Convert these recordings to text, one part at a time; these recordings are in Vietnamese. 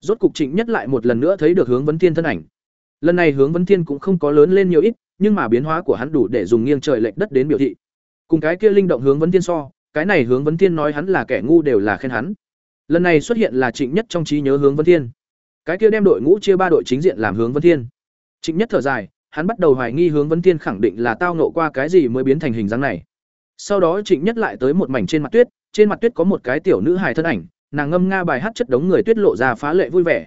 Rốt cục Trịnh Nhất lại một lần nữa thấy được Hướng Vấn Thiên thân ảnh. Lần này Hướng Vấn Thiên cũng không có lớn lên nhiều ít, nhưng mà biến hóa của hắn đủ để dùng nghiêng trời lệch đất đến biểu thị. Cùng cái kia linh động Hướng Vấn Thiên so, cái này Hướng Vấn Thiên nói hắn là kẻ ngu đều là khen hắn. Lần này xuất hiện là Trịnh Nhất trong trí nhớ Hướng Vấn Thiên. Cái kia đem đội ngũ chia ba đội chính diện làm Hướng Vấn Thiên. Trịnh Nhất thở dài, hắn bắt đầu hoài nghi Hướng Vấn Thiên khẳng định là tao nộ qua cái gì mới biến thành hình dáng này. Sau đó Trịnh Nhất lại tới một mảnh trên mặt tuyết, trên mặt tuyết có một cái tiểu nữ hài thân ảnh, nàng ngâm nga bài hát chất đống người tuyết lộ ra phá lệ vui vẻ.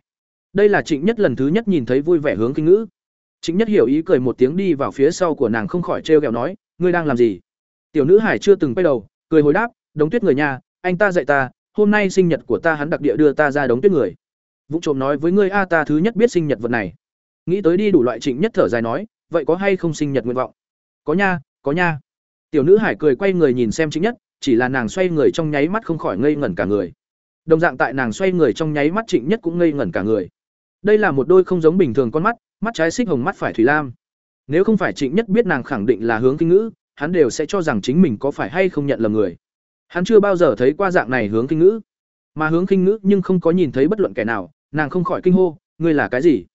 Đây là Trịnh Nhất lần thứ nhất nhìn thấy vui vẻ hướng kinh ngữ. Trịnh Nhất hiểu ý cười một tiếng đi vào phía sau của nàng không khỏi trêu ghẹo nói, ngươi đang làm gì? Tiểu nữ hải chưa từng quay đầu, cười hồi đáp, đống tuyết người nhà, anh ta dạy ta, hôm nay sinh nhật của ta hắn đặc địa đưa ta ra đống tuyết người. Vũ trộm nói với ngươi a ta thứ nhất biết sinh nhật vật này. Nghĩ tới đi đủ loại Trịnh Nhất thở dài nói, vậy có hay không sinh nhật nguyện vọng? Có nha, có nha. Tiểu nữ hải cười quay người nhìn xem Trịnh Nhất, chỉ là nàng xoay người trong nháy mắt không khỏi ngây ngẩn cả người. Đồng dạng tại nàng xoay người trong nháy mắt Trịnh Nhất cũng ngây ngẩn cả người. Đây là một đôi không giống bình thường con mắt, mắt trái xích hồng mắt phải thủy lam. Nếu không phải Trịnh Nhất biết nàng khẳng định là hướng kinh ngữ, hắn đều sẽ cho rằng chính mình có phải hay không nhận lầm người. Hắn chưa bao giờ thấy qua dạng này hướng kinh ngữ, mà hướng kinh ngữ nhưng không có nhìn thấy bất luận kẻ nào, nàng không khỏi kinh hô, ngươi là cái gì?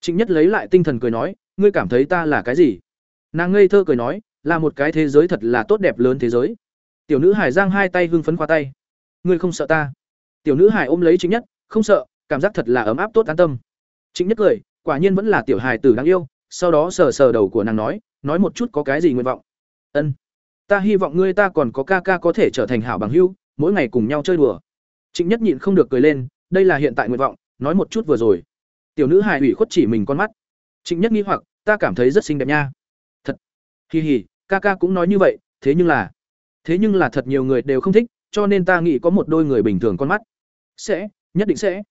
Trịnh Nhất lấy lại tinh thần cười nói, ngươi cảm thấy ta là cái gì? Nàng ngây thơ cười nói, là một cái thế giới thật là tốt đẹp lớn thế giới. Tiểu nữ Hải giang hai tay hưng phấn qua tay. Ngươi không sợ ta? Tiểu nữ Hải ôm lấy chính Nhất, không sợ, cảm giác thật là ấm áp tốt an tâm. chính Nhất cười, quả nhiên vẫn là tiểu hài tử đáng yêu, sau đó sờ sờ đầu của nàng nói, nói một chút có cái gì nguyện vọng. Ân, ta hy vọng ngươi ta còn có ca ca có thể trở thành hảo bằng hữu, mỗi ngày cùng nhau chơi đùa. Trịnh Nhất nhịn không được cười lên, đây là hiện tại nguyện vọng, nói một chút vừa rồi. Tiểu nữ hài ủy khuất chỉ mình con mắt. Trịnh Nhất nghi hoặc, ta cảm thấy rất xinh đẹp nha. Thật. hì hì, ca ca cũng nói như vậy, thế nhưng là thế nhưng là thật nhiều người đều không thích, cho nên ta nghĩ có một đôi người bình thường con mắt. Sẽ, nhất định sẽ.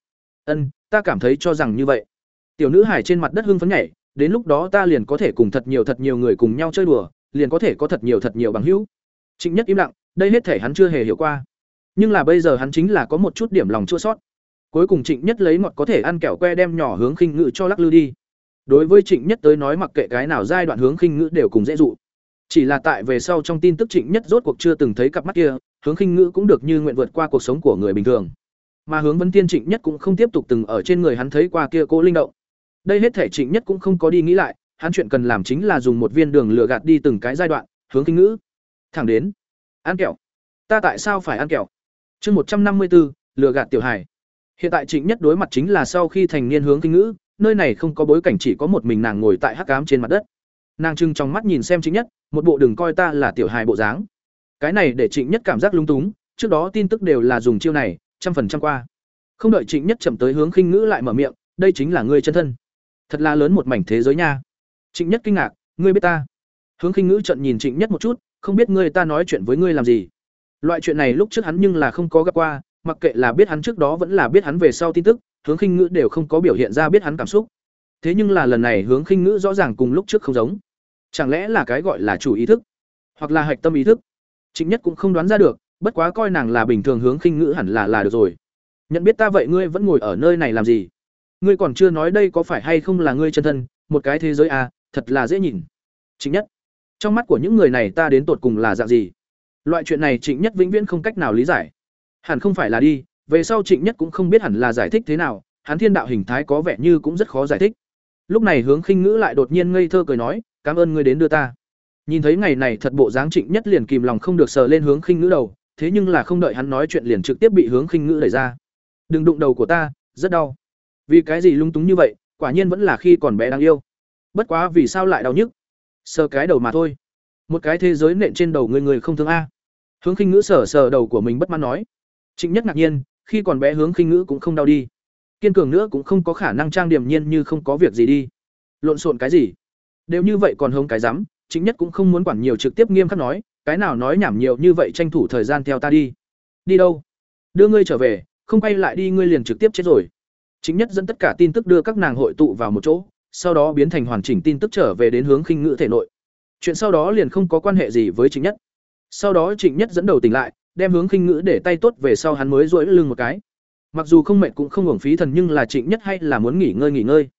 Ân, ta cảm thấy cho rằng như vậy. Tiểu nữ hải trên mặt đất hưng phấn nhảy, đến lúc đó ta liền có thể cùng thật nhiều thật nhiều người cùng nhau chơi đùa, liền có thể có thật nhiều thật nhiều bằng hữu. Trịnh Nhất im lặng, đây hết thể hắn chưa hề hiểu qua. Nhưng là bây giờ hắn chính là có một chút điểm lòng chua sót. Cuối cùng Trịnh Nhất lấy ngọt có thể ăn kẹo que đem nhỏ hướng khinh ngự cho lắc lư đi. Đối với Trịnh Nhất tới nói mặc kệ cái nào giai đoạn hướng khinh ngự đều cùng dễ dụ. Chỉ là tại về sau trong tin tức Trịnh Nhất rốt cuộc chưa từng thấy cặp mắt kia, hướng khinh ngự cũng được như nguyện vượt qua cuộc sống của người bình thường. Mà hướng vấn tiên Trịnh Nhất cũng không tiếp tục từng ở trên người hắn thấy qua kia cố linh động. Đây hết thể Trịnh Nhất cũng không có đi nghĩ lại, hắn chuyện cần làm chính là dùng một viên đường lừa gạt đi từng cái giai đoạn, hướng kinh ngữ. Thẳng đến, ăn kẹo. Ta tại sao phải ăn kẹo? Chương một trăm năm mươi bốn lừa gạt tiểu hải. Hiện tại Trịnh Nhất đối mặt chính là sau khi thành niên hướng kinh ngữ, nơi này không có bối cảnh chỉ có một mình nàng ngồi tại hắc cám trên mặt đất. Nàng trưng trong mắt nhìn xem Trịnh Nhất, một bộ đừng coi ta là tiểu hài bộ dáng. Cái này để Trịnh Nhất cảm giác lung túng, trước đó tin tức đều là dùng chiêu này, trăm phần trăm qua. Không đợi Trịnh Nhất chậm tới hướng khinh ngữ lại mở miệng, đây chính là ngươi chân thân. Thật là lớn một mảnh thế giới nha. Trịnh nhất kinh ngạc ngươi biết ta? Hướng khinh ngữ trận nhìn trịnh nhất một chút không biết ngươi ta nói chuyện với ngươi làm gì. Loại chuyện này lúc trước hắn nhưng là không có gặp qua mặc kệ là biết hắn trước đó vẫn là biết hắn về sau tin tức hướng khinh ngữ đều không có biểu hiện ra biết hắn cảm xúc. Thế nhưng là lần này hướng khinh ngữ rõ ràng cùng lúc trước không giống. Chẳng lẽ là cái gọi là chủ ý thức hoặc là hạch tâm ý thức? Trịnh nhất cũng không đoán ra được bất quá coi nàng là bình thường hướng khinh ngữ hẳn là là được rồi. Nhận biết ta vậy ngươi vẫn ngồi ở nơi này làm gì? Ngươi còn chưa nói đây có phải hay không là ngươi chân thân, một cái thế giới à thật là dễ nhìn. Chính nhất, trong mắt của những người này ta đến tột cùng là dạng gì? Loại chuyện này trịnh nhất vĩnh viễn không cách nào lý giải. Hẳn không phải là đi, về sau trịnh nhất cũng không biết hẳn là giải thích thế nào, hắn thiên đạo hình thái có vẻ như cũng rất khó giải thích. Lúc này hướng khinh ngữ lại đột nhiên ngây thơ cười nói, cảm ơn ngươi đến đưa ta. Nhìn thấy ngày này thật bộ dáng trịnh nhất liền kìm lòng không được sờ lên hướng khinh ngữ đầu thế nhưng là không đợi hắn nói chuyện liền trực tiếp bị hướng khinh ngữ đẩy ra. Đừng đụng đầu của ta, rất đau. Vì cái gì lung túng như vậy, quả nhiên vẫn là khi còn bé đáng yêu. Bất quá vì sao lại đau nhức? Sờ cái đầu mà thôi. Một cái thế giới nện trên đầu người người không thương a. Hướng khinh ngữ sờ sờ đầu của mình bất mãn nói. Trịnh nhất ngạc nhiên, khi còn bé hướng khinh ngữ cũng không đau đi. Kiên cường nữa cũng không có khả năng trang điểm nhiên như không có việc gì đi. Lộn xộn cái gì? Đều như vậy còn hống cái rắm chính nhất cũng không muốn quản nhiều trực tiếp nghiêm khắc nói cái nào nói nhảm nhiều như vậy tranh thủ thời gian theo ta đi. Đi đâu? Đưa ngươi trở về, không quay lại đi ngươi liền trực tiếp chết rồi. Chính nhất dẫn tất cả tin tức đưa các nàng hội tụ vào một chỗ, sau đó biến thành hoàn chỉnh tin tức trở về đến hướng khinh ngự thể nội. Chuyện sau đó liền không có quan hệ gì với chính nhất. Sau đó trịnh nhất dẫn đầu tỉnh lại, đem hướng khinh ngữ để tay tốt về sau hắn mới rỗi lưng một cái. Mặc dù không mệt cũng không hưởng phí thần nhưng là trịnh nhất hay là muốn nghỉ ngơi nghỉ ngơi.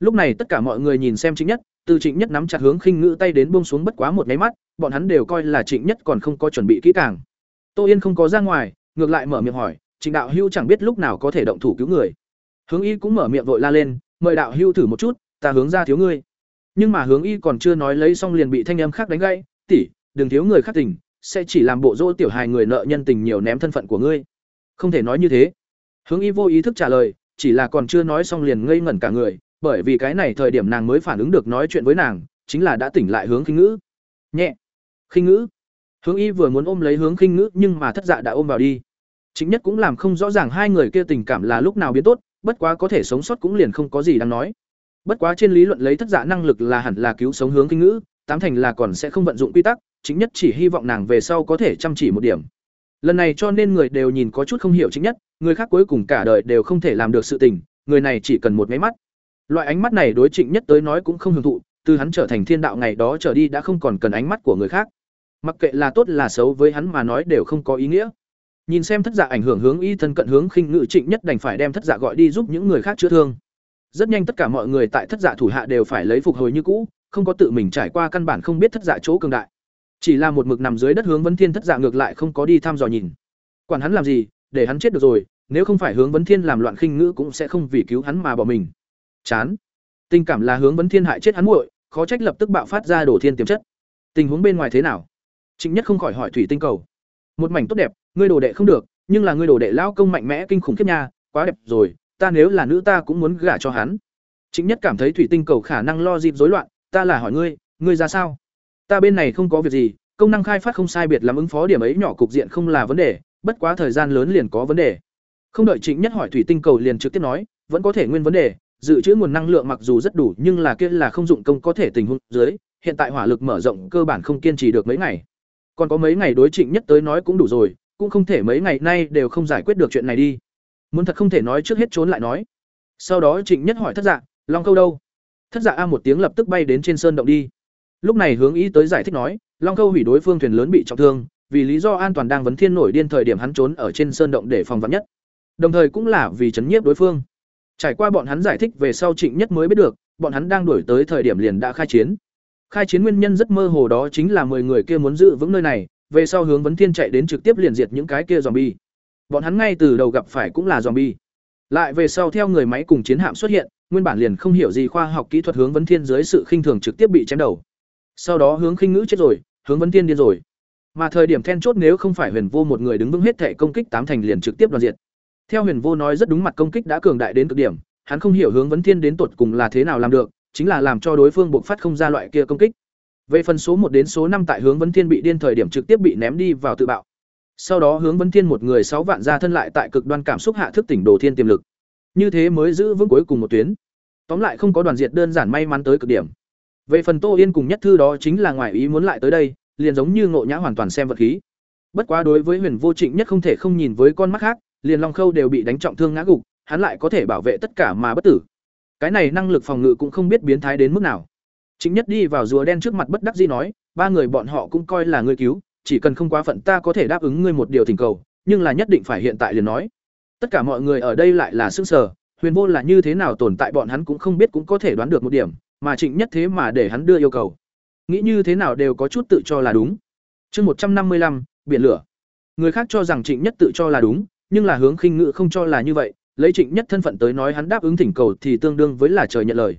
Lúc này tất cả mọi người nhìn xem trịnh nhất, từ trịnh nhất nắm chặt hướng khinh ngữ tay đến buông xuống bất quá một nháy mắt bọn hắn đều coi là trịnh nhất còn không có chuẩn bị kỹ càng. Tô yên không có ra ngoài, ngược lại mở miệng hỏi, trịnh đạo hưu chẳng biết lúc nào có thể động thủ cứu người? Hướng y cũng mở miệng vội la lên, mời đạo hưu thử một chút, ta hướng ra thiếu ngươi. Nhưng mà hướng y còn chưa nói lấy xong liền bị thanh âm khác đánh gãy, tỷ, đừng thiếu người khác tình, sẽ chỉ làm bộ dỗ tiểu hài người nợ nhân tình nhiều ném thân phận của ngươi. Không thể nói như thế. Hướng y vô ý thức trả lời, chỉ là còn chưa nói xong liền ngây ngẩn cả người, bởi vì cái này thời điểm nàng mới phản ứng được nói chuyện với nàng, chính là đã tỉnh lại hướng khinh ngữ. Nhẹ khinh ngữ. Hướng y vừa muốn ôm lấy hướng khinh ngữ, nhưng mà thất dạ đã ôm vào đi. Chính nhất cũng làm không rõ ràng hai người kia tình cảm là lúc nào biến tốt, bất quá có thể sống sót cũng liền không có gì đáng nói. Bất quá trên lý luận lấy thất dạ năng lực là hẳn là cứu sống hướng khinh ngữ, tám thành là còn sẽ không vận dụng quy tắc, chính nhất chỉ hy vọng nàng về sau có thể chăm chỉ một điểm. Lần này cho nên người đều nhìn có chút không hiểu chính nhất, người khác cuối cùng cả đời đều không thể làm được sự tình, người này chỉ cần một máy mắt. Loại ánh mắt này đối trịnh nhất tới nói cũng không hưởng thụ, từ hắn trở thành thiên đạo ngày đó trở đi đã không còn cần ánh mắt của người khác mặc kệ là tốt là xấu với hắn mà nói đều không có ý nghĩa. Nhìn xem thất giả ảnh hưởng hướng y thân cận hướng khinh ngự trịnh nhất đành phải đem thất giả gọi đi giúp những người khác chữa thương. Rất nhanh tất cả mọi người tại thất giả thủ hạ đều phải lấy phục hồi như cũ, không có tự mình trải qua căn bản không biết thất giả chỗ cường đại. Chỉ là một mực nằm dưới đất hướng vấn thiên thất giả ngược lại không có đi thăm dò nhìn. Quản hắn làm gì, để hắn chết được rồi, nếu không phải hướng vấn thiên làm loạn khinh ngữ cũng sẽ không vì cứu hắn mà bỏ mình. Chán. Tình cảm là hướng vấn thiên hại chết hắn muội, khó trách lập tức bạo phát ra đổ thiên tiềm chất. Tình huống bên ngoài thế nào? Trịnh nhất không khỏi hỏi thủy tinh cầu. Một mảnh tốt đẹp, ngươi đồ đệ không được, nhưng là ngươi đồ đệ lão công mạnh mẽ kinh khủng khiếp nha, quá đẹp rồi, ta nếu là nữ ta cũng muốn gả cho hắn. Trịnh nhất cảm thấy thủy tinh cầu khả năng lo dịp rối loạn, ta là hỏi ngươi ngươi ra sao? Ta bên này không có việc gì, công năng khai phát không sai biệt làm ứng phó điểm ấy nhỏ cục diện không là vấn đề, bất quá thời gian lớn liền có vấn đề. Không đợi trịnh nhất hỏi thủy tinh cầu liền trực tiếp nói, vẫn có thể nguyên vấn đề, dự trữ nguồn năng lượng mặc dù rất đủ, nhưng là kia là không dụng công có thể tình huống dưới, hiện tại hỏa lực mở rộng cơ bản không kiên trì được mấy ngày còn có mấy ngày đối trịnh nhất tới nói cũng đủ rồi, cũng không thể mấy ngày nay đều không giải quyết được chuyện này đi. Muốn thật không thể nói trước hết trốn lại nói. Sau đó trịnh nhất hỏi thất dạ long câu đâu? Thất dạ a một tiếng lập tức bay đến trên sơn động đi. Lúc này hướng ý tới giải thích nói, long câu hủy đối phương thuyền lớn bị trọng thương, vì lý do an toàn đang vấn thiên nổi điên thời điểm hắn trốn ở trên sơn động để phòng vắn nhất. Đồng thời cũng là vì chấn nhiếp đối phương. Trải qua bọn hắn giải thích về sau trịnh nhất mới biết được, bọn hắn đang đuổi tới thời điểm liền đã khai chiến khai chiến nguyên nhân rất mơ hồ đó chính là mười người kia muốn giữ vững nơi này, về sau hướng vấn thiên chạy đến trực tiếp liền diệt những cái kia zombie. Bọn hắn ngay từ đầu gặp phải cũng là zombie. Lại về sau theo người máy cùng chiến hạm xuất hiện, nguyên bản liền không hiểu gì khoa học kỹ thuật hướng vấn thiên dưới sự khinh thường trực tiếp bị chém đầu. Sau đó hướng khinh ngữ chết rồi, hướng vấn thiên điên rồi. Mà thời điểm then chốt nếu không phải huyền vô một người đứng vững hết thể công kích tám thành liền trực tiếp đoàn diệt. Theo huyền vô nói rất đúng mặt công kích đã cường đại đến cực điểm, hắn không hiểu hướng vấn thiên đến tột cùng là thế nào làm được chính là làm cho đối phương buộc phát không ra loại kia công kích. Về phần số một đến số năm tại hướng vân thiên bị điên thời điểm trực tiếp bị ném đi vào tự bạo. Sau đó hướng vân thiên một người sáu vạn ra thân lại tại cực đoan cảm xúc hạ thức tỉnh đồ thiên tiềm lực. Như thế mới giữ vững cuối cùng một tuyến. Tóm lại không có đoàn diệt đơn giản may mắn tới cực điểm. Về phần tô yên cùng nhất thư đó chính là ngoài ý muốn lại tới đây, liền giống như ngộ nhã hoàn toàn xem vật khí. Bất quá đối với huyền vô trịnh nhất không thể không nhìn với con mắt khác, liền long khâu đều bị đánh trọng thương ngã gục, hắn lại có thể bảo vệ tất cả mà bất tử cái này năng lực phòng ngự cũng không biết biến thái đến mức nào. Chính nhất đi vào rùa đen trước mặt bất đắc dĩ nói, ba người bọn họ cũng coi là ngươi cứu, chỉ cần không quá phận ta có thể đáp ứng ngươi một điều thỉnh cầu, nhưng là nhất định phải hiện tại liền nói. Tất cả mọi người ở đây lại là xương sở huyền vô là như thế nào tồn tại bọn hắn cũng không biết cũng có thể đoán được một điểm, mà trịnh nhất thế mà để hắn đưa yêu cầu. Nghĩ như thế nào đều có chút tự cho là đúng. Chương một trăm năm mươi lăm, biển lửa. Người khác cho rằng trịnh nhất tự cho là đúng, nhưng là hướng khinh ngự không cho là như vậy lấy trịnh nhất thân phận tới nói hắn đáp ứng thỉnh cầu thì tương đương với là trời nhận lời.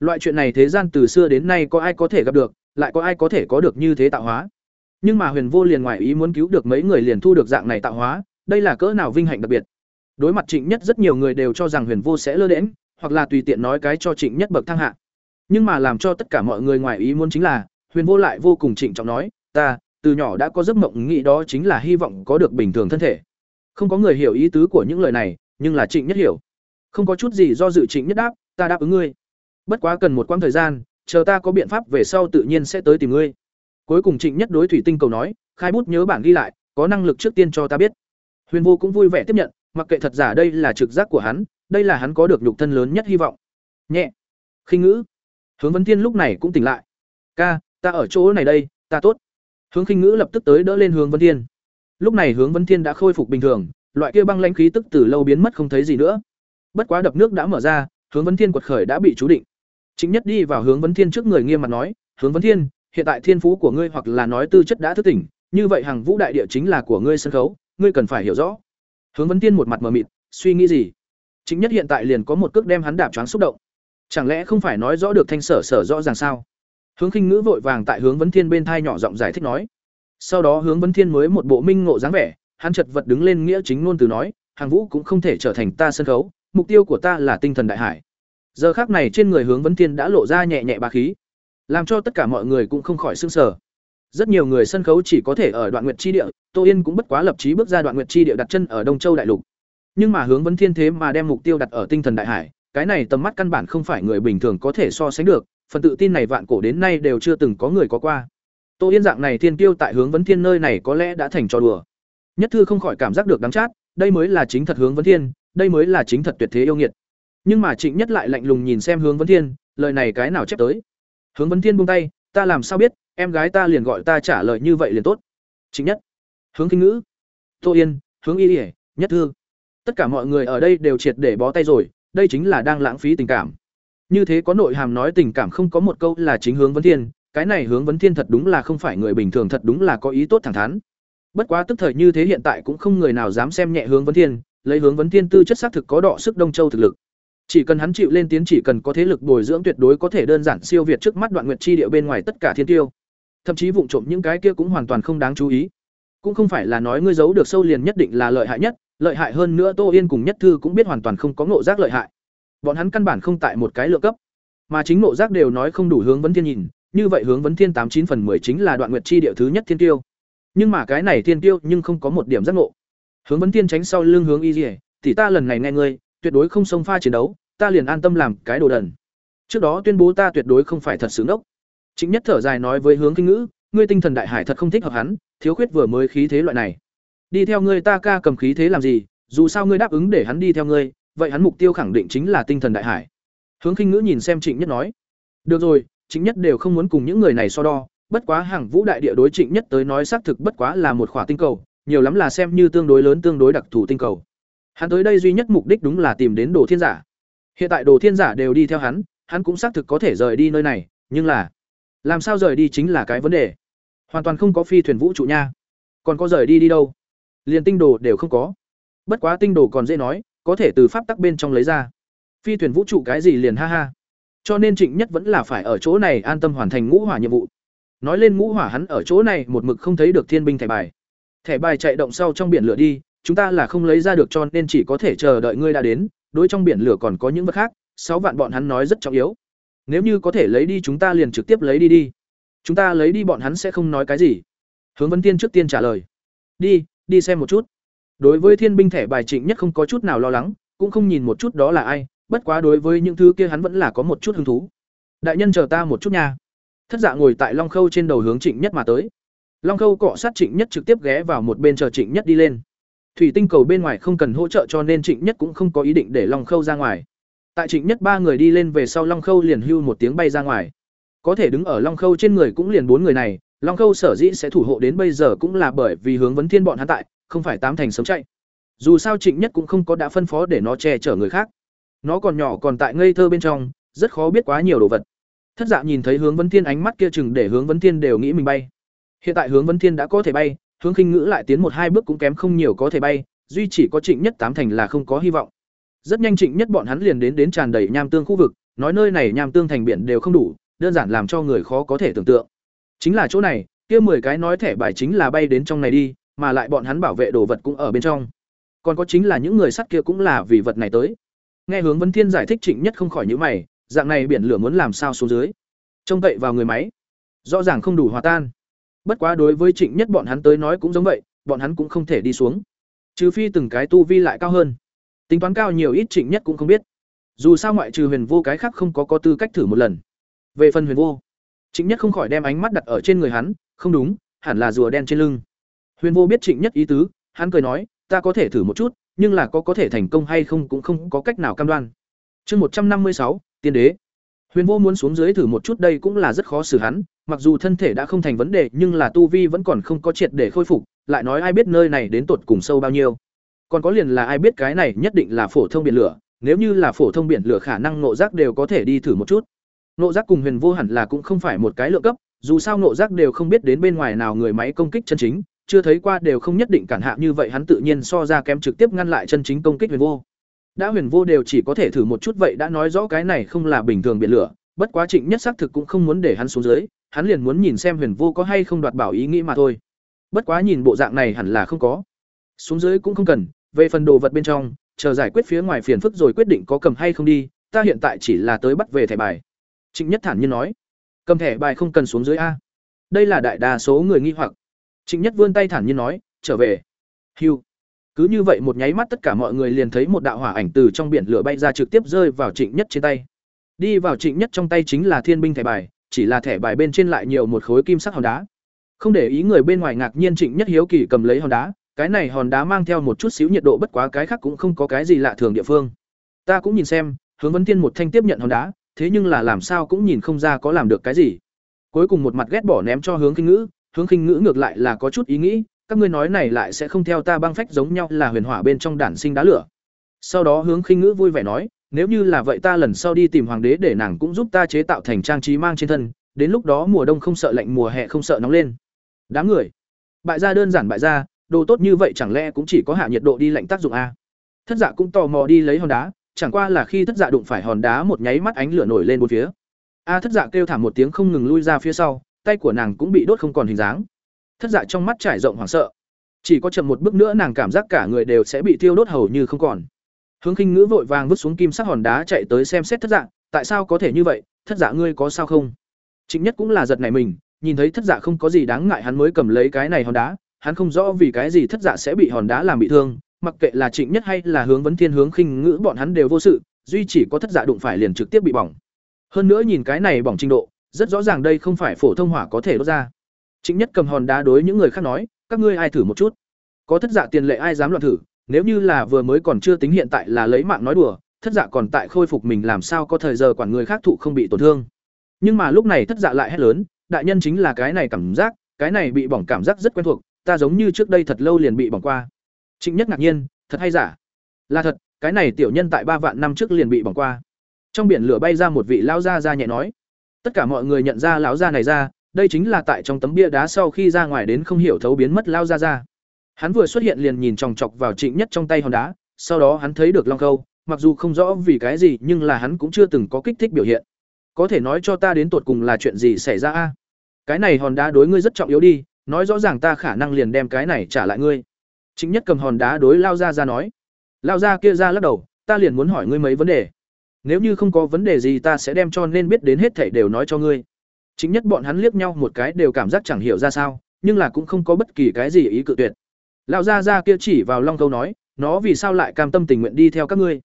Loại chuyện này thế gian từ xưa đến nay có ai có thể gặp được, lại có ai có thể có được như thế tạo hóa. Nhưng mà huyền vô liền ngoài ý muốn cứu được mấy người liền thu được dạng này tạo hóa, đây là cỡ nào vinh hạnh đặc biệt. Đối mặt trịnh nhất rất nhiều người đều cho rằng huyền vô sẽ lơ đễm hoặc là tùy tiện nói cái cho trịnh nhất bậc thang hạ. Nhưng mà làm cho tất cả mọi người ngoài ý muốn chính là, huyền vô lại vô cùng trịnh trọng nói, ta, từ nhỏ đã có giấc mộng nghĩ đó chính là hy vọng có được bình thường thân thể. Không có người hiểu ý tứ của những lời này nhưng là trịnh nhất hiểu. Không có chút gì do dự trịnh nhất đáp, ta đáp ứng ngươi. Bất quá cần một quãng thời gian, chờ ta có biện pháp về sau tự nhiên sẽ tới tìm ngươi. Cuối cùng trịnh nhất đối thủy tinh cầu nói, khai bút nhớ bản ghi lại, có năng lực trước tiên cho ta biết. Huyền vô cũng vui vẻ tiếp nhận, mặc kệ thật giả đây là trực giác của hắn, đây là hắn có được nhục thân lớn nhất hy vọng. Nhẹ. Khinh ngữ. Hướng vấn thiên lúc này cũng tỉnh lại. Ca, ta ở chỗ này đây, ta tốt. Hướng khinh ngữ lập tức tới đỡ lên hướng vấn thiên. Lúc này hướng vấn thiên đã khôi phục bình thường loại kia băng lãnh khí tức từ lâu biến mất không thấy gì nữa. Bất quá đập nước đã mở ra, hướng vấn thiên quật khởi đã bị chú định. Chính nhất đi vào hướng vấn thiên trước người nghiêm mặt nói, hướng vấn thiên, hiện tại thiên phú của ngươi hoặc là nói tư chất đã thức tỉnh, như vậy hàng vũ đại địa chính là của ngươi sân khấu, ngươi cần phải hiểu rõ. Hướng vấn thiên một mặt mờ mịt, suy nghĩ gì? Chính nhất hiện tại liền có một cước đem hắn đạp choáng xúc động. Chẳng lẽ không phải nói rõ được thanh sở sở rõ ràng sao? Hướng khinh ngữ vội vàng tại hướng vấn thiên bên thai nhỏ giọng giải thích nói. Sau đó hướng vấn thiên mới một bộ minh ngộ dáng vẻ hắn chật vật đứng lên nghĩa chính ngôn từ nói, hàng vũ cũng không thể trở thành ta sân khấu, mục tiêu của ta là tinh thần đại hải. Giờ khác này trên người hướng vấn thiên đã lộ ra nhẹ nhẹ bà khí, làm cho tất cả mọi người cũng không khỏi sưng sờ. Rất nhiều người sân khấu chỉ có thể ở đoạn nguyệt chi địa, tô yên cũng bất quá lập trí bước ra đoạn nguyệt chi địa đặt chân ở đông châu đại lục. Nhưng mà hướng vấn thiên thế mà đem mục tiêu đặt ở tinh thần đại hải, cái này tầm mắt căn bản không phải người bình thường có thể so sánh được, phần tự tin này vạn cổ đến nay đều chưa từng có người có qua. Tô yên dạng này thiên tiêu tại hướng vấn thiên nơi này có lẽ đã thành trò đùa nhất thư không khỏi cảm giác được đắng chát, đây mới là chính thật hướng vấn thiên, đây mới là chính thật tuyệt thế yêu nghiệt. Nhưng mà trịnh nhất lại lạnh lùng nhìn xem hướng vấn thiên, lời này cái nào chép tới? Hướng vấn thiên buông tay, ta làm sao biết, em gái ta liền gọi ta trả lời như vậy liền tốt. Trịnh nhất, hướng kinh ngữ, tô yên, hướng y ỉa nhất thư. Tất cả mọi người ở đây đều triệt để bó tay rồi, đây chính là đang lãng phí tình cảm. Như thế có nội hàm nói tình cảm không có một câu là chính hướng vấn thiên, cái này hướng vấn thiên thật đúng là không phải người bình thường, thật đúng là có ý tốt thẳng thắn bất quá tức thời như thế hiện tại cũng không người nào dám xem nhẹ hướng vấn thiên, lấy hướng vấn thiên tư chất xác thực có đọ sức đông châu thực lực. Chỉ cần hắn chịu lên tiến chỉ cần có thế lực bồi dưỡng tuyệt đối có thể đơn giản siêu việt trước mắt đoạn nguyệt chi địa bên ngoài tất cả thiên tiêu. Thậm chí vụng trộm những cái kia cũng hoàn toàn không đáng chú ý. Cũng không phải là nói ngươi giấu được sâu liền nhất định là lợi hại nhất, lợi hại hơn nữa tô yên cùng nhất thư cũng biết hoàn toàn không có ngộ giác lợi hại. Bọn hắn căn bản không tại một cái lượng cấp. Mà chính ngộ giác đều nói không đủ hướng vấn thiên nhìn, như vậy hướng vấn thiên tám chín phần mười chính là đoạn nguyệt chi địa thứ nhất thiên tiêu nhưng mà cái này thiên tiêu nhưng không có một điểm giác ngộ. Hướng vấn thiên tránh sau lưng hướng y dỉa thì ta lần này nghe ngươi, tuyệt đối không xông pha chiến đấu, ta liền an tâm làm cái đồ đần. Trước đó tuyên bố ta tuyệt đối không phải thật xứng đốc chính nhất thở dài nói với hướng kinh ngữ, ngươi tinh thần đại hải thật không thích hợp hắn, thiếu khuyết vừa mới khí thế loại này. Đi theo ngươi ta ca cầm khí thế làm gì, dù sao ngươi đáp ứng để hắn đi theo ngươi, vậy hắn mục tiêu khẳng định chính là tinh thần đại hải. Hướng khinh ngữ nhìn xem trịnh nhất nói, được rồi, trịnh nhất đều không muốn cùng những người này so đo bất quá hàng vũ đại địa đối trịnh nhất tới nói xác thực bất quá là một khỏa tinh cầu, nhiều lắm là xem như tương đối lớn, tương đối đặc thù tinh cầu. Hắn tới đây duy nhất mục đích đúng là tìm đến đồ thiên giả. Hiện tại đồ thiên giả đều đi theo hắn hắn cũng xác thực có thể rời đi nơi này, nhưng là, làm sao rời đi chính là cái vấn đề. Hoàn toàn không có phi thuyền vũ trụ nha. Còn có rời đi đi đâu? Liền tinh đồ đều không có. Bất quá tinh đồ còn dễ nói, có thể từ pháp tắc bên trong lấy ra. Phi thuyền vũ trụ cái gì liền ha ha. Cho nên trịnh nhất vẫn là phải ở chỗ này an tâm hoàn thành ngũ hỏa nhiệm vụ nói lên ngũ hỏa hắn ở chỗ này một mực không thấy được thiên binh thẻ bài. Thẻ bài chạy động sau trong biển lửa đi, chúng ta là không lấy ra được cho nên chỉ có thể chờ đợi ngươi đã đến, đối trong biển lửa còn có những vật khác, sáu vạn bọn hắn nói rất trọng yếu. Nếu như có thể lấy đi chúng ta liền trực tiếp lấy đi đi. Chúng ta lấy đi bọn hắn sẽ không nói cái gì. Hướng vấn tiên trước tiên trả lời. Đi đi xem một chút. Đối với thiên binh thẻ bài trịnh nhất không có chút nào lo lắng, cũng không nhìn một chút đó là ai, bất quá đối với những thứ kia hắn vẫn là có một chút hứng thú. Đại nhân chờ ta một chút nha thất dạ ngồi tại long khâu trên đầu hướng trịnh nhất mà tới. Long khâu cọ sát trịnh nhất trực tiếp ghé vào một bên chờ trịnh nhất đi lên. Thủy tinh cầu bên ngoài không cần hỗ trợ cho nên trịnh nhất cũng không có ý định để long khâu ra ngoài. Tại trịnh nhất ba người đi lên về sau long khâu liền hưu một tiếng bay ra ngoài. Có thể đứng ở long khâu trên người cũng liền bốn người này, long khâu sở dĩ sẽ thủ hộ đến bây giờ cũng là bởi vì hướng vấn thiên bọn hắn tại, không phải tám thành sống chạy. Dù sao trịnh nhất cũng không có đã phân phó để nó che chở người khác. Nó còn nhỏ còn tại ngây thơ bên trong, rất khó biết quá nhiều đồ vật thất dạ nhìn thấy hướng vấn thiên ánh mắt kia chừng để hướng vấn thiên đều nghĩ mình bay. Hiện tại hướng vấn thiên đã có thể bay, hướng khinh ngữ lại tiến một hai bước cũng kém không nhiều có thể bay, duy chỉ có trịnh nhất tám thành là không có hy vọng. Rất nhanh trịnh nhất bọn hắn liền đến đến tràn đầy nham tương khu vực, nói nơi này nham tương thành biển đều không đủ, đơn giản làm cho người khó có thể tưởng tượng. Chính là chỗ này, kia mười cái nói thẻ bài chính là bay đến trong này đi, mà lại bọn hắn bảo vệ đồ vật cũng ở bên trong. Còn có chính là những người sắt kia cũng là vì vật này tới. Nghe hướng vấn thiên giải thích trịnh nhất không khỏi nhíu mày dạng này biển lửa muốn làm sao xuống dưới? Trông cậy vào người máy. Rõ ràng không đủ hòa tan. Bất quá đối với trịnh nhất bọn hắn tới nói cũng giống vậy, bọn hắn cũng không thể đi xuống. Trừ phi từng cái tu vi lại cao hơn. Tính toán cao nhiều ít trịnh nhất cũng không biết. Dù sao ngoại trừ huyền vô cái khác không có có tư cách thử một lần. Về phần huyền vô, trịnh nhất không khỏi đem ánh mắt đặt ở trên người hắn, không đúng, hẳn là rùa đen trên lưng. Huyền vô biết trịnh nhất ý tứ, hắn cười nói, ta có thể thử một chút, nhưng là có có thể thành công hay không cũng không có cách nào cam đoan. Chương một trăm năm mươi sáu tiên đế. Huyền vô muốn xuống dưới thử một chút đây cũng là rất khó xử hắn, mặc dù thân thể đã không thành vấn đề, nhưng là tu vi vẫn còn không có triệt để khôi phục, lại nói ai biết nơi này đến tột cùng sâu bao nhiêu. Còn có liền là ai biết cái này nhất định là phổ thông biển lửa, nếu như là phổ thông biển lửa khả năng nộ giác đều có thể đi thử một chút. Nộ giác cùng huyền vô hẳn là cũng không phải một cái lượng cấp, dù sao nộ giác đều không biết đến bên ngoài nào người máy công kích chân chính, chưa thấy qua đều không nhất định cản hạ như vậy hắn tự nhiên so ra kém trực tiếp ngăn lại chân chính công kích huyền vô đã huyền vô đều chỉ có thể thử một chút vậy đã nói rõ cái này không là bình thường biển lửa, bất quá trịnh nhất xác thực cũng không muốn để hắn xuống dưới, hắn liền muốn nhìn xem huyền vô có hay không đoạt bảo ý nghĩ mà thôi. Bất quá nhìn bộ dạng này hẳn là không có. Xuống dưới cũng không cần, về phần đồ vật bên trong, chờ giải quyết phía ngoài phiền phức rồi quyết định có cầm hay không đi, ta hiện tại chỉ là tới bắt về thẻ bài. Trịnh nhất thản nhiên nói. Cầm thẻ bài không cần xuống dưới a. Đây là đại đa số người nghi hoặc. Trịnh nhất vươn tay thản nhiên nói, trở về. Hiu cứ như vậy một nháy mắt tất cả mọi người liền thấy một đạo hỏa ảnh từ trong biển lửa bay ra trực tiếp rơi vào trịnh nhất trên tay. Đi vào trịnh nhất trong tay chính là thiên binh thẻ bài, chỉ là thẻ bài bên trên lại nhiều một khối kim sắc hòn đá. Không để ý người bên ngoài ngạc nhiên trịnh nhất hiếu kỳ cầm lấy hòn đá, cái này hòn đá mang theo một chút xíu nhiệt độ bất quá cái khác cũng không có cái gì lạ thường địa phương. Ta cũng nhìn xem, hướng vấn thiên một thanh tiếp nhận hòn đá, thế nhưng là làm sao cũng nhìn không ra có làm được cái gì. Cuối cùng một mặt ghét bỏ ném cho hướng kinh ngữ, hướng kinh ngữ ngược lại là có chút ý nghĩ các ngươi nói này lại sẽ không theo ta băng phách giống nhau là huyền hỏa bên trong đản sinh đá lửa. Sau đó hướng khinh ngữ vui vẻ nói, nếu như là vậy ta lần sau đi tìm hoàng đế để nàng cũng giúp ta chế tạo thành trang trí mang trên thân, đến lúc đó mùa đông không sợ lạnh, mùa hè không sợ nóng lên. Đám người. Bại gia đơn giản bại gia, đồ tốt như vậy chẳng lẽ cũng chỉ có hạ nhiệt độ đi lạnh tác dụng a thất dạ cũng tò mò đi lấy hòn đá, chẳng qua là khi thất dạ đụng phải hòn đá một nháy mắt ánh lửa nổi lên bốn phía. A thất dạ kêu thảm một tiếng không ngừng lui ra phía sau, tay của nàng cũng bị đốt không còn hình dáng thất dạ trong mắt trải rộng hoảng sợ. Chỉ có chậm một bước nữa nàng cảm giác cả người đều sẽ bị thiêu đốt hầu như không còn. Hướng khinh ngữ vội vàng vứt xuống kim sắc hòn đá chạy tới xem xét thất dạ tại sao có thể như vậy, thất dạ ngươi có sao không? Chính nhất cũng là giật này mình, nhìn thấy thất dạ không có gì đáng ngại hắn mới cầm lấy cái này hòn đá, hắn không rõ vì cái gì thất dạ sẽ bị hòn đá làm bị thương, mặc kệ là trịnh nhất hay là hướng vấn thiên hướng khinh ngữ bọn hắn đều vô sự, duy chỉ có thất dạ đụng phải liền trực tiếp bị bỏng. Hơn nữa nhìn cái này bỏng trình độ, rất rõ ràng đây không phải phổ thông hỏa có thể đốt ra trịnh nhất cầm hòn đá đối những người khác nói, các ngươi ai thử một chút? Có thất dạ tiền lệ ai dám loạn thử? Nếu như là vừa mới còn chưa tính hiện tại là lấy mạng nói đùa, thất dạ còn tại khôi phục mình làm sao có thời giờ quản người khác thụ không bị tổn thương? Nhưng mà lúc này thất dạ lại hét lớn, đại nhân chính là cái này cảm giác, cái này bị bỏng cảm giác rất quen thuộc, ta giống như trước đây thật lâu liền bị bỏng qua. Trịnh nhất ngạc nhiên, thật hay giả? Là thật, cái này tiểu nhân tại ba vạn năm trước liền bị bỏng qua. Trong biển lửa bay ra một vị lao gia gia nhẹ nói. Tất cả mọi người nhận ra lão gia này ra đây chính là tại trong tấm bia đá sau khi ra ngoài đến không hiểu thấu biến mất lao gia ra hắn vừa xuất hiện liền nhìn chòng chọc vào trịnh nhất trong tay hòn đá, sau đó hắn thấy được long khâu, mặc dù không rõ vì cái gì nhưng là hắn cũng chưa từng có kích thích biểu hiện. Có thể nói cho ta đến tột cùng là chuyện gì xảy ra a? Cái này hòn đá đối ngươi rất trọng yếu đi, nói rõ ràng ta khả năng liền đem cái này trả lại ngươi. Trịnh nhất cầm hòn đá đối lao ra ra nói. Lao ra kia ra lắc đầu, ta liền muốn hỏi ngươi mấy vấn đề. Nếu như không có vấn đề gì ta sẽ đem cho nên biết đến hết thảy đều nói cho ngươi chính nhất bọn hắn liếc nhau một cái đều cảm giác chẳng hiểu ra sao, nhưng là cũng không có bất kỳ cái gì ý cự tuyệt. Lão gia gia kia chỉ vào long câu nói, nó vì sao lại cam tâm tình nguyện đi theo các ngươi?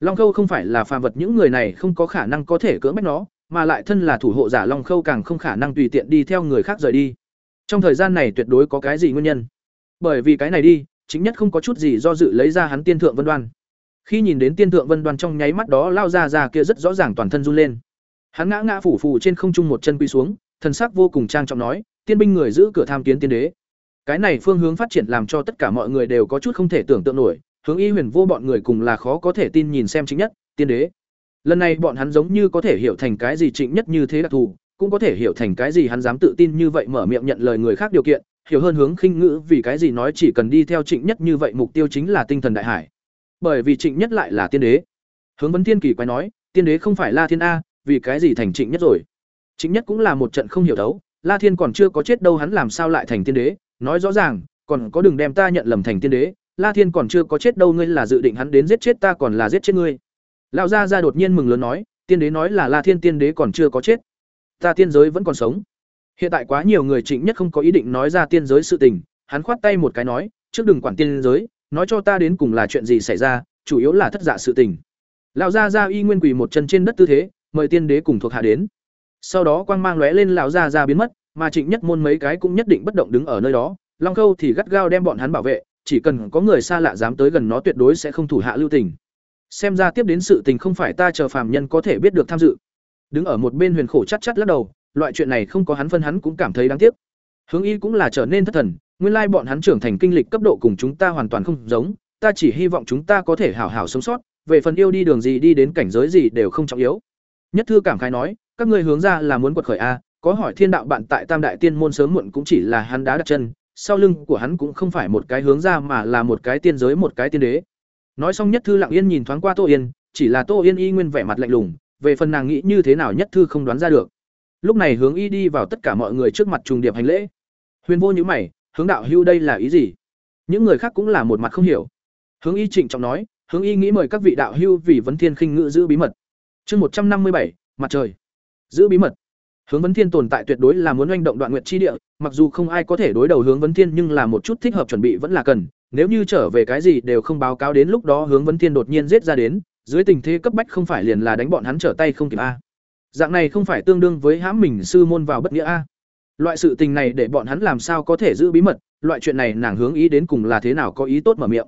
Long khâu không phải là phàm vật, những người này không có khả năng có thể cưỡng bách nó, mà lại thân là thủ hộ giả long khâu càng không khả năng tùy tiện đi theo người khác rời đi. Trong thời gian này tuyệt đối có cái gì nguyên nhân? Bởi vì cái này đi, chính nhất không có chút gì do dự lấy ra hắn tiên thượng vân đoan. Khi nhìn đến tiên thượng vân đoan trong nháy mắt đó lao ra ra kia rất rõ ràng toàn thân run lên hắn ngã ngã phủ phủ trên không trung một chân quy xuống, thần sắc vô cùng trang trọng nói, tiên binh người giữ cửa tham kiến tiên đế. Cái này phương hướng phát triển làm cho tất cả mọi người đều có chút không thể tưởng tượng nổi, hướng y huyền vô bọn người cùng là khó có thể tin nhìn xem chính nhất, tiên đế. Lần này bọn hắn giống như có thể hiểu thành cái gì trịnh nhất như thế đặc thù, cũng có thể hiểu thành cái gì hắn dám tự tin như vậy mở miệng nhận lời người khác điều kiện, hiểu hơn hướng khinh ngữ vì cái gì nói chỉ cần đi theo trịnh nhất như vậy mục tiêu chính là tinh thần đại hải. Bởi vì trịnh nhất lại là tiên đế. Hướng vấn thiên kỳ quay nói, tiên đế không phải la thiên a vì cái gì thành trịnh nhất rồi? Trịnh nhất cũng là một trận không hiểu đấu, la thiên còn chưa có chết đâu hắn làm sao lại thành tiên đế? Nói rõ ràng, còn có đừng đem ta nhận lầm thành tiên đế, la thiên còn chưa có chết đâu ngươi là dự định hắn đến giết chết ta còn là giết chết ngươi. Lão gia gia đột nhiên mừng lớn nói, tiên đế nói là la thiên tiên đế còn chưa có chết. Ta tiên giới vẫn còn sống. Hiện tại quá nhiều người trịnh nhất không có ý định nói ra tiên giới sự tình, hắn khoát tay một cái nói, trước đừng quản tiên giới, nói cho ta đến cùng là chuyện gì xảy ra, chủ yếu là thất dạ sự tình. Lão gia gia y nguyên quỳ một chân trên đất tư thế mời tiên đế cùng thuộc hạ đến. Sau đó quang mang lóe lên lão gia gia biến mất, mà trịnh nhất môn mấy cái cũng nhất định bất động đứng ở nơi đó. Long khâu thì gắt gao đem bọn hắn bảo vệ, chỉ cần có người xa lạ dám tới gần nó tuyệt đối sẽ không thủ hạ lưu tình. Xem ra tiếp đến sự tình không phải ta chờ phàm nhân có thể biết được tham dự. Đứng ở một bên huyền khổ chắc chắc lắc đầu, loại chuyện này không có hắn phân hắn cũng cảm thấy đáng tiếc. Hướng y cũng là trở nên thất thần, nguyên lai bọn hắn trưởng thành kinh lịch cấp độ cùng chúng ta hoàn toàn không giống, ta chỉ hy vọng chúng ta có thể hảo hảo sống sót, về phần yêu đi đường gì đi đến cảnh giới gì đều không trọng yếu nhất thư cảm khái nói, các ngươi hướng ra là muốn quật khởi a có hỏi thiên đạo bạn tại tam đại tiên môn sớm muộn cũng chỉ là hắn đá đặt chân, sau lưng của hắn cũng không phải một cái hướng ra mà là một cái tiên giới, một cái tiên đế. Nói xong nhất thư lặng yên nhìn thoáng qua tô yên, chỉ là tô yên y nguyên vẻ mặt lạnh lùng, về phần nàng nghĩ như thế nào nhất thư không đoán ra được. Lúc này hướng y đi vào tất cả mọi người trước mặt trùng điệp hành lễ. Huyền vô như mày, hướng đạo hưu đây là ý gì? Những người khác cũng là một mặt không hiểu. Hướng y trịnh trọng nói, hướng y nghĩ mời các vị đạo hưu vì vấn thiên khinh ngữ giữ bí mật chương một trăm năm mươi bảy, mặt trời. Giữ bí mật. Hướng vấn thiên tồn tại tuyệt đối là muốn oanh động đoạn nguyện chi địa, mặc dù không ai có thể đối đầu hướng vấn thiên, nhưng là một chút thích hợp chuẩn bị vẫn là cần. Nếu như trở về cái gì đều không báo cáo đến lúc đó hướng vấn thiên đột nhiên giết ra đến, dưới tình thế cấp bách không phải liền là đánh bọn hắn trở tay không kịp a. Dạng này không phải tương đương với hãm mình sư môn vào bất nghĩa a. Loại sự tình này để bọn hắn làm sao có thể giữ bí mật, loại chuyện này nàng hướng ý đến cùng là thế nào có ý tốt mở miệng.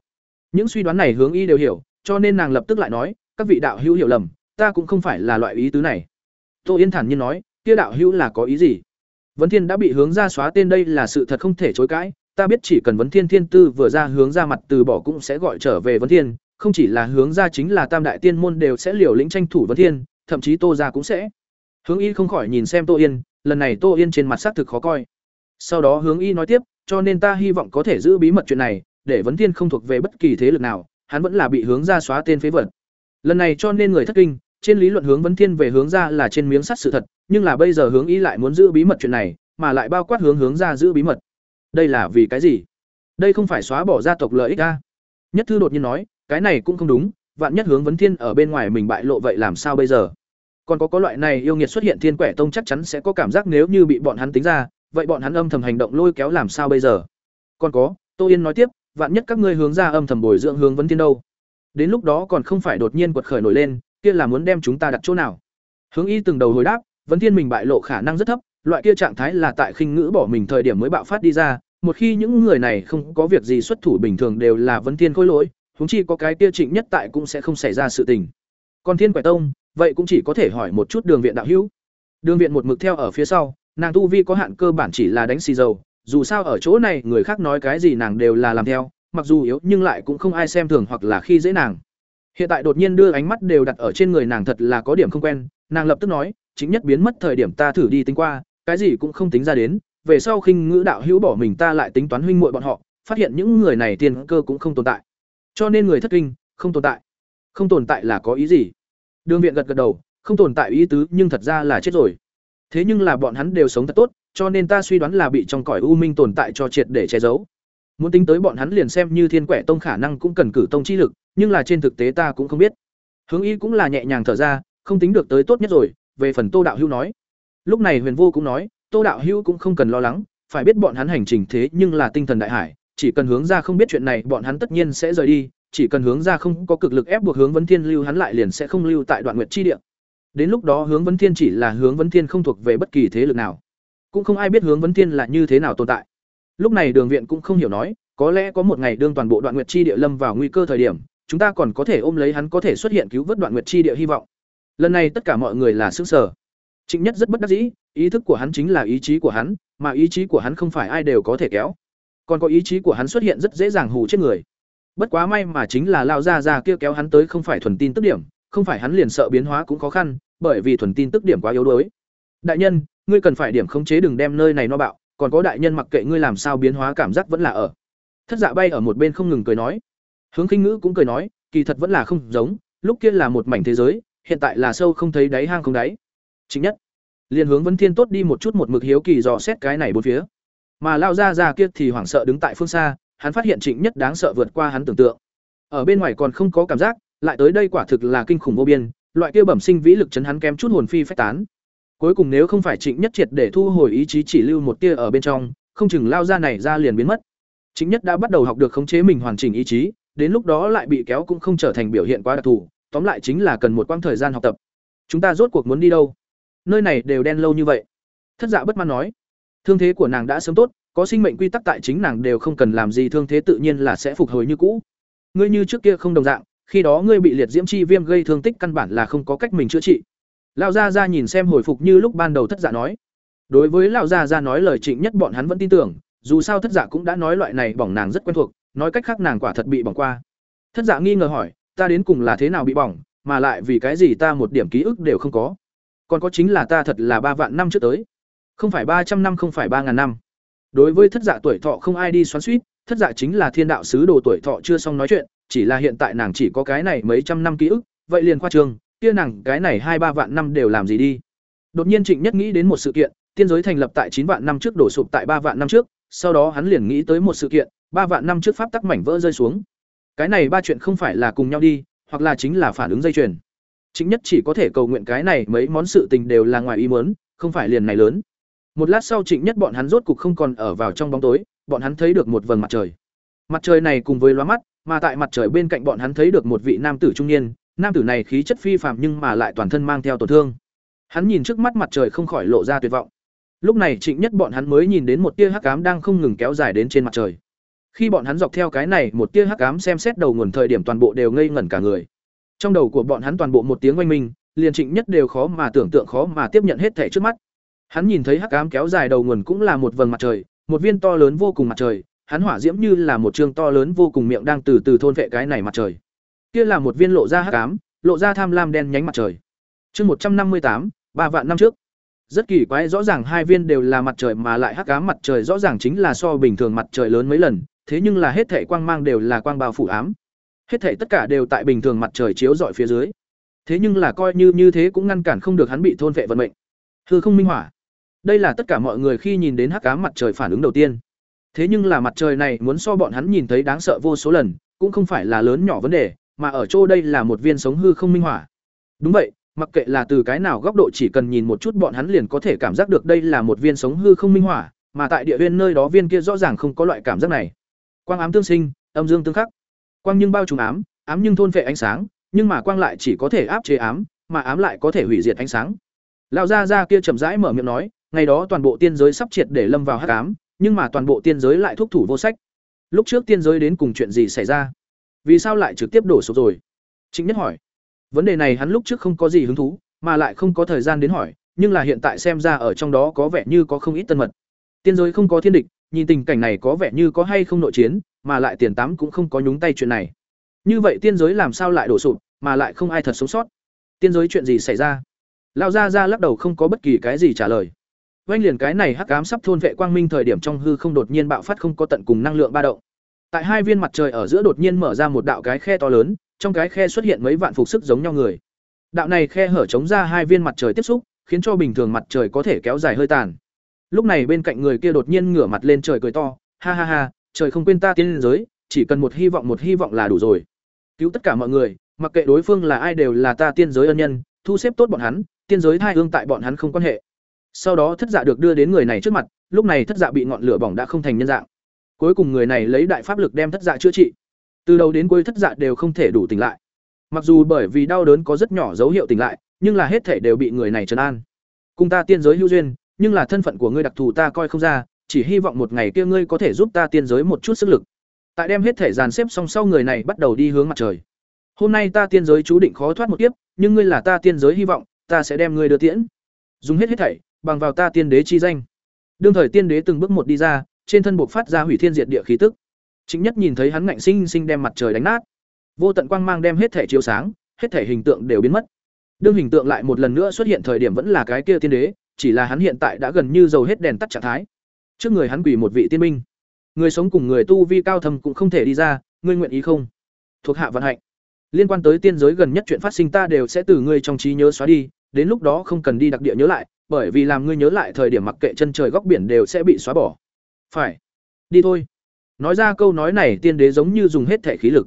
Những suy đoán này hướng ý đều hiểu, cho nên nàng lập tức lại nói, các vị đạo hữu hiểu lầm ta cũng không phải là loại ý tứ này. Tô yên thản nhiên nói, kia đạo hữu là có ý gì? Vấn thiên đã bị hướng ra xóa tên đây là sự thật không thể chối cãi, ta biết chỉ cần vấn thiên thiên tư vừa ra hướng ra mặt từ bỏ cũng sẽ gọi trở về vấn thiên, không chỉ là hướng ra chính là tam đại tiên môn đều sẽ liều lĩnh tranh thủ vấn thiên, thậm chí tô ra cũng sẽ. Hướng y không khỏi nhìn xem tô yên, lần này tô yên trên mặt xác thực khó coi. Sau đó hướng y nói tiếp, cho nên ta hy vọng có thể giữ bí mật chuyện này, để vấn thiên không thuộc về bất kỳ thế lực nào, hắn vẫn là bị hướng ra xóa tên phế vật. Lần này cho nên người thất kinh trên lý luận hướng vấn thiên về hướng ra là trên miếng sắt sự thật, nhưng là bây giờ hướng y lại muốn giữ bí mật chuyện này, mà lại bao quát hướng hướng ra giữ bí mật. Đây là vì cái gì? Đây không phải xóa bỏ gia tộc lợi ích ra nhất thư đột nhiên nói, cái này cũng không đúng, vạn nhất hướng vấn thiên ở bên ngoài mình bại lộ vậy làm sao bây giờ? Còn có có loại này yêu nghiệt xuất hiện thiên quẻ tông chắc chắn sẽ có cảm giác nếu như bị bọn hắn tính ra, vậy bọn hắn âm thầm hành động lôi kéo làm sao bây giờ? Còn có, tô yên nói tiếp, vạn nhất các ngươi hướng ra âm thầm bồi dưỡng hướng vấn thiên đâu? Đến lúc đó còn không phải đột nhiên quật khởi nổi lên kia là muốn đem chúng ta đặt chỗ nào? Hướng y từng đầu hồi đáp, vấn thiên mình bại lộ khả năng rất thấp, loại kia trạng thái là tại khinh ngữ bỏ mình thời điểm mới bạo phát đi ra, một khi những người này không có việc gì xuất thủ bình thường đều là vấn thiên khôi lỗi, huống chi có cái kia trịnh nhất tại cũng sẽ không xảy ra sự tình. Còn thiên quẻ tông, vậy cũng chỉ có thể hỏi một chút đường viện đạo hữu. Đường viện một mực theo ở phía sau, nàng tu vi có hạn cơ bản chỉ là đánh xì dầu, dù sao ở chỗ này người khác nói cái gì nàng đều là làm theo, mặc dù yếu nhưng lại cũng không ai xem thường hoặc là khi dễ nàng hiện tại đột nhiên đưa ánh mắt đều đặt ở trên người nàng thật là có điểm không quen, nàng lập tức nói, chính nhất biến mất thời điểm ta thử đi tính qua, cái gì cũng không tính ra đến, về sau khinh ngữ đạo hữu bỏ mình ta lại tính toán huynh muội bọn họ, phát hiện những người này tiền cơ cũng không tồn tại. Cho nên người thất kinh, không tồn tại. Không tồn tại là có ý gì? Đường viện gật gật đầu, không tồn tại ý tứ, nhưng thật ra là chết rồi. Thế nhưng là bọn hắn đều sống thật tốt, cho nên ta suy đoán là bị trong cõi u minh tồn tại cho triệt để che giấu. Muốn tính tới bọn hắn liền xem như thiên quẻ tông khả năng cũng cần cử tông chi lực nhưng là trên thực tế ta cũng không biết. Hướng y cũng là nhẹ nhàng thở ra, không tính được tới tốt nhất rồi, về phần tô đạo hữu nói. Lúc này huyền vô cũng nói, tô đạo hữu cũng không cần lo lắng, phải biết bọn hắn hành trình thế nhưng là tinh thần đại hải, chỉ cần hướng ra không biết chuyện này, bọn hắn tất nhiên sẽ rời đi, chỉ cần hướng ra không có cực lực ép buộc hướng vấn thiên lưu hắn lại liền sẽ không lưu tại đoạn nguyệt chi địa. Đến lúc đó hướng vấn thiên chỉ là hướng vấn thiên không thuộc về bất kỳ thế lực nào. Cũng không ai biết hướng vấn thiên là như thế nào tồn tại. Lúc này đường viện cũng không hiểu nói, có lẽ có một ngày đương toàn bộ đoạn nguyệt chi địa lâm vào nguy cơ thời điểm chúng ta còn có thể ôm lấy hắn có thể xuất hiện cứu vớt đoạn nguyệt chi địa hy vọng. Lần này tất cả mọi người là xứng sở trịnh nhất rất bất đắc dĩ, ý thức của hắn chính là ý chí của hắn, mà ý chí của hắn không phải ai đều có thể kéo. Còn có ý chí của hắn xuất hiện rất dễ dàng hù chết người. Bất quá may mà chính là lao ra ra kia kéo hắn tới không phải thuần tin tức điểm, không phải hắn liền sợ biến hóa cũng khó khăn, bởi vì thuần tin tức điểm quá yếu đuối. Đại nhân, ngươi cần phải điểm khống chế đừng đem nơi này no bạo, còn có đại nhân mặc kệ ngươi làm sao biến hóa cảm giác vẫn là ở. Thất dạ bay ở một bên không ngừng cười nói hướng khinh ngữ cũng cười nói, kỳ thật vẫn là không giống, lúc kia là một mảnh thế giới, hiện tại là sâu không thấy đáy hang không đáy. Chính nhất, liền hướng vấn thiên tốt đi một chút một mực hiếu kỳ dò xét cái này bốn phía. Mà lao gia già kia thì hoảng sợ đứng tại phương xa, hắn phát hiện trịnh nhất đáng sợ vượt qua hắn tưởng tượng. Ở bên ngoài còn không có cảm giác, lại tới đây quả thực là kinh khủng vô biên, loại kia bẩm sinh vĩ lực chấn hắn kém chút hồn phi phách tán. Cuối cùng nếu không phải trịnh nhất triệt để thu hồi ý chí chỉ lưu một tia ở bên trong, không chừng lao ra này ra liền biến mất. Trịnh nhất đã bắt đầu học được khống chế mình hoàn chỉnh ý chí đến lúc đó lại bị kéo cũng không trở thành biểu hiện quá đặc thù, tóm lại chính là cần một quãng thời gian học tập. Chúng ta rốt cuộc muốn đi đâu? Nơi này đều đen lâu như vậy. Thất dạ bất mãn nói, thương thế của nàng đã sớm tốt, có sinh mệnh quy tắc tại chính nàng đều không cần làm gì, thương thế tự nhiên là sẽ phục hồi như cũ. Ngươi như trước kia không đồng dạng, khi đó ngươi bị liệt diễm chi viêm gây thương tích căn bản là không có cách mình chữa trị. Lão gia gia nhìn xem hồi phục như lúc ban đầu thất dạ nói. Đối với lão gia gia nói lời trịnh nhất bọn hắn vẫn tin tưởng, dù sao thất dạ cũng đã nói loại này bỏng nàng rất quen thuộc nói cách khác nàng quả thật bị bỏng qua. Thất dạ nghi ngờ hỏi ta đến cùng là thế nào bị bỏng mà lại vì cái gì ta một điểm ký ức đều không có? Còn có chính là ta thật là ba vạn năm trước tới. Không phải ba trăm năm không phải ba ngàn năm. Đối với thất dạ tuổi thọ không ai đi xoắn suýt thất dạ chính là thiên đạo sứ đồ tuổi thọ chưa xong nói chuyện chỉ là hiện tại nàng chỉ có cái này mấy trăm năm ký ức, vậy liền khoa trương, kia nàng cái này hai ba vạn năm đều làm gì đi. Đột nhiên Trịnh Nhất nghĩ đến một sự kiện, tiên giới thành lập tại chín vạn năm trước đổ sụp tại ba vạn năm trước, sau đó hắn liền nghĩ tới một sự kiện, ba vạn năm trước pháp tắc mảnh vỡ rơi xuống. Cái này ba chuyện không phải là cùng nhau đi, hoặc là chính là phản ứng dây chuyền. Trịnh Nhất chỉ có thể cầu nguyện cái này mấy món sự tình đều là ngoài ý muốn, không phải liền này lớn. Một lát sau Trịnh Nhất bọn hắn rốt cục không còn ở vào trong bóng tối, bọn hắn thấy được một vầng mặt trời. Mặt trời này cùng với lóa mắt, mà tại mặt trời bên cạnh bọn hắn thấy được một vị nam tử trung niên, nam tử này khí chất phi phàm nhưng mà lại toàn thân mang theo tổn thương. Hắn nhìn trước mắt mặt trời không khỏi lộ ra tuyệt vọng. Lúc này Trịnh Nhất bọn hắn mới nhìn đến một tia hắc ám đang không ngừng kéo dài đến trên mặt trời. Khi bọn hắn dọc theo cái này một tia hắc ám xem xét đầu nguồn thời điểm toàn bộ đều ngây ngẩn cả người. Trong đầu của bọn hắn toàn bộ một tiếng oanh minh, liền Trịnh Nhất đều khó mà tưởng tượng khó mà tiếp nhận hết thảy trước mắt. Hắn nhìn thấy hắc ám kéo dài đầu nguồn cũng là một vầng mặt trời, một viên to lớn vô cùng mặt trời, hắn hỏa diễm như là một trương to lớn vô cùng miệng đang từ từ thôn vệ cái này mặt trời. Kia là một viên lộ ra hắc ám, lộ ra tham lam đen nhánh mặt trời. Chương một trăm năm mươi tám, ba vạn năm trước. Rất kỳ quái, rõ ràng hai viên đều là mặt trời mà lại hắc ám mặt trời rõ ràng chính là so bình thường mặt trời lớn mấy lần, thế nhưng là hết thảy quang mang đều là quang bao phủ ám. Hết thảy tất cả đều tại bình thường mặt trời chiếu rọi phía dưới. Thế nhưng là coi như như thế cũng ngăn cản không được hắn bị thôn vệ vận mệnh. Hư không minh hỏa. Đây là tất cả mọi người khi nhìn đến hắc ám mặt trời phản ứng đầu tiên. Thế nhưng là mặt trời này muốn so bọn hắn nhìn thấy đáng sợ vô số lần, cũng không phải là lớn nhỏ vấn đề, mà ở chỗ đây là một viên sống hư không minh hỏa. Đúng vậy, mặc kệ là từ cái nào góc độ chỉ cần nhìn một chút bọn hắn liền có thể cảm giác được đây là một viên sống hư không minh hỏa, mà tại địa viên nơi đó viên kia rõ ràng không có loại cảm giác này. Quang ám tương sinh, âm dương tương khắc. Quang nhưng bao trùm ám, ám nhưng thôn vệ ánh sáng, nhưng mà quang lại chỉ có thể áp chế ám, mà ám lại có thể hủy diệt ánh sáng. Lão gia gia kia chậm rãi mở miệng nói, ngày đó toàn bộ tiên giới sắp triệt để lâm vào hắc ám, nhưng mà toàn bộ tiên giới lại thúc thủ vô sách. Lúc trước tiên giới đến cùng chuyện gì xảy ra? Vì sao lại trực tiếp đổ sụp rồi? Chính Nhất hỏi. Vấn đề này hắn lúc trước không có gì hứng thú, mà lại không có thời gian đến hỏi, nhưng là hiện tại xem ra ở trong đó có vẻ như có không ít tân mật. Tiên giới không có thiên địch, nhìn tình cảnh này có vẻ như có hay không nội chiến, mà lại tiền tám cũng không có nhúng tay chuyện này. Như vậy tiên giới làm sao lại đổ sụp, mà lại không ai thật sống sót? Tiên giới chuyện gì xảy ra? Lão gia gia lắc đầu không có bất kỳ cái gì trả lời. Vành liền cái này hắc ám sắp thôn vệ quang minh thời điểm trong hư không đột nhiên bạo phát không có tận cùng năng lượng ba động. Tại hai viên mặt trời ở giữa đột nhiên mở ra một đạo cái khe to lớn, trong cái khe xuất hiện mấy vạn phục sức giống nhau người. Đạo này khe hở chống ra hai viên mặt trời tiếp xúc, khiến cho bình thường mặt trời có thể kéo dài hơi tàn. Lúc này bên cạnh người kia đột nhiên ngửa mặt lên trời cười to, ha ha ha, trời không quên ta tiên giới, chỉ cần một hy vọng một hy vọng là đủ rồi. Cứu tất cả mọi người, mặc kệ đối phương là ai đều là ta tiên giới ân nhân, thu xếp tốt bọn hắn, tiên giới thai hương tại bọn hắn không quan hệ. Sau đó thất dạ được đưa đến người này trước mặt, lúc này thất dạ bị ngọn lửa bỏng đã không thành nhân dạng. Cuối cùng người này lấy đại pháp lực đem thất dạ chữa trị. Từ đầu đến cuối thất dạ đều không thể đủ tỉnh lại. Mặc dù bởi vì đau đớn có rất nhỏ dấu hiệu tỉnh lại, nhưng là hết thể đều bị người này trấn an. Cùng ta tiên giới hữu duyên, nhưng là thân phận của ngươi đặc thù ta coi không ra, chỉ hy vọng một ngày kia ngươi có thể giúp ta tiên giới một chút sức lực. Tại đem hết thể dàn xếp xong sau người này bắt đầu đi hướng mặt trời. Hôm nay ta tiên giới chú định khó thoát một kiếp, nhưng ngươi là ta tiên giới hy vọng, ta sẽ đem ngươi đưa tiễn. Dùng hết hết thảy, bằng vào ta tiên đế chi danh. Đương thời tiên đế từng bước một đi ra, trên thân buộc phát ra hủy thiên diệt địa khí tức. Chính nhất nhìn thấy hắn ngạnh sinh sinh đem mặt trời đánh nát. Vô tận quang mang đem hết thể chiếu sáng, hết thể hình tượng đều biến mất. Đương hình tượng lại một lần nữa xuất hiện thời điểm vẫn là cái kia tiên đế, chỉ là hắn hiện tại đã gần như dầu hết đèn tắt trạng thái. Trước người hắn quỳ một vị tiên minh. Người sống cùng người tu vi cao thâm cũng không thể đi ra, ngươi nguyện ý không? Thuộc hạ vận hạnh. Liên quan tới tiên giới gần nhất chuyện phát sinh ta đều sẽ từ ngươi trong trí nhớ xóa đi, đến lúc đó không cần đi đặc địa nhớ lại, bởi vì làm ngươi nhớ lại thời điểm mặc kệ chân trời góc biển đều sẽ bị xóa bỏ. Phải. Đi thôi. Nói ra câu nói này tiên đế giống như dùng hết thể khí lực.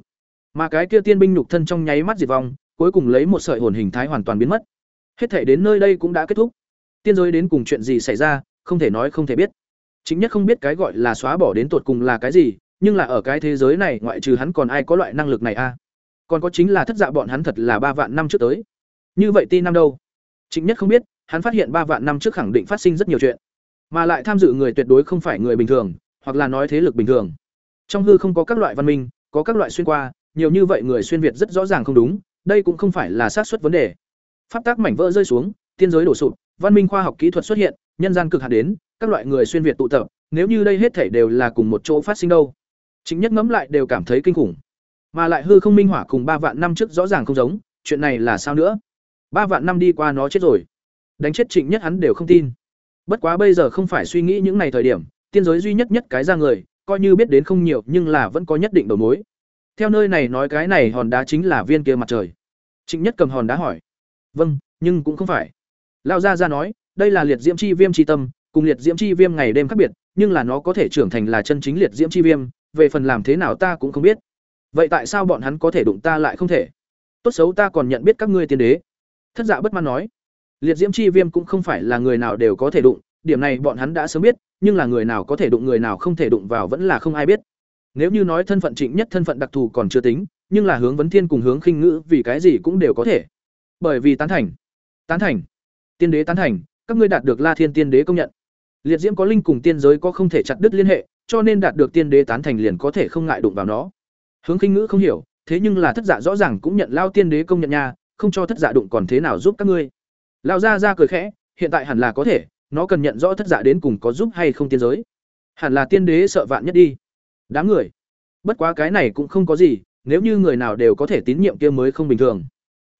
Mà cái kia tiên binh nhục thân trong nháy mắt diệt vong, cuối cùng lấy một sợi hồn hình thái hoàn toàn biến mất. Hết thể đến nơi đây cũng đã kết thúc. Tiên giới đến cùng chuyện gì xảy ra, không thể nói không thể biết. Chính nhất không biết cái gọi là xóa bỏ đến tột cùng là cái gì, nhưng là ở cái thế giới này ngoại trừ hắn còn ai có loại năng lực này a? Còn có chính là thất dạ bọn hắn thật là ba vạn năm trước tới. Như vậy tin năm đâu? Chính nhất không biết, hắn phát hiện ba vạn năm trước khẳng định phát sinh rất nhiều chuyện, mà lại tham dự người tuyệt đối không phải người bình thường, hoặc là nói thế lực bình thường. Trong hư không có các loại văn minh, có các loại xuyên qua, nhiều như vậy người xuyên việt rất rõ ràng không đúng, đây cũng không phải là sát suất vấn đề. Pháp tác mảnh vỡ rơi xuống, tiên giới đổ sụp, văn minh khoa học kỹ thuật xuất hiện, nhân gian cực hạn đến, các loại người xuyên việt tụ tập, nếu như đây hết thể đều là cùng một chỗ phát sinh đâu. Chính nhất ngẫm lại đều cảm thấy kinh khủng. Mà lại hư không minh hỏa cùng ba vạn năm trước rõ ràng không giống, chuyện này là sao nữa? Ba vạn năm đi qua nó chết rồi. Đánh chết Trịnh Nhất hắn đều không tin. Bất quá bây giờ không phải suy nghĩ những ngày thời điểm, tiên giới duy nhất nhất cái ra người, coi như biết đến không nhiều nhưng là vẫn có nhất định đầu mối. theo nơi này nói cái này hòn đá chính là viên kia mặt trời trịnh nhất cầm hòn đá hỏi vâng nhưng cũng không phải lao gia ra nói, đây là liệt diễm chi viêm chi tâm, cùng liệt diễm chi viêm ngày đêm khác biệt, nhưng là nó có thể trưởng thành là chân chính liệt diễm chi viêm, về phần làm thế nào ta cũng không biết. Vậy tại sao bọn hắn có thể đụng ta lại không thể? Tốt xấu ta còn nhận biết các ngươi tiên đế. Thất dạ bất mãn nói, liệt diễm chi viêm cũng không phải là người nào đều có thể đụng, điểm này bọn hắn đã sớm biết, nhưng là người nào có thể đụng người nào không thể đụng vào vẫn là không ai biết. Nếu như nói thân phận trịnh nhất thân phận đặc thù còn chưa tính, nhưng là hướng vấn thiên cùng hướng khinh ngữ vì cái gì cũng đều có thể. Bởi vì tán thành. Tán thành tiên đế tán thành, các ngươi đạt được la thiên tiên đế công nhận. Liệt diễm có linh cùng tiên giới có không thể chặt đứt liên hệ, cho nên đạt được tiên đế tán thành liền có thể không ngại đụng vào nó. Hướng khinh ngữ không hiểu, thế nhưng là thất dạ rõ ràng cũng nhận lao tiên đế công nhận nha, không cho thất dạ đụng còn thế nào giúp các ngươi. Lao ra ra cười khẽ, hiện tại hẳn là có thể, nó cần nhận rõ thất dạ đến cùng có giúp hay không tiên giới. Hẳn là tiên đế sợ vạn nhất đi. Đám người. Bất quá cái này cũng không có gì, nếu như người nào đều có thể tín nhiệm kia mới không bình thường.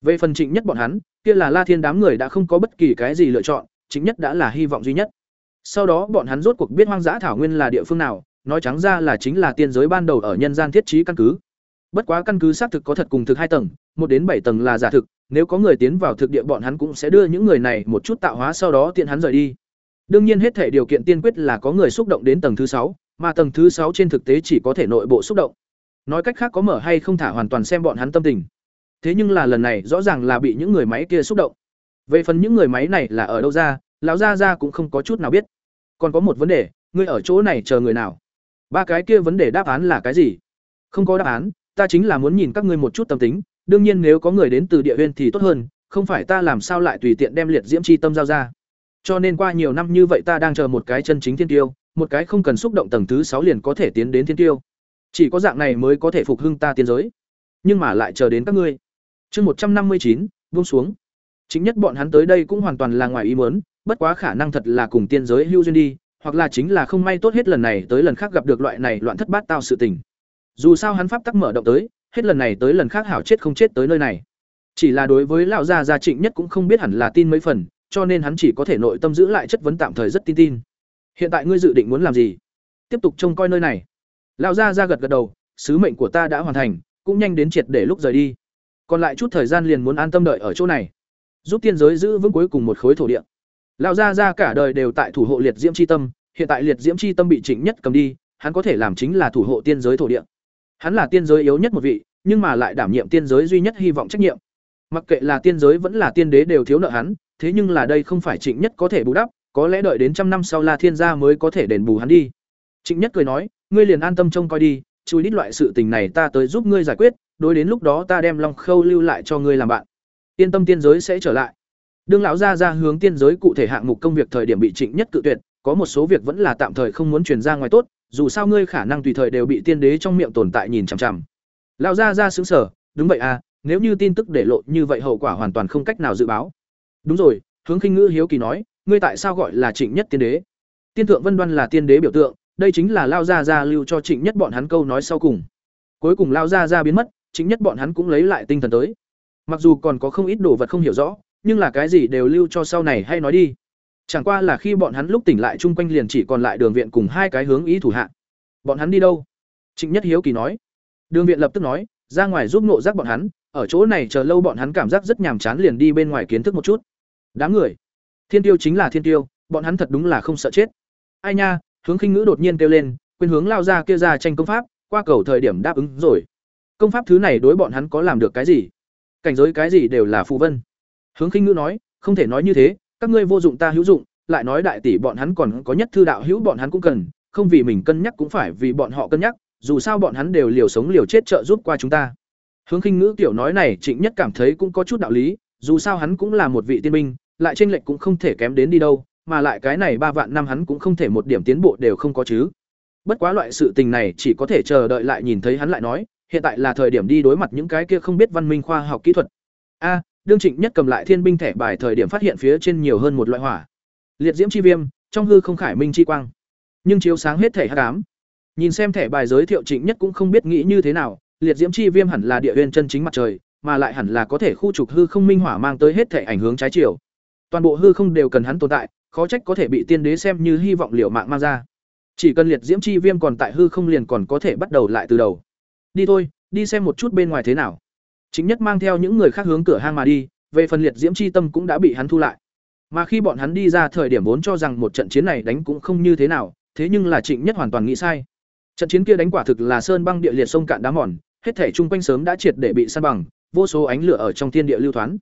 Về phần trịnh nhất bọn hắn kia là la thiên đám người đã không có bất kỳ cái gì lựa chọn, chính nhất đã là hy vọng duy nhất. Sau đó bọn hắn rốt cuộc biết hoang dã thảo nguyên là địa phương nào, nói trắng ra là chính là tiên giới ban đầu ở nhân gian thiết trí căn cứ. Bất quá căn cứ xác thực có thật cùng thực hai tầng, một đến bảy tầng là giả thực, nếu có người tiến vào thực địa bọn hắn cũng sẽ đưa những người này một chút tạo hóa sau đó tiện hắn rời đi. Đương nhiên hết thể điều kiện tiên quyết là có người xúc động đến tầng thứ sáu, mà tầng thứ sáu trên thực tế chỉ có thể nội bộ xúc động. Nói cách khác có mở hay không thả hoàn toàn xem bọn hắn tâm tình thế nhưng là lần này rõ ràng là bị những người máy kia xúc động. Về phần những người máy này là ở đâu ra, lão gia gia cũng không có chút nào biết. Còn có một vấn đề, ngươi ở chỗ này chờ người nào? Ba cái kia vấn đề đáp án là cái gì? Không có đáp án, ta chính là muốn nhìn các ngươi một chút tâm tính, đương nhiên nếu có người đến từ địa huyên thì tốt hơn, không phải ta làm sao lại tùy tiện đem liệt diễm chi tâm giao ra. Cho nên qua nhiều năm như vậy ta đang chờ một cái chân chính thiên tiêu, một cái không cần xúc động tầng thứ sáu liền có thể tiến đến thiên tiêu. Chỉ có dạng này mới có thể phục hưng ta tiến giới. Nhưng mà lại chờ đến các ngươi chương một trăm năm mươi chín, buông xuống. Chính nhất bọn hắn tới đây cũng hoàn toàn là ngoài ý muốn, bất quá khả năng thật là cùng tiên giới hưu duyên đi, hoặc là chính là không may tốt hết lần này tới lần khác gặp được loại này loạn thất bát tao sự tình. Dù sao hắn pháp tắc mở động tới, hết lần này tới lần khác hảo chết không chết tới nơi này. Chỉ là đối với lão gia gia trịnh nhất cũng không biết hẳn là tin mấy phần, cho nên hắn chỉ có thể nội tâm giữ lại chất vấn tạm thời rất tin tin. Hiện tại ngươi dự định muốn làm gì? Tiếp tục trông coi nơi này. Lão gia gia gật gật đầu, sứ mệnh của ta đã hoàn thành, cũng nhanh đến triệt để lúc rời đi còn lại chút thời gian liền muốn an tâm đợi ở chỗ này. Giúp tiên giới giữ vững cuối cùng một khối thổ địa. Lão gia gia cả đời đều tại thủ hộ liệt diễm chi tâm, hiện tại liệt diễm chi tâm bị trịnh nhất cầm đi, hắn có thể làm chính là thủ hộ tiên giới thổ địa. Hắn là tiên giới yếu nhất một vị, nhưng mà lại đảm nhiệm tiên giới duy nhất hy vọng trách nhiệm. Mặc kệ là tiên giới vẫn là tiên đế đều thiếu nợ hắn, thế nhưng là đây không phải trịnh nhất có thể bù đắp, có lẽ đợi đến trăm năm sau la thiên gia mới có thể đền bù hắn đi. Trịnh nhất cười nói, ngươi liền an tâm trông coi đi chui đít loại sự tình này ta tới giúp ngươi giải quyết đối đến lúc đó ta đem long khâu lưu lại cho ngươi làm bạn. Yên tâm tiên giới sẽ trở lại. Đương lão gia ra hướng tiên giới cụ thể hạng mục công việc thời điểm bị trịnh nhất cự tuyệt, có một số việc vẫn là tạm thời không muốn truyền ra ngoài tốt, dù sao ngươi khả năng tùy thời đều bị tiên đế trong miệng tồn tại nhìn chằm chằm. Lão gia ra xứng sở đúng vậy à nếu như tin tức để lộ như vậy hậu quả hoàn toàn không cách nào dự báo. Đúng rồi, hướng khinh ngữ hiếu kỳ nói, ngươi tại sao gọi là trịnh nhất tiên đế? Tiên thượng vân đoan là tiên đế biểu tượng, đây chính là lao gia gia lưu cho trịnh nhất bọn hắn câu nói sau cùng. Cuối cùng lao gia gia biến mất chính nhất bọn hắn cũng lấy lại tinh thần tới. Mặc dù còn có không ít đồ vật không hiểu rõ, nhưng là cái gì đều lưu cho sau này hay nói đi. Chẳng qua là khi bọn hắn lúc tỉnh lại chung quanh liền chỉ còn lại đường viện cùng hai cái hướng ý thủ hạ. Bọn hắn đi đâu? Trịnh nhất hiếu kỳ nói. Đường viện lập tức nói, ra ngoài giúp nộ giác bọn hắn, ở chỗ này chờ lâu bọn hắn cảm giác rất nhàm chán liền đi bên ngoài kiến thức một chút. Đám người. Thiên tiêu chính là thiên tiêu, bọn hắn thật đúng là không sợ chết. Ai nha, hướng khinh ngữ đột nhiên kêu lên, quên hướng lao ra kia ra tranh công pháp, qua cầu thời điểm đáp ứng rồi công pháp thứ này đối bọn hắn có làm được cái gì? Cảnh giới cái gì đều là phù vân. Hướng khinh ngữ nói, không thể nói như thế, các ngươi vô dụng ta hữu dụng, lại nói đại tỷ bọn hắn còn có nhất thư đạo hữu bọn hắn cũng cần, không vì mình cân nhắc cũng phải vì bọn họ cân nhắc, dù sao bọn hắn đều liều sống liều chết trợ giúp qua chúng ta. Hướng khinh ngữ kiểu nói này trịnh nhất cảm thấy cũng có chút đạo lý, dù sao hắn cũng là một vị tiên binh, lại tranh lệch cũng không thể kém đến đi đâu, mà lại cái này ba vạn năm hắn cũng không thể một điểm tiến bộ đều không có chứ. Bất quá loại sự tình này chỉ có thể chờ đợi lại nhìn thấy hắn lại nói hiện tại là thời điểm đi đối mặt những cái kia không biết văn minh khoa học kỹ thuật. A, đương trịnh nhất cầm lại thiên binh thẻ bài thời điểm phát hiện phía trên nhiều hơn một loại hỏa. Liệt diễm chi viêm, trong hư không khải minh chi quang. Nhưng chiếu sáng hết thẻ hắc ám. Nhìn xem thẻ bài giới thiệu trịnh nhất cũng không biết nghĩ như thế nào, liệt diễm chi viêm hẳn là địa nguyên chân chính mặt trời, mà lại hẳn là có thể khu trục hư không minh hỏa mang tới hết thể ảnh hướng trái chiều. Toàn bộ hư không đều cần hắn tồn tại, khó trách có thể bị tiên đế xem như hy vọng liệu mạng mang ra. Chỉ cần liệt diễm chi viêm còn tại hư không liền còn có thể bắt đầu lại từ đầu đi thôi đi xem một chút bên ngoài thế nào. Chính nhất mang theo những người khác hướng cửa hang mà đi về phần liệt diễm chi tâm cũng đã bị hắn thu lại. Mà khi bọn hắn đi ra thời điểm vốn cho rằng một trận chiến này đánh cũng không như thế nào thế nhưng là trịnh nhất hoàn toàn nghĩ sai. Trận chiến kia đánh quả thực là sơn băng địa liệt sông cạn đá mòn hết thể chung quanh sớm đã triệt để bị san bằng vô số ánh lửa ở trong thiên địa lưu thoáng,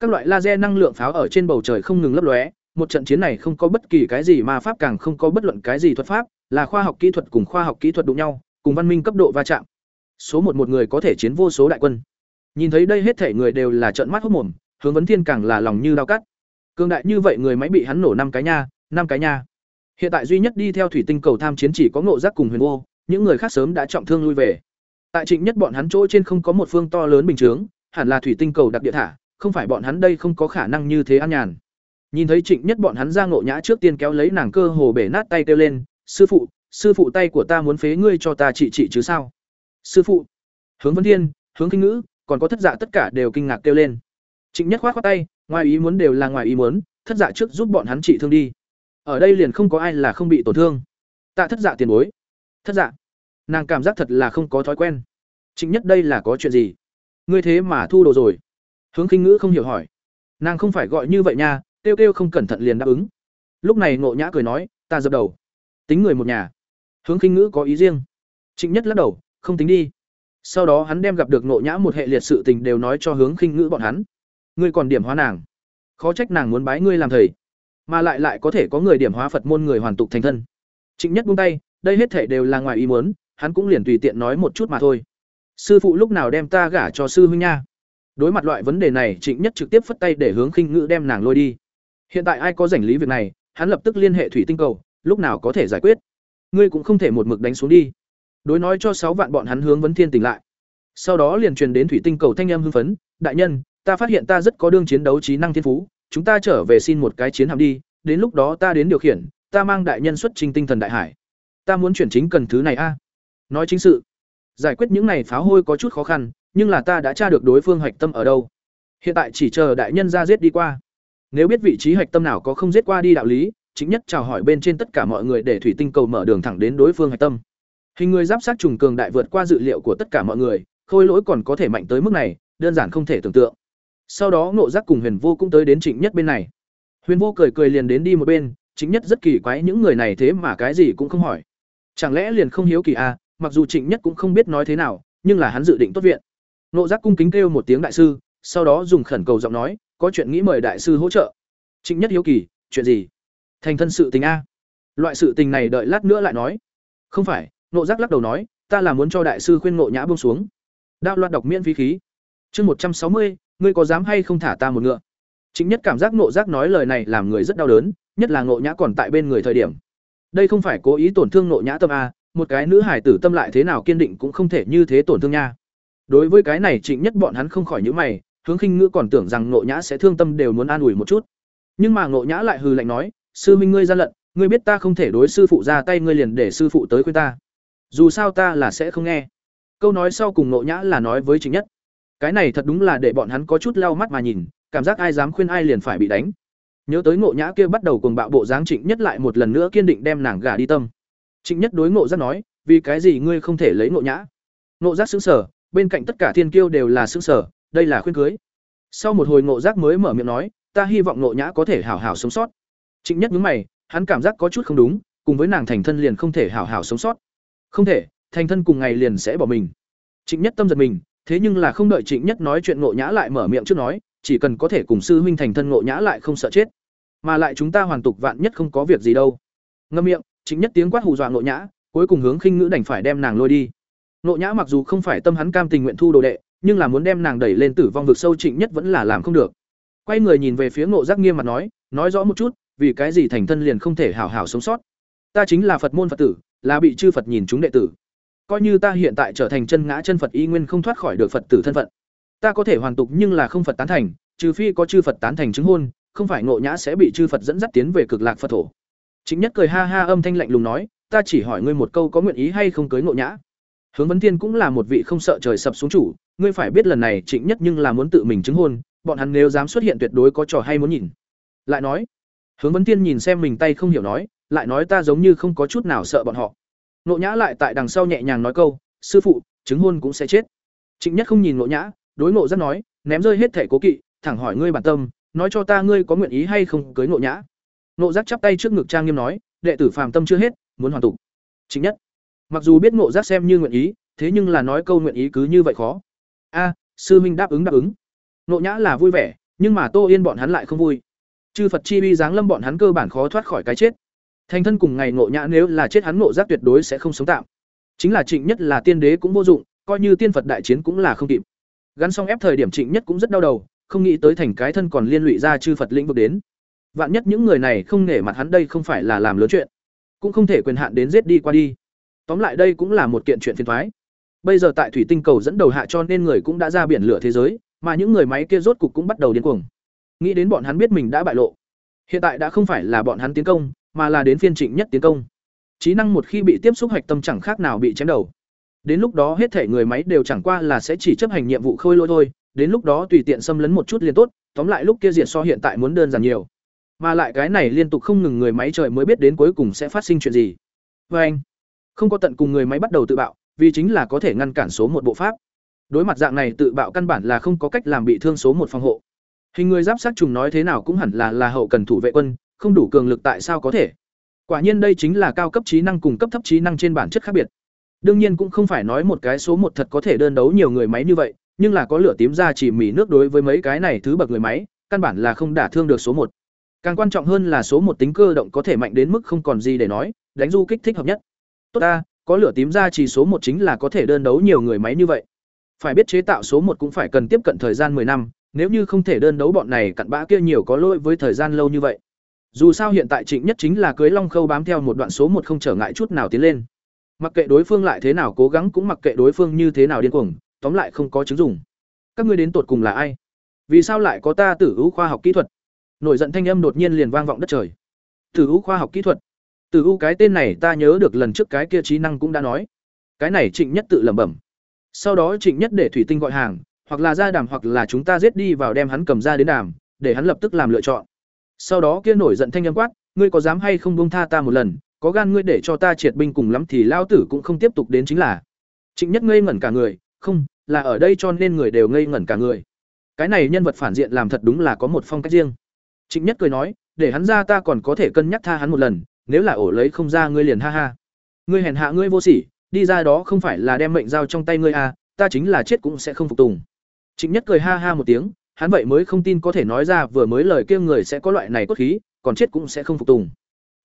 các loại laser năng lượng pháo ở trên bầu trời không ngừng lấp lóe một trận chiến này không có bất kỳ cái gì mà pháp càng không có bất luận cái gì thuật pháp là khoa học kỹ thuật cùng khoa học kỹ thuật đụng nhau cùng văn minh cấp độ va chạm số một một người có thể chiến vô số đại quân. Nhìn thấy đây hết thể người đều là trận mắt hốc mồm, hướng vấn thiên càng là lòng như đau cắt. Cường đại như vậy người máy bị hắn nổ năm cái nha, năm cái nha. Hiện tại duy nhất đi theo thủy tinh cầu tham chiến chỉ có ngộ giác cùng huyền vô, những người khác sớm đã trọng thương lui về. Tại trịnh nhất bọn hắn chỗ trên không có một phương to lớn bình chướng, hẳn là thủy tinh cầu đặc địa thả, không phải bọn hắn đây không có khả năng như thế an nhàn. Nhìn thấy trịnh nhất bọn hắn ra ngộ nhã trước tiên kéo lấy nàng cơ hồ bể nát tay kêu lên, sư phụ sư phụ tay của ta muốn phế ngươi cho ta trị trị chứ sao? Sư phụ. Hướng vấn thiên, hướng kinh ngữ, còn có thất dạ tất cả đều kinh ngạc kêu lên. Trịnh nhất khoát khoát tay, ngoài ý muốn đều là ngoài ý muốn, thất dạ trước giúp bọn hắn trị thương đi. Ở đây liền không có ai là không bị tổn thương. Tạ thất dạ tiền bối. Thất dạ nàng cảm giác thật là không có thói quen. Trịnh nhất đây là có chuyện gì? Ngươi thế mà thu đồ rồi. Hướng khinh ngữ không hiểu hỏi. Nàng không phải gọi như vậy nha, kêu kêu không cẩn thận liền đáp ứng. Lúc này ngộ nhã cười nói, ta dập đầu. Tính người một nhà. Hướng khinh ngữ có ý riêng. Trịnh nhất lắc đầu không tính đi. Sau đó hắn đem gặp được ngộ nhã một hệ liệt sự tình đều nói cho hướng khinh ngữ bọn hắn. Ngươi còn điểm hóa nàng. Khó trách nàng muốn bái ngươi làm thầy, mà lại lại có thể có người điểm hóa phật môn người hoàn tục thành thân. Trịnh nhất buông tay, đây hết thể đều là ngoài ý muốn, hắn cũng liền tùy tiện nói một chút mà thôi. Sư phụ lúc nào đem ta gả cho sư huynh nha? Đối mặt loại vấn đề này, trịnh nhất trực tiếp phất tay để hướng khinh ngữ đem nàng lôi đi. Hiện tại ai có rảnh lý việc này, hắn lập tức liên hệ thủy tinh cầu, lúc nào có thể giải quyết? Ngươi cũng không thể một mực đánh xuống đi đối nói cho sáu vạn bọn hắn hướng vấn thiên tỉnh lại. Sau đó liền truyền đến thủy tinh cầu thanh em hưng phấn, đại nhân, ta phát hiện ta rất có đương chiến đấu trí năng thiên phú, chúng ta trở về xin một cái chiến hạm đi, đến lúc đó ta đến điều khiển, ta mang đại nhân xuất trình tinh thần đại hải. Ta muốn chuyển chính cần thứ này a. Nói chính sự, giải quyết những này pháo hôi có chút khó khăn, nhưng là ta đã tra được đối phương hạch tâm ở đâu. Hiện tại chỉ chờ đại nhân ra giết đi qua. Nếu biết vị trí hạch tâm nào có không giết qua đi đạo lý, chính nhất chào hỏi bên trên tất cả mọi người để thủy tinh cầu mở đường thẳng đến đối phương hạch tâm hình người giáp sát trùng cường đại vượt qua dự liệu của tất cả mọi người, khôi lỗi còn có thể mạnh tới mức này, đơn giản không thể tưởng tượng. Sau đó ngộ giác cùng huyền vô cũng tới đến trịnh nhất bên này. Huyền vô cười cười liền đến đi một bên, trịnh nhất rất kỳ quái những người này thế mà cái gì cũng không hỏi. Chẳng lẽ liền không hiếu kỳ à mặc dù trịnh nhất cũng không biết nói thế nào, nhưng là hắn dự định tốt viện. Ngộ giác cung kính kêu một tiếng đại sư, sau đó dùng khẩn cầu giọng nói, có chuyện nghĩ mời đại sư hỗ trợ. Trịnh nhất hiếu kỳ, chuyện gì? Thành thân sự tình a. Loại sự tình này đợi lát nữa lại nói. Không phải ngộ giác lắc đầu nói, ta là muốn cho đại sư khuyên ngộ nhã buông xuống. Đao loạt đọc miễn phí khí. Chương một trăm sáu mươi, ngươi có dám hay không thả ta một ngựa? Chính nhất cảm giác nộ giác nói lời này làm người rất đau đớn, nhất là ngộ nhã còn tại bên người thời điểm. Đây không phải cố ý tổn thương ngộ nhã tâm a một cái nữ hải tử tâm lại thế nào kiên định cũng không thể như thế tổn thương nha. Đối với cái này trịnh nhất bọn hắn không khỏi nhíu mày, hướng khinh ngữ còn tưởng rằng Ngộ nhã sẽ thương tâm đều muốn an ủi một chút. Nhưng mà Ngộ nhã lại hừ lạnh nói, sư minh ngươi ra lận, ngươi biết ta không thể đối sư phụ ra tay, ngươi liền để sư phụ tới khuyên ta dù sao ta là sẽ không nghe. Câu nói sau cùng nộ nhã là nói với chính nhất. Cái này thật đúng là để bọn hắn có chút lau mắt mà nhìn, cảm giác ai dám khuyên ai liền phải bị đánh. Nhớ tới ngộ nhã kia bắt đầu cùng bạo bộ dáng trịnh nhất lại một lần nữa kiên định đem nàng gả đi tâm. Trịnh nhất đối ngộ giác nói, vì cái gì ngươi không thể lấy ngộ nhã? Ngộ giác xứng sở bên cạnh tất cả thiên kiêu đều là xứng sở đây là khuyên cưới. Sau một hồi ngộ giác mới mở miệng nói, ta hy vọng ngộ nhã có thể hảo hảo sống sót. Trịnh nhất nhướng mày, hắn cảm giác có chút không đúng, cùng với nàng thành thân liền không thể hảo hảo sống sót không thể, thành thân cùng ngày liền sẽ bỏ mình. Trịnh nhất tâm giật mình, thế nhưng là không đợi trịnh nhất nói chuyện ngộ nhã lại mở miệng trước nói, chỉ cần có thể cùng sư huynh thành thân ngộ nhã lại không sợ chết. Mà lại chúng ta hoàn tục vạn nhất không có việc gì đâu. Ngâm miệng, trịnh nhất tiếng quát hù dọa ngộ nhã, cuối cùng hướng khinh ngữ đành phải đem nàng lôi đi. Ngộ nhã mặc dù không phải tâm hắn cam tình nguyện thu đồ đệ, nhưng là muốn đem nàng đẩy lên tử vong vực sâu trịnh nhất vẫn là làm không được. Quay người nhìn về phía ngộ giác nghiêm mặt nói nói rõ một chút, vì cái gì thành thân liền không thể hảo hảo sống sót? Ta chính là phật môn phật tử là bị chư phật nhìn chúng đệ tử. Coi như ta hiện tại trở thành chân ngã chân phật y nguyên không thoát khỏi được phật tử thân phận. Ta có thể hoàn tục nhưng là không phật tán thành, trừ phi có chư phật tán thành chứng hôn, không phải ngộ nhã sẽ bị chư phật dẫn dắt tiến về cực lạc phật thổ. Chính nhất cười ha ha âm thanh lạnh lùng nói, ta chỉ hỏi ngươi một câu có nguyện ý hay không cưới ngộ nhã. Hướng vấn thiên cũng là một vị không sợ trời sập xuống chủ, ngươi phải biết lần này trịnh nhất nhưng là muốn tự mình chứng hôn, bọn hắn nếu dám xuất hiện tuyệt đối có trò hay muốn nhìn. Lại nói hướng vấn thiên nhìn xem mình tay không hiểu nói, lại nói ta giống như không có chút nào sợ bọn họ. Nộ nhã lại tại đằng sau nhẹ nhàng nói câu, sư phụ, chứng hôn cũng sẽ chết. Trịnh nhất không nhìn Nộ nhã, đối ngộ giác nói, ném rơi hết thể cố kỵ, thẳng hỏi ngươi bản tâm, nói cho ta ngươi có nguyện ý hay không cưới ngộ nhã. Ngộ giác chắp tay trước ngực trang nghiêm nói, đệ tử phàm tâm chưa hết, muốn hoàn tục. Trịnh nhất, mặc dù biết ngộ giác xem như nguyện ý, thế nhưng là nói câu nguyện ý cứ như vậy khó. A, sư huynh đáp ứng đáp ứng. Nộ nhã là vui vẻ, nhưng mà tô yên bọn hắn lại không vui chư phật chi uy giáng lâm bọn hắn cơ bản khó thoát khỏi cái chết. Thành thân cùng ngày ngộ nhã nếu là chết hắn ngộ giác tuyệt đối sẽ không sống tạm. Chính là trịnh nhất là tiên đế cũng vô dụng, coi như tiên phật đại chiến cũng là không kịp. Gắn xong ép thời điểm trịnh nhất cũng rất đau đầu, không nghĩ tới thành cái thân còn liên lụy ra chư phật lĩnh vực đến. Vạn nhất những người này không nể mặt hắn đây không phải là làm lớn chuyện, cũng không thể quyền hạn đến giết đi qua đi. Tóm lại đây cũng là một kiện chuyện phiền thoái bây giờ tại thủy tinh cầu dẫn đầu hạ cho nên người cũng đã ra biển lửa thế giới, mà những người máy kia rốt cục cũng bắt đầu điên cuồng nghĩ đến bọn hắn biết mình đã bại lộ. Hiện tại đã không phải là bọn hắn tiến công, mà là đến phiên trịnh nhất tiến công. Trí năng một khi bị tiếp xúc hạch tâm chẳng khác nào bị chém đầu. Đến lúc đó hết thể người máy đều chẳng qua là sẽ chỉ chấp hành nhiệm vụ khôi lỗi thôi, đến lúc đó tùy tiện xâm lấn một chút liền tốt, tóm lại lúc kia diện so hiện tại muốn đơn giản nhiều. Mà lại cái này liên tục không ngừng người máy trời mới biết đến cuối cùng sẽ phát sinh chuyện gì. Vê anh, không có tận cùng người máy bắt đầu tự bạo, vì chính là có thể ngăn cản số một bộ pháp. Đối mặt dạng này tự bạo căn bản là không có cách làm bị thương số một phòng hộ hình người giáp sát trùng nói thế nào cũng hẳn là là hậu cần thủ vệ quân, không đủ cường lực tại sao có thể? Quả nhiên đây chính là cao cấp trí năng cùng cấp thấp trí năng trên bản chất khác biệt. Đương nhiên cũng không phải nói một cái số một thật có thể đơn đấu nhiều người máy như vậy, nhưng là có lửa tím ra chỉ mỉ nước đối với mấy cái này thứ bậc người máy, căn bản là không đả thương được số một. Càng quan trọng hơn là số một tính cơ động có thể mạnh đến mức không còn gì để nói, đánh du kích thích hợp nhất. Tốt ta, có lửa tím ra chỉ số một chính là có thể đơn đấu nhiều người máy như vậy. Phải biết chế tạo số một cũng phải cần tiếp cận thời gian 10 năm nếu như không thể đơn đấu bọn này cặn bã kia nhiều có lỗi với thời gian lâu như vậy. Dù sao hiện tại trịnh nhất chính là cưới long khâu bám theo một đoạn số một không trở ngại chút nào tiến lên. Mặc kệ đối phương lại thế nào cố gắng cũng mặc kệ đối phương như thế nào điên cuồng, tóm lại không có chứng dùng các ngươi đến tột cùng là ai? Vì sao lại có ta tử hữu khoa học kỹ thuật? Nổi giận thanh âm đột nhiên liền vang vọng đất trời. Tử hữu khoa học kỹ thuật? Tử hữu cái tên này ta nhớ được lần trước cái kia trí năng cũng đã nói. Cái này trịnh nhất tự lẩm bẩm. Sau đó trịnh nhất để thủy tinh gọi hàng hoặc là ra đàm hoặc là chúng ta giết đi vào đem hắn cầm ra đến đàm, để hắn lập tức làm lựa chọn. Sau đó kia nổi giận thanh âm quát, ngươi có dám hay không buông tha ta một lần, có gan ngươi để cho ta triệt binh cùng lắm thì lao tử cũng không tiếp tục đến chính là. Trịnh nhất ngây ngẩn cả người, không, là ở đây cho nên người đều ngây ngẩn cả người. Cái này nhân vật phản diện làm thật đúng là có một phong cách riêng. Trịnh nhất cười nói, để hắn ra ta còn có thể cân nhắc tha hắn một lần, nếu là ổ lấy không ra ngươi liền ha ha. Ngươi hèn hạ ngươi vô sỉ, đi ra đó không phải là đem mệnh giao trong tay ngươi à ta chính là chết cũng sẽ không phục tùng trịnh nhất cười ha ha một tiếng, hắn vậy mới không tin có thể nói ra vừa mới lời kia người sẽ có loại này cốt khí, còn chết cũng sẽ không phục tùng.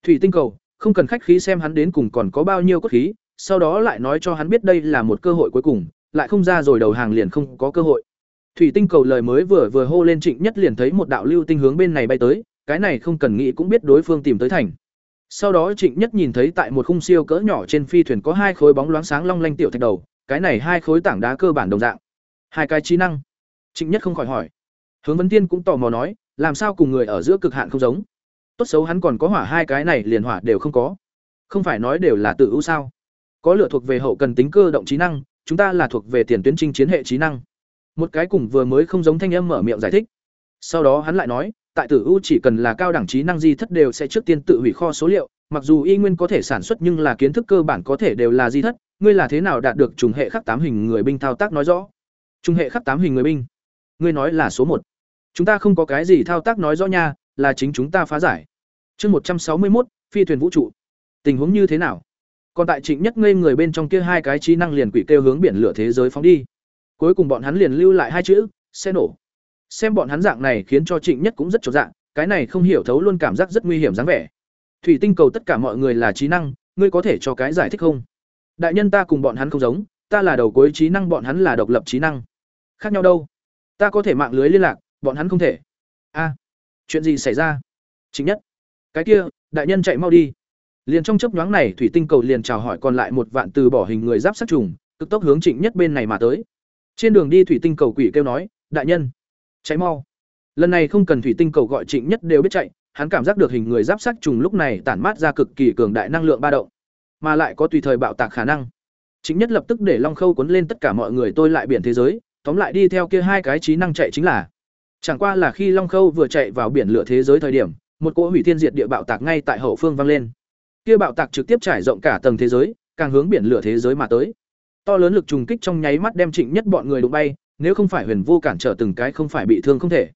Thủy tinh cầu, không cần khách khí xem hắn đến cùng còn có bao nhiêu cốt khí, sau đó lại nói cho hắn biết đây là một cơ hội cuối cùng, lại không ra rồi đầu hàng liền không có cơ hội. Thủy tinh cầu lời mới vừa vừa hô lên trịnh nhất liền thấy một đạo lưu tinh hướng bên này bay tới, cái này không cần nghĩ cũng biết đối phương tìm tới thành. Sau đó trịnh nhất nhìn thấy tại một khung siêu cỡ nhỏ trên phi thuyền có hai khối bóng loáng sáng long lanh tiểu thạch đầu, cái này hai khối tảng đá cơ bản đồng dạng hai cái trí năng. Trịnh nhất không khỏi hỏi. Hướng vấn tiên cũng tò mò nói, làm sao cùng người ở giữa cực hạn không giống? Tốt xấu hắn còn có hỏa hai cái này liền hỏa đều không có. Không phải nói đều là tự ưu sao? Có lựa thuộc về hậu cần tính cơ động trí năng, chúng ta là thuộc về tiền tuyến trinh chiến hệ trí năng. Một cái cùng vừa mới không giống thanh âm mở miệng giải thích. Sau đó hắn lại nói, tại tử u chỉ cần là cao đẳng trí năng di thất đều sẽ trước tiên tự hủy kho số liệu, mặc dù y nguyên có thể sản xuất nhưng là kiến thức cơ bản có thể đều là di thất. Ngươi là thế nào đạt được trùng hệ khắc tám hình người binh thao tác nói rõ? Trung hệ khắc tám hình người binh. Ngươi nói là số một. Chúng ta không có cái gì thao tác nói rõ nha, là chính chúng ta phá giải. Chương một trăm sáu mươi một phi thuyền vũ trụ. Tình huống như thế nào? Còn tại trịnh nhất ngây người bên trong kia hai cái trí năng liền quỷ kêu hướng biển lửa thế giới phóng đi. Cuối cùng bọn hắn liền lưu lại hai chữ, xe nổ. Xem bọn hắn dạng này khiến cho trịnh nhất cũng rất trọn dạng cái này không hiểu thấu luôn cảm giác rất nguy hiểm dáng vẻ. Thủy tinh cầu tất cả mọi người là trí năng, ngươi có thể cho cái giải thích không? Đại nhân ta cùng bọn hắn không giống, ta là đầu cuối trí năng, bọn hắn là độc lập trí năng khác nhau đâu? Ta có thể mạng lưới liên lạc, bọn hắn không thể. A, chuyện gì xảy ra? Chính nhất. Cái kia, đại nhân chạy mau đi. Liền trong chớp nhoáng này, thủy tinh cầu liền chào hỏi còn lại một vạn từ bỏ hình người giáp sát trùng, cực tốc hướng trịnh nhất bên này mà tới. Trên đường đi thủy tinh cầu quỷ kêu nói, đại nhân, chạy mau. Lần này không cần thủy tinh cầu gọi trịnh nhất đều biết chạy, hắn cảm giác được hình người giáp sát trùng lúc này tản mát ra cực kỳ cường đại năng lượng ba động, mà lại có tùy thời bạo tạc khả năng. Trịnh nhất lập tức để long khâu cuốn lên tất cả mọi người tôi lại biển thế giới tóm lại đi theo kia hai cái trí năng chạy chính là chẳng qua là khi long khâu vừa chạy vào biển lửa thế giới thời điểm một cỗ hủy thiên diệt địa bạo tạc ngay tại hậu phương vang lên kia bạo tạc trực tiếp trải rộng cả tầng thế giới càng hướng biển lửa thế giới mà tới To lớn lực trùng kích trong nháy mắt đem Trịnh Nhất bọn người đụng bay, nếu không phải Huyền Vô cản trở từng cái không phải bị thương không thể.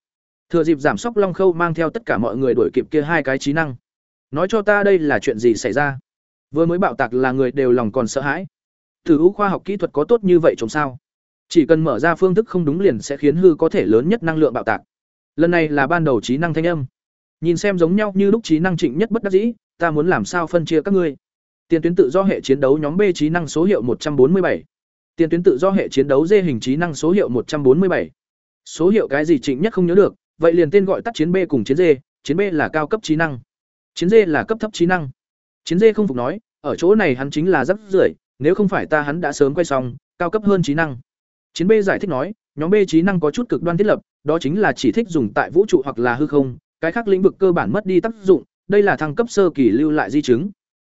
Thừa dịp giảm sốc Long Khâu mang theo tất cả mọi người đuổi kịp kia hai cái trí năng. Nói cho ta đây là chuyện gì xảy ra? Vừa mới bạo tạc là người đều lòng còn sợ hãi. thử u khoa học kỹ thuật có tốt như vậy chống sao? Chỉ cần mở ra phương thức không đúng liền sẽ khiến hư có thể lớn nhất năng lượng bạo tạc. Lần này là ban đầu trí năng thanh âm. Nhìn xem giống nhau như lúc trí năng Trịnh Nhất bất đắc dĩ, ta muốn làm sao phân chia các ngươi. Tiền tuyến tự do hệ chiến đấu nhóm B trí năng số hiệu 147. Tiền tuyến tự do hệ chiến đấu D hình trí năng số hiệu 147. Số hiệu cái gì Trịnh Nhất không nhớ được, vậy liền tên gọi tắt chiến B cùng chiến D, chiến B là cao cấp trí năng, chiến D là cấp thấp trí năng. Chiến D không phục nói, ở chỗ này hắn chính là rất rưởi, nếu không phải ta hắn đã sớm quay xong, cao cấp hơn trí năng. Chiến B giải thích nói, nhóm B trí năng có chút cực đoan thiết lập, đó chính là chỉ thích dùng tại vũ trụ hoặc là hư không, cái khác lĩnh vực cơ bản mất đi tác dụng, đây là thăng cấp sơ kỳ lưu lại di chứng.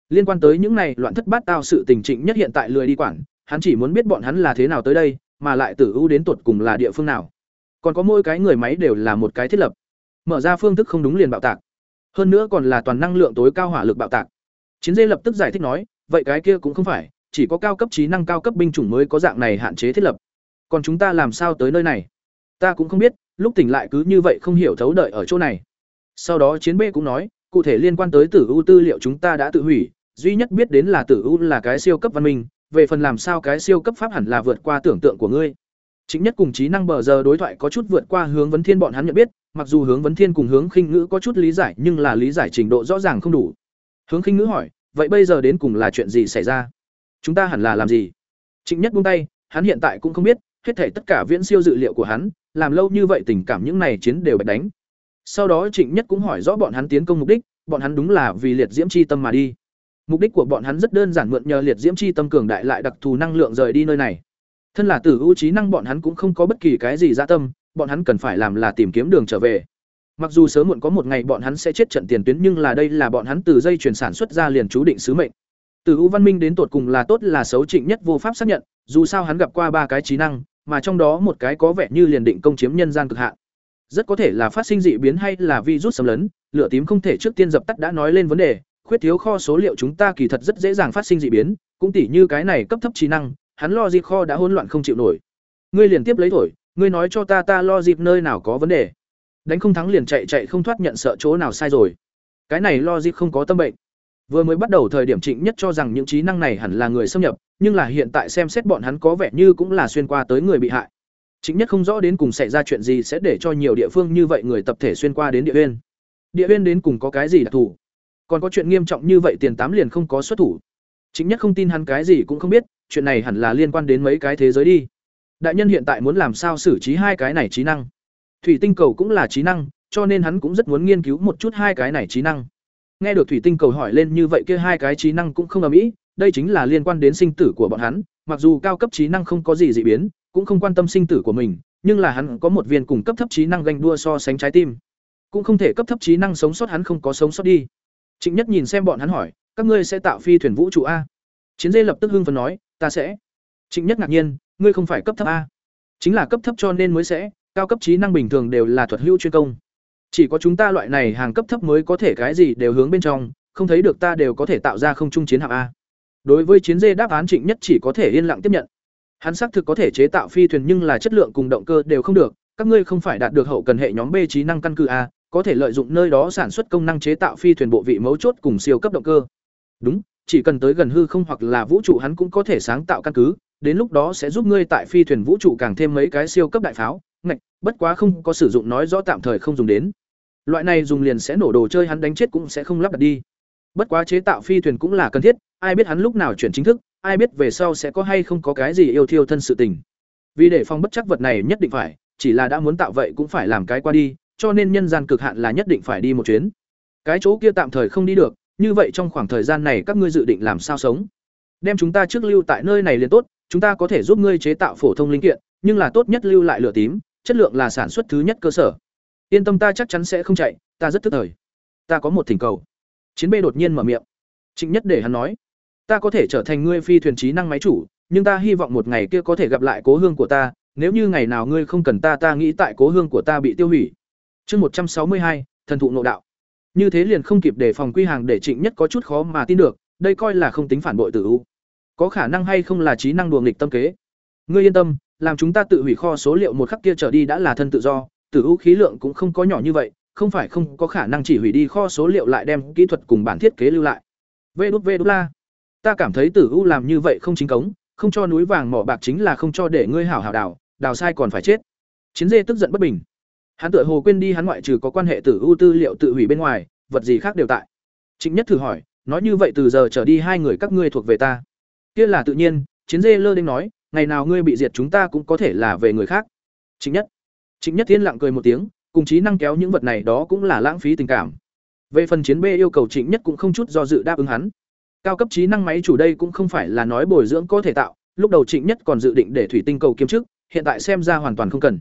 Liên quan tới những này loạn thất bát tao sự tình trịnh nhất hiện tại lười đi quản, hắn chỉ muốn biết bọn hắn là thế nào tới đây, mà lại tử ưu đến tuột cùng là địa phương nào. Còn có mỗi cái người máy đều là một cái thiết lập. Mở ra phương thức không đúng liền bạo tạc. Hơn nữa còn là toàn năng lượng tối cao hỏa lực bạo tạc. Chiến dê lập tức giải thích nói, vậy cái kia cũng không phải, chỉ có cao cấp trí năng cao cấp binh chủng mới có dạng này hạn chế thiết lập. Còn chúng ta làm sao tới nơi này? Ta cũng không biết, lúc tỉnh lại cứ như vậy không hiểu thấu đợi ở chỗ này. Sau đó chiến B cũng nói, cụ thể liên quan tới tử u tư liệu chúng ta đã tự hủy, duy nhất biết đến là tử u là cái siêu cấp văn minh, về phần làm sao cái siêu cấp pháp hẳn là vượt qua tưởng tượng của ngươi. Chính nhất cùng trí năng bờ giờ đối thoại có chút vượt qua hướng vấn thiên bọn hắn nhận biết, mặc dù hướng vấn thiên cùng hướng khinh ngữ có chút lý giải nhưng là lý giải trình độ rõ ràng không đủ. Hướng khinh ngữ hỏi, vậy bây giờ đến cùng là chuyện gì xảy ra? Chúng ta hẳn là làm gì? Trịnh Nhất buông tay, hắn hiện tại cũng không biết, hết thảy tất cả viễn siêu dự liệu của hắn, làm lâu như vậy tình cảm những này chiến đều bạch đánh. Sau đó Trịnh Nhất cũng hỏi rõ bọn hắn tiến công mục đích, bọn hắn đúng là vì liệt diễm chi tâm mà đi. Mục đích của bọn hắn rất đơn giản mượn nhờ liệt diễm chi tâm cường đại lại đặc thù năng lượng rời đi nơi này. Thân là tử ưu trí năng bọn hắn cũng không có bất kỳ cái gì dạ tâm, bọn hắn cần phải làm là tìm kiếm đường trở về. Mặc dù sớm muộn có một ngày bọn hắn sẽ chết trận tiền tuyến nhưng là đây là bọn hắn từ dây chuyển sản xuất ra liền chú định sứ mệnh. từ ưu văn minh đến tột cùng là tốt là xấu trịnh nhất vô pháp xác nhận, dù sao hắn gặp qua ba cái trí năng, mà trong đó một cái có vẻ như liền định công chiếm nhân gian cực hạn. Rất có thể là phát sinh dị biến hay là virus xâm lấn, lửa tím không thể trước tiên dập tắt đã nói lên vấn đề, khuyết thiếu kho số liệu chúng ta kỳ thật rất dễ dàng phát sinh dị biến, cũng tỉ như cái này cấp thấp trí năng, hắn lo dịp kho đã hỗn loạn không chịu nổi. Ngươi liền tiếp lấy thổi, ngươi nói cho ta ta lo dịp nơi nào có vấn đề. Đánh không thắng liền chạy chạy không thoát nhận sợ chỗ nào sai rồi. Cái này lo dịp không có tâm bệnh. Vừa mới bắt đầu thời điểm Trịnh Nhất cho rằng những trí năng này hẳn là người xâm nhập, nhưng là hiện tại xem xét bọn hắn có vẻ như cũng là xuyên qua tới người bị hại. Trịnh Nhất không rõ đến cùng xảy ra chuyện gì sẽ để cho nhiều địa phương như vậy người tập thể xuyên qua đến địa viên. Địa viên đến cùng có cái gì đặc thù? Còn có chuyện nghiêm trọng như vậy tiền tám liền không có xuất thủ. Trịnh Nhất không tin hắn cái gì cũng không biết, chuyện này hẳn là liên quan đến mấy cái thế giới đi. Đại nhân hiện tại muốn làm sao xử trí hai cái này trí năng. Thủy tinh cầu cũng là trí năng, cho nên hắn cũng rất muốn nghiên cứu một chút hai cái này trí năng. Nghe được thủy tinh cầu hỏi lên như vậy kia hai cái trí năng cũng không ầm ĩ, đây chính là liên quan đến sinh tử của bọn hắn, mặc dù cao cấp trí năng không có gì dị biến, cũng không quan tâm sinh tử của mình, nhưng là hắn có một viên cùng cấp thấp trí năng ganh đua so sánh trái tim. Cũng không thể cấp thấp trí năng sống sót hắn không có sống sót đi. Trịnh Nhất nhìn xem bọn hắn hỏi, các ngươi sẽ tạo phi thuyền vũ trụ a? Chiến Dê lập tức hưng phấn nói, ta sẽ. Trịnh Nhất ngạc nhiên, ngươi không phải cấp thấp a? Chính là cấp thấp cho nên mới sẽ, cao cấp trí năng bình thường đều là thuật hữu chuyên công. Chỉ có chúng ta loại này hàng cấp thấp mới có thể cái gì đều hướng bên trong, không thấy được ta đều có thể tạo ra không trung chiến hạm a. Đối với chiến dê đáp án Trịnh Nhất chỉ có thể yên lặng tiếp nhận. Hắn xác thực có thể chế tạo phi thuyền nhưng là chất lượng cùng động cơ đều không được, các ngươi không phải đạt được hậu cần hệ nhóm B trí năng căn cứ a, có thể lợi dụng nơi đó sản xuất công năng chế tạo phi thuyền bộ vị mấu chốt cùng siêu cấp động cơ. Đúng, chỉ cần tới gần hư không hoặc là vũ trụ hắn cũng có thể sáng tạo căn cứ, đến lúc đó sẽ giúp ngươi tại phi thuyền vũ trụ càng thêm mấy cái siêu cấp đại pháo, ngạch, bất quá không có sử dụng nói rõ tạm thời không dùng đến. Loại này dùng liền sẽ nổ đồ chơi hắn đánh chết cũng sẽ không lắp đặt đi. Bất quá chế tạo phi thuyền cũng là cần thiết, ai biết hắn lúc nào chuyển chính thức, ai biết về sau sẽ có hay không có cái gì yêu thiêu thân sự tình. Vì để phòng bất chắc vật này nhất định phải, chỉ là đã muốn tạo vậy cũng phải làm cái qua đi, cho nên nhân gian cực hạn là nhất định phải đi một chuyến. Cái chỗ kia tạm thời không đi được, như vậy trong khoảng thời gian này các ngươi dự định làm sao sống? Đem chúng ta trước lưu tại nơi này liền tốt, chúng ta có thể giúp ngươi chế tạo phổ thông linh kiện, nhưng là tốt nhất lưu lại lửa tím, chất lượng là sản xuất thứ nhất cơ sở. Yên tâm ta chắc chắn sẽ không chạy, ta rất tức thời. Ta có một thỉnh cầu. Chiến Bê đột nhiên mở miệng. Trịnh Nhất để hắn nói, ta có thể trở thành ngươi phi thuyền trí năng máy chủ, nhưng ta hy vọng một ngày kia có thể gặp lại cố hương của ta, nếu như ngày nào ngươi không cần ta ta nghĩ tại cố hương của ta bị tiêu hủy. Chương một trăm sáu mươi hai, thần thụ nội đạo. Như thế liền không kịp để phòng quy hàng để Trịnh Nhất có chút khó mà tin được, đây coi là không tính phản bội tử u. có khả năng hay không là trí năng đùa nghịch tâm kế ngươi yên tâm làm chúng ta tự hủy kho số liệu một khắc kia trở đi đã là thân tự do tử u khí lượng cũng không có nhỏ như vậy, không phải không có khả năng chỉ hủy đi kho số liệu lại đem kỹ thuật cùng bản thiết kế lưu lại. Vê đút vê đút la. Ta cảm thấy tử u làm như vậy không chính cống, không cho núi vàng mỏ bạc chính là không cho để ngươi hảo hảo đào đào sai còn phải chết. Chiến dê tức giận bất bình. Hắn tựa hồ quên đi hắn ngoại trừ có quan hệ tử u tư liệu tự hủy bên ngoài, vật gì khác đều tại. Trịnh nhất thử hỏi, nói như vậy từ giờ trở đi hai người các ngươi thuộc về ta. Kia là tự nhiên, chiến dê lơ đênh nói, ngày nào ngươi bị diệt chúng ta cũng có thể là về người khác. Trịnh nhất trịnh nhất thiên lặng cười một tiếng, cùng chí năng kéo những vật này đó cũng là lãng phí tình cảm. Về phần chiến b yêu cầu trịnh nhất cũng không chút do dự đáp ứng hắn. Cao cấp trí năng máy chủ đây cũng không phải là nói bồi dưỡng có thể tạo, lúc đầu trịnh nhất còn dự định để thủy tinh cầu kiếm trước hiện tại xem ra hoàn toàn không cần.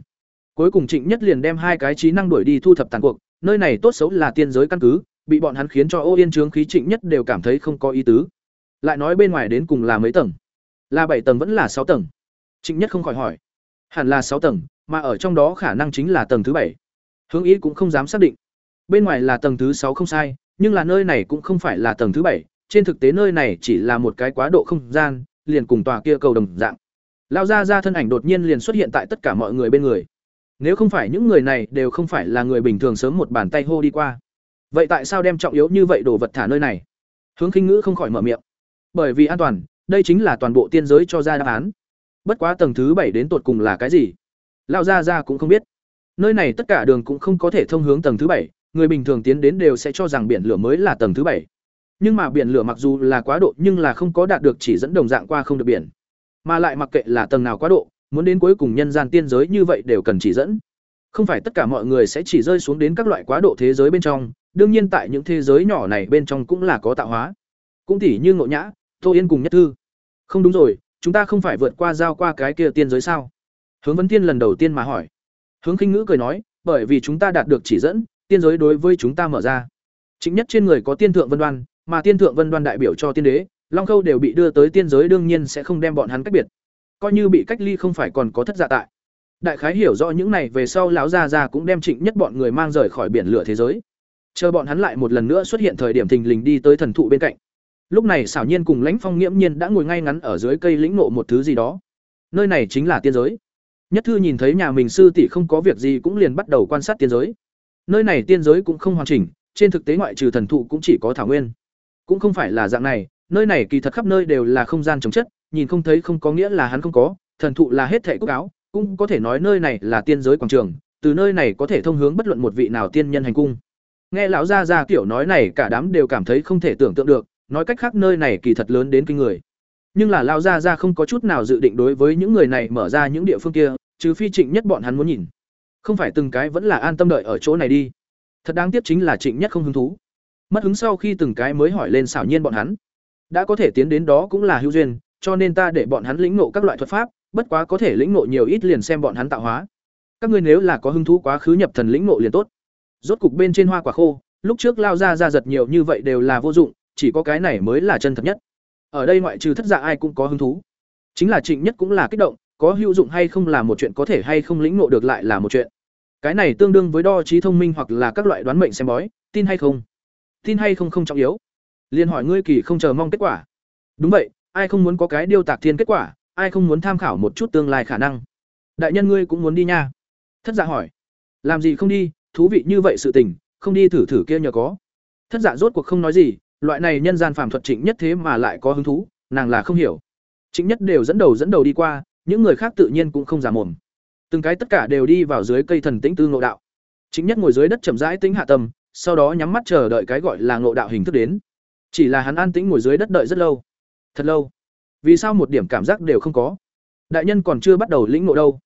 Cuối cùng trịnh nhất liền đem hai cái trí năng đuổi đi thu thập tàn cuộc, nơi này tốt xấu là tiên giới căn cứ, bị bọn hắn khiến cho ô yên trướng khí trịnh nhất đều cảm thấy không có ý tứ. Lại nói bên ngoài đến cùng là mấy tầng? Là bảy tầng vẫn là sáu tầng? Trịnh nhất không khỏi hỏi. Hẳn là sáu tầng mà ở trong đó khả năng chính là tầng thứ bảy. Hướng ý cũng không dám xác định. Bên ngoài là tầng thứ sáu không sai, nhưng là nơi này cũng không phải là tầng thứ bảy, trên thực tế nơi này chỉ là một cái quá độ không gian, liền cùng tòa kia cầu đồng dạng. Lao ra ra thân ảnh đột nhiên liền xuất hiện tại tất cả mọi người bên người. Nếu không phải những người này đều không phải là người bình thường sớm một bàn tay hô đi qua. Vậy tại sao đem trọng yếu như vậy đồ vật thả nơi này? Hướng khinh ngữ không khỏi mở miệng. Bởi vì an toàn, đây chính là toàn bộ tiên giới cho ra đáp án. Bất quá tầng thứ bảy đến tột cùng là cái gì? Lao ra ra cũng không biết. Nơi này tất cả đường cũng không có thể thông hướng tầng thứ bảy, người bình thường tiến đến đều sẽ cho rằng biển lửa mới là tầng thứ bảy. Nhưng mà biển lửa mặc dù là quá độ nhưng là không có đạt được chỉ dẫn đồng dạng qua không được biển. Mà lại mặc kệ là tầng nào quá độ, muốn đến cuối cùng nhân gian tiên giới như vậy đều cần chỉ dẫn. Không phải tất cả mọi người sẽ chỉ rơi xuống đến các loại quá độ thế giới bên trong, đương nhiên tại những thế giới nhỏ này bên trong cũng là có tạo hóa. Cũng tỉ như ngộ nhã, tô yên cùng nhất thư. Không đúng rồi, chúng ta không phải vượt qua giao qua cái kia tiên giới sao? Hướng vấn tiên lần đầu tiên mà hỏi. Hướng khinh ngữ cười nói, bởi vì chúng ta đạt được chỉ dẫn, tiên giới đối với chúng ta mở ra. Chính nhất trên người có tiên thượng vân đoan, mà tiên thượng vân đoan đại biểu cho tiên đế, long khâu đều bị đưa tới tiên giới đương nhiên sẽ không đem bọn hắn cách biệt. Coi như bị cách ly không phải còn có thất dạ tại. Đại khái hiểu rõ những này về sau lão gia gia cũng đem trịnh nhất bọn người mang rời khỏi biển lửa thế giới. Chờ bọn hắn lại một lần nữa xuất hiện thời điểm thình lình đi tới thần thụ bên cạnh. Lúc này xảo nhiên cùng lãnh phong nghiễm nhiên đã ngồi ngay ngắn ở dưới cây lĩnh nộ một thứ gì đó. Nơi này chính là tiên giới nhất thư nhìn thấy nhà mình sư tỷ không có việc gì cũng liền bắt đầu quan sát tiên giới. Nơi này tiên giới cũng không hoàn chỉnh, trên thực tế ngoại trừ thần thụ cũng chỉ có thảo nguyên. Cũng không phải là dạng này, nơi này kỳ thật khắp nơi đều là không gian chống chất, nhìn không thấy không có nghĩa là hắn không có, thần thụ là hết thảy quốc áo, cũng có thể nói nơi này là tiên giới quảng trường, từ nơi này có thể thông hướng bất luận một vị nào tiên nhân hành cung. Nghe lão gia gia kiểu nói này, cả đám đều cảm thấy không thể tưởng tượng được, nói cách khác nơi này kỳ thật lớn đến kinh người. Nhưng là lão gia gia không có chút nào dự định đối với những người này mở ra những địa phương kia trừ phi trịnh nhất bọn hắn muốn nhìn. Không phải từng cái vẫn là an tâm đợi ở chỗ này đi. Thật đáng tiếc chính là trịnh nhất không hứng thú. Mất hứng sau khi từng cái mới hỏi lên xảo nhiên bọn hắn. Đã có thể tiến đến đó cũng là hữu duyên, cho nên ta để bọn hắn lĩnh ngộ các loại thuật pháp, bất quá có thể lĩnh ngộ nhiều ít liền xem bọn hắn tạo hóa. Các ngươi nếu là có hứng thú quá khứ nhập thần lĩnh ngộ liền tốt. Rốt cục bên trên hoa quả khô, lúc trước lao ra ra giật nhiều như vậy đều là vô dụng, chỉ có cái này mới là chân thật nhất. Ở đây ngoại trừ thất dạ ai cũng có hứng thú. Chính là trịnh nhất cũng là kích động có hữu dụng hay không là một chuyện có thể hay không lĩnh ngộ được lại là một chuyện. Cái này tương đương với đo trí thông minh hoặc là các loại đoán mệnh xem bói, tin hay không? Tin hay không không trọng yếu. Liền hỏi ngươi kỳ không chờ mong kết quả. Đúng vậy, ai không muốn có cái điêu tạc thiên kết quả, ai không muốn tham khảo một chút tương lai khả năng. Đại nhân ngươi cũng muốn đi nha. Thất dạ hỏi. Làm gì không đi, thú vị như vậy sự tình, không đi thử thử kia nhờ có. Thất dạ rốt cuộc không nói gì, loại này nhân gian phàm thuật trịnh nhất thế mà lại có hứng thú, nàng là không hiểu. Trịnh nhất đều dẫn đầu dẫn đầu đi qua những người khác tự nhiên cũng không giả mồm. Từng cái tất cả đều đi vào dưới cây thần tĩnh tư ngộ đạo. Chính nhất ngồi dưới đất chậm rãi tính hạ tâm, sau đó nhắm mắt chờ đợi cái gọi là ngộ đạo hình thức đến. Chỉ là hắn an tĩnh ngồi dưới đất đợi rất lâu. Thật lâu. Vì sao một điểm cảm giác đều không có? Đại nhân còn chưa bắt đầu lĩnh ngộ đâu.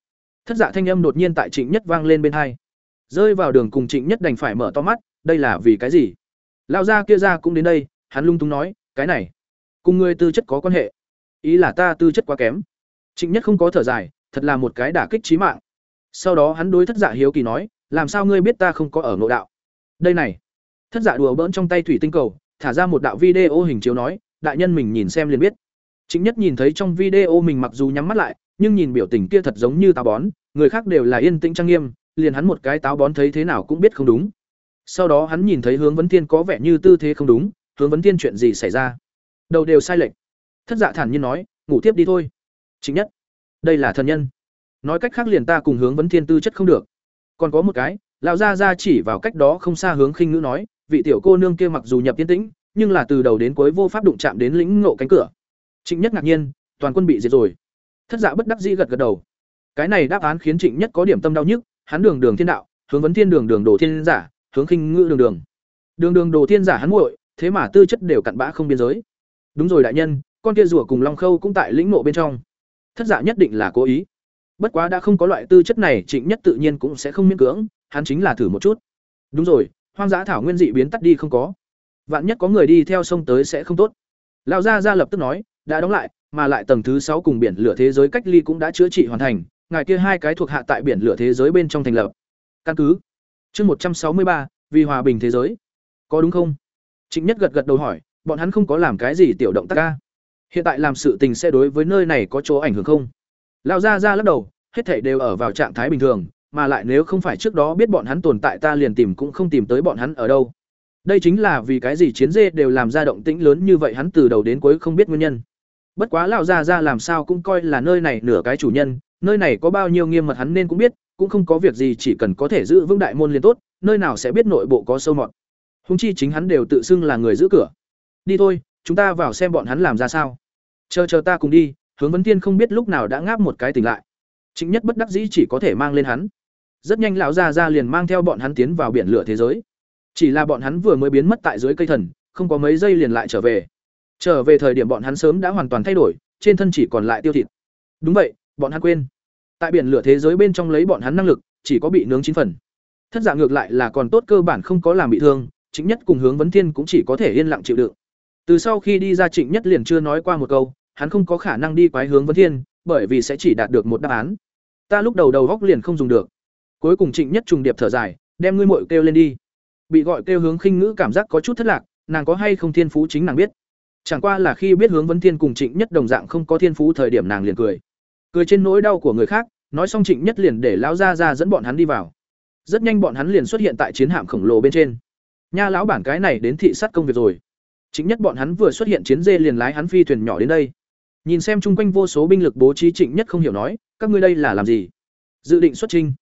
Thất dạ thanh âm đột nhiên tại trịnh nhất vang lên bên hai. Rơi vào đường cùng trịnh nhất đành phải mở to mắt, đây là vì cái gì? Lao ra kia ra cũng đến đây, hắn lung tung nói, cái này, cùng ngươi tư chất có quan hệ. Ý là ta tư chất quá kém trịnh nhất không có thở dài, thật là một cái đả kích chí mạng. Sau đó hắn đối thất dạ hiếu kỳ nói, làm sao ngươi biết ta không có ở ngộ đạo? Đây này, thất dạ đùa bỡn trong tay thủy tinh cầu, thả ra một đạo video hình chiếu nói, đại nhân mình nhìn xem liền biết. Trịnh nhất nhìn thấy trong video mình mặc dù nhắm mắt lại, nhưng nhìn biểu tình kia thật giống như táo bón, người khác đều là yên tĩnh trang nghiêm, liền hắn một cái táo bón thấy thế nào cũng biết không đúng. Sau đó hắn nhìn thấy hướng vấn thiên có vẻ như tư thế không đúng, hướng vấn thiên chuyện gì xảy ra? Đầu đều sai lệch. Thất dạ thản nhiên nói, ngủ tiếp đi thôi chính nhất. Đây là thần nhân. Nói cách khác liền ta cùng hướng vấn thiên tư chất không được. Còn có một cái, lão gia gia chỉ vào cách đó không xa hướng khinh ngữ nói, vị tiểu cô nương kia mặc dù nhập tiên tĩnh, nhưng là từ đầu đến cuối vô pháp đụng chạm đến lĩnh ngộ cánh cửa. Trịnh nhất ngạc nhiên, toàn quân bị diệt rồi. Thất dạ bất đắc dĩ gật gật đầu. Cái này đáp án khiến trịnh nhất có điểm tâm đau nhức, hắn đường đường thiên đạo, hướng vấn thiên đường đường đồ thiên giả, hướng khinh ngữ đường đường. Đường đường đồ thiên giả hắn muội, thế mà tư chất đều cặn bã không biên giới. Đúng rồi đại nhân, con kia rùa cùng long khâu cũng tại lĩnh ngộ bên trong thất dạ nhất định là cố ý. Bất quá đã không có loại tư chất này, trịnh nhất tự nhiên cũng sẽ không miễn cưỡng, hắn chính là thử một chút. Đúng rồi, hoang dã thảo nguyên dị biến tắt đi không có. Vạn nhất có người đi theo sông tới sẽ không tốt. Lão gia gia lập tức nói, đã đóng lại, mà lại tầng thứ sáu cùng biển lửa thế giới cách ly cũng đã chữa trị hoàn thành, ngài kia hai cái thuộc hạ tại biển lửa thế giới bên trong thành lập. Căn cứ. Chương một trăm sáu mươi ba, vì hòa bình thế giới. Có đúng không? Trịnh nhất gật gật đầu hỏi, bọn hắn không có làm cái gì tiểu động tác ca hiện tại làm sự tình sẽ đối với nơi này có chỗ ảnh hưởng không? Lão gia gia lắc đầu, hết thảy đều ở vào trạng thái bình thường, mà lại nếu không phải trước đó biết bọn hắn tồn tại ta liền tìm cũng không tìm tới bọn hắn ở đâu. Đây chính là vì cái gì chiến dê đều làm ra động tĩnh lớn như vậy hắn từ đầu đến cuối không biết nguyên nhân. Bất quá lão gia gia làm sao cũng coi là nơi này nửa cái chủ nhân, nơi này có bao nhiêu nghiêm mật hắn nên cũng biết, cũng không có việc gì chỉ cần có thể giữ vững đại môn liền tốt, nơi nào sẽ biết nội bộ có sâu mọt. Húng chi chính hắn đều tự xưng là người giữ cửa. Đi thôi, chúng ta vào xem bọn hắn làm ra sao chờ chờ ta cùng đi, hướng vấn tiên không biết lúc nào đã ngáp một cái tỉnh lại. Chính nhất bất đắc dĩ chỉ có thể mang lên hắn. Rất nhanh lão gia gia liền mang theo bọn hắn tiến vào biển lửa thế giới. Chỉ là bọn hắn vừa mới biến mất tại dưới cây thần, không có mấy giây liền lại trở về. Trở về thời điểm bọn hắn sớm đã hoàn toàn thay đổi, trên thân chỉ còn lại tiêu thịt. Đúng vậy, bọn hắn quên. Tại biển lửa thế giới bên trong lấy bọn hắn năng lực, chỉ có bị nướng chín phần. Thất giả ngược lại là còn tốt cơ bản không có làm bị thương chính nhất cùng hướng vấn thiên cũng chỉ có thể yên lặng chịu đựng từ sau khi đi ra trịnh nhất liền chưa nói qua một câu, hắn không có khả năng đi quái hướng Vân thiên, bởi vì sẽ chỉ đạt được một đáp án. Ta lúc đầu đầu góc liền không dùng được. Cuối cùng trịnh nhất trùng điệp thở dài, đem ngươi muội kêu lên đi. Bị gọi kêu hướng khinh ngữ cảm giác có chút thất lạc, nàng có hay không thiên phú chính nàng biết. Chẳng qua là khi biết hướng Vân thiên cùng trịnh nhất đồng dạng không có thiên phú thời điểm nàng liền cười. Cười trên nỗi đau của người khác, nói xong trịnh nhất liền để lão gia gia dẫn bọn hắn đi vào. Rất nhanh bọn hắn liền xuất hiện tại chiến hạm khổng lồ bên trên. Nha lão bản cái này đến thị sát công việc rồi chính nhất bọn hắn vừa xuất hiện chiến dê liền lái hắn phi thuyền nhỏ đến đây. Nhìn xem chung quanh vô số binh lực bố trí trịnh nhất không hiểu nói, các ngươi đây là làm gì? Dự định xuất chinh?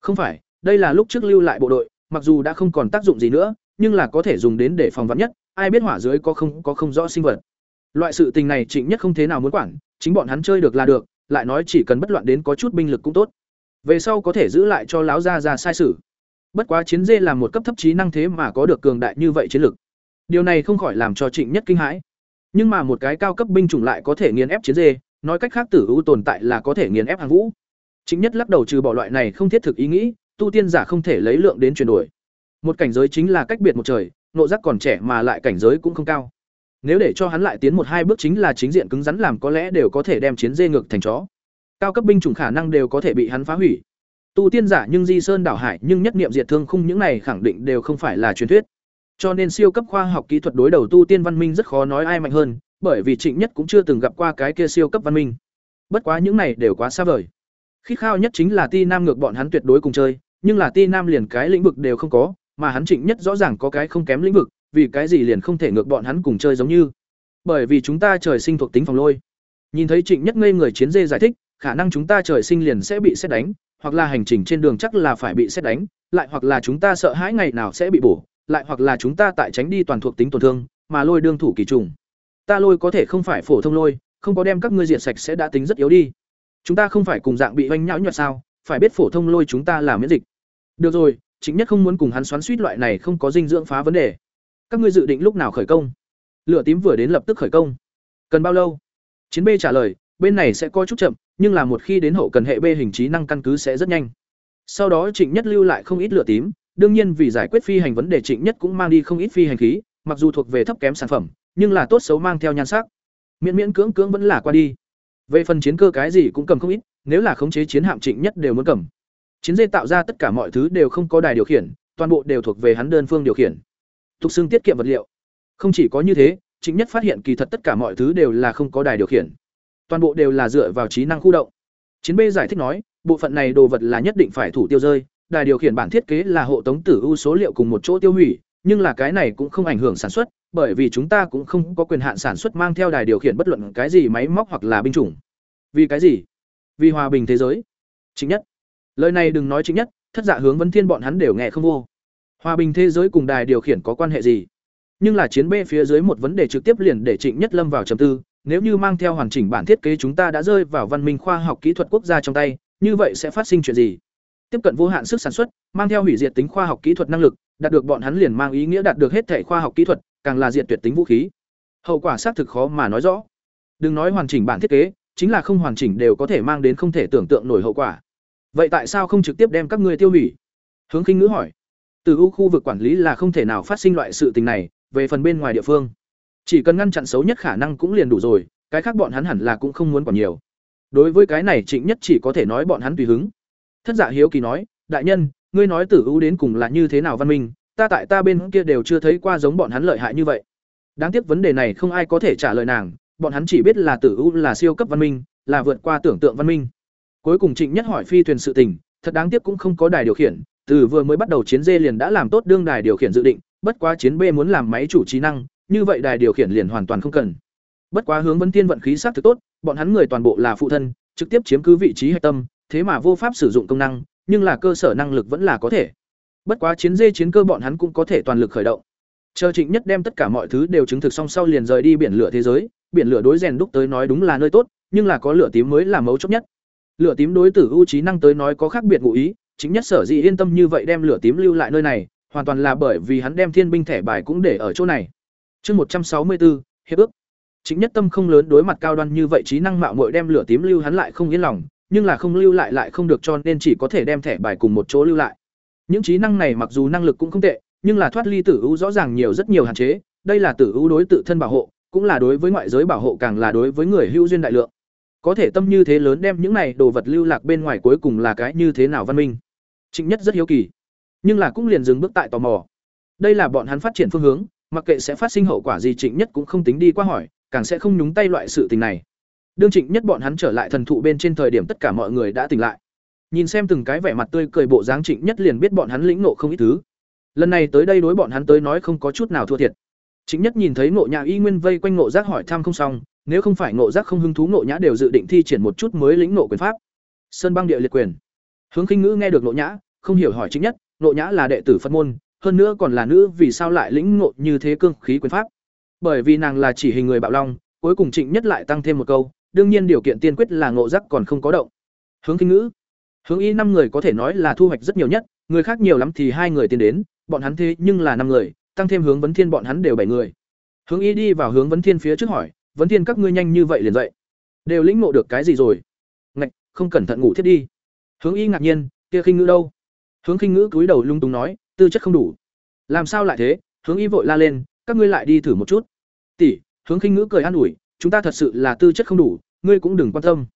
không phải, đây là lúc trước lưu lại bộ đội, mặc dù đã không còn tác dụng gì nữa, nhưng là có thể dùng đến để phòng vạn nhất, ai biết hỏa dưới có không có không rõ sinh vật. Loại sự tình này trịnh nhất không thế nào muốn quản, chính bọn hắn chơi được là được, lại nói chỉ cần bất loạn đến có chút binh lực cũng tốt. Về sau có thể giữ lại cho láo gia ra sai sử bất quá chiến dê là một cấp thấp trí năng thế mà có được cường đại như vậy chiến lực điều này không khỏi làm cho trịnh nhất kinh hãi. Nhưng mà một cái cao cấp binh chủng lại có thể nghiền ép chiến dê, nói cách khác tử ưu tồn tại là có thể nghiền ép hàng vũ. Trịnh nhất lắc đầu trừ bỏ loại này không thiết thực ý nghĩ, tu tiên giả không thể lấy lượng đến chuyển đổi. Một cảnh giới chính là cách biệt một trời, nộ giác còn trẻ mà lại cảnh giới cũng không cao. Nếu để cho hắn lại tiến một hai bước chính là chính diện cứng rắn làm có lẽ đều có thể đem chiến dê ngược thành chó. Cao cấp binh chủng khả năng đều có thể bị hắn phá hủy. Tu tiên giả nhưng di sơn đảo hải nhưng nhất niệm diệt thương khung những này khẳng định đều không phải là truyền thuyết cho nên siêu cấp khoa học kỹ thuật đối đầu tu tiên văn minh rất khó nói ai mạnh hơn, bởi vì trịnh nhất cũng chưa từng gặp qua cái kia siêu cấp văn minh. Bất quá những này đều quá xa vời. Khít khao nhất chính là ti nam ngược bọn hắn tuyệt đối cùng chơi, nhưng là ti nam liền cái lĩnh vực đều không có, mà hắn trịnh nhất rõ ràng có cái không kém lĩnh vực, vì cái gì liền không thể ngược bọn hắn cùng chơi giống như. Bởi vì chúng ta trời sinh thuộc tính phòng lôi. Nhìn thấy trịnh nhất ngây người chiến dê giải thích, khả năng chúng ta trời sinh liền sẽ bị xét đánh, hoặc là hành trình trên đường chắc là phải bị xét đánh, lại hoặc là chúng ta sợ hãi ngày nào sẽ bị bổ lại hoặc là chúng ta tại tránh đi toàn thuộc tính tổn thương, mà lôi đương thủ kỳ trùng. Ta lôi có thể không phải phổ thông lôi, không có đem các ngươi diệt sạch sẽ đã tính rất yếu đi. Chúng ta không phải cùng dạng bị oanh nhão nhọt sao, phải biết phổ thông lôi chúng ta là miễn dịch. Được rồi chính nhất không muốn cùng hắn xoắn suýt loại này không có dinh dưỡng phá vấn đề. Các ngươi dự định lúc nào khởi công? Lửa tím vừa đến lập tức khởi công. Cần bao lâu? Chiến b trả lời, bên này sẽ coi chút chậm, nhưng là một khi đến hậu cần hệ b hình trí năng căn cứ sẽ rất nhanh. Sau đó trịnh nhất lưu lại không ít lửa tím đương nhiên vì giải quyết phi hành vấn đề trịnh nhất cũng mang đi không ít phi hành khí, mặc dù thuộc về thấp kém sản phẩm, nhưng là tốt xấu mang theo nhan sắc. Miễn miễn cưỡng cưỡng vẫn là qua đi. Về phần chiến cơ cái gì cũng cầm không ít, nếu là khống chế chiến hạm trịnh nhất đều muốn cầm. Chiến dây tạo ra tất cả mọi thứ đều không có đài điều khiển, toàn bộ đều thuộc về hắn đơn phương điều khiển. Tục xưng tiết kiệm vật liệu. Không chỉ có như thế, trịnh nhất phát hiện kỳ thật tất cả mọi thứ đều là không có đài điều khiển. Toàn bộ đều là dựa vào trí năng khu động. Chiến b giải thích nói, bộ phận này đồ vật là nhất định phải thủ tiêu rơi đài điều khiển bản thiết kế là hộ tống tử ưu số liệu cùng một chỗ tiêu hủy nhưng là cái này cũng không ảnh hưởng sản xuất bởi vì chúng ta cũng không có quyền hạn sản xuất mang theo đài điều khiển bất luận cái gì máy móc hoặc là binh chủng. Vì cái gì? Vì hòa bình thế giới. Chính nhất. Lời này đừng nói chính nhất, thất dạ hướng vấn thiên bọn hắn đều nghe không vô. Hòa bình thế giới cùng đài điều khiển có quan hệ gì? Nhưng là chiến B phía dưới một vấn đề trực tiếp liền để Trịnh Nhất lâm vào trầm tư, nếu như mang theo hoàn chỉnh bản thiết kế chúng ta đã rơi vào văn minh khoa học kỹ thuật quốc gia trong tay, như vậy sẽ phát sinh chuyện gì? Tiếp cận vô hạn sức sản xuất, mang theo hủy diệt tính khoa học kỹ thuật năng lực, đạt được bọn hắn liền mang ý nghĩa đạt được hết thể khoa học kỹ thuật, càng là diện tuyệt tính vũ khí. Hậu quả xác thực khó mà nói rõ. Đừng nói hoàn chỉnh bản thiết kế, chính là không hoàn chỉnh đều có thể mang đến không thể tưởng tượng nổi hậu quả. Vậy tại sao không trực tiếp đem các ngươi tiêu hủy? Hướng Khinh Ngữ hỏi. Từ ưu khu vực quản lý là không thể nào phát sinh loại sự tình này, về phần bên ngoài địa phương, chỉ cần ngăn chặn xấu nhất khả năng cũng liền đủ rồi, cái khác bọn hắn hẳn là cũng không muốn còn nhiều. Đối với cái này Trịnh Nhất chỉ có thể nói bọn hắn tùy hứng. Thất Dạ hiếu kỳ nói, đại nhân, ngươi nói Tử ưu đến cùng là như thế nào văn minh, ta tại ta bên kia đều chưa thấy qua giống bọn hắn lợi hại như vậy. Đáng tiếc vấn đề này không ai có thể trả lời nàng, bọn hắn chỉ biết là Tử ưu là siêu cấp văn minh, là vượt qua tưởng tượng văn minh. Cuối cùng Trịnh Nhất hỏi phi thuyền sự tình, thật đáng tiếc cũng không có đài điều khiển, từ vừa mới bắt đầu chiến dê liền đã làm tốt đương đài điều khiển dự định, bất quá chiến B muốn làm máy chủ trí năng, như vậy đài điều khiển liền hoàn toàn không cần. Bất quá hướng vấn tiên vận khí sát thực tốt, bọn hắn người toàn bộ là phụ thân, trực tiếp chiếm cứ vị trí hạch tâm, thế mà vô pháp sử dụng công năng, nhưng là cơ sở năng lực vẫn là có thể. Bất quá chiến dê chiến cơ bọn hắn cũng có thể toàn lực khởi động. Chờ Trịnh Nhất đem tất cả mọi thứ đều chứng thực xong sau liền rời đi biển lửa thế giới, biển lửa đối rèn đúc tới nói đúng là nơi tốt, nhưng là có lửa tím mới là mấu chốt nhất. Lửa tím đối tử ưu trí năng tới nói có khác biệt ngụ ý, chính nhất sở dĩ yên tâm như vậy đem lửa tím lưu lại nơi này, hoàn toàn là bởi vì hắn đem thiên binh thẻ bài cũng để ở chỗ này. Chương một trăm sáu mươi bốn hiệp ước. Chính nhất tâm không lớn đối mặt cao đoan như vậy trí năng mạo muội đem lửa tím lưu hắn lại không yên lòng, nhưng là không lưu lại lại không được cho nên chỉ có thể đem thẻ bài cùng một chỗ lưu lại. Những trí năng này mặc dù năng lực cũng không tệ, nhưng là thoát ly tử ưu rõ ràng nhiều rất nhiều hạn chế, đây là tử ưu đối tự thân bảo hộ, cũng là đối với ngoại giới bảo hộ càng là đối với người hữu duyên đại lượng. Có thể tâm như thế lớn đem những này đồ vật lưu lạc bên ngoài cuối cùng là cái như thế nào văn minh. Trịnh Nhất rất hiếu kỳ, nhưng là cũng liền dừng bước tại tò mò. Đây là bọn hắn phát triển phương hướng, mặc kệ sẽ phát sinh hậu quả gì Trịnh Nhất cũng không tính đi qua hỏi, càng sẽ không nhúng tay loại sự tình này. Đương Trịnh Nhất bọn hắn trở lại thần thụ bên trên thời điểm tất cả mọi người đã tỉnh lại. Nhìn xem từng cái vẻ mặt tươi cười bộ dáng Trịnh Nhất liền biết bọn hắn lĩnh nộ không ít thứ. Lần này tới đây đối bọn hắn tới nói không có chút nào thua thiệt. Trịnh Nhất nhìn thấy Ngộ Nhã Y Nguyên vây quanh Ngộ Giác hỏi thăm không xong, nếu không phải Ngộ Giác không hứng thú Ngộ Nhã đều dự định thi triển một chút mới lĩnh nộ quyền pháp. Sơn băng địa liệt quyền. Hướng Khinh Ngữ nghe được Ngộ Nhã, không hiểu hỏi Trịnh Nhất, Ngộ Nhã là đệ tử Phật môn, hơn nữa còn là nữ vì sao lại lĩnh ngộ như thế cương khí quyền pháp? Bởi vì nàng là chỉ hình người bạo long, cuối cùng Trịnh Nhất lại tăng thêm một câu, đương nhiên điều kiện tiên quyết là Ngộ Giác còn không có động. Hướng kinh Ngữ, Hướng Y năm người có thể nói là thu hoạch rất nhiều nhất, người khác nhiều lắm thì hai người tiến đến, bọn hắn thế nhưng là năm người, tăng thêm hướng vấn thiên bọn hắn đều bảy người. Hướng Y đi vào hướng vấn thiên phía trước hỏi, vấn thiên các ngươi nhanh như vậy liền dậy, đều lĩnh ngộ được cái gì rồi? Ngạch, không cẩn thận ngủ thiết đi. Hướng Y ngạc nhiên, kia khinh ngữ đâu? Hướng khinh ngữ cúi đầu lung tung nói, tư chất không đủ. Làm sao lại thế? Hướng Y vội la lên, các ngươi lại đi thử một chút. Tỷ, hướng khinh ngữ cười an ủi, chúng ta thật sự là tư chất không đủ, ngươi cũng đừng quan tâm.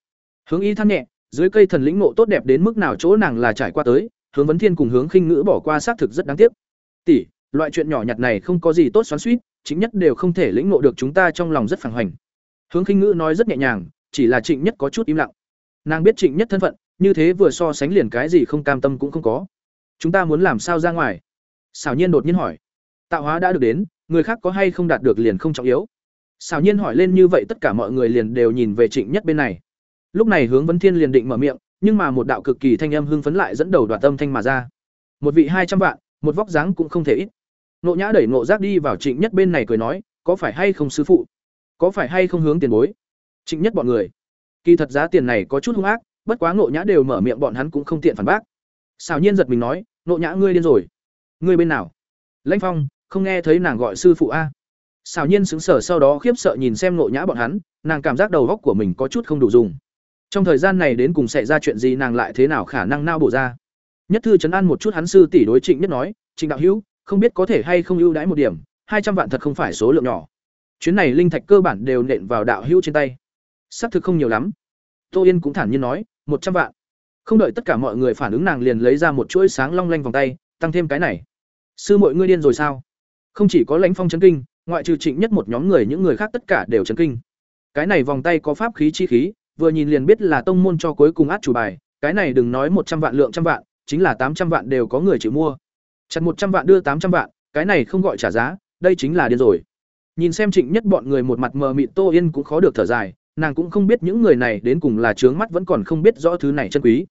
Hướng Y than nhẹ, dưới cây thần lĩnh ngộ tốt đẹp đến mức nào chỗ nàng là trải qua tới, hướng vấn thiên cùng hướng khinh ngữ bỏ qua xác thực rất đáng tiếc. Tỷ, loại chuyện nhỏ nhặt này không có gì tốt xoắn xuýt, chính nhất đều không thể lĩnh ngộ được chúng ta trong lòng rất phản hoành. Hướng khinh ngữ nói rất nhẹ nhàng, chỉ là Trịnh Nhất có chút im lặng. Nàng biết Trịnh Nhất thân phận, như thế vừa so sánh liền cái gì không cam tâm cũng không có. Chúng ta muốn làm sao ra ngoài? Xảo Nhiên đột nhiên hỏi. Tạo hóa đã được đến, người khác có hay không đạt được liền không trọng yếu. Xảo Nhiên hỏi lên như vậy tất cả mọi người liền đều nhìn về Trịnh Nhất bên này. Lúc này Hướng Vấn Thiên liền định mở miệng, nhưng mà một đạo cực kỳ thanh âm hưng phấn lại dẫn đầu đoạt âm thanh mà ra. Một vị hai trăm vạn, một vóc dáng cũng không thể ít. Nộ Nhã đẩy Nộ Giác đi vào Trịnh Nhất bên này cười nói, có phải hay không sư phụ? Có phải hay không hướng tiền bối? Trịnh Nhất bọn người. Kỳ thật giá tiền này có chút hung ác, bất quá Nộ Nhã đều mở miệng bọn hắn cũng không tiện phản bác. Xào Nhiên giật mình nói, Nộ Nhã ngươi điên rồi. Ngươi bên nào? Lãnh Phong, không nghe thấy nàng gọi sư phụ a? Xảo Nhiên sững sờ sau đó khiếp sợ nhìn xem Nộ Nhã bọn hắn, nàng cảm giác đầu góc của mình có chút không đủ dùng. Trong thời gian này đến cùng xảy ra chuyện gì nàng lại thế nào khả năng nao bổ ra? Nhất thư chấn an một chút hắn sư tỷ đối Trịnh Nhất nói, "Trịnh đạo hữu, không biết có thể hay không ưu đãi một điểm, hai trăm vạn thật không phải số lượng nhỏ. Chuyến này linh thạch cơ bản đều nện vào đạo hữu trên tay. Xác thực không nhiều lắm." Tô Yên cũng thản nhiên nói, một trăm vạn." Không đợi tất cả mọi người phản ứng nàng liền lấy ra một chuỗi sáng long lanh vòng tay, tăng thêm cái này. "Sư muội ngươi điên rồi sao?" Không chỉ có Lãnh Phong chấn kinh, ngoại trừ Trịnh Nhất một nhóm người những người khác tất cả đều chấn kinh. Cái này vòng tay có pháp khí chi khí, vừa nhìn liền biết là tông môn cho cuối cùng át chủ bài, cái này đừng nói một trăm vạn lượng trăm vạn, chính là tám trăm vạn đều có người chịu mua. Chặt một trăm vạn đưa tám trăm vạn, cái này không gọi trả giá, đây chính là điên rồi. Nhìn xem Trịnh Nhất bọn người một mặt mờ mịt Tô Yên cũng khó được thở dài, nàng cũng không biết những người này đến cùng là trướng mắt vẫn còn không biết rõ thứ này chân quý.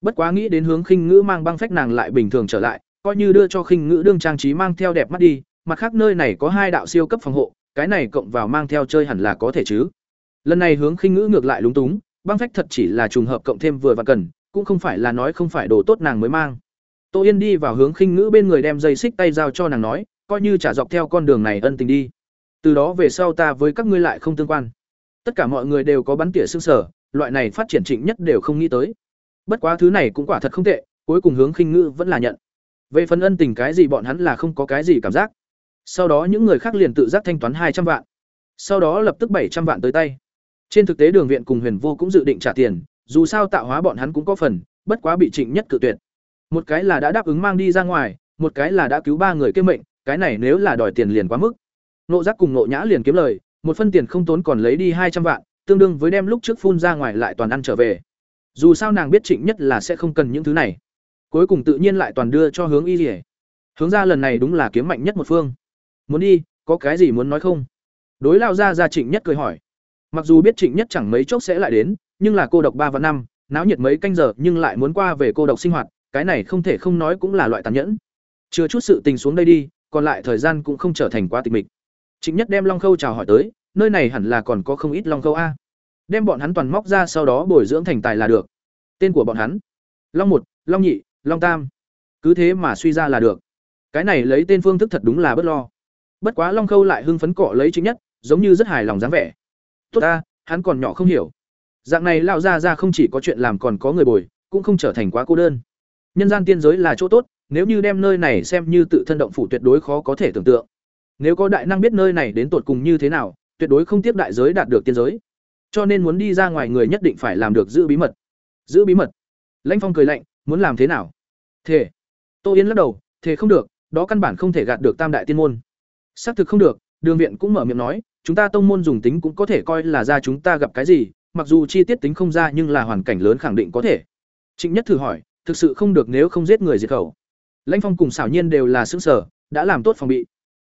Bất quá nghĩ đến hướng khinh ngữ mang băng phách nàng lại bình thường trở lại, coi như đưa cho khinh ngữ đương trang trí mang theo đẹp mắt đi, mặt khác nơi này có hai đạo siêu cấp phòng hộ, cái này cộng vào mang theo chơi hẳn là có thể chứ. Lần này hướng khinh ngữ ngược lại lúng túng, băng phách thật chỉ là trùng hợp cộng thêm vừa và cần, cũng không phải là nói không phải đồ tốt nàng mới mang. Tô Yên đi vào hướng khinh ngữ bên người đem dây xích tay giao cho nàng nói, coi như trả dọc theo con đường này ân tình đi. Từ đó về sau ta với các ngươi lại không tương quan. Tất cả mọi người đều có bắn tỉa xương sở, loại này phát triển trịnh nhất đều không nghĩ tới. Bất quá thứ này cũng quả thật không tệ, cuối cùng hướng khinh ngữ vẫn là nhận. Về phần ân tình cái gì bọn hắn là không có cái gì cảm giác. Sau đó những người khác liền tự giác thanh toán hai trăm vạn. Sau đó lập tức bảy trăm vạn tới tay. Trên thực tế Đường viện cùng Huyền Vô cũng dự định trả tiền, dù sao tạo hóa bọn hắn cũng có phần, bất quá bị Trịnh Nhất cự tuyệt. Một cái là đã đáp ứng mang đi ra ngoài, một cái là đã cứu ba người kia mệnh, cái này nếu là đòi tiền liền quá mức. Nộ giác cùng nộ nhã liền kiếm lời, một phân tiền không tốn còn lấy đi hai trăm vạn, tương đương với đem lúc trước phun ra ngoài lại toàn ăn trở về. Dù sao nàng biết Trịnh Nhất là sẽ không cần những thứ này. Cuối cùng tự nhiên lại toàn đưa cho hướng y liễu. Hướng ra lần này đúng là kiếm mạnh nhất một phương. Muốn đi, có cái gì muốn nói không? Đối lao ra ra Trịnh Nhất cười hỏi. Mặc dù biết Trịnh Nhất chẳng mấy chốc sẽ lại đến, nhưng là cô độc ba và năm, náo nhiệt mấy canh giờ nhưng lại muốn qua về cô độc sinh hoạt, cái này không thể không nói cũng là loại tàn nhẫn. Chưa chút sự tình xuống đây đi, còn lại thời gian cũng không trở thành quá tịch mịch. Trịnh Nhất đem Long Khâu chào hỏi tới, nơi này hẳn là còn có không ít Long Khâu a. Đem bọn hắn toàn móc ra sau đó bồi dưỡng thành tài là được. Tên của bọn hắn: Long một, Long nhị, Long tam. Cứ thế mà suy ra là được. Cái này lấy tên phương thức thật đúng là bất lo. Bất quá Long Khâu lại hưng phấn cọ lấy chính Nhất, giống như rất hài lòng dáng vẻ. Tốt ta, hắn còn nhỏ không hiểu. Dạng này lão gia gia không chỉ có chuyện làm còn có người bồi, cũng không trở thành quá cô đơn. Nhân gian tiên giới là chỗ tốt, nếu như đem nơi này xem như tự thân động phủ tuyệt đối khó có thể tưởng tượng. Nếu có đại năng biết nơi này đến tột cùng như thế nào, tuyệt đối không tiếp đại giới đạt được tiên giới. Cho nên muốn đi ra ngoài người nhất định phải làm được giữ bí mật. Giữ bí mật. Lãnh Phong cười lạnh, muốn làm thế nào? thế. Tô yến lắc đầu, thế không được, đó căn bản không thể gạt được Tam đại tiên môn. Xác thực không được, Đường viện cũng mở miệng nói, chúng ta tông môn dùng tính cũng có thể coi là ra chúng ta gặp cái gì, mặc dù chi tiết tính không ra nhưng là hoàn cảnh lớn khẳng định có thể. Trịnh Nhất thử hỏi, thực sự không được nếu không giết người diệt khẩu. Lãnh Phong cùng xảo nhiên đều là sững sở, đã làm tốt phòng bị.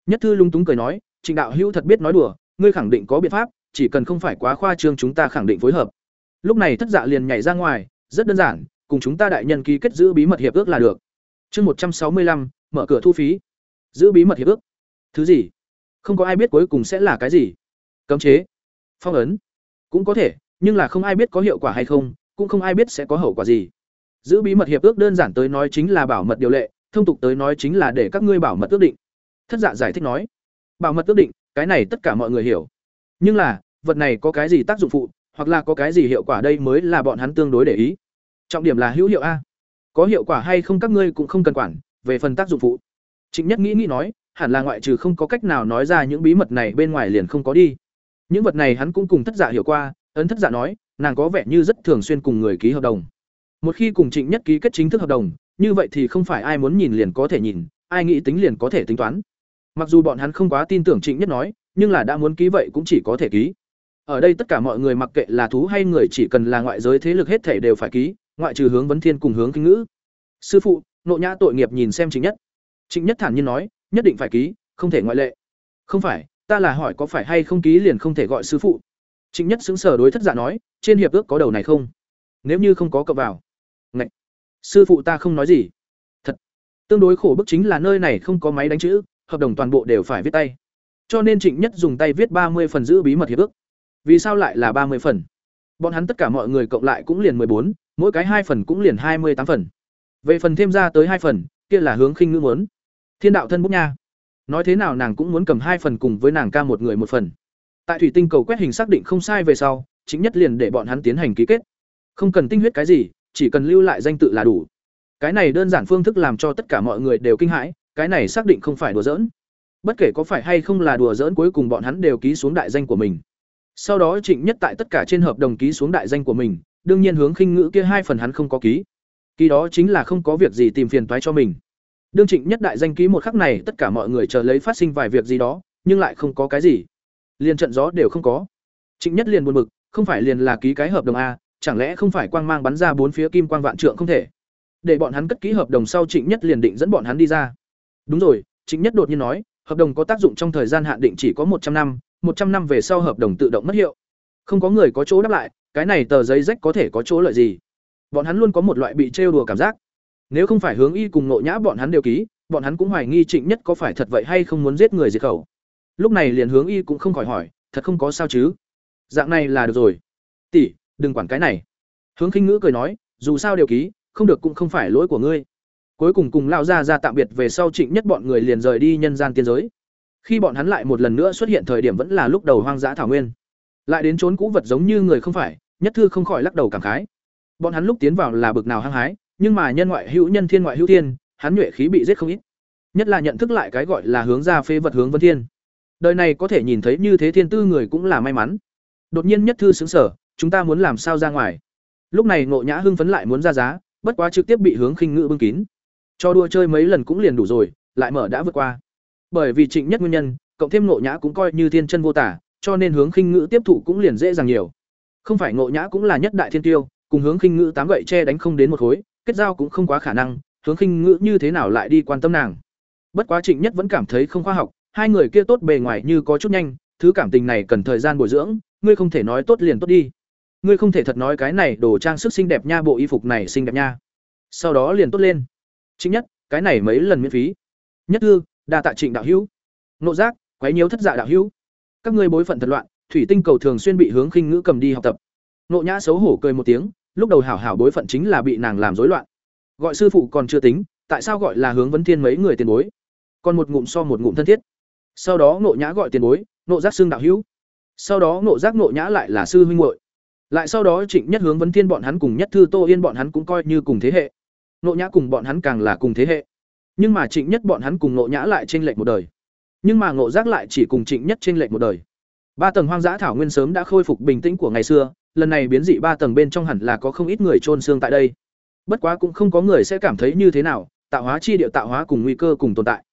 Nhất thư lung túng cười nói, Trịnh đạo hữu thật biết nói đùa, ngươi khẳng định có biện pháp, chỉ cần không phải quá khoa trương chúng ta khẳng định phối hợp. Lúc này thất dạ liền nhảy ra ngoài, rất đơn giản, cùng chúng ta đại nhân ký kết giữ bí mật hiệp ước là được. Chương một trăm sáu mươi lăm mở cửa thu phí. Giữ bí mật hiệp ước. Thứ gì? Không có ai biết cuối cùng sẽ là cái gì. Cấm chế, phong ấn, cũng có thể, nhưng là không ai biết có hiệu quả hay không, cũng không ai biết sẽ có hậu quả gì. Giữ bí mật hiệp ước đơn giản tới nói chính là bảo mật điều lệ, thông tục tới nói chính là để các ngươi bảo mật ước định. Thất Dạ giải thích nói, bảo mật ước định, cái này tất cả mọi người hiểu. Nhưng là, vật này có cái gì tác dụng phụ, hoặc là có cái gì hiệu quả đây mới là bọn hắn tương đối để ý. Trọng điểm là hữu hiệu a. Có hiệu quả hay không các ngươi cũng không cần quản, về phần tác dụng phụ. Trịnh Nhất nghĩ nghĩ nói, hẳn là ngoại trừ không có cách nào nói ra những bí mật này bên ngoài liền không có đi. Những vật này hắn cũng cùng Thất Dạ hiểu qua, ấn Thất Dạ nói, nàng có vẻ như rất thường xuyên cùng người ký hợp đồng. Một khi cùng Trịnh Nhất ký kết chính thức hợp đồng, như vậy thì không phải ai muốn nhìn liền có thể nhìn, ai nghĩ tính liền có thể tính toán. Mặc dù bọn hắn không quá tin tưởng Trịnh Nhất nói, nhưng là đã muốn ký vậy cũng chỉ có thể ký. Ở đây tất cả mọi người mặc kệ là thú hay người chỉ cần là ngoại giới thế lực hết thể đều phải ký, ngoại trừ hướng vấn thiên cùng hướng kinh ngữ. Sư phụ, nộ nhã tội nghiệp nhìn xem Trịnh Nhất. Trịnh Nhất thản nhiên nói, nhất định phải ký, không thể ngoại lệ. Không phải, ta là hỏi có phải hay không ký liền không thể gọi sư phụ. Trịnh Nhất xứng sở đối thất giả nói, trên hiệp ước có đầu này không? Nếu như không có cập vào. Ngậy. Sư phụ ta không nói gì. Thật. Tương đối khổ bức chính là nơi này không có máy đánh chữ, hợp đồng toàn bộ đều phải viết tay. Cho nên Trịnh Nhất dùng tay viết ba mươi phần giữ bí mật hiệp ước. Vì sao lại là ba mươi phần? Bọn hắn tất cả mọi người cộng lại cũng liền bốn, mỗi cái hai phần cũng liền hai mươi tám phần. Về phần thêm ra tới hai phần, kia là hướng khinh ngữ muốn. Thiên đạo thân bút nha. Nói thế nào nàng cũng muốn cầm hai phần cùng với nàng ca một người một phần. Tại thủy tinh cầu quét hình xác định không sai về sau, chính nhất liền để bọn hắn tiến hành ký kết. Không cần tinh huyết cái gì, chỉ cần lưu lại danh tự là đủ. Cái này đơn giản phương thức làm cho tất cả mọi người đều kinh hãi, cái này xác định không phải đùa giỡn. Bất kể có phải hay không là đùa giỡn cuối cùng bọn hắn đều ký xuống đại danh của mình. Sau đó Trịnh Nhất tại tất cả trên hợp đồng ký xuống đại danh của mình, đương nhiên hướng khinh ngữ kia hai phần hắn không có ký. Ký đó chính là không có việc gì tìm phiền toái cho mình. Đương Trịnh Nhất đại danh ký một khắc này, tất cả mọi người chờ lấy phát sinh vài việc gì đó, nhưng lại không có cái gì. Liên trận gió đều không có. Trịnh Nhất liền buồn bực, không phải liền là ký cái hợp đồng a, chẳng lẽ không phải quang mang bắn ra bốn phía kim quang vạn trượng không thể? Để bọn hắn cất ký hợp đồng sau Trịnh Nhất liền định dẫn bọn hắn đi ra. Đúng rồi, Trịnh Nhất đột nhiên nói, hợp đồng có tác dụng trong thời gian hạn định chỉ có một trăm năm, một trăm năm về sau hợp đồng tự động mất hiệu. Không có người có chỗ đáp lại, cái này tờ giấy rách có thể có chỗ lợi gì? Bọn hắn luôn có một loại bị trêu đùa cảm giác. Nếu không phải hướng y cùng nộ nhã bọn hắn đều ký, bọn hắn cũng hoài nghi Trịnh Nhất có phải thật vậy hay không muốn giết người diệt khẩu. Lúc này liền hướng y cũng không khỏi hỏi, thật không có sao chứ? Dạng này là được rồi. Tỷ, đừng quản cái này. Hướng Khinh Ngữ cười nói, dù sao đều ký, không được cũng không phải lỗi của ngươi. Cuối cùng cùng lao ra ra tạm biệt về sau Trịnh Nhất bọn người liền rời đi nhân gian tiên giới. Khi bọn hắn lại một lần nữa xuất hiện thời điểm vẫn là lúc đầu hoang dã thảo nguyên. Lại đến trốn cũ vật giống như người không phải, Nhất Thư không khỏi lắc đầu cảm khái. Bọn hắn lúc tiến vào là bực nào hăng hái, nhưng mà nhân ngoại hữu nhân thiên ngoại hữu thiên, hắn nhuệ khí bị giết không ít. Nhất là nhận thức lại cái gọi là hướng ra phế vật hướng vân thiên. Đời này có thể nhìn thấy như thế thiên tư người cũng là may mắn. Đột nhiên Nhất Thư xứng sở, chúng ta muốn làm sao ra ngoài? Lúc này Ngộ Nhã hưng phấn lại muốn ra giá, bất quá trực tiếp bị hướng khinh ngữ bưng kín. Cho đua chơi mấy lần cũng liền đủ rồi, lại mở đã vượt qua. Bởi vì Trịnh Nhất nguyên nhân, cộng thêm Ngộ Nhã cũng coi như thiên chân vô tả, cho nên hướng khinh ngữ tiếp thụ cũng liền dễ dàng nhiều. Không phải Ngộ Nhã cũng là nhất đại thiên tiêu, cùng hướng khinh ngữ tám gậy che đánh không đến một khối, kết giao cũng không quá khả năng, hướng khinh ngữ như thế nào lại đi quan tâm nàng. Bất quá Trịnh Nhất vẫn cảm thấy không khoa học, hai người kia tốt bề ngoài như có chút nhanh, thứ cảm tình này cần thời gian bồi dưỡng, ngươi không thể nói tốt liền tốt đi. Ngươi không thể thật nói cái này đồ trang sức xinh đẹp nha, bộ y phục này xinh đẹp nha. Sau đó liền tốt lên. Trịnh Nhất, cái này mấy lần miễn phí. Nhất thư, đa tạ Trịnh đạo hữu. Nộ giác, quấy nhiễu thất dạ đạo hữu. Các ngươi bối phận thật loạn, thủy tinh cầu thường xuyên bị hướng khinh ngữ cầm đi học tập. Nộ Nhã xấu hổ cười một tiếng, lúc đầu hảo hảo bối phận chính là bị nàng làm rối loạn. Gọi sư phụ còn chưa tính, tại sao gọi là hướng vấn thiên mấy người tiền bối? Còn một ngụm so một ngụm thân thiết. Sau đó Nộ Nhã gọi tiền bối, Nộ Giác xương đạo hữu. Sau đó Nộ Giác Nộ Nhã lại là sư huynh muội. Lại sau đó Trịnh Nhất hướng vấn thiên bọn hắn cùng Nhất Thư Tô Yên bọn hắn cũng coi như cùng thế hệ. Nộ Nhã cùng bọn hắn càng là cùng thế hệ. Nhưng mà Trịnh Nhất bọn hắn cùng Nộ Nhã lại chênh lệch một đời. Nhưng mà Ngộ Giác lại chỉ cùng Trịnh Nhất chênh lệch một đời. Ba tầng hoang dã thảo nguyên sớm đã khôi phục bình tĩnh của ngày xưa, lần này biến dị ba tầng bên trong hẳn là có không ít người chôn xương tại đây. Bất quá cũng không có người sẽ cảm thấy như thế nào, tạo hóa chi địa tạo hóa cùng nguy cơ cùng tồn tại.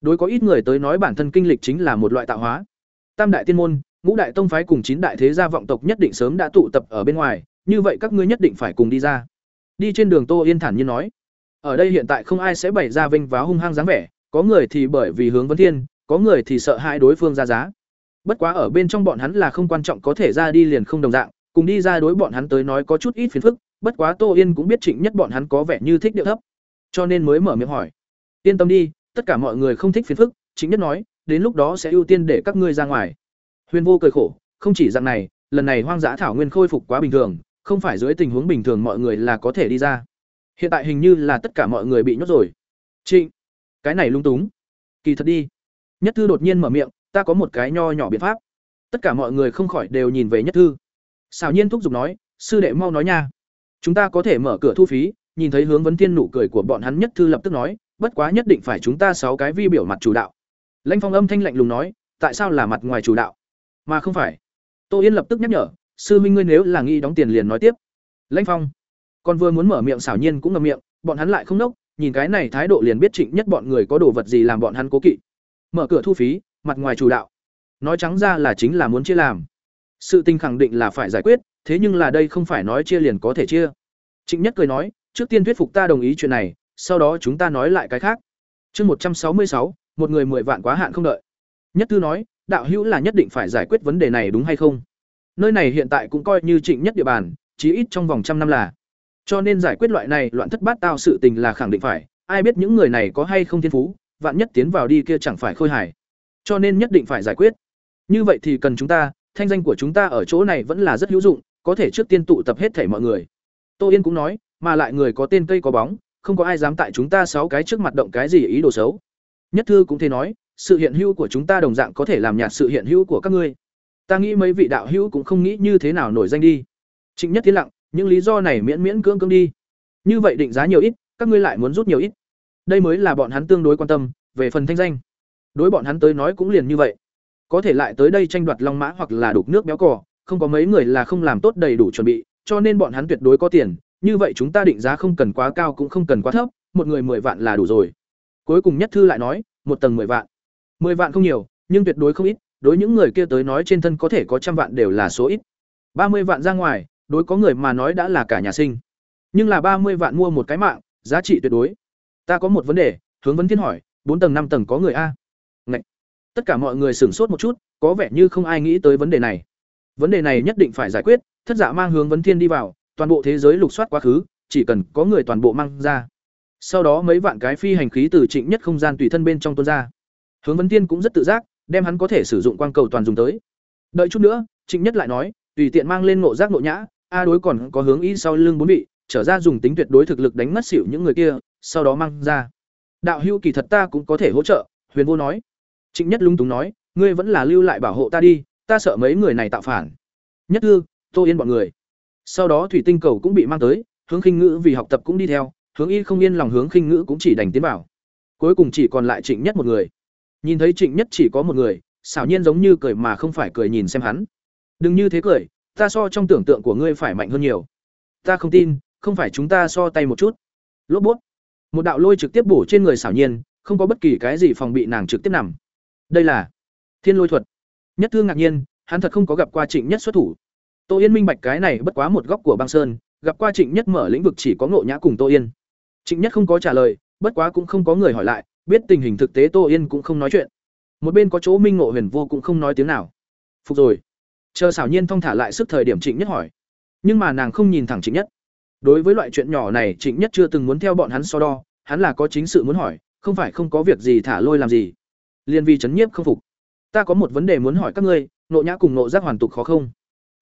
Đối có ít người tới nói bản thân kinh lịch chính là một loại tạo hóa. Tam đại tiên môn, ngũ đại tông phái cùng chín đại thế gia vọng tộc nhất định sớm đã tụ tập ở bên ngoài, như vậy các ngươi nhất định phải cùng đi ra. Đi trên đường Tô Yên thản nhiên nói, ở đây hiện tại không ai sẽ bày ra vinh váo hung hăng dáng vẻ, có người thì bởi vì hướng vấn thiên, có người thì sợ hãi đối phương ra giá. Bất quá ở bên trong bọn hắn là không quan trọng có thể ra đi liền không đồng dạng, cùng đi ra đối bọn hắn tới nói có chút ít phiền phức, bất quá Tô Yên cũng biết Trịnh Nhất bọn hắn có vẻ như thích điệu thấp, cho nên mới mở miệng hỏi. Yên tâm đi, tất cả mọi người không thích phiền phức, Trịnh Nhất nói, đến lúc đó sẽ ưu tiên để các ngươi ra ngoài. Huyền Vô cười khổ, không chỉ rằng này, lần này hoang dã thảo nguyên khôi phục quá bình thường, không phải dưới tình huống bình thường mọi người là có thể đi ra. Hiện tại hình như là tất cả mọi người bị nhốt rồi. Trịnh, cái này lung túng. Kỳ thật đi. Nhất Thư đột nhiên mở miệng, ta có một cái nho nhỏ biện pháp. Tất cả mọi người không khỏi đều nhìn về Nhất Thư. Xảo Nhiên thúc giục nói, sư đệ mau nói nha. Chúng ta có thể mở cửa thu phí, nhìn thấy hướng vấn thiên nụ cười của bọn hắn Nhất Thư lập tức nói, bất quá nhất định phải chúng ta sáu cái vi biểu mặt chủ đạo. Lãnh Phong âm thanh lạnh lùng nói, tại sao là mặt ngoài chủ đạo, mà không phải? Tô Yên lập tức nhắc nhở, sư minh ngươi nếu là nghi đóng tiền liền nói tiếp. Lãnh Phong, còn vừa muốn mở miệng xảo nhiên cũng ngậm miệng, bọn hắn lại không nốc, nhìn cái này thái độ liền biết Trịnh Nhất bọn người có đồ vật gì làm bọn hắn cố kỵ. Mở cửa thu phí, mặt ngoài chủ đạo. Nói trắng ra là chính là muốn chia làm. Sự tình khẳng định là phải giải quyết, thế nhưng là đây không phải nói chia liền có thể chia. Trịnh Nhất cười nói, trước tiên thuyết phục ta đồng ý chuyện này, sau đó chúng ta nói lại cái khác. Chương một trăm sáu mươi sáu, một người mười vạn quá hạn không đợi. Nhất Tư nói, đạo hữu là nhất định phải giải quyết vấn đề này đúng hay không? Nơi này hiện tại cũng coi như Trịnh Nhất địa bàn, chí ít trong vòng trăm năm là. Cho nên giải quyết loại này loạn thất bát tao sự tình là khẳng định phải, ai biết những người này có hay không thiên phú, vạn nhất tiến vào đi kia chẳng phải khôi hài. Cho nên nhất định phải giải quyết. Như vậy thì cần chúng ta, thanh danh của chúng ta ở chỗ này vẫn là rất hữu dụng, có thể trước tiên tụ tập hết thảy mọi người. Tô Yên cũng nói, mà lại người có tên cây có bóng, không có ai dám tại chúng ta sáu cái trước mặt động cái gì ý đồ xấu. Nhất thư cũng thế nói, sự hiện hữu của chúng ta đồng dạng có thể làm nhạt sự hiện hữu của các ngươi. Ta nghĩ mấy vị đạo hữu cũng không nghĩ như thế nào nổi danh đi. Trịnh Nhất tiến lặng, những lý do này miễn miễn cưỡng cưỡng đi. Như vậy định giá nhiều ít, các ngươi lại muốn rút nhiều ít. Đây mới là bọn hắn tương đối quan tâm, về phần thanh danh. Đối bọn hắn tới nói cũng liền như vậy. Có thể lại tới đây tranh đoạt long mã hoặc là đục nước béo cò, không có mấy người là không làm tốt đầy đủ chuẩn bị, cho nên bọn hắn tuyệt đối có tiền, như vậy chúng ta định giá không cần quá cao cũng không cần quá thấp, một người 10 vạn là đủ rồi. Cuối cùng nhất thư lại nói, một tầng 10 vạn. 10 vạn không nhiều, nhưng tuyệt đối không ít, đối những người kia tới nói trên thân có thể có trăm vạn đều là số ít. 30 vạn ra ngoài, đối có người mà nói đã là cả nhà sinh. Nhưng là 30 vạn mua một cái mạng, giá trị tuyệt đối. Ta có một vấn đề, hướng vấn thiên hỏi, bốn tầng năm tầng có người a? Tất cả mọi người sửng sốt một chút, có vẻ như không ai nghĩ tới vấn đề này. Vấn đề này nhất định phải giải quyết, thất giả mang hướng vấn thiên đi vào, toàn bộ thế giới lục soát quá khứ, chỉ cần có người toàn bộ mang ra. Sau đó mấy vạn cái phi hành khí từ trịnh nhất không gian tùy thân bên trong tuôn ra. Hướng vấn thiên cũng rất tự giác, đem hắn có thể sử dụng quang cầu toàn dùng tới. Đợi chút nữa, trịnh nhất lại nói, tùy tiện mang lên ngộ giác ngộ nhã, a đối còn có hướng y sau lưng bốn vị, trở ra dùng tính tuyệt đối thực lực đánh mất xỉu những người kia, sau đó mang ra. Đạo hữu kỳ thật ta cũng có thể hỗ trợ, huyền vô nói trịnh nhất lúng túng nói, ngươi vẫn là lưu lại bảo hộ ta đi, ta sợ mấy người này tạo phản. Nhất thư, tô yên bọn người. Sau đó thủy tinh cầu cũng bị mang tới, hướng khinh ngữ vì học tập cũng đi theo, hướng y không yên lòng hướng khinh ngữ cũng chỉ đành tiến vào. Cuối cùng chỉ còn lại trịnh nhất một người. Nhìn thấy trịnh nhất chỉ có một người, xảo nhiên giống như cười mà không phải cười nhìn xem hắn. Đừng như thế cười, ta so trong tưởng tượng của ngươi phải mạnh hơn nhiều. Ta không tin, không phải chúng ta so tay một chút. Lốp bút một đạo lôi trực tiếp bổ trên người xảo nhiên, không có bất kỳ cái gì phòng bị nàng trực tiếp nằm đây là thiên lôi thuật. Nhất thương ngạc nhiên, hắn thật không có gặp qua trịnh nhất xuất thủ. Tô yên minh bạch cái này bất quá một góc của băng sơn, gặp qua trịnh nhất mở lĩnh vực chỉ có ngộ nhã cùng tô yên. Trịnh nhất không có trả lời, bất quá cũng không có người hỏi lại, biết tình hình thực tế tô yên cũng không nói chuyện. Một bên có chỗ minh ngộ huyền vô cũng không nói tiếng nào. Phục rồi. Chờ xảo nhiên thong thả lại sức thời điểm trịnh nhất hỏi. Nhưng mà nàng không nhìn thẳng trịnh nhất. Đối với loại chuyện nhỏ này, trịnh nhất chưa từng muốn theo bọn hắn so đo, hắn là có chính sự muốn hỏi, không phải không có việc gì thả lôi làm gì liên vi chấn nhiếp không phục. Ta có một vấn đề muốn hỏi các ngươi, nộ nhã cùng nộ giác hoàn tục khó không?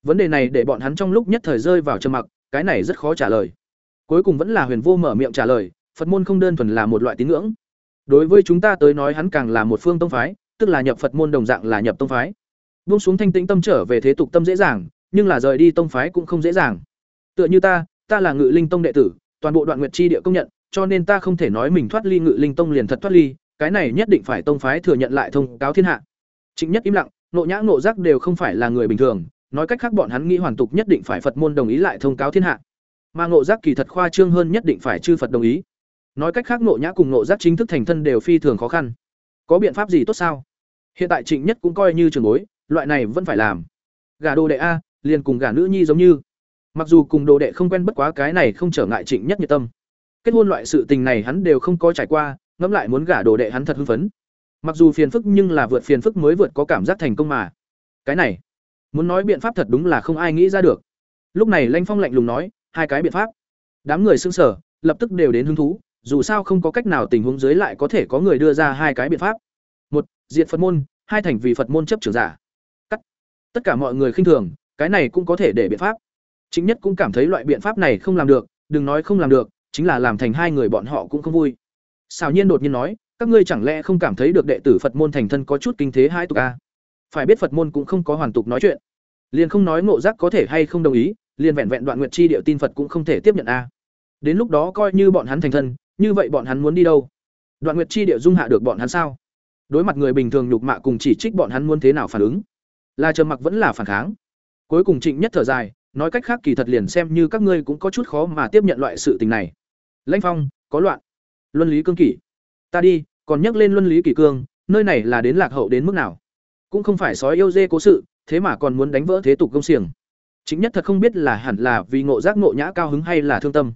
Vấn đề này để bọn hắn trong lúc nhất thời rơi vào trầm mặc, cái này rất khó trả lời. Cuối cùng vẫn là huyền vô mở miệng trả lời, phật môn không đơn thuần là một loại tín ngưỡng. Đối với chúng ta tới nói hắn càng là một phương tông phái, tức là nhập phật môn đồng dạng là nhập tông phái. Buông xuống thanh tĩnh tâm trở về thế tục tâm dễ dàng, nhưng là rời đi tông phái cũng không dễ dàng. Tựa như ta ta là ngự linh tông đệ tử, toàn bộ đoạn nguyệt chi địa công nhận, cho nên ta không thể nói mình thoát ly ngự linh tông liền thật thoát ly cái này nhất định phải tông phái thừa nhận lại thông cáo thiên hạ. Trịnh nhất im lặng nộ nhã nộ giác đều không phải là người bình thường, nói cách khác bọn hắn nghĩ hoàn tục nhất định phải phật môn đồng ý lại thông cáo thiên hạ. Mà nộ giác kỳ thật khoa trương hơn nhất định phải chư phật đồng ý. Nói cách khác nộ nhã cùng nộ giác chính thức thành thân đều phi thường khó khăn. Có biện pháp gì tốt sao? Hiện tại trịnh nhất cũng coi như trường bối, loại này vẫn phải làm. Gà đồ đệ a, liền cùng gà nữ nhi giống như. Mặc dù cùng đồ đệ không quen bất quá cái này không trở ngại trịnh nhất nhiệt tâm. Kết hôn loại sự tình này hắn đều không có trải qua ngẫm lại muốn gả đồ đệ hắn thật hưng phấn. Mặc dù phiền phức nhưng là vượt phiền phức mới vượt có cảm giác thành công mà. Cái này, muốn nói biện pháp thật đúng là không ai nghĩ ra được. Lúc này lanh phong lạnh lùng nói, hai cái biện pháp. Đám người xưng sở lập tức đều đến hứng thú, dù sao không có cách nào tình huống dưới lại có thể có người đưa ra hai cái biện pháp. Một, diệt phật môn, hai thành vì phật môn chấp trưởng giả. Cắt. Tất cả mọi người khinh thường, cái này cũng có thể để biện pháp. Chính nhất cũng cảm thấy loại biện pháp này không làm được, đừng nói không làm được, chính là làm thành hai người bọn họ cũng không vui xào nhiên đột nhiên nói, các ngươi chẳng lẽ không cảm thấy được đệ tử phật môn thành thân có chút kinh thế hai tục a à? phải biết phật môn cũng không có hoàn tục nói chuyện. Liền không nói ngộ giác có thể hay không đồng ý, liền vẹn vẹn đoạn nguyệt chi điệu tin phật cũng không thể tiếp nhận a à. đến lúc đó coi như bọn hắn thành thân, như vậy bọn hắn muốn đi đâu? Đoạn nguyệt chi điệu dung hạ được bọn hắn sao? Đối mặt người bình thường nhục mạ cùng chỉ trích bọn hắn muốn thế nào phản ứng? Là trầm mặc vẫn là phản kháng. Cuối cùng trịnh nhất thở dài, nói cách khác kỳ thật liền xem như các ngươi cũng có chút khó mà tiếp nhận loại sự tình này. Lãnh phong, có loạn luân lý cương kỷ. Ta đi, còn nhắc lên luân lý kỷ cương, nơi này là đến lạc hậu đến mức nào? Cũng không phải sói yêu dê cố sự, thế mà còn muốn đánh vỡ thế tục công xiềng. Chính nhất thật không biết là hẳn là vì ngộ giác ngộ nhã cao hứng hay là thương tâm.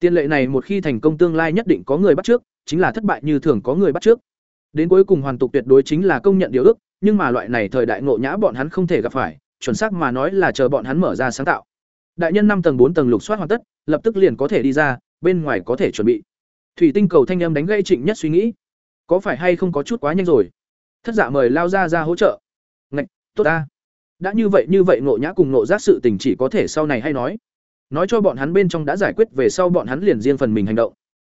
Tiên lệ này một khi thành công tương lai nhất định có người bắt trước, chính là thất bại như thường có người bắt trước. Đến cuối cùng hoàn tục tuyệt đối chính là công nhận điều ước, nhưng mà loại này thời đại ngộ nhã bọn hắn không thể gặp phải, chuẩn xác mà nói là chờ bọn hắn mở ra sáng tạo. Đại nhân năm tầng bốn tầng lục soát hoàn tất, lập tức liền có thể đi ra, bên ngoài có thể chuẩn bị thủy tinh cầu thanh âm đánh gây trịnh nhất suy nghĩ. Có phải hay không có chút quá nhanh rồi? Thất giả mời lao ra ra hỗ trợ. Ngạch, tốt ta. Đã như vậy như vậy ngộ nhã cùng ngộ giác sự tình chỉ có thể sau này hay nói. Nói cho bọn hắn bên trong đã giải quyết về sau bọn hắn liền riêng phần mình hành động.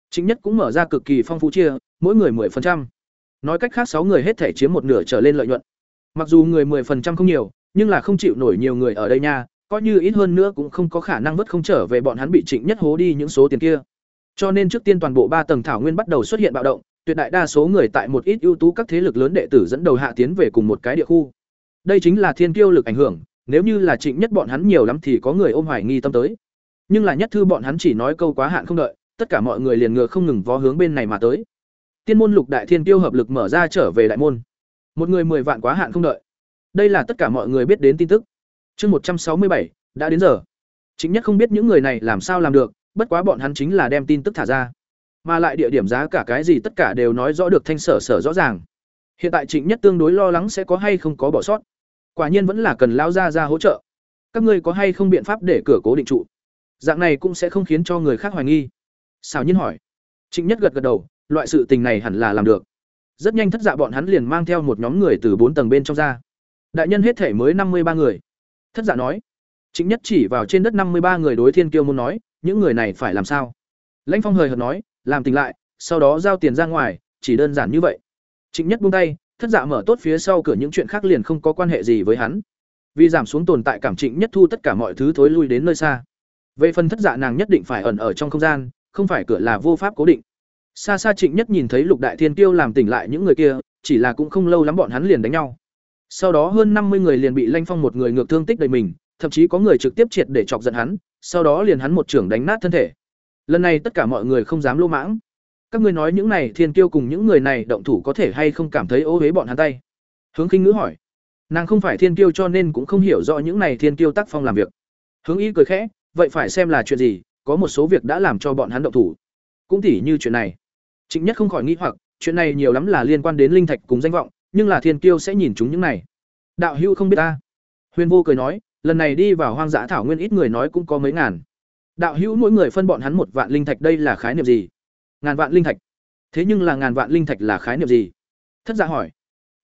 Chính nhất cũng mở ra cực kỳ phong phú chia, mỗi người 10%. nói cách khác sáu người hết thể chiếm một nửa trở lên lợi nhuận. Mặc dù người 10% không nhiều, nhưng là không chịu nổi nhiều người ở đây nha, coi như ít hơn nữa cũng không có khả năng vớt không trở về bọn hắn bị trịnh nhất hố đi những số tiền kia cho nên trước tiên toàn bộ ba tầng thảo nguyên bắt đầu xuất hiện bạo động, tuyệt đại đa số người tại một ít ưu tú các thế lực lớn đệ tử dẫn đầu hạ tiến về cùng một cái địa khu. Đây chính là thiên kiêu lực ảnh hưởng, nếu như là Trịnh Nhất bọn hắn nhiều lắm thì có người ôm hoài nghi tâm tới. Nhưng là nhất thư bọn hắn chỉ nói câu quá hạn không đợi, tất cả mọi người liền ngựa không ngừng vó hướng bên này mà tới. Tiên môn lục đại thiên kiêu hợp lực mở ra trở về đại môn. Một người mười vạn quá hạn không đợi. Đây là tất cả mọi người biết đến tin tức. Chương một trăm sáu mươi bảy đã đến giờ. Chính nhất không biết những người này làm sao làm được, bất quá bọn hắn chính là đem tin tức thả ra mà lại địa điểm giá cả cái gì tất cả đều nói rõ được thanh sở sở rõ ràng Hiện tại Trịnh Nhất tương đối lo lắng sẽ có hay không có bỏ sót. Quả nhiên vẫn là cần lao ra ra hỗ trợ. Các ngươi có hay không biện pháp để cửa cố định trụ? Dạng này cũng sẽ không khiến cho người khác hoài nghi. xào Nhiên hỏi. Trịnh Nhất gật gật đầu, loại sự tình này hẳn là làm được. Rất nhanh thất dạ bọn hắn liền mang theo một nhóm người từ bốn tầng bên trong ra. Đại nhân hết thể mới năm mươi ba người. Thất dạ nói. Trịnh Nhất chỉ vào trên đất năm mươi ba người đối Thiên Kiêu muốn nói, những người này phải làm sao? Lãnh Phong hời hợt nói, làm tỉnh lại, sau đó giao tiền ra ngoài, chỉ đơn giản như vậy. Trịnh Nhất buông tay, thất dạ mở tốt phía sau cửa những chuyện khác liền không có quan hệ gì với hắn. Vì giảm xuống tồn tại cảm Trịnh Nhất thu tất cả mọi thứ thối lui đến nơi xa. Về phần thất dạ nàng nhất định phải ẩn ở trong không gian, không phải cửa là vô pháp cố định. Xa xa Trịnh Nhất nhìn thấy Lục Đại Thiên Tiêu làm tỉnh lại những người kia, chỉ là cũng không lâu lắm bọn hắn liền đánh nhau. Sau đó hơn năm mươi người liền bị Lanh Phong một người ngược thương tích đầy mình, thậm chí có người trực tiếp triệt để chọc giận hắn, sau đó liền hắn một trưởng đánh nát thân thể. Lần này tất cả mọi người không dám lô mãng. Các ngươi nói những này thiên kiêu cùng những người này động thủ có thể hay không cảm thấy ô uế bọn hắn tay? Hướng Khinh Ngữ hỏi. Nàng không phải thiên kiêu cho nên cũng không hiểu rõ những này thiên kiêu tác phong làm việc. Hướng Y cười khẽ, vậy phải xem là chuyện gì, có một số việc đã làm cho bọn hắn động thủ. Cũng tỉ như chuyện này. Trịnh Nhất không khỏi nghi hoặc, chuyện này nhiều lắm là liên quan đến linh thạch cùng danh vọng, nhưng là thiên kiêu sẽ nhìn chúng những này. Đạo hữu không biết ta. Huyền Vô cười nói, lần này đi vào hoang dã thảo nguyên ít người nói cũng có mấy ngàn. Đạo hữu mỗi người phân bọn hắn một vạn linh thạch đây là khái niệm gì? Ngàn vạn linh thạch. Thế nhưng là ngàn vạn linh thạch là khái niệm gì? Thất giả hỏi.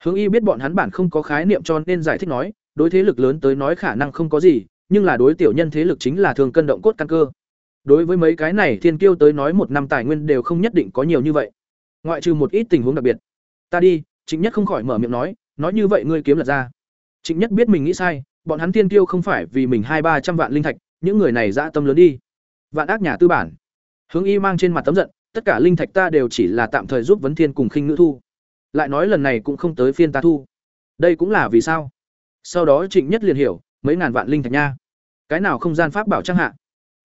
Hướng Y biết bọn hắn bản không có khái niệm cho nên giải thích nói, đối thế lực lớn tới nói khả năng không có gì, nhưng là đối tiểu nhân thế lực chính là thường cân động cốt căn cơ. Đối với mấy cái này thiên kiêu tới nói một năm tài nguyên đều không nhất định có nhiều như vậy. Ngoại trừ một ít tình huống đặc biệt. Ta đi, Trịnh Nhất không khỏi mở miệng nói, nói như vậy ngươi kiếm lật ra. Trịnh Nhất biết mình nghĩ sai, bọn hắn tiên tiêu không phải vì mình hai ba trăm vạn linh thạch, những người này dã tâm lớn đi. Vạn ác nhà tư bản. Hướng Y mang trên mặt tấm giận, tất cả linh thạch ta đều chỉ là tạm thời giúp vấn thiên cùng khinh ngữ thu. Lại nói lần này cũng không tới phiên ta thu. Đây cũng là vì sao? Sau đó Trịnh Nhất liền hiểu, mấy ngàn vạn linh thạch nha. Cái nào không gian pháp bảo trang hạ.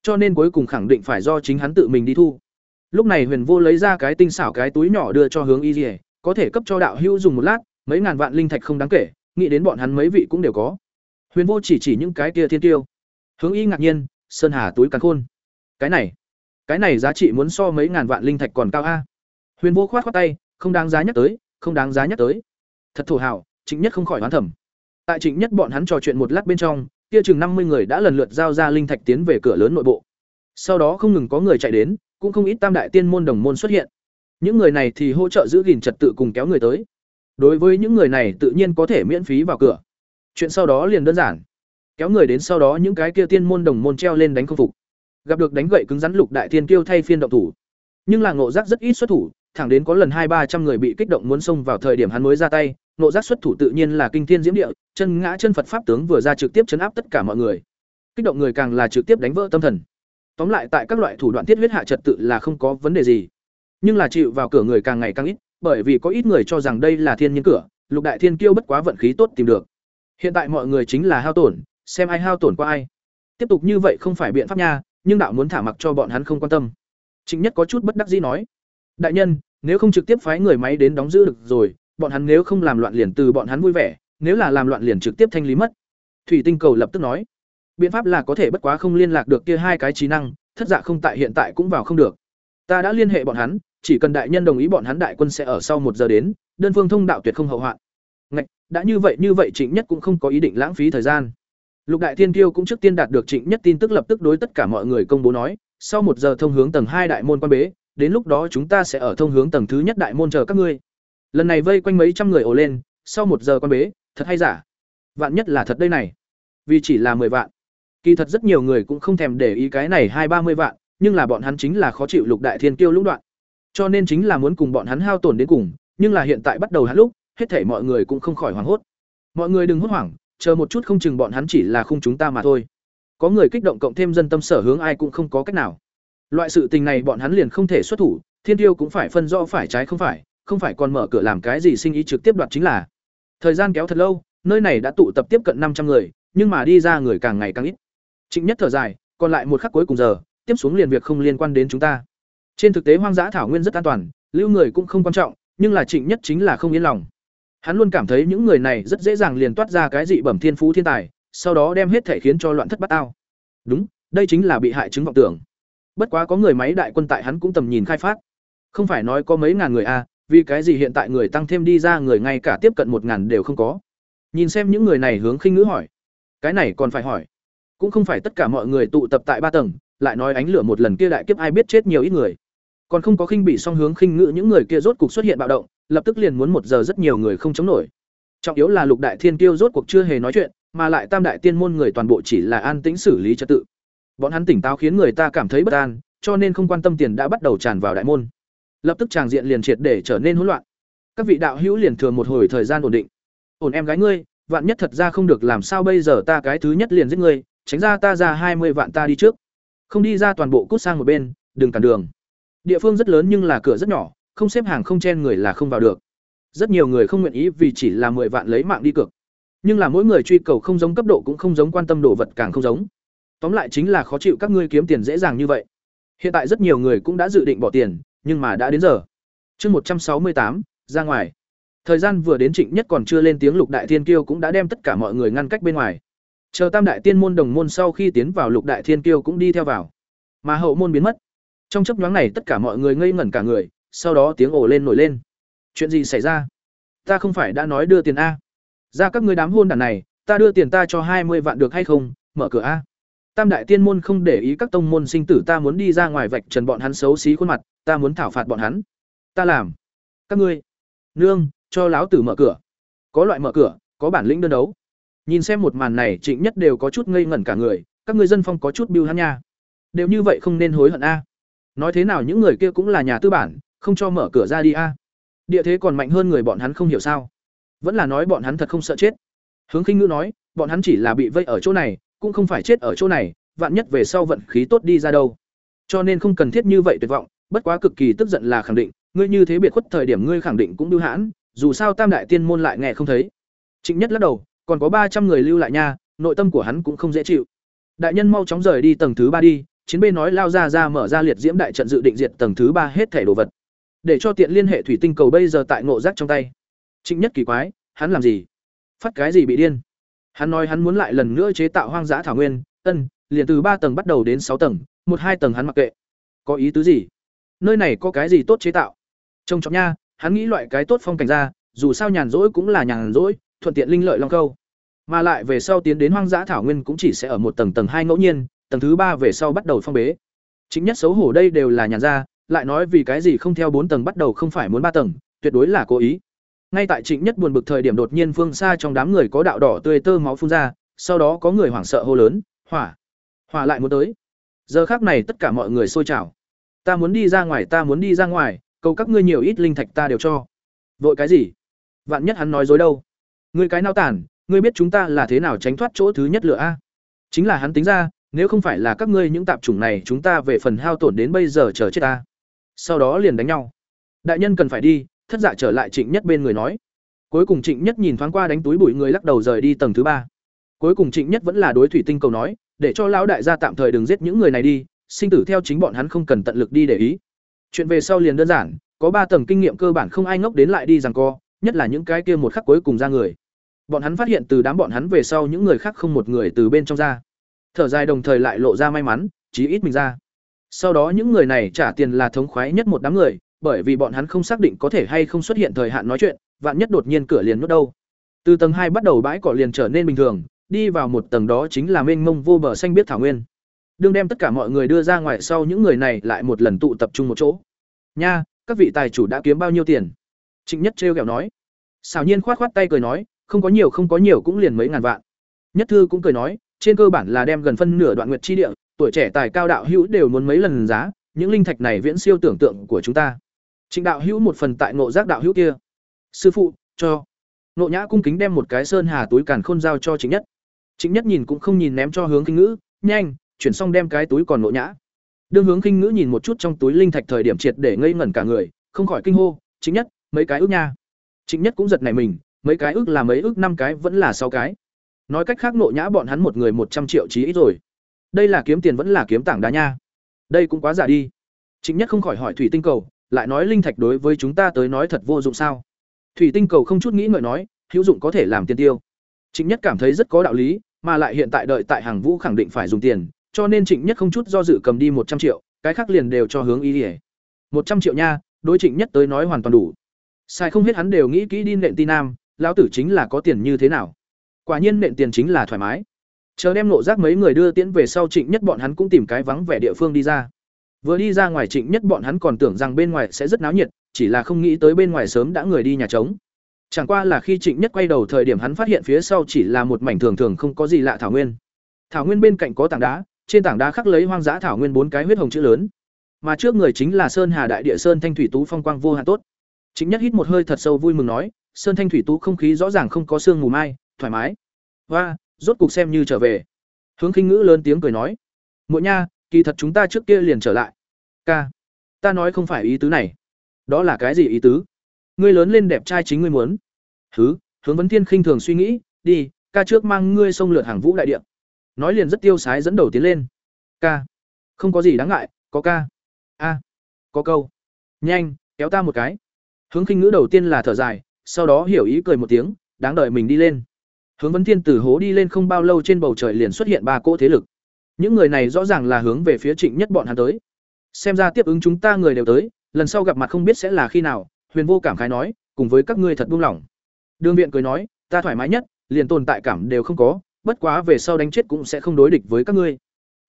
Cho nên cuối cùng khẳng định phải do chính hắn tự mình đi thu. Lúc này Huyền Vô lấy ra cái tinh xảo cái túi nhỏ đưa cho Hướng Y Liễu, có thể cấp cho đạo hữu dùng một lát, mấy ngàn vạn linh thạch không đáng kể, nghĩ đến bọn hắn mấy vị cũng đều có. Huyền Vô chỉ chỉ những cái kia thiên tiêu. Hướng Y ngạc nhiên, sơn hà túi càn khôn. Cái này, cái này giá trị muốn so mấy ngàn vạn linh thạch còn cao a. Huyền Vô khoát khoát tay, không đáng giá nhắc tới, không đáng giá nhắc tới. Thật thổ hảo, Trịnh Nhất không khỏi hoán thẩm. Tại Trịnh Nhất bọn hắn trò chuyện một lát bên trong, kia chừng năm mươi người đã lần lượt giao ra linh thạch tiến về cửa lớn nội bộ. Sau đó không ngừng có người chạy đến, cũng không ít tam đại tiên môn đồng môn xuất hiện. Những người này thì hỗ trợ giữ gìn trật tự cùng kéo người tới. Đối với những người này tự nhiên có thể miễn phí vào cửa. Chuyện sau đó liền đơn giản. Kéo người đến sau đó những cái kia tiên môn đồng môn treo lên đánh không phục. Gặp được đánh gậy cứng rắn lục đại tiên kêu thay phiên động thủ. Nhưng là ngộ giác rất ít xuất thủ, thẳng đến có lần hai ba trăm người bị kích động muốn xông vào thời điểm hắn mới ra tay, ngộ giác xuất thủ tự nhiên là kinh thiên diễm địa, chân ngã chân Phật pháp tướng vừa ra trực tiếp chấn áp tất cả mọi người. Kích động người càng là trực tiếp đánh vỡ tâm thần. Tóm lại tại các loại thủ đoạn tiết huyết hạ trật tự là không có vấn đề gì. Nhưng là chịu vào cửa người càng ngày càng ít, bởi vì có ít người cho rằng đây là thiên nhiên cửa, lục đại thiên kiêu bất quá vận khí tốt tìm được. Hiện tại mọi người chính là hao tổn, xem ai hao tổn qua ai. Tiếp tục như vậy không phải biện pháp nha, nhưng đạo muốn thả mặc cho bọn hắn không quan tâm. Trịnh Nhất có chút bất đắc dĩ nói: "Đại nhân, nếu không trực tiếp phái người máy đến đóng giữ được rồi, bọn hắn nếu không làm loạn liền từ bọn hắn vui vẻ, nếu là làm loạn liền trực tiếp thanh lý mất." Thủy Tinh Cầu lập tức nói: "Biện pháp là có thể bất quá không liên lạc được kia hai cái trí năng, thất dạ không tại hiện tại cũng vào không được. Ta đã liên hệ bọn hắn, chỉ cần đại nhân đồng ý bọn hắn đại quân sẽ ở sau một giờ đến, đơn phương thông đạo tuyệt không hậu hoạn." Đã như vậy như vậy Trịnh Nhất cũng không có ý định lãng phí thời gian. Lục Đại Thiên Kiêu cũng trước tiên đạt được Trịnh Nhất tin tức lập tức đối tất cả mọi người công bố nói, sau một giờ thông hướng tầng hai đại môn quan bế, đến lúc đó chúng ta sẽ ở thông hướng tầng thứ nhất đại môn chờ các ngươi. Lần này vây quanh mấy trăm người ồ lên, sau một giờ quan bế, thật hay giả? Vạn nhất là thật đây này. Vì chỉ là mười vạn. Kỳ thật rất nhiều người cũng không thèm để ý cái này hai ba mươi vạn, nhưng là bọn hắn chính là khó chịu Lục Đại Thiên Kiêu lũng đoạn. Cho nên chính là muốn cùng bọn hắn hao tổn đến cùng, nhưng là hiện tại bắt đầu hắn lúc, hết thảy mọi người cũng không khỏi hoảng hốt. Mọi người đừng hốt hoảng, chờ một chút không chừng bọn hắn chỉ là khung chúng ta mà thôi. Có người kích động cộng thêm dân tâm sở hướng ai cũng không có cách nào. Loại sự tình này bọn hắn liền không thể xuất thủ, Thiên Tiêu cũng phải phân rõ phải trái không phải, không phải còn mở cửa làm cái gì sinh ý trực tiếp đoạt chính là. Thời gian kéo thật lâu, nơi này đã tụ tập tiếp cận năm trăm người, nhưng mà đi ra người càng ngày càng ít. Trịnh Nhất thở dài, còn lại một khắc cuối cùng giờ, tiếp xuống liền việc không liên quan đến chúng ta. Trên thực tế hoang dã thảo nguyên rất an toàn, lưu người cũng không quan trọng, nhưng là Trịnh Nhất chính là không yên lòng. Hắn luôn cảm thấy những người này rất dễ dàng liền toát ra cái dị bẩm thiên phú thiên tài, sau đó đem hết thể khiến cho loạn thất bát ao. Đúng, đây chính là bị hại chứng vọng tưởng. Bất quá có người máy đại quân tại hắn cũng tầm nhìn khai phát. Không phải nói có mấy ngàn người a, vì cái gì hiện tại người tăng thêm đi ra người ngay cả tiếp cận một ngàn đều không có nhìn xem những người này hướng khinh ngữ hỏi cái này còn phải hỏi cũng không phải tất cả mọi người tụ tập tại ba tầng lại nói ánh lửa một lần kia đại kiếp ai biết chết nhiều ít người còn không có khinh bị song hướng khinh ngữ những người kia rốt cuộc xuất hiện bạo động lập tức liền muốn một giờ rất nhiều người không chống nổi. Trọng yếu là lục đại thiên tiêu rốt cuộc chưa hề nói chuyện, mà lại tam đại tiên môn người toàn bộ chỉ là an tĩnh xử lý trật tự. Bọn hắn tỉnh táo khiến người ta cảm thấy bất an, cho nên không quan tâm tiền đã bắt đầu tràn vào đại môn. Lập tức tràng diện liền triệt để trở nên hỗn loạn. Các vị đạo hữu liền thừa một hồi thời gian ổn định. Ổn em gái ngươi, vạn nhất thật ra không được làm sao bây giờ ta cái thứ nhất liền giết ngươi, tránh ra ta ra hai mươi vạn ta đi trước. Không đi ra toàn bộ cút sang một bên, đừng cản đường. Địa phương rất lớn nhưng là cửa rất nhỏ không xếp hàng không chen người là không vào được. Rất nhiều người không nguyện ý vì chỉ là mười vạn lấy mạng đi cược. Nhưng là mỗi người truy cầu không giống cấp độ cũng không giống quan tâm đồ vật càng không giống. Tóm lại chính là khó chịu các ngươi kiếm tiền dễ dàng như vậy. Hiện tại rất nhiều người cũng đã dự định bỏ tiền, nhưng mà đã đến giờ. Chương một trăm sáu mươi tám, ra ngoài. Thời gian vừa đến trịnh nhất còn chưa lên tiếng lục đại thiên kiêu cũng đã đem tất cả mọi người ngăn cách bên ngoài. Chờ tam đại tiên môn đồng môn sau khi tiến vào lục đại thiên kiêu cũng đi theo vào. Mà hậu môn biến mất. Trong chấp nhoáng này tất cả mọi người ngây ngẩn cả người sau đó tiếng ồ lên nổi lên. Chuyện gì xảy ra? Ta không phải đã nói đưa tiền a. Ra các ngươi đám hôn đàn này, ta đưa tiền ta cho hai mươi vạn được hay không? Mở cửa a. Tam đại tiên môn không để ý các tông môn sinh tử, ta muốn đi ra ngoài vạch trần bọn hắn xấu xí khuôn mặt, ta muốn thảo phạt bọn hắn. Ta làm. Các ngươi. Nương, cho láo tử mở cửa. Có loại mở cửa, có bản lĩnh đơn đấu. Nhìn xem một màn này, trịnh nhất đều có chút ngây ngẩn cả người, các người dân phong có chút biêu hắn nha. Đều như vậy không nên hối hận a. Nói thế nào, những người kia cũng là nhà tư bản không cho mở cửa ra đi a. Địa thế còn mạnh hơn người bọn hắn không hiểu sao? Vẫn là nói bọn hắn thật không sợ chết. Hướng khinh ngữ nói, bọn hắn chỉ là bị vây ở chỗ này, cũng không phải chết ở chỗ này, vạn nhất về sau vận khí tốt đi ra đâu. Cho nên không cần thiết như vậy tuyệt vọng, bất quá cực kỳ tức giận là khẳng định, ngươi như thế biệt khuất thời điểm ngươi khẳng định cũng biêu hãn, dù sao tam đại tiên môn lại nghe không thấy. Trịnh nhất lắc đầu, còn có ba trăm người lưu lại nha, nội tâm của hắn cũng không dễ chịu. Đại nhân mau chóng rời đi tầng thứ ba đi, chiến bê nói lao ra ra mở ra liệt diễm đại trận dự định diệt tầng thứ ba hết thẻ đồ vật để cho tiện liên hệ thủy tinh cầu bây giờ tại ngộ rác trong tay. Trịnh nhất kỳ quái, hắn làm gì? Phát cái gì bị điên? Hắn nói hắn muốn lại lần nữa chế tạo hoang dã thảo nguyên, ân, liền từ ba tầng bắt đầu đến sáu tầng, một hai tầng hắn mặc kệ. Có ý tứ gì? Nơi này có cái gì tốt chế tạo? Trông chọc nha, hắn nghĩ loại cái tốt phong cảnh ra, dù sao nhàn rỗi cũng là nhàn rỗi, thuận tiện linh lợi long câu. Mà lại về sau tiến đến hoang dã thảo nguyên cũng chỉ sẽ ở một tầng tầng hai ngẫu nhiên, tầng thứ ba về sau bắt đầu phong bế. Chính nhất xấu hổ đây đều là nhàn ra lại nói vì cái gì không theo bốn tầng bắt đầu không phải muốn ba tầng, tuyệt đối là cố ý. Ngay tại trịnh nhất buồn bực thời điểm đột nhiên phương xa trong đám người có đạo đỏ tươi tơ máu phun ra, sau đó có người hoảng sợ hô lớn, hỏa hỏa lại muốn tới. Giờ khắc này tất cả mọi người sôi trào. Ta muốn đi ra ngoài, ta muốn đi ra ngoài, cầu các ngươi nhiều ít linh thạch ta đều cho. Vội cái gì? Vạn nhất hắn nói dối đâu? Ngươi cái nao tản, ngươi biết chúng ta là thế nào tránh thoát chỗ thứ nhất lựa a? Chính là hắn tính ra, nếu không phải là các ngươi những tạp chủng này, chúng ta về phần hao tổn đến bây giờ chờ chết ta sau đó liền đánh nhau. Đại nhân cần phải đi, thất dạ trở lại trịnh nhất bên người nói. Cuối cùng trịnh nhất nhìn thoáng qua đánh túi bụi người lắc đầu rời đi tầng thứ ba. Cuối cùng trịnh nhất vẫn là đối thủy tinh cầu nói, để cho lão đại gia tạm thời đừng giết những người này đi, sinh tử theo chính bọn hắn không cần tận lực đi để ý. Chuyện về sau liền đơn giản, có ba tầng kinh nghiệm cơ bản không ai ngốc đến lại đi rằng co, nhất là những cái kia một khắc cuối cùng ra người. Bọn hắn phát hiện từ đám bọn hắn về sau những người khác không một người từ bên trong ra. Thở dài đồng thời lại lộ ra may mắn, chí ít mình ra sau đó những người này trả tiền là thống khoái nhất một đám người, bởi vì bọn hắn không xác định có thể hay không xuất hiện thời hạn nói chuyện, vạn nhất đột nhiên cửa liền nhốt đâu. Từ tầng hai bắt đầu bãi cỏ liền trở nên bình thường, đi vào một tầng đó chính là mênh mông vô bờ xanh biết thảo nguyên. Đương đem tất cả mọi người đưa ra ngoài sau những người này lại một lần tụ tập trung một chỗ. Nha, các vị tài chủ đã kiếm bao nhiêu tiền? Trịnh nhất trêu ghẹo nói. Xảo nhiên khoát khoát tay cười nói, không có nhiều, không có nhiều, cũng liền mấy ngàn vạn. Nhất thư cũng cười nói, trên cơ bản là đem gần phân nửa đoạn nguyệt chi địa tuổi trẻ tài cao đạo hữu đều muốn mấy lần giá, những linh thạch này viễn siêu tưởng tượng của chúng ta. Trịnh đạo hữu một phần tại ngộ giác đạo hữu kia. Sư phụ, cho. Ngộ nhã cung kính đem một cái sơn hà túi càn khôn giao cho chính nhất. Chính nhất nhìn cũng không nhìn ném cho hướng kinh ngữ, nhanh, chuyển xong đem cái túi còn ngộ nhã. Đương hướng kinh ngữ nhìn một chút trong túi linh thạch thời điểm triệt để ngây ngẩn cả người, không khỏi kinh hô chính nhất, mấy cái ước nha. Chính nhất cũng giật này mình, mấy cái ước là mấy ước, năm cái vẫn là sáu cái. Nói cách khác ngộ nhã bọn hắn một người một trăm triệu chí ít rồi đây là kiếm tiền vẫn là kiếm tảng đá nha. Đây cũng quá giả đi. Chính nhất không khỏi hỏi thủy tinh cầu lại nói linh thạch đối với chúng ta tới nói thật vô dụng sao? Thủy tinh cầu không chút nghĩ ngợi nói hữu dụng có thể làm tiền tiêu. Chính nhất cảm thấy rất có đạo lý mà lại hiện tại đợi tại hàng vũ khẳng định phải dùng tiền cho nên trịnh nhất không chút do dự cầm đi một trăm triệu cái khác liền đều cho hướng ý ỉa một trăm triệu nha đối trịnh nhất tới nói hoàn toàn đủ. Sai không hết hắn đều nghĩ kỹ đi nện ti nam, lão tử chính là có tiền như thế nào. Quả nhiên nện tiền chính là thoải mái. Chờ đem nộ giác mấy người đưa tiễn về sau Trịnh Nhất bọn hắn cũng tìm cái vắng vẻ địa phương đi ra. Vừa đi ra ngoài Trịnh Nhất bọn hắn còn tưởng rằng bên ngoài sẽ rất náo nhiệt, chỉ là không nghĩ tới bên ngoài sớm đã người đi nhà trống. Chẳng qua là khi Trịnh Nhất quay đầu thời điểm hắn phát hiện phía sau chỉ là một mảnh thường thường không có gì lạ thảo nguyên. Thảo nguyên bên cạnh có tảng đá, trên tảng đá khắc lấy hoang dã thảo nguyên bốn cái huyết hồng chữ lớn. Mà trước người chính là Sơn Hà Đại Địa Sơn Thanh Thủy Tú phong quang vô hạn tốt. Trịnh Nhất hít một hơi thật sâu vui mừng nói, Sơn Thanh Thủy Tú không khí rõ ràng không có sương mù mai, thoải mái. và rốt cục xem như trở về. Hướng Khinh Ngữ lớn tiếng cười nói, "Muội nha, kỳ thật chúng ta trước kia liền trở lại." "Ca, ta nói không phải ý tứ này." "Đó là cái gì ý tứ?" "Ngươi lớn lên đẹp trai chính ngươi muốn." "Hứ." Hướng Vấn Thiên khinh thường suy nghĩ, "Đi, ca trước mang ngươi sông lượt hàng vũ đại địa." Nói liền rất tiêu sái dẫn đầu tiến lên. "Ca, không có gì đáng ngại, có ca." "A, có câu." "Nhanh, kéo ta một cái." Hướng Khinh Ngữ đầu tiên là thở dài, sau đó hiểu ý cười một tiếng, đáng đợi mình đi lên. Hướng Vấn Thiên từ hố đi lên không bao lâu trên bầu trời liền xuất hiện ba cỗ thế lực. Những người này rõ ràng là hướng về phía Trịnh Nhất bọn hắn tới. Xem ra tiếp ứng chúng ta người đều tới, lần sau gặp mặt không biết sẽ là khi nào, Huyền Vô cảm khái nói, cùng với các ngươi thật buông lỏng. Đường Viện cười nói, ta thoải mái nhất, liền tồn tại cảm đều không có, bất quá về sau đánh chết cũng sẽ không đối địch với các ngươi.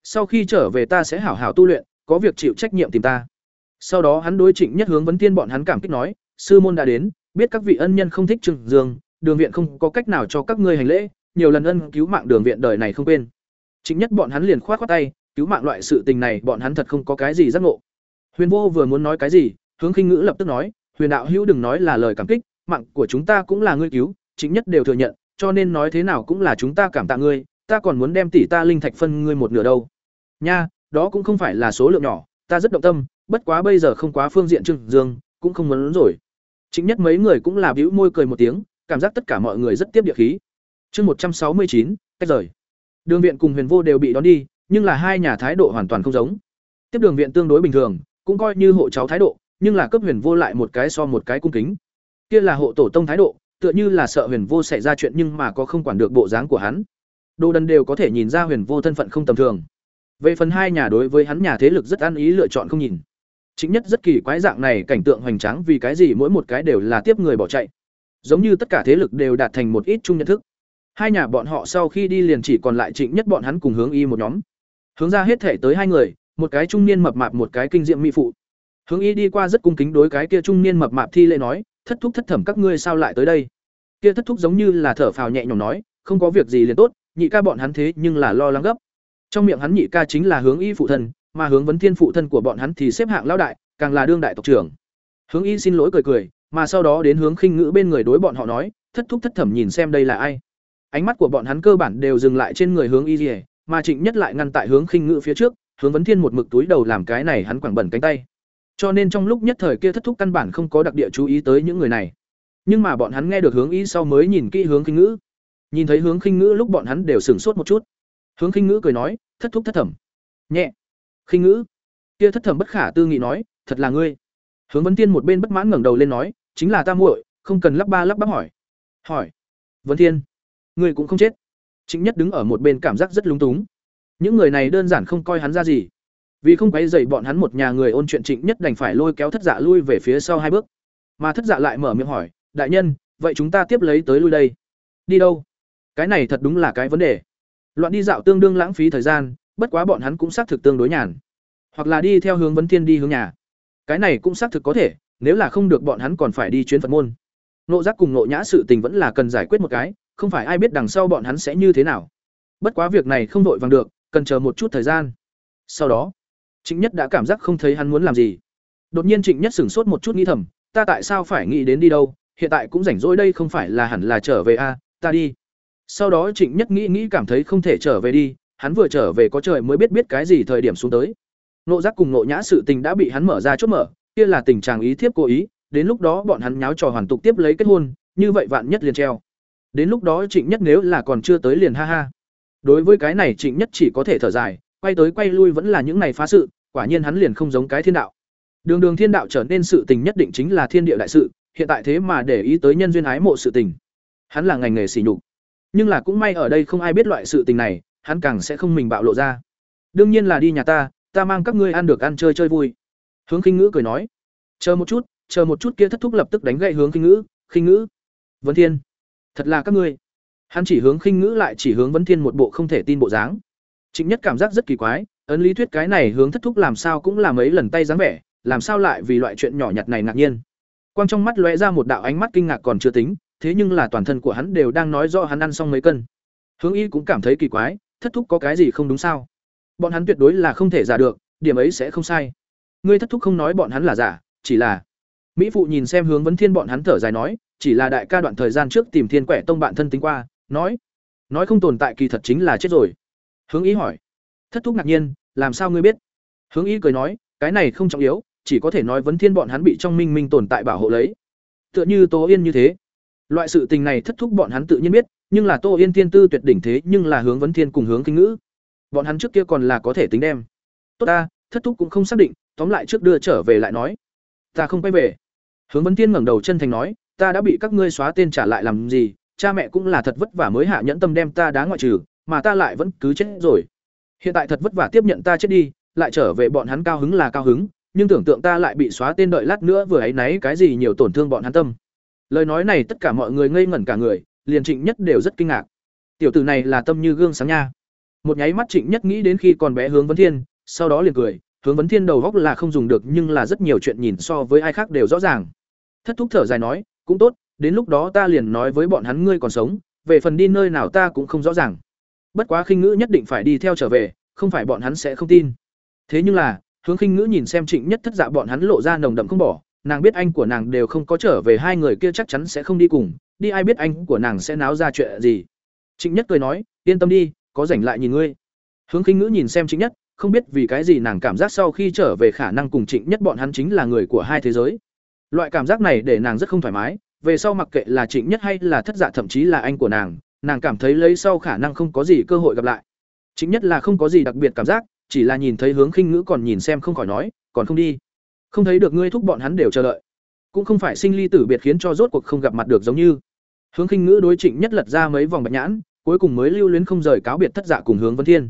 Sau khi trở về ta sẽ hảo hảo tu luyện, có việc chịu trách nhiệm tìm ta. Sau đó hắn đối Trịnh Nhất hướng vấn Thiên bọn hắn cảm kích nói, sư môn đã đến, biết các vị ân nhân không thích Trừng Dương, đường viện không có cách nào cho các ngươi hành lễ, nhiều lần ân cứu mạng đường viện đời này không quên. Chính nhất bọn hắn liền khoát khoát tay, cứu mạng loại sự tình này bọn hắn thật không có cái gì giác ngộ. Huyền Vô vừa muốn nói cái gì, Hướng Khinh Ngữ lập tức nói, "Huyền đạo hữu đừng nói là lời cảm kích, mạng của chúng ta cũng là ngươi cứu, chính nhất đều thừa nhận, cho nên nói thế nào cũng là chúng ta cảm tạ ngươi, ta còn muốn đem tỷ ta linh thạch phân ngươi một nửa đâu." Nha, đó cũng không phải là số lượng nhỏ, ta rất động tâm, bất quá bây giờ không quá phương diện Trừng Dương, cũng không muốn rồi. Chính nhất mấy người cũng là bĩu môi cười một tiếng, cảm giác tất cả mọi người rất tiếp địa khí. Chương một trăm sáu mươi chín, cách rời. Đường viện cùng Huyền Vô đều bị đón đi, nhưng là hai nhà thái độ hoàn toàn không giống. Tiếp đường viện tương đối bình thường, cũng coi như hộ cháu thái độ, nhưng là cấp Huyền Vô lại một cái so một cái cung kính. Kia là hộ tổ tông thái độ, tựa như là sợ Huyền Vô xảy ra chuyện nhưng mà có không quản được bộ dáng của hắn. Đồ đần đều có thể nhìn ra Huyền Vô thân phận không tầm thường. Về phần hai nhà đối với hắn nhà thế lực rất ăn ý lựa chọn không nhìn. Chính nhất rất kỳ quái dạng này cảnh tượng hoành tráng vì cái gì mỗi một cái đều là tiếp người bỏ chạy. Giống như tất cả thế lực đều đạt thành một ít chung nhận thức. Hai nhà bọn họ sau khi đi liền chỉ còn lại Trịnh Nhất bọn hắn cùng hướng y một nhóm. Hướng ra hết thể tới hai người, một cái trung niên mập mạp một cái kinh diệm mỹ phụ. Hướng y đi qua rất cung kính đối cái kia trung niên mập mạp thi lễ nói, "Thất thúc thất thẩm các ngươi sao lại tới đây?" Kia thất thúc giống như là thở phào nhẹ nhõm nói, "Không có việc gì liền tốt, nhị ca bọn hắn thế nhưng là lo lắng gấp." Trong miệng hắn nhị ca chính là hướng y phụ thân, mà hướng vấn thiên phụ thân của bọn hắn thì xếp hạng lão đại, càng là đương đại tộc trưởng. Hướng y xin lỗi cười cười, mà sau đó đến hướng khinh ngữ bên người đối bọn họ nói, thất thúc thất thẩm nhìn xem đây là ai. Ánh mắt của bọn hắn cơ bản đều dừng lại trên người hướng y liề, mà Trịnh Nhất lại ngăn tại hướng khinh ngữ phía trước, hướng vấn thiên một mực túi đầu làm cái này hắn quẳng bẩn cánh tay. Cho nên trong lúc nhất thời kia thất thúc căn bản không có đặc địa chú ý tới những người này. Nhưng mà bọn hắn nghe được hướng y sau mới nhìn kỹ hướng khinh ngữ. Nhìn thấy hướng khinh ngữ lúc bọn hắn đều sửng sốt một chút. Hướng khinh ngữ cười nói, thất thúc thất thẩm. Nhẹ. Khinh ngữ. Kia thất thẩm bất khả tư nghị nói, thật là ngươi. Hướng Vấn Tiên một bên bất mãn ngẩng đầu lên nói, chính là ta muội, không cần lắp ba lắp bắp hỏi. Hỏi. Vấn Thiên, ngươi cũng không chết. Trịnh Nhất đứng ở một bên cảm giác rất lúng túng. Những người này đơn giản không coi hắn ra gì. Vì không quấy rầy bọn hắn một nhà người ôn chuyện Trịnh Nhất đành phải lôi kéo Thất Dạ lui về phía sau hai bước. Mà Thất Dạ lại mở miệng hỏi, đại nhân, vậy chúng ta tiếp lấy tới lui đây. Đi đâu? Cái này thật đúng là cái vấn đề. Loạn đi dạo tương đương lãng phí thời gian, bất quá bọn hắn cũng xác thực tương đối nhàn. Hoặc là đi theo hướng vấn thiên đi hướng nhà. Cái này cũng xác thực có thể, nếu là không được bọn hắn còn phải đi chuyến Phật môn. Nộ giác cùng nộ nhã sự tình vẫn là cần giải quyết một cái, không phải ai biết đằng sau bọn hắn sẽ như thế nào. Bất quá việc này không vội vàng được, cần chờ một chút thời gian. Sau đó, Trịnh Nhất đã cảm giác không thấy hắn muốn làm gì. Đột nhiên Trịnh Nhất sửng sốt một chút nghĩ thầm, ta tại sao phải nghĩ đến đi đâu, hiện tại cũng rảnh rỗi đây không phải là hẳn là trở về a, à, ta đi. Sau đó Trịnh Nhất nghĩ nghĩ cảm thấy không thể trở về đi, hắn vừa trở về có trời mới biết biết cái gì thời điểm xuống tới. Nộ giác cùng nộ nhã sự tình đã bị hắn mở ra chốt mở, kia là tình trạng ý thiếp cố ý, đến lúc đó bọn hắn nháo trò hoàn tục tiếp lấy kết hôn, như vậy vạn nhất liền treo. Đến lúc đó Trịnh Nhất nếu là còn chưa tới liền ha ha. Đối với cái này Trịnh Nhất chỉ có thể thở dài, quay tới quay lui vẫn là những này phá sự, quả nhiên hắn liền không giống cái thiên đạo. Đường đường thiên đạo trở nên sự tình nhất định chính là thiên địa đại sự, hiện tại thế mà để ý tới nhân duyên ái mộ sự tình. Hắn là ngành nghề sỉ nhục. Nhưng là cũng may ở đây không ai biết loại sự tình này, hắn càng sẽ không mình bạo lộ ra. Đương nhiên là đi nhà ta, ta mang các ngươi ăn được ăn chơi chơi vui hướng khinh ngữ cười nói, chờ một chút, chờ một chút kia thất thúc lập tức đánh gậy hướng khinh ngữ khinh ngữ. Vấn thiên, thật là các ngươi. Hắn chỉ hướng khinh ngữ lại chỉ hướng vấn thiên một bộ không thể tin bộ dáng. Trịnh nhất cảm giác rất kỳ quái, ấn lý thuyết cái này hướng thất thúc làm sao cũng là mấy lần tay dáng vẻ, làm sao lại vì loại chuyện nhỏ nhặt này ngạc nhiên. Quang trong mắt lóe ra một đạo ánh mắt kinh ngạc còn chưa tính, thế nhưng là toàn thân của hắn đều đang nói rõ hắn ăn xong mấy cân. Hướng y cũng cảm thấy kỳ quái, thất thúc có cái gì không đúng sao? Bọn hắn tuyệt đối là không thể giả được, điểm ấy sẽ không sai ngươi thất thúc không nói bọn hắn là giả, chỉ là mỹ phụ nhìn xem hướng vấn thiên bọn hắn thở dài nói, chỉ là đại ca đoạn thời gian trước tìm thiên quẻ tông bạn thân tính qua, nói nói không tồn tại kỳ thật chính là chết rồi. Hướng ý hỏi. Thất thúc ngạc nhiên, làm sao ngươi biết? Hướng ý cười nói, cái này không trọng yếu, chỉ có thể nói vấn thiên bọn hắn bị trong minh minh tồn tại bảo hộ lấy. Tựa như tô yên như thế. Loại sự tình này thất thúc bọn hắn tự nhiên biết, nhưng là tô yên thiên tư tuyệt đỉnh thế, nhưng là hướng vấn thiên cùng hướng kinh ngữ. Bọn hắn trước kia còn là có thể tính đem. Tốt ta, thất thúc cũng không xác định tóm lại trước đưa trở về lại nói. Ta không quay về. Hướng vấn thiên ngẩng đầu chân thành nói, ta đã bị các ngươi xóa tên trả lại làm gì, cha mẹ cũng là thật vất vả mới hạ nhẫn tâm đem ta đá ngoại trừ, mà ta lại vẫn cứ chết rồi. Hiện tại thật vất vả tiếp nhận ta chết đi, lại trở về bọn hắn cao hứng là cao hứng, nhưng tưởng tượng ta lại bị xóa tên đợi lát nữa vừa ấy náy cái gì nhiều tổn thương bọn hắn tâm. Lời nói này tất cả mọi người ngây ngẩn cả người, liền trịnh nhất đều rất kinh ngạc. Tiểu tử này là tâm như gương sáng nha. Một nháy mắt trịnh nhất nghĩ đến khi còn bé hướng vấn thiên, sau đó liền cười hướng vấn thiên đầu góc là không dùng được nhưng là rất nhiều chuyện nhìn so với ai khác đều rõ ràng. Thất thúc thở dài nói, cũng tốt, đến lúc đó ta liền nói với bọn hắn ngươi còn sống, về phần đi nơi nào ta cũng không rõ ràng. Bất quá khinh ngữ nhất định phải đi theo trở về, không phải bọn hắn sẽ không tin. Thế nhưng là, hướng khinh ngữ nhìn xem trịnh nhất thất dạ bọn hắn lộ ra nồng đậm không bỏ, nàng biết anh của nàng đều không có trở về, hai người kia chắc chắn sẽ không đi cùng, đi ai biết anh của nàng sẽ náo ra chuyện gì. Trịnh nhất cười nói, yên tâm đi, có rảnh lại nhìn ngươi. Hướng khinh ngữ nhìn xem trịnh nhất không biết vì cái gì nàng cảm giác sau khi trở về khả năng cùng trịnh nhất bọn hắn chính là người của hai thế giới. Loại cảm giác này để nàng rất không thoải mái, về sau mặc kệ là trịnh nhất hay là thất dạ thậm chí là anh của nàng nàng cảm thấy lấy sau khả năng không có gì cơ hội gặp lại. Trịnh nhất là không có gì đặc biệt cảm giác, chỉ là nhìn thấy hướng khinh ngữ còn nhìn xem không khỏi nói, còn không đi? Không thấy được ngươi thúc bọn hắn đều chờ đợi. Cũng không phải sinh ly tử biệt khiến cho rốt cuộc không gặp mặt được giống như. Hướng khinh ngữ đối trịnh nhất lật ra mấy vòng bạch nhãn, cuối cùng mới lưu luyến không rời cáo biệt thất dạ cùng hướng vân thiên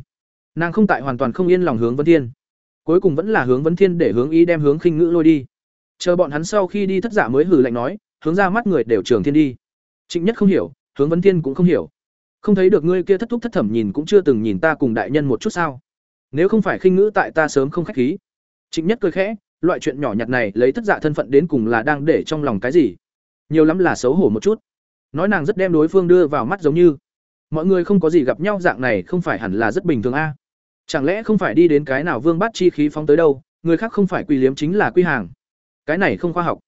nàng không tại hoàn toàn không yên lòng hướng vấn thiên. Cuối cùng vẫn là hướng vấn thiên để hướng ý đem hướng khinh ngữ lôi đi. Chờ bọn hắn sau khi đi thất giả mới hử lạnh nói, hướng ra mắt người đều trường thiên đi. Trịnh nhất không hiểu, hướng vấn thiên cũng không hiểu. Không thấy được ngươi kia thất thúc thất thẩm nhìn cũng chưa từng nhìn ta cùng đại nhân một chút sao. Nếu không phải khinh ngữ tại ta sớm không khách khí. Trịnh nhất cười khẽ, loại chuyện nhỏ nhặt này lấy thất giả thân phận đến cùng là đang để trong lòng cái gì? Nhiều lắm là xấu hổ một chút. Nói nàng rất đem đối phương đưa vào mắt giống như. Mọi người không có gì gặp nhau dạng này không phải hẳn là rất bình thường a? Chẳng lẽ không phải đi đến cái nào vương bắt chi khí phóng tới đâu, người khác không phải quy liếm chính là quy hàng. Cái này không khoa học.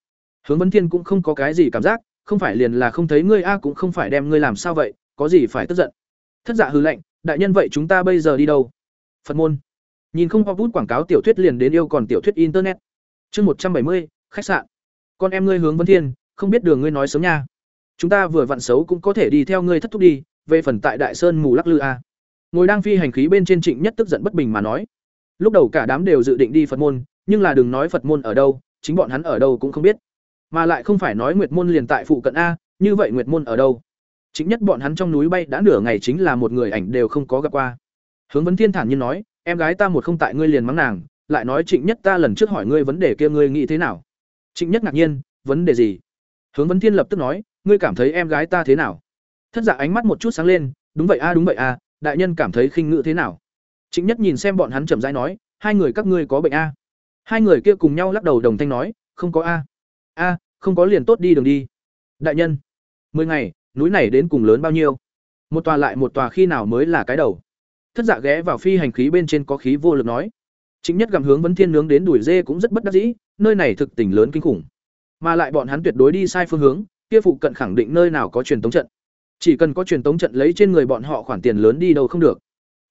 Hướng vấn thiên cũng không có cái gì cảm giác, không phải liền là không thấy ngươi, a, cũng không phải đem ngươi làm sao vậy, có gì phải tức giận. Thất dạ hư lệnh, đại nhân vậy chúng ta bây giờ đi đâu? Phật môn. Nhìn không bút quảng cáo tiểu thuyết liền đến yêu còn tiểu thuyết internet. Chương một trăm bảy mươi, khách sạn. Con em ngươi hướng vấn thiên, không biết đường ngươi nói sớm nha. Chúng ta vừa vặn xấu cũng có thể đi theo ngươi thất thúc đi, về phần tại đại sơn mù lắc lư a ngồi đang phi hành khí bên trên trịnh nhất tức giận bất bình mà nói. Lúc đầu cả đám đều dự định đi phật môn, nhưng là đừng nói phật môn ở đâu, chính bọn hắn ở đâu cũng không biết. Mà lại không phải nói nguyệt môn liền tại phụ cận a, như vậy nguyệt môn ở đâu? Chính nhất bọn hắn trong núi bay đã nửa ngày chính là một người ảnh đều không có gặp qua. Hướng vấn thiên thản nhiên nói, em gái ta một không tại ngươi liền mắng nàng, lại nói trịnh nhất ta lần trước hỏi ngươi vấn đề kia ngươi nghĩ thế nào? Trịnh nhất ngạc nhiên, vấn đề gì? Hướng vấn thiên lập tức nói, ngươi cảm thấy em gái ta thế nào? Thất giả ánh mắt một chút sáng lên, đúng vậy a, đúng vậy a đại nhân cảm thấy khinh ngự thế nào? Trịnh nhất nhìn xem bọn hắn chậm rãi nói, hai người các ngươi có bệnh a. Hai người kia cùng nhau lắc đầu đồng thanh nói, không có a. A, không có liền tốt đi đường đi. Đại nhân, mười ngày, núi này đến cùng lớn bao nhiêu? Một tòa lại một tòa khi nào mới là cái đầu? Thất dạ ghé vào phi hành khí bên trên có khí vô lực nói. Chính nhất gặm hướng vấn thiên nướng đến đuổi dê cũng rất bất đắc dĩ, nơi này thực tỉnh lớn kinh khủng. Mà lại bọn hắn tuyệt đối đi sai phương hướng, kia phụ cận khẳng định nơi nào có truyền tống trận chỉ cần có truyền tống trận lấy trên người bọn họ khoản tiền lớn đi đâu không được.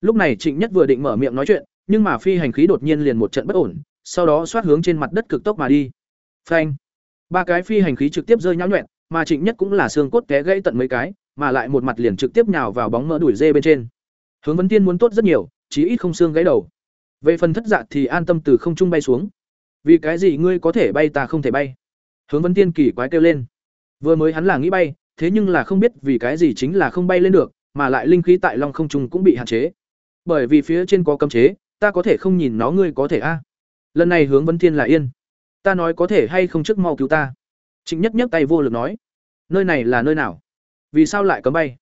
Lúc này trịnh nhất vừa định mở miệng nói chuyện, nhưng mà phi hành khí đột nhiên liền một trận bất ổn, sau đó xoát hướng trên mặt đất cực tốc mà đi. Phanh! Ba cái phi hành khí trực tiếp rơi nhão nhuẹn mà trịnh nhất cũng là xương cốt té gãy tận mấy cái, mà lại một mặt liền trực tiếp nhào vào bóng mỡ đuổi dê bên trên. Hướng vấn tiên muốn tốt rất nhiều, chí ít không xương gãy đầu. Về phần thất dạ thì an tâm từ không trung bay xuống. Vì cái gì ngươi có thể bay ta không thể bay? Hướng vấn tiên kỳ quái kêu lên. Vừa mới hắn là nghĩ bay thế nhưng là không biết vì cái gì chính là không bay lên được, mà lại linh khí tại long không trung cũng bị hạn chế. Bởi vì phía trên có cấm chế, ta có thể không nhìn nó, ngươi có thể a? Lần này hướng vấn thiên là yên. Ta nói có thể hay không trước mau cứu ta? Trịnh nhất nhấc tay vô lực nói. Nơi này là nơi nào? Vì sao lại cấm bay?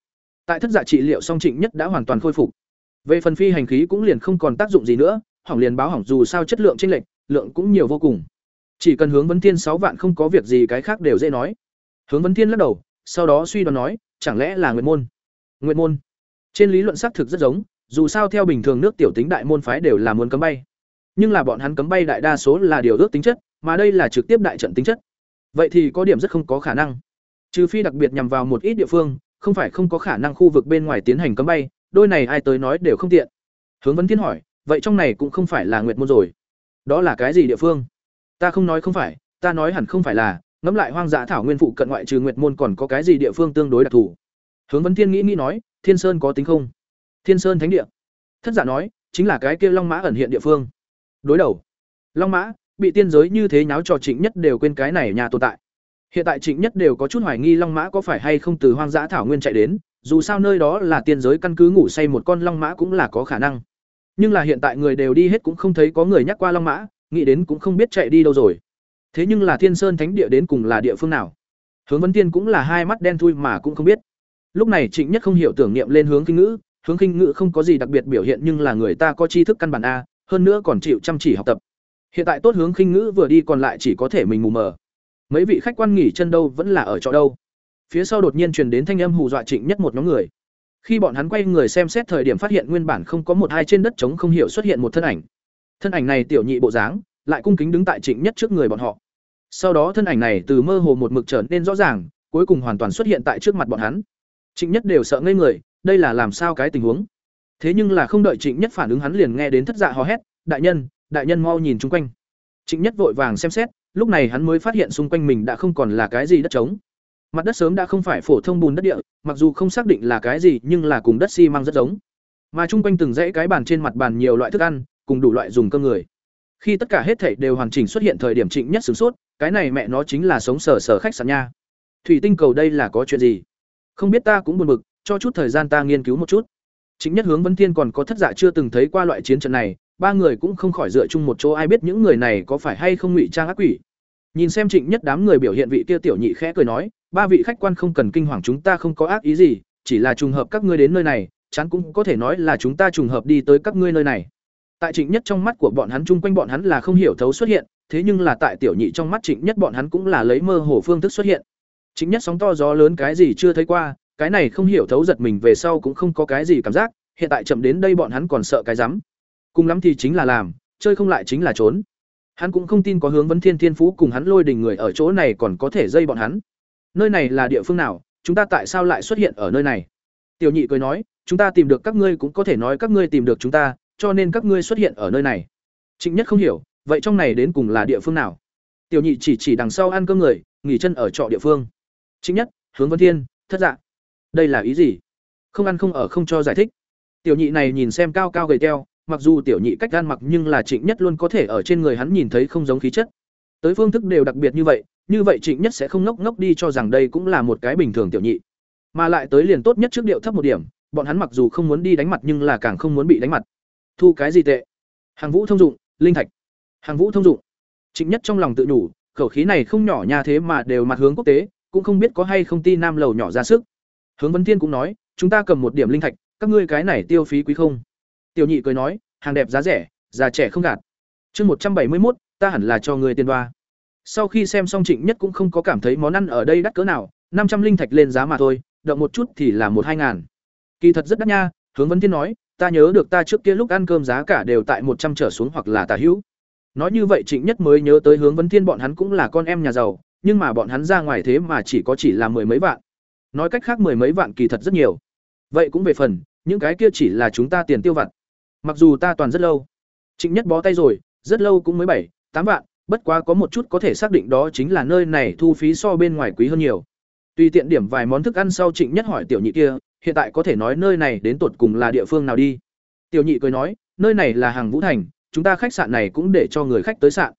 Tại thất dạ trị liệu song trịnh nhất đã hoàn toàn khôi phục. Về phần phi hành khí cũng liền không còn tác dụng gì nữa, hỏng liền báo hỏng dù sao chất lượng chênh lệch, lượng cũng nhiều vô cùng. Chỉ cần hướng vấn thiên sáu vạn không có việc gì cái khác đều dễ nói. Hướng vấn thiên lắc đầu sau đó suy đoán nói, chẳng lẽ là nguyệt môn? Nguyệt môn. Trên lý luận xác thực rất giống, dù sao theo bình thường nước tiểu tính đại môn phái đều là muốn cấm bay. Nhưng là bọn hắn cấm bay đại đa số là điều ước tính chất, mà đây là trực tiếp đại trận tính chất. Vậy thì có điểm rất không có khả năng. Trừ phi đặc biệt nhằm vào một ít địa phương, không phải không có khả năng khu vực bên ngoài tiến hành cấm bay, đôi này ai tới nói đều không tiện. Hướng vấn thiên hỏi, vậy trong này cũng không phải là nguyệt môn rồi. Đó là cái gì địa phương? Ta không nói không phải, ta nói hẳn không phải là ngẫm lại hoang dã thảo nguyên phụ cận ngoại trừ nguyệt môn còn có cái gì địa phương tương đối đặc thù? Hướng vấn thiên nghĩ nghĩ nói, thiên sơn có tính không? Thiên sơn thánh địa. Thất giả nói, chính là cái kia long mã ẩn hiện địa phương. Đối đầu. Long mã, bị tiên giới như thế nháo trò trịnh nhất đều quên cái này nhà tồn tại. Hiện tại trịnh nhất đều có chút hoài nghi long mã có phải hay không từ hoang dã thảo nguyên chạy đến, dù sao nơi đó là tiên giới căn cứ ngủ say một con long mã cũng là có khả năng. Nhưng là hiện tại người đều đi hết cũng không thấy có người nhắc qua long mã, nghĩ đến cũng không biết chạy đi đâu rồi thế nhưng là thiên sơn thánh địa đến cùng là địa phương nào? Hướng vấn tiên cũng là hai mắt đen thui mà cũng không biết. Lúc này trịnh nhất không hiểu tưởng niệm lên hướng kinh ngữ, hướng kinh ngữ không có gì đặc biệt biểu hiện nhưng là người ta có tri thức căn bản a, hơn nữa còn chịu chăm chỉ học tập. Hiện tại tốt hướng khinh ngữ vừa đi còn lại chỉ có thể mình mù mờ. Mấy vị khách quan nghỉ chân đâu vẫn là ở chỗ đâu? Phía sau đột nhiên truyền đến thanh âm hù dọa trịnh nhất một nhóm người. Khi bọn hắn quay người xem xét thời điểm phát hiện nguyên bản không có một hai trên đất trống không hiểu xuất hiện một thân ảnh. Thân ảnh này tiểu nhị bộ dáng lại cung kính đứng tại trịnh nhất trước người bọn họ. Sau đó thân ảnh này từ mơ hồ một mực trở nên rõ ràng, cuối cùng hoàn toàn xuất hiện tại trước mặt bọn hắn. Trịnh nhất đều sợ ngây người, đây là làm sao cái tình huống? Thế nhưng là không đợi trịnh nhất phản ứng hắn liền nghe đến thất dạ hò hét, đại nhân đại nhân mau nhìn chung quanh. Trịnh nhất vội vàng xem xét, lúc này hắn mới phát hiện xung quanh mình đã không còn là cái gì đất trống. Mặt đất sớm đã không phải phổ thông bùn đất địa, mặc dù không xác định là cái gì, nhưng là cùng đất xi măng rất giống. Mà chung quanh từng dãy cái bàn trên mặt bàn nhiều loại thức ăn, cùng đủ loại dùng cơm người khi tất cả hết thảy đều hoàn chỉnh xuất hiện thời điểm trịnh nhất sửng sốt, cái này mẹ nó chính là sống sờ sờ khách sạn nha. Thủy tinh cầu đây là có chuyện gì? Không biết ta cũng buồn bực, cho chút thời gian ta nghiên cứu một chút. Chính nhất hướng vân thiên còn có thất dạ chưa từng thấy qua loại chiến trận này, ba người cũng không khỏi dựa chung một chỗ ai biết những người này có phải hay không ngụy trang ác quỷ. Nhìn xem trịnh nhất đám người biểu hiện vị kia tiểu nhị khẽ cười nói, ba vị khách quan không cần kinh hoàng chúng ta không có ác ý gì, chỉ là trùng hợp các ngươi đến nơi này, chán cũng có thể nói là chúng ta trùng hợp đi tới các ngươi nơi này tại trịnh nhất trong mắt của bọn hắn chung quanh bọn hắn là không hiểu thấu xuất hiện, thế nhưng là tại tiểu nhị trong mắt trịnh nhất bọn hắn cũng là lấy mơ hồ phương thức xuất hiện. Trịnh nhất sóng to gió lớn cái gì chưa thấy qua, cái này không hiểu thấu giật mình về sau cũng không có cái gì cảm giác, hiện tại chậm đến đây bọn hắn còn sợ cái rắm. Cùng lắm thì chính là làm, chơi không lại chính là trốn. Hắn cũng không tin có hướng vấn thiên thiên phú cùng hắn lôi đình người ở chỗ này còn có thể dây bọn hắn. Nơi này là địa phương nào, chúng ta tại sao lại xuất hiện ở nơi này? Tiểu nhị cười nói, chúng ta tìm được các ngươi cũng có thể nói các ngươi tìm được chúng ta cho nên các ngươi xuất hiện ở nơi này. Trịnh nhất không hiểu, vậy trong này đến cùng là địa phương nào? Tiểu nhị chỉ chỉ đằng sau ăn cơm người, nghỉ chân ở trọ địa phương. Trịnh nhất, hướng vân thiên, thất dạng đây là ý gì? Không ăn không ở không cho giải thích. Tiểu nhị này nhìn xem cao cao gầy teo, mặc dù tiểu nhị cách gan mặc nhưng là trịnh nhất luôn có thể ở trên người hắn nhìn thấy không giống khí chất. Tới phương thức đều đặc biệt như vậy như vậy trịnh nhất sẽ không ngốc ngốc đi cho rằng đây cũng là một cái bình thường tiểu nhị. Mà lại tới liền tốt nhất trước điệu thấp một điểm, bọn hắn mặc dù không muốn đi đánh mặt nhưng là càng không muốn bị đánh mặt thu cái gì tệ? Hàng vũ thông dụng, linh thạch. Hàng vũ thông dụng. Trịnh nhất trong lòng tự nhủ, khẩu khí này không nhỏ nha thế mà đều mặt hướng quốc tế, cũng không biết có hay không ti nam lầu nhỏ ra sức. Hướng vấn thiên cũng nói, chúng ta cầm một điểm linh thạch, các ngươi cái này tiêu phí quý không? Tiểu nhị cười nói, hàng đẹp giá rẻ, già trẻ không gạt. Chương một trăm bảy mươi một ta hẳn là cho người tiền đoa. Sau khi xem xong trịnh nhất cũng không có cảm thấy món ăn ở đây đắt cỡ nào, năm trăm linh thạch lên giá mà thôi, động một chút thì là một hai ngàn. Kỳ thật rất đắt nha, hướng vấn thiên nói ta nhớ được ta trước kia lúc ăn cơm giá cả đều tại một trăm trở xuống hoặc là tà hữu. Nói như vậy trịnh nhất mới nhớ tới hướng vấn thiên bọn hắn cũng là con em nhà giàu, nhưng mà bọn hắn ra ngoài thế mà chỉ có chỉ là mười mấy vạn. Nói cách khác mười mấy vạn kỳ thật rất nhiều. Vậy cũng về phần, những cái kia chỉ là chúng ta tiền tiêu vặt. Mặc dù ta toàn rất lâu. Trịnh nhất bó tay rồi, rất lâu cũng mới bảy, tám vạn, bất quá có một chút có thể xác định đó chính là nơi này thu phí so bên ngoài quý hơn nhiều. Tùy tiện điểm vài món thức ăn sau trịnh nhất hỏi tiểu nhị kia hiện tại có thể nói nơi này đến tột cùng là địa phương nào đi. Tiểu nhị cười nói nơi này là hàng vũ thành chúng ta khách sạn này cũng để cho người khách tới sạn.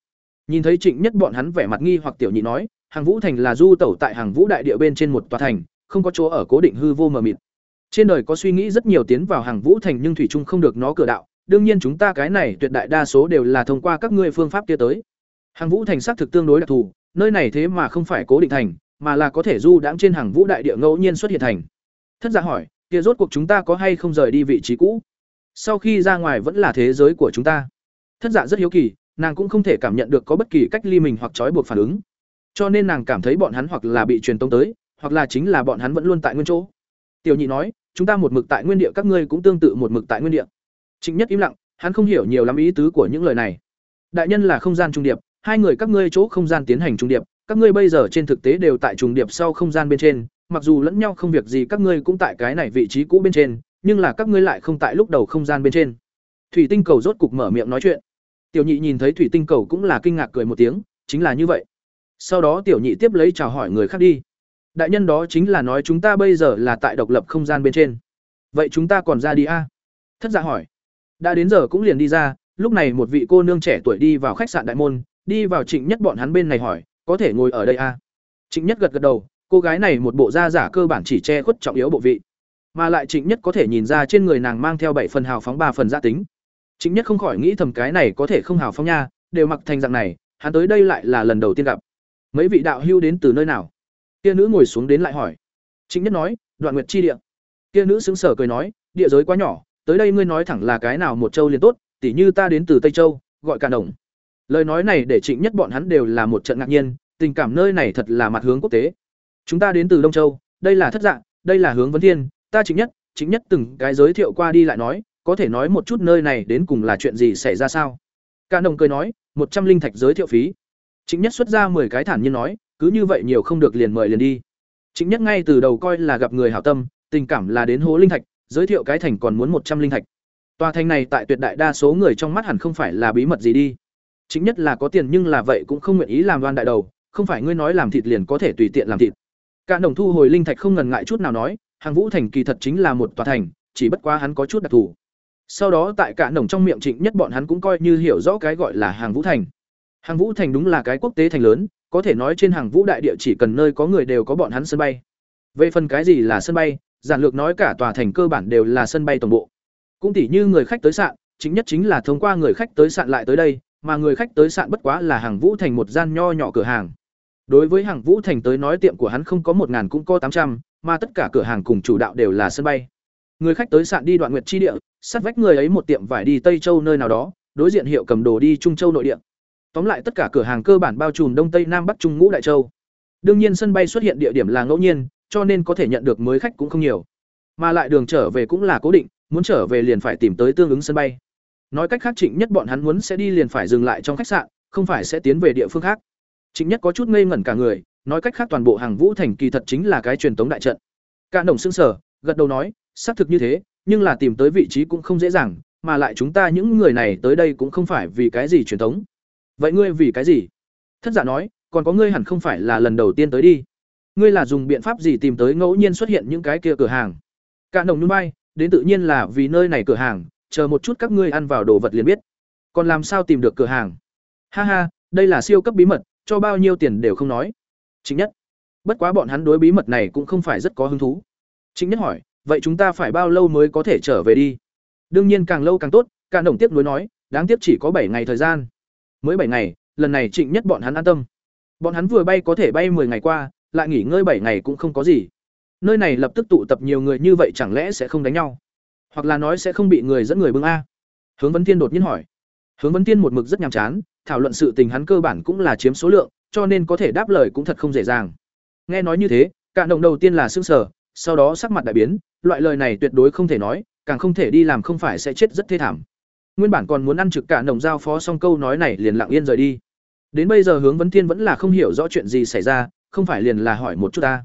Nhìn thấy trịnh nhất bọn hắn vẻ mặt nghi hoặc tiểu nhị nói hàng vũ thành là du tẩu tại hàng vũ đại địa bên trên một tòa thành không có chỗ ở cố định hư vô mờ mịt. Trên đời có suy nghĩ rất nhiều tiến vào hàng vũ thành nhưng thủy trung không được nó cửa đạo đương nhiên chúng ta cái này tuyệt đại đa số đều là thông qua các ngươi phương pháp kia tới. Hàng Vũ thành xác thực tương đối đặc thù, nơi này thế mà không phải cố định thành, mà là có thể du đãng trên hàng vũ đại địa ngẫu nhiên xuất hiện thành. Thất giả hỏi, kia rốt cuộc chúng ta có hay không rời đi vị trí cũ? Sau khi ra ngoài vẫn là thế giới của chúng ta. Thất giả rất hiếu kỳ, nàng cũng không thể cảm nhận được có bất kỳ cách ly mình hoặc trói buộc phản ứng. Cho nên nàng cảm thấy bọn hắn hoặc là bị truyền tống tới, hoặc là chính là bọn hắn vẫn luôn tại nguyên chỗ. Tiểu Nhị nói, chúng ta một mực tại nguyên địa các ngươi cũng tương tự một mực tại nguyên địa. Trịnh Nhất im lặng, hắn không hiểu nhiều lắm ý tứ của những lời này. Đại nhân là không gian trung điệp, hai người các ngươi chỗ không gian tiến hành trung điệp, các ngươi bây giờ trên thực tế đều tại trùng điệp sau không gian bên trên, mặc dù lẫn nhau không việc gì các ngươi cũng tại cái này vị trí cũ bên trên, nhưng là các ngươi lại không tại lúc đầu không gian bên trên. Thủy tinh cầu rốt cục mở miệng nói chuyện. Tiểu nhị nhìn thấy thủy tinh cầu cũng là kinh ngạc cười một tiếng, chính là như vậy. Sau đó tiểu nhị tiếp lấy chào hỏi người khác đi. Đại nhân đó chính là nói chúng ta bây giờ là tại độc lập không gian bên trên. Vậy chúng ta còn ra đi a? Thất giả hỏi. Đã đến giờ cũng liền đi ra, lúc này một vị cô nương trẻ tuổi đi vào khách sạn đại môn, đi vào Trịnh Nhất bọn hắn bên này hỏi, có thể ngồi ở đây a? Trịnh Nhất gật gật đầu, cô gái này một bộ da giả cơ bản chỉ che khuất trọng yếu bộ vị, mà lại Trịnh Nhất có thể nhìn ra trên người nàng mang theo bảy phần hào phóng ba phần gia tính. Trịnh Nhất không khỏi nghĩ thầm cái này có thể không hào phóng nha, đều mặc thành dạng này, hắn tới đây lại là lần đầu tiên gặp. Mấy vị đạo hưu đến từ nơi nào? Kia nữ ngồi xuống đến lại hỏi. Trịnh Nhất nói, Đoạn Nguyệt chi địa. Kia nữ sững sờ cười nói, địa giới quá nhỏ, tới đây ngươi nói thẳng là cái nào một châu liền tốt, tỉ như ta đến từ Tây Châu, gọi cả đồng. Lời nói này để Trịnh Nhất bọn hắn đều là một trận ngạc nhiên, tình cảm nơi này thật là mặt hướng quốc tế. Chúng ta đến từ Đông Châu, đây là thất dạng, đây là hướng vấn thiên, ta chính Nhất, chính Nhất từng cái giới thiệu qua đi lại nói, có thể nói một chút nơi này đến cùng là chuyện gì xảy ra sao? ca nồng cười nói, một trăm linh thạch giới thiệu phí. chính Nhất xuất ra 10 cái thản nhiên nói, cứ như vậy nhiều không được liền mời liền đi. chính Nhất ngay từ đầu coi là gặp người hảo tâm, tình cảm là đến hố linh thạch, giới thiệu cái thành còn muốn một trăm linh thạch. Tòa thành này tại tuyệt đại đa số người trong mắt hẳn không phải là bí mật gì đi. Chính nhất là có tiền nhưng là vậy cũng không nguyện ý làm đoan đại đầu, không phải ngươi nói làm thịt liền có thể tùy tiện làm thịt. Cả đồng thu hồi linh thạch không ngần ngại chút nào nói, hàng Vũ thành kỳ thật chính là một tòa thành, chỉ bất quá hắn có chút đặc thù. Sau đó tại cả đồng trong miệng Trịnh Nhất bọn hắn cũng coi như hiểu rõ cái gọi là hàng Vũ thành. Hàng Vũ thành đúng là cái quốc tế thành lớn, có thể nói trên hàng Vũ đại địa chỉ cần nơi có người đều có bọn hắn sân bay. Về phần cái gì là sân bay, giản lược nói cả tòa thành cơ bản đều là sân bay tổng bộ. Cũng tỉ như người khách tới sạn, chính nhất chính là thông qua người khách tới sạn lại tới đây, mà người khách tới sạn bất quá là hàng Vũ thành một gian nho nhỏ cửa hàng. Đối với hàng Vũ thành tới nói tiệm của hắn không có một ngàn cũng có tám trăm, mà tất cả cửa hàng cùng chủ đạo đều là sân bay. Người khách tới sạn đi đoạn nguyệt chi địa, sát vách người ấy một tiệm vải đi Tây Châu nơi nào đó, đối diện hiệu cầm đồ đi Trung Châu nội địa. Tóm lại tất cả cửa hàng cơ bản bao trùm Đông Tây Nam Bắc Trung Ngũ Đại Châu. Đương nhiên sân bay xuất hiện địa điểm là ngẫu nhiên, cho nên có thể nhận được mới khách cũng không nhiều. Mà lại đường trở về cũng là cố định, muốn trở về liền phải tìm tới tương ứng sân bay. Nói cách khác Trịnh Nhất bọn hắn muốn sẽ đi liền phải dừng lại trong khách sạn, không phải sẽ tiến về địa phương khác. Trịnh Nhất có chút ngây ngẩn cả người, nói cách khác toàn bộ hàng Vũ thành kỳ thật chính là cái truyền tống đại trận. Cả đồng sững sờ, gật đầu nói, xác thực như thế, nhưng là tìm tới vị trí cũng không dễ dàng, mà lại chúng ta những người này tới đây cũng không phải vì cái gì truyền tống. Vậy ngươi vì cái gì? Thất giả nói, còn có ngươi hẳn không phải là lần đầu tiên tới đi. Ngươi là dùng biện pháp gì tìm tới ngẫu nhiên xuất hiện những cái kia cửa hàng? Cả đồng nhún bay, đến tự nhiên là vì nơi này cửa hàng, chờ một chút các ngươi ăn vào đồ vật liền biết. Còn làm sao tìm được cửa hàng? Ha ha, đây là siêu cấp bí mật, cho bao nhiêu tiền đều không nói. Chính nhất. Bất quá bọn hắn đối bí mật này cũng không phải rất có hứng thú. Chính nhất hỏi, vậy chúng ta phải bao lâu mới có thể trở về đi? Đương nhiên càng lâu càng tốt, cả đồng tiếp nối nói, đáng tiếc chỉ có bảy ngày thời gian. Mới bảy ngày, lần này Trịnh Nhất bọn hắn an tâm. Bọn hắn vừa bay có thể bay 10 ngày qua, lại nghỉ ngơi bảy ngày cũng không có gì nơi này lập tức tụ tập nhiều người như vậy chẳng lẽ sẽ không đánh nhau hoặc là nói sẽ không bị người dẫn người bưng a hướng vấn thiên đột nhiên hỏi hướng vấn thiên một mực rất nhàm chán thảo luận sự tình hắn cơ bản cũng là chiếm số lượng cho nên có thể đáp lời cũng thật không dễ dàng. Nghe nói như thế cạn đồng đầu tiên là sững sờ, sau đó sắc mặt đại biến loại lời này tuyệt đối không thể nói càng không thể đi làm không phải sẽ chết rất thê thảm. Nguyên bản còn muốn ăn trực cạn đồng giao phó xong câu nói này liền lặng yên rời đi. Đến bây giờ hướng vấn thiên vẫn là không hiểu rõ chuyện gì xảy ra không phải liền là hỏi một chút ta.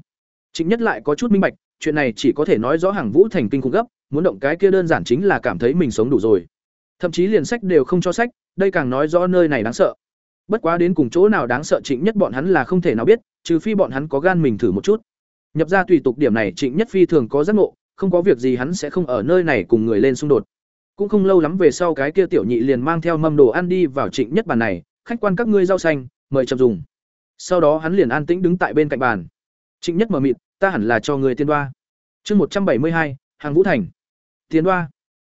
Trịnh Nhất lại có chút minh bạch, chuyện này chỉ có thể nói rõ hàng Vũ thành kinh cung gấp, muốn động cái kia đơn giản chính là cảm thấy mình sống đủ rồi. Thậm chí liền sách đều không cho sách, đây càng nói rõ nơi này đáng sợ. Bất quá đến cùng chỗ nào đáng sợ Trịnh Nhất bọn hắn là không thể nào biết, trừ phi bọn hắn có gan mình thử một chút. Nhập ra tùy tục điểm này Trịnh Nhất phi thường có giác ngộ, không có việc gì hắn sẽ không ở nơi này cùng người lên xung đột. Cũng không lâu lắm về sau cái kia tiểu nhị liền mang theo mâm đồ ăn đi vào Trịnh Nhất bàn này, khách quan các ngươi rau xanh, mời chậm dùng. Sau đó hắn liền an tĩnh đứng tại bên cạnh bàn. Trịnh Nhất mở mịt, ta hẳn là cho người tiên đoa. Chương một trăm bảy mươi hai, hàng Vũ Thành. Tiên đoa.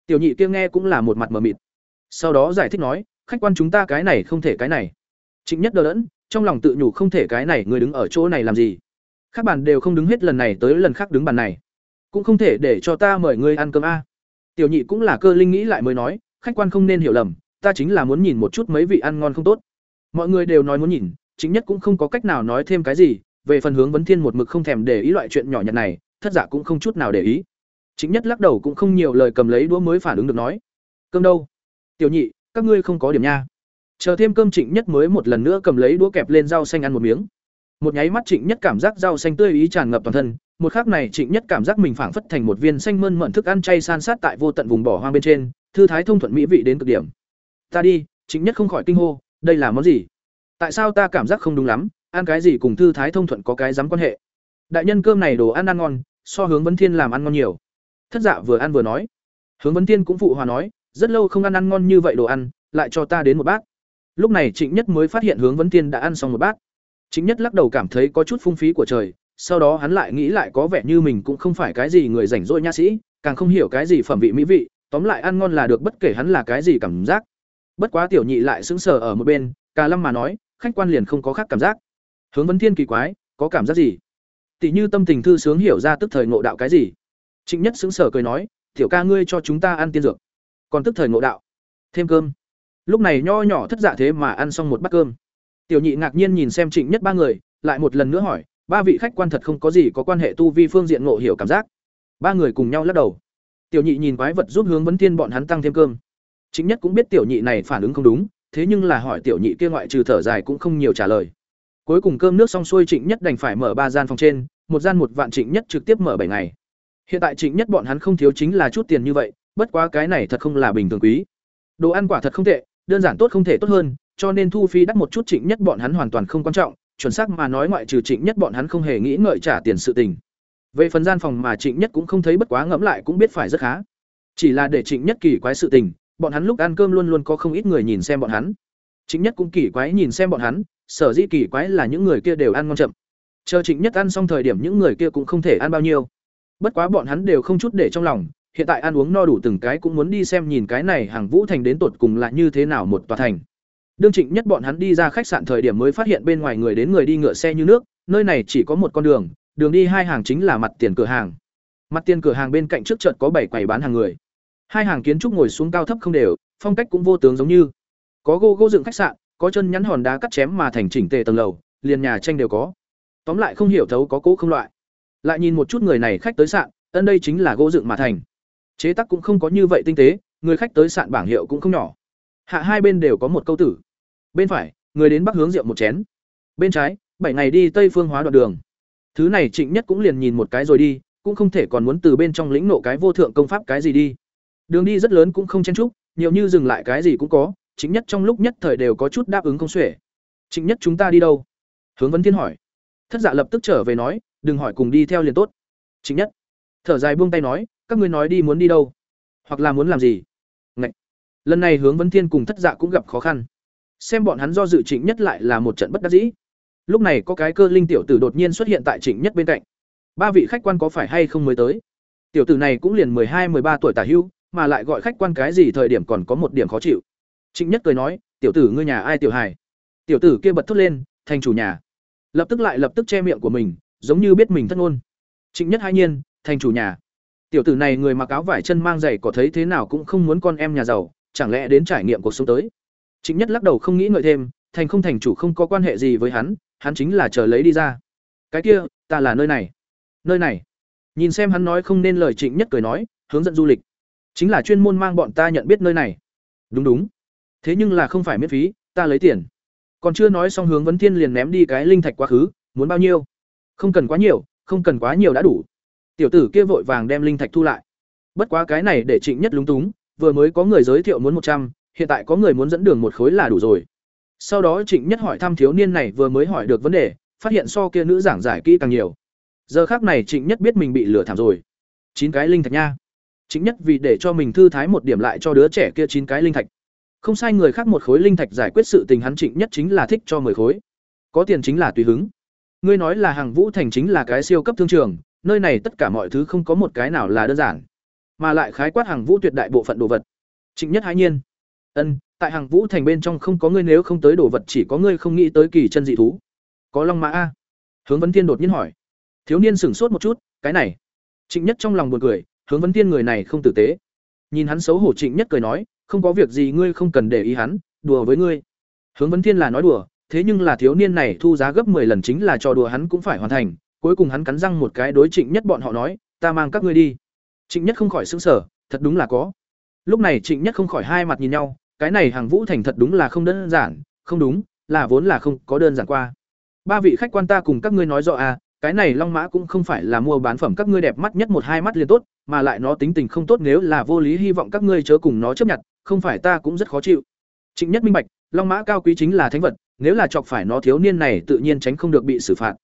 Tiểu nhị kia nghe cũng là một mặt mở mịt. Sau đó giải thích nói, khách quan chúng ta cái này không thể cái này. Trịnh Nhất đờ đẫn, trong lòng tự nhủ không thể cái này người đứng ở chỗ này làm gì. Các bàn đều không đứng hết lần này tới lần khác đứng bàn này. Cũng không thể để cho ta mời ngươi ăn cơm a. Tiểu nhị cũng là cơ linh nghĩ lại mới nói, khách quan không nên hiểu lầm, ta chính là muốn nhìn một chút mấy vị ăn ngon không tốt. Mọi người đều nói muốn nhìn, chính nhất cũng không có cách nào nói thêm cái gì, về phần hướng vấn thiên một mực không thèm để ý loại chuyện nhỏ nhặt này, thất giả cũng không chút nào để ý. Chính nhất lắc đầu cũng không nhiều lời cầm lấy đũa mới phản ứng được nói. Cơm đâu? Tiểu nhị, các ngươi không có điểm nha. Chờ thêm cơm Trịnh Nhất mới một lần nữa cầm lấy đũa kẹp lên rau xanh ăn một miếng. Một nháy mắt Trịnh Nhất cảm giác rau xanh tươi ý tràn ngập toàn thân, một khắc này Trịnh Nhất cảm giác mình phảng phất thành một viên xanh mơn mởn thức ăn chay san sát tại vô tận vùng bỏ hoang bên trên, thư thái thông thuận mỹ vị đến cực điểm. Ta đi, Trịnh Nhất không khỏi kinh hô, đây là món gì? Tại sao ta cảm giác không đúng lắm, ăn cái gì cùng thư thái thông thuận có cái dám quan hệ? Đại nhân cơm này đồ ăn ăn ngon, so hướng vấn thiên làm ăn ngon nhiều. Thất Dạ vừa ăn vừa nói. Hướng vấn thiên cũng phụ hòa nói, rất lâu không ăn ăn ngon như vậy đồ ăn, lại cho ta đến một bát. Lúc này Trịnh Nhất mới phát hiện hướng vấn thiên đã ăn xong một bát. Trịnh Nhất lắc đầu cảm thấy có chút phung phí của trời, sau đó hắn lại nghĩ lại có vẻ như mình cũng không phải cái gì người rảnh rỗi nha sĩ, càng không hiểu cái gì phẩm vị mỹ vị, tóm lại ăn ngon là được bất kể hắn là cái gì cảm giác. Bất quá tiểu nhị lại sững sờ ở một bên, Cà Lâm mà nói, khách quan liền không có khác cảm giác. Hướng Vấn Thiên kỳ quái, có cảm giác gì? Tỷ như tâm tình thư sướng hiểu ra tức thời ngộ đạo cái gì? Trịnh Nhất sững sờ cười nói, "Tiểu ca ngươi cho chúng ta ăn tiên dược." Còn tức thời ngộ đạo. Thêm cơm. Lúc này nho nhỏ thất dạ thế mà ăn xong một bát cơm. Tiểu nhị ngạc nhiên nhìn xem Trịnh Nhất ba người, lại một lần nữa hỏi, ba vị khách quan thật không có gì có quan hệ tu vi phương diện ngộ hiểu cảm giác. Ba người cùng nhau lắc đầu. Tiểu nhị nhìn quái vật giúp hướng vấn thiên bọn hắn tăng thêm cơm. Chính nhất cũng biết tiểu nhị này phản ứng không đúng, thế nhưng là hỏi tiểu nhị kia ngoại trừ thở dài cũng không nhiều trả lời. Cuối cùng cơm nước xong xuôi Trịnh Nhất đành phải mở ba gian phòng trên, một gian một vạn Trịnh Nhất trực tiếp mở bảy ngày. Hiện tại Trịnh Nhất bọn hắn không thiếu chính là chút tiền như vậy, bất quá cái này thật không là bình thường quý. Đồ ăn quả thật không tệ, đơn giản tốt không thể tốt hơn, cho nên thu phí đắt một chút Trịnh Nhất bọn hắn hoàn toàn không quan trọng, chuẩn xác mà nói ngoại trừ Trịnh Nhất bọn hắn không hề nghĩ ngợi trả tiền sự tình. Về phần gian phòng mà Trịnh Nhất cũng không thấy bất quá ngẫm lại cũng biết phải rất khá. Chỉ là để Trịnh Nhất kỳ quái sự tình, bọn hắn lúc ăn cơm luôn luôn có không ít người nhìn xem bọn hắn. Trịnh Nhất cũng kỳ quái nhìn xem bọn hắn, sở dĩ kỳ quái là những người kia đều ăn ngon chậm. Chờ Trịnh Nhất ăn xong thời điểm những người kia cũng không thể ăn bao nhiêu. Bất quá bọn hắn đều không chút để trong lòng, hiện tại ăn uống no đủ từng cái cũng muốn đi xem nhìn cái này hàng Vũ Thành đến tột cùng là như thế nào một tòa thành. Đương Trịnh Nhất bọn hắn đi ra khách sạn thời điểm mới phát hiện bên ngoài người đến người đi ngựa xe như nước, nơi này chỉ có một con đường, đường đi hai hàng chính là mặt tiền cửa hàng. Mặt tiền cửa hàng bên cạnh trước chợt có bảy quầy bán hàng người. Hai hàng kiến trúc ngồi xuống cao thấp không đều, phong cách cũng vô tướng giống như. Có gỗ gỗ dựng khách sạn, có chân nhắn hòn đá cắt chém mà thành chỉnh tề tầng lầu, liền nhà tranh đều có. Tóm lại không hiểu thấu có cố không loại. Lại nhìn một chút người này khách tới sạn, ân đây chính là gỗ dựng mà thành. Chế tác cũng không có như vậy tinh tế, người khách tới sạn bảng hiệu cũng không nhỏ. Hạ hai bên đều có một câu tử. Bên phải người đến bắc hướng rượu một chén. Bên trái bảy ngày đi tây phương hóa đoạn đường. Thứ này trịnh nhất cũng liền nhìn một cái rồi đi cũng không thể còn muốn từ bên trong lĩnh nộ cái vô thượng công pháp cái gì đi. Đường đi rất lớn cũng không chen trúc nhiều như dừng lại cái gì cũng có chính nhất trong lúc nhất thời đều có chút đáp ứng không xuể. Trịnh nhất chúng ta đi đâu? Hướng vấn thiên hỏi. Thất giả lập tức trở về nói đừng hỏi cùng đi theo liền tốt. Chính nhất thở dài buông tay nói các ngươi nói đi muốn đi đâu hoặc là muốn làm gì Ngậy. lần này hướng vấn thiên cùng thất dạ cũng gặp khó khăn Xem bọn hắn do dự Trịnh Nhất lại là một trận bất đắc dĩ. Lúc này có cái cơ linh tiểu tử đột nhiên xuất hiện tại Trịnh Nhất bên cạnh. Ba vị khách quan có phải hay không mới tới? Tiểu tử này cũng liền mười hai, mười ba tuổi tả hưu, mà lại gọi khách quan cái gì thời điểm còn có một điểm khó chịu. Trịnh Nhất cười nói, "Tiểu tử ngươi nhà ai tiểu hài?" Tiểu tử kia bật thốt lên, thành chủ nhà. Lập tức lại lập tức che miệng của mình, giống như biết mình thất ngôn. Trịnh Nhất hai nhiên, thành chủ nhà. Tiểu tử này người mặc áo vải chân mang giày có thấy thế nào cũng không muốn con em nhà giàu, chẳng lẽ đến trải nghiệm cuộc sống tới. Trịnh Nhất lắc đầu không nghĩ ngợi thêm, thành không thành chủ không có quan hệ gì với hắn, hắn chính là chờ lấy đi ra. Cái kia, ta là nơi này. Nơi này. Nhìn xem hắn nói không nên lời Trịnh Nhất cười nói, hướng dẫn du lịch. Chính là chuyên môn mang bọn ta nhận biết nơi này. Đúng đúng. Thế nhưng là không phải miễn phí, ta lấy tiền. Còn chưa nói xong hướng vấn thiên liền ném đi cái linh thạch quá khứ, muốn bao nhiêu? Không cần quá nhiều, không cần quá nhiều đã đủ. Tiểu tử kia vội vàng đem linh thạch thu lại. Bất quá cái này để Trịnh Nhất lúng túng, vừa mới có người giới thiệu muốn một trăm, hiện tại có người muốn dẫn đường một khối là đủ rồi. Sau đó trịnh nhất hỏi thăm thiếu niên này vừa mới hỏi được vấn đề phát hiện so kia nữ giảng giải kỹ càng nhiều. Giờ khác này trịnh nhất biết mình bị lừa thảm rồi. Chín cái linh thạch nha. Trịnh nhất vì để cho mình thư thái một điểm lại cho đứa trẻ kia chín cái linh thạch. Không sai người khác một khối linh thạch giải quyết sự tình hắn trịnh nhất chính là thích cho mười khối. Có tiền chính là tùy hứng. Ngươi nói là hàng vũ thành chính là cái siêu cấp thương trường nơi này tất cả mọi thứ không có một cái nào là đơn giản, mà lại khái quát hàng vũ tuyệt đại bộ phận đồ vật. Trịnh nhất hãi nhiên. Ân, tại hàng vũ thành bên trong không có ngươi nếu không tới đồ vật, chỉ có ngươi không nghĩ tới kỳ chân dị thú. Có long mã a. Hướng vấn thiên đột nhiên hỏi. Thiếu niên sửng sốt một chút, cái này. Trịnh nhất trong lòng buồn cười, hướng vấn thiên người này không tử tế. Nhìn hắn xấu hổ, trịnh nhất cười nói, không có việc gì, ngươi không cần để ý hắn, đùa với ngươi. Hướng vấn thiên là nói đùa, thế nhưng là thiếu niên này thu giá gấp 10 lần chính là trò đùa hắn cũng phải hoàn thành cuối cùng hắn cắn răng một cái đối trịnh nhất bọn họ nói, ta mang các ngươi đi. Trịnh nhất không khỏi sững sờ, thật đúng là có. Lúc này trịnh nhất không khỏi hai mặt nhìn nhau, cái này hàng vũ thành thật đúng là không đơn giản, không đúng, là vốn là không có đơn giản qua. Ba vị khách quan ta cùng các ngươi nói rõ à cái này long mã cũng không phải là mua bán phẩm các ngươi đẹp mắt nhất một hai mắt liền tốt, mà lại nó tính tình không tốt nếu là vô lý hy vọng các ngươi chớ cùng nó chấp nhận, không phải ta cũng rất khó chịu. Trịnh nhất minh bạch, long mã cao quý chính là thánh vật, nếu là chọc phải nó thiếu niên này tự nhiên tránh không được bị xử phạt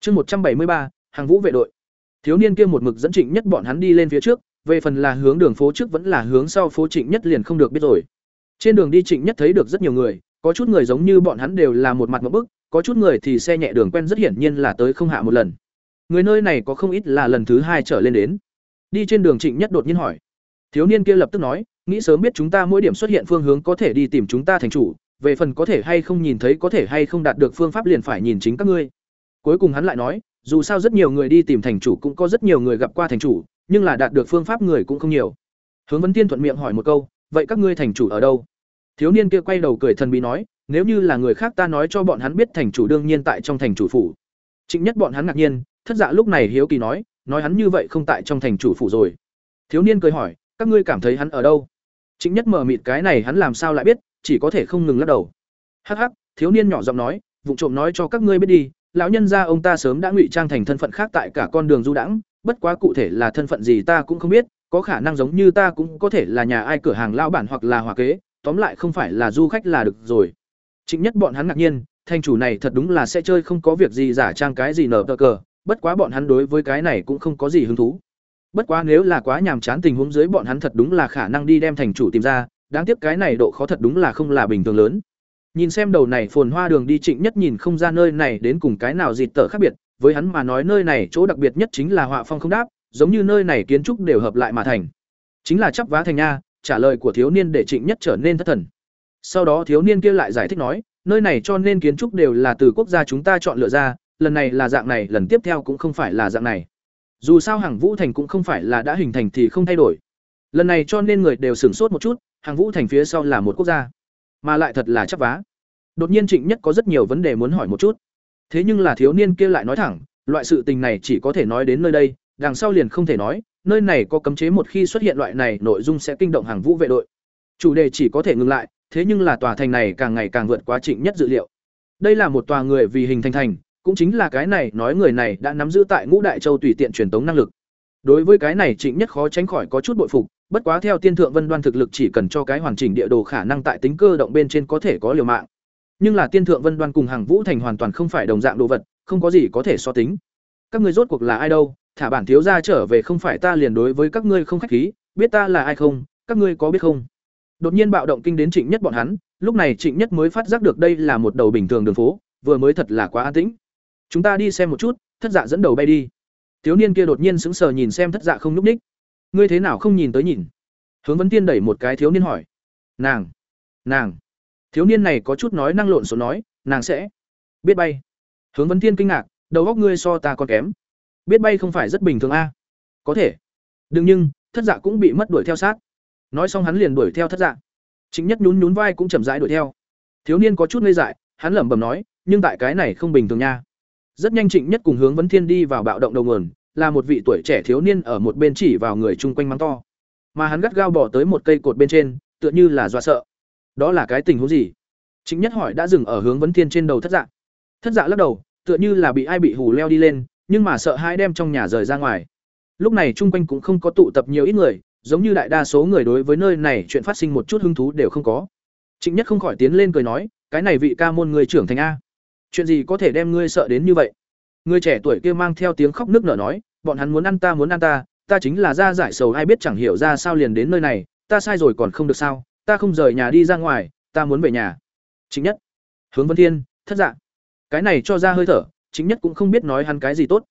chương một trăm bảy mươi ba, hàng vũ vệ đội. Thiếu niên kia một mực dẫn trịnh nhất bọn hắn đi lên phía trước, về phần là hướng đường phố trước vẫn là hướng sau phố trịnh nhất liền không được biết rồi. Trên đường đi trịnh nhất thấy được rất nhiều người, có chút người giống như bọn hắn đều là một mặt một bức, có chút người thì xe nhẹ đường quen rất hiển nhiên là tới không hạ một lần. Người nơi này có không ít là lần thứ hai trở lên đến. Đi trên đường trịnh nhất đột nhiên hỏi. Thiếu niên kia lập tức nói, nghĩ sớm biết chúng ta mỗi điểm xuất hiện phương hướng có thể đi tìm chúng ta thành chủ, về phần có thể hay không nhìn thấy, có thể hay không đạt được phương pháp liền phải nhìn chính các ngươi cuối cùng hắn lại nói, dù sao rất nhiều người đi tìm thành chủ cũng có rất nhiều người gặp qua thành chủ, nhưng là đạt được phương pháp người cũng không nhiều. Hướng vấn tiên thuận miệng hỏi một câu, vậy các ngươi thành chủ ở đâu? Thiếu niên kia quay đầu cười thần bí nói, nếu như là người khác ta nói cho bọn hắn biết thành chủ đương nhiên tại trong thành chủ phủ. Trịnh nhất bọn hắn ngạc nhiên, thất dạ lúc này hiếu kỳ nói nói hắn như vậy không tại trong thành chủ phủ rồi. Thiếu niên cười hỏi, các ngươi cảm thấy hắn ở đâu? Trịnh nhất mở mịt cái này hắn làm sao lại biết, chỉ có thể không ngừng lắc đầu. Hắc hắc, thiếu niên nhỏ giọng nói, vụng trộm nói cho các ngươi biết đi lão nhân gia ông ta sớm đã ngụy trang thành thân phận khác tại cả con đường du đãng, bất quá cụ thể là thân phận gì ta cũng không biết, có khả năng giống như ta cũng có thể là nhà ai cửa hàng lao bản hoặc là hòa kế, tóm lại không phải là du khách là được rồi. Trịnh nhất bọn hắn ngạc nhiên thành chủ này thật đúng là sẽ chơi không có việc gì giả trang cái gì nở tờ cờ, bất quá bọn hắn đối với cái này cũng không có gì hứng thú. Bất quá nếu là quá nhàm chán tình huống dưới bọn hắn thật đúng là khả năng đi đem thành chủ tìm ra, đáng tiếc cái này độ khó thật đúng là không là bình thường lớn nhìn xem đầu này phồn hoa đường đi trịnh nhất nhìn không ra nơi này đến cùng cái nào dịt tở khác biệt, với hắn mà nói nơi này chỗ đặc biệt nhất chính là họa phong không đáp, giống như nơi này kiến trúc đều hợp lại mà thành. Chính là chắp vá thành nha trả lời của thiếu niên để trịnh nhất trở nên thất thần. Sau đó thiếu niên kia lại giải thích nói, nơi này cho nên kiến trúc đều là từ quốc gia chúng ta chọn lựa ra, lần này là dạng này, lần tiếp theo cũng không phải là dạng này. Dù sao hàng vũ thành cũng không phải là đã hình thành thì không thay đổi. Lần này cho nên người đều sửng sốt một chút hàng vũ thành phía sau là một quốc gia, mà lại thật là chắp vá đột nhiên trịnh nhất có rất nhiều vấn đề muốn hỏi một chút. Thế nhưng là thiếu niên kia lại nói thẳng, loại sự tình này chỉ có thể nói đến nơi đây, đằng sau liền không thể nói, nơi này có cấm chế một khi xuất hiện loại này, nội dung sẽ kinh động hàng vũ vệ đội. Chủ đề chỉ có thể ngừng lại, thế nhưng là tòa thành này càng ngày càng vượt quá trịnh nhất dự liệu. Đây là một tòa người vì hình thành thành, cũng chính là cái này nói người này đã nắm giữ tại ngũ đại châu tùy tiện truyền tống năng lực. Đối với cái này trịnh nhất khó tránh khỏi có chút bội phục, bất quá theo tiên thượng vân đoan thực lực chỉ cần cho cái hoàn chỉnh địa đồ khả năng tại tính cơ động bên trên có thể có liều mạng nhưng là tiên thượng vân đoan cùng hàng vũ thành hoàn toàn không phải đồng dạng đồ vật, không có gì có thể so tính. Các ngươi rốt cuộc là ai đâu? Thả bản thiếu gia trở về không phải ta liền đối với các ngươi không khách khí, biết ta là ai không? Các ngươi có biết không? Đột nhiên bạo động kinh đến trịnh nhất bọn hắn, lúc này trịnh nhất mới phát giác được đây là một đầu bình thường đường phố, vừa mới thật là quá an tĩnh. Chúng ta đi xem một chút, thất dạ dẫn đầu bay đi. Thiếu niên kia đột nhiên sững sờ nhìn xem thất dạ không nhúc ních ngươi thế nào không nhìn tới nhìn? Hướng vấn tiên đẩy một cái thiếu niên hỏi. Nàng nàng thiếu niên này có chút nói năng lộn xộn nói, nàng sẽ biết bay. Hướng vấn thiên kinh ngạc, đầu góc ngươi so ta còn kém. Biết bay không phải rất bình thường a. Có thể. Đừng nhưng, thất dạ cũng bị mất đuổi theo sát. Nói xong hắn liền đuổi theo thất dạ. Chính nhất nhún nhún vai cũng chậm rãi đuổi theo. Thiếu niên có chút ngây dại, hắn lẩm bẩm nói, nhưng tại cái này không bình thường nha. Rất nhanh trịnh nhất cùng hướng vấn thiên đi vào bạo động đầu nguồn, là một vị tuổi trẻ thiếu niên ở một bên chỉ vào người chung quanh mắng to. Mà hắn gắt gao bỏ tới một cây cột bên trên, tựa như là dọa sợ đó là cái tình huống gì? Trịnh nhất hỏi đã dừng ở hướng vấn thiên trên đầu thất dạ. Thất dạ lắc đầu, tựa như là bị ai bị hù leo đi lên, nhưng mà sợ hai đem trong nhà rời ra ngoài. Lúc này chung quanh cũng không có tụ tập nhiều ít người, giống như đại đa số người đối với nơi này chuyện phát sinh một chút hứng thú đều không có. Trịnh nhất không khỏi tiến lên cười nói, cái này vị ca môn người trưởng thành a, chuyện gì có thể đem ngươi sợ đến như vậy? Người trẻ tuổi kia mang theo tiếng khóc nức nở nói, bọn hắn muốn ăn ta, muốn ăn ta ta chính là ra giải sầu, ai biết chẳng hiểu ra sao liền đến nơi này, ta sai rồi còn không được sao? Ta không rời nhà đi ra ngoài ta muốn về nhà. Chính nhất. Hướng vân thiên thất dạ. Cái này cho ra hơi thở chính nhất cũng không biết nói hắn cái gì tốt.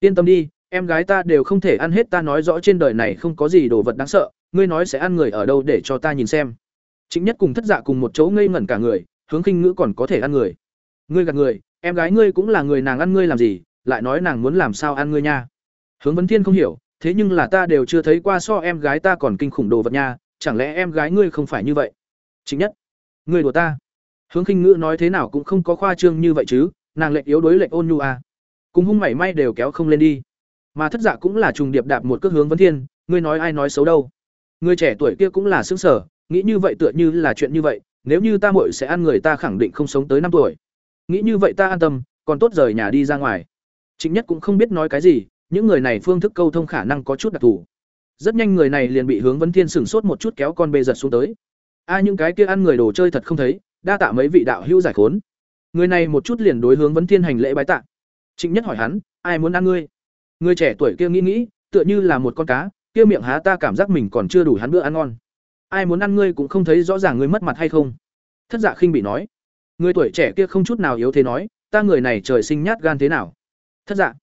Yên tâm đi em gái ta đều không thể ăn hết ta nói rõ trên đời này không có gì đồ vật đáng sợ ngươi nói sẽ ăn người ở đâu để cho ta nhìn xem. Chính nhất cùng thất dạ cùng một chỗ ngây ngẩn cả người, hướng khinh ngữ còn có thể ăn người. Ngươi gạt người, em gái ngươi cũng là người nàng ăn ngươi làm gì, lại nói nàng muốn làm sao ăn ngươi nha. Hướng Vấn Thiên không hiểu, thế nhưng là ta đều chưa thấy qua so em gái ta còn kinh khủng đồ vật nha, chẳng lẽ em gái ngươi không phải như vậy? Chính nhất, ngươi đùa ta. Hướng khinh ngữ nói thế nào cũng không có khoa trương như vậy chứ, nàng lệnh yếu đối lệnh ôn nhu à. Cùng hung mảy may đều kéo không lên đi. Mà thất dạ cũng là trùng điệp đạp một cước hướng Vấn Thiên, ngươi nói ai nói xấu đâu? Người trẻ tuổi kia cũng là xứng sở, nghĩ như vậy tựa như là chuyện như vậy, nếu như ta muội sẽ ăn người ta khẳng định không sống tới năm tuổi. Nghĩ như vậy ta an tâm, còn tốt rời nhà đi ra ngoài. chính Nhất cũng không biết nói cái gì, những người này phương thức câu thông khả năng có chút đặc thù. Rất nhanh người này liền bị Hướng Vấn Thiên sửng sốt một chút kéo con bê giật xuống tới. A những cái kia ăn người đồ chơi thật không thấy, đa tạ mấy vị đạo hữu giải khốn. Người này một chút liền đối Hướng Vấn Thiên hành lễ bái tạ. Trịnh Nhất hỏi hắn, ai muốn ăn ngươi? Người trẻ tuổi kia nghĩ nghĩ, tựa như là một con cá, kia miệng há ta cảm giác mình còn chưa đủ hắn bữa ăn ngon ai muốn ăn ngươi cũng không thấy rõ ràng ngươi mất mặt hay không thất dạ khinh bị nói người tuổi trẻ kia không chút nào yếu thế nói ta người này trời sinh nhát gan thế nào thất dạ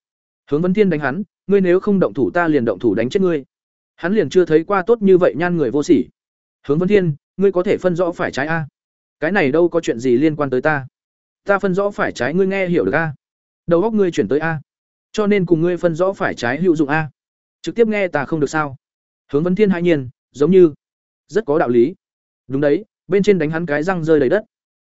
hướng vấn thiên đánh hắn ngươi nếu không động thủ ta liền động thủ đánh chết ngươi hắn liền chưa thấy qua tốt như vậy nhan người vô sỉ. Hướng vấn thiên, ngươi có thể phân rõ phải trái a. Cái này đâu có chuyện gì liên quan tới ta. Ta phân rõ phải trái ngươi nghe hiểu được a. Đầu óc ngươi chuyển tới a. Cho nên cùng ngươi phân rõ phải trái hữu dụng a. Trực tiếp nghe ta không được sao? Hướng vấn thiên hai nhiên, giống như, rất có đạo lý. Đúng đấy, bên trên đánh hắn cái răng rơi đầy đất.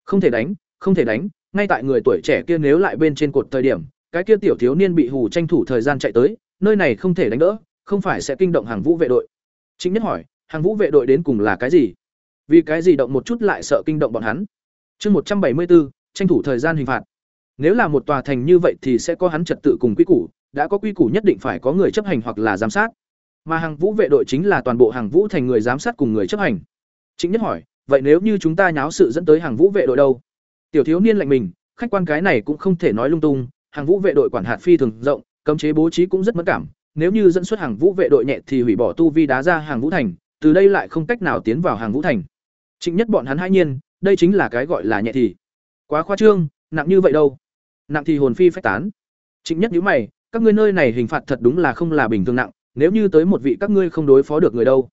Không thể đánh, không thể đánh, ngay tại người tuổi trẻ kia nếu lại bên trên cột thời điểm, cái kia tiểu thiếu niên bị hù tranh thủ thời gian chạy tới, nơi này không thể đánh đỡ không phải sẽ kinh động hàng vũ vệ đội. Chính nhất hỏi, hàng vũ vệ đội đến cùng là cái gì? Vì cái gì động một chút lại sợ kinh động bọn hắn? Chương một trăm bảy mươi bốn, tranh thủ thời gian hình phạt. Nếu là một tòa thành như vậy thì sẽ có hắn trật tự cùng quy củ, đã có quy củ nhất định phải có người chấp hành hoặc là giám sát. Mà hàng vũ vệ đội chính là toàn bộ hàng vũ thành người giám sát cùng người chấp hành. Chính nhất hỏi, vậy nếu như chúng ta nháo sự dẫn tới hàng vũ vệ đội đâu? Tiểu thiếu niên lạnh mình, khách quan cái này cũng không thể nói lung tung, hàng vũ vệ đội quản hạt phi thường rộng, cấm chế bố trí cũng rất mất cảm nếu như dẫn xuất hàng vũ vệ đội nhẹ thì hủy bỏ tu vi đá ra hàng vũ thành, từ đây lại không cách nào tiến vào hàng vũ thành. Trịnh nhất bọn hắn hai nhiên, đây chính là cái gọi là nhẹ thì. Quá khoa trương, nặng như vậy đâu? Nặng thì hồn phi phách tán. Trịnh nhất nhíu mày, các ngươi nơi này hình phạt thật đúng là không là bình thường nặng, nếu như tới một vị các ngươi không đối phó được người đâu.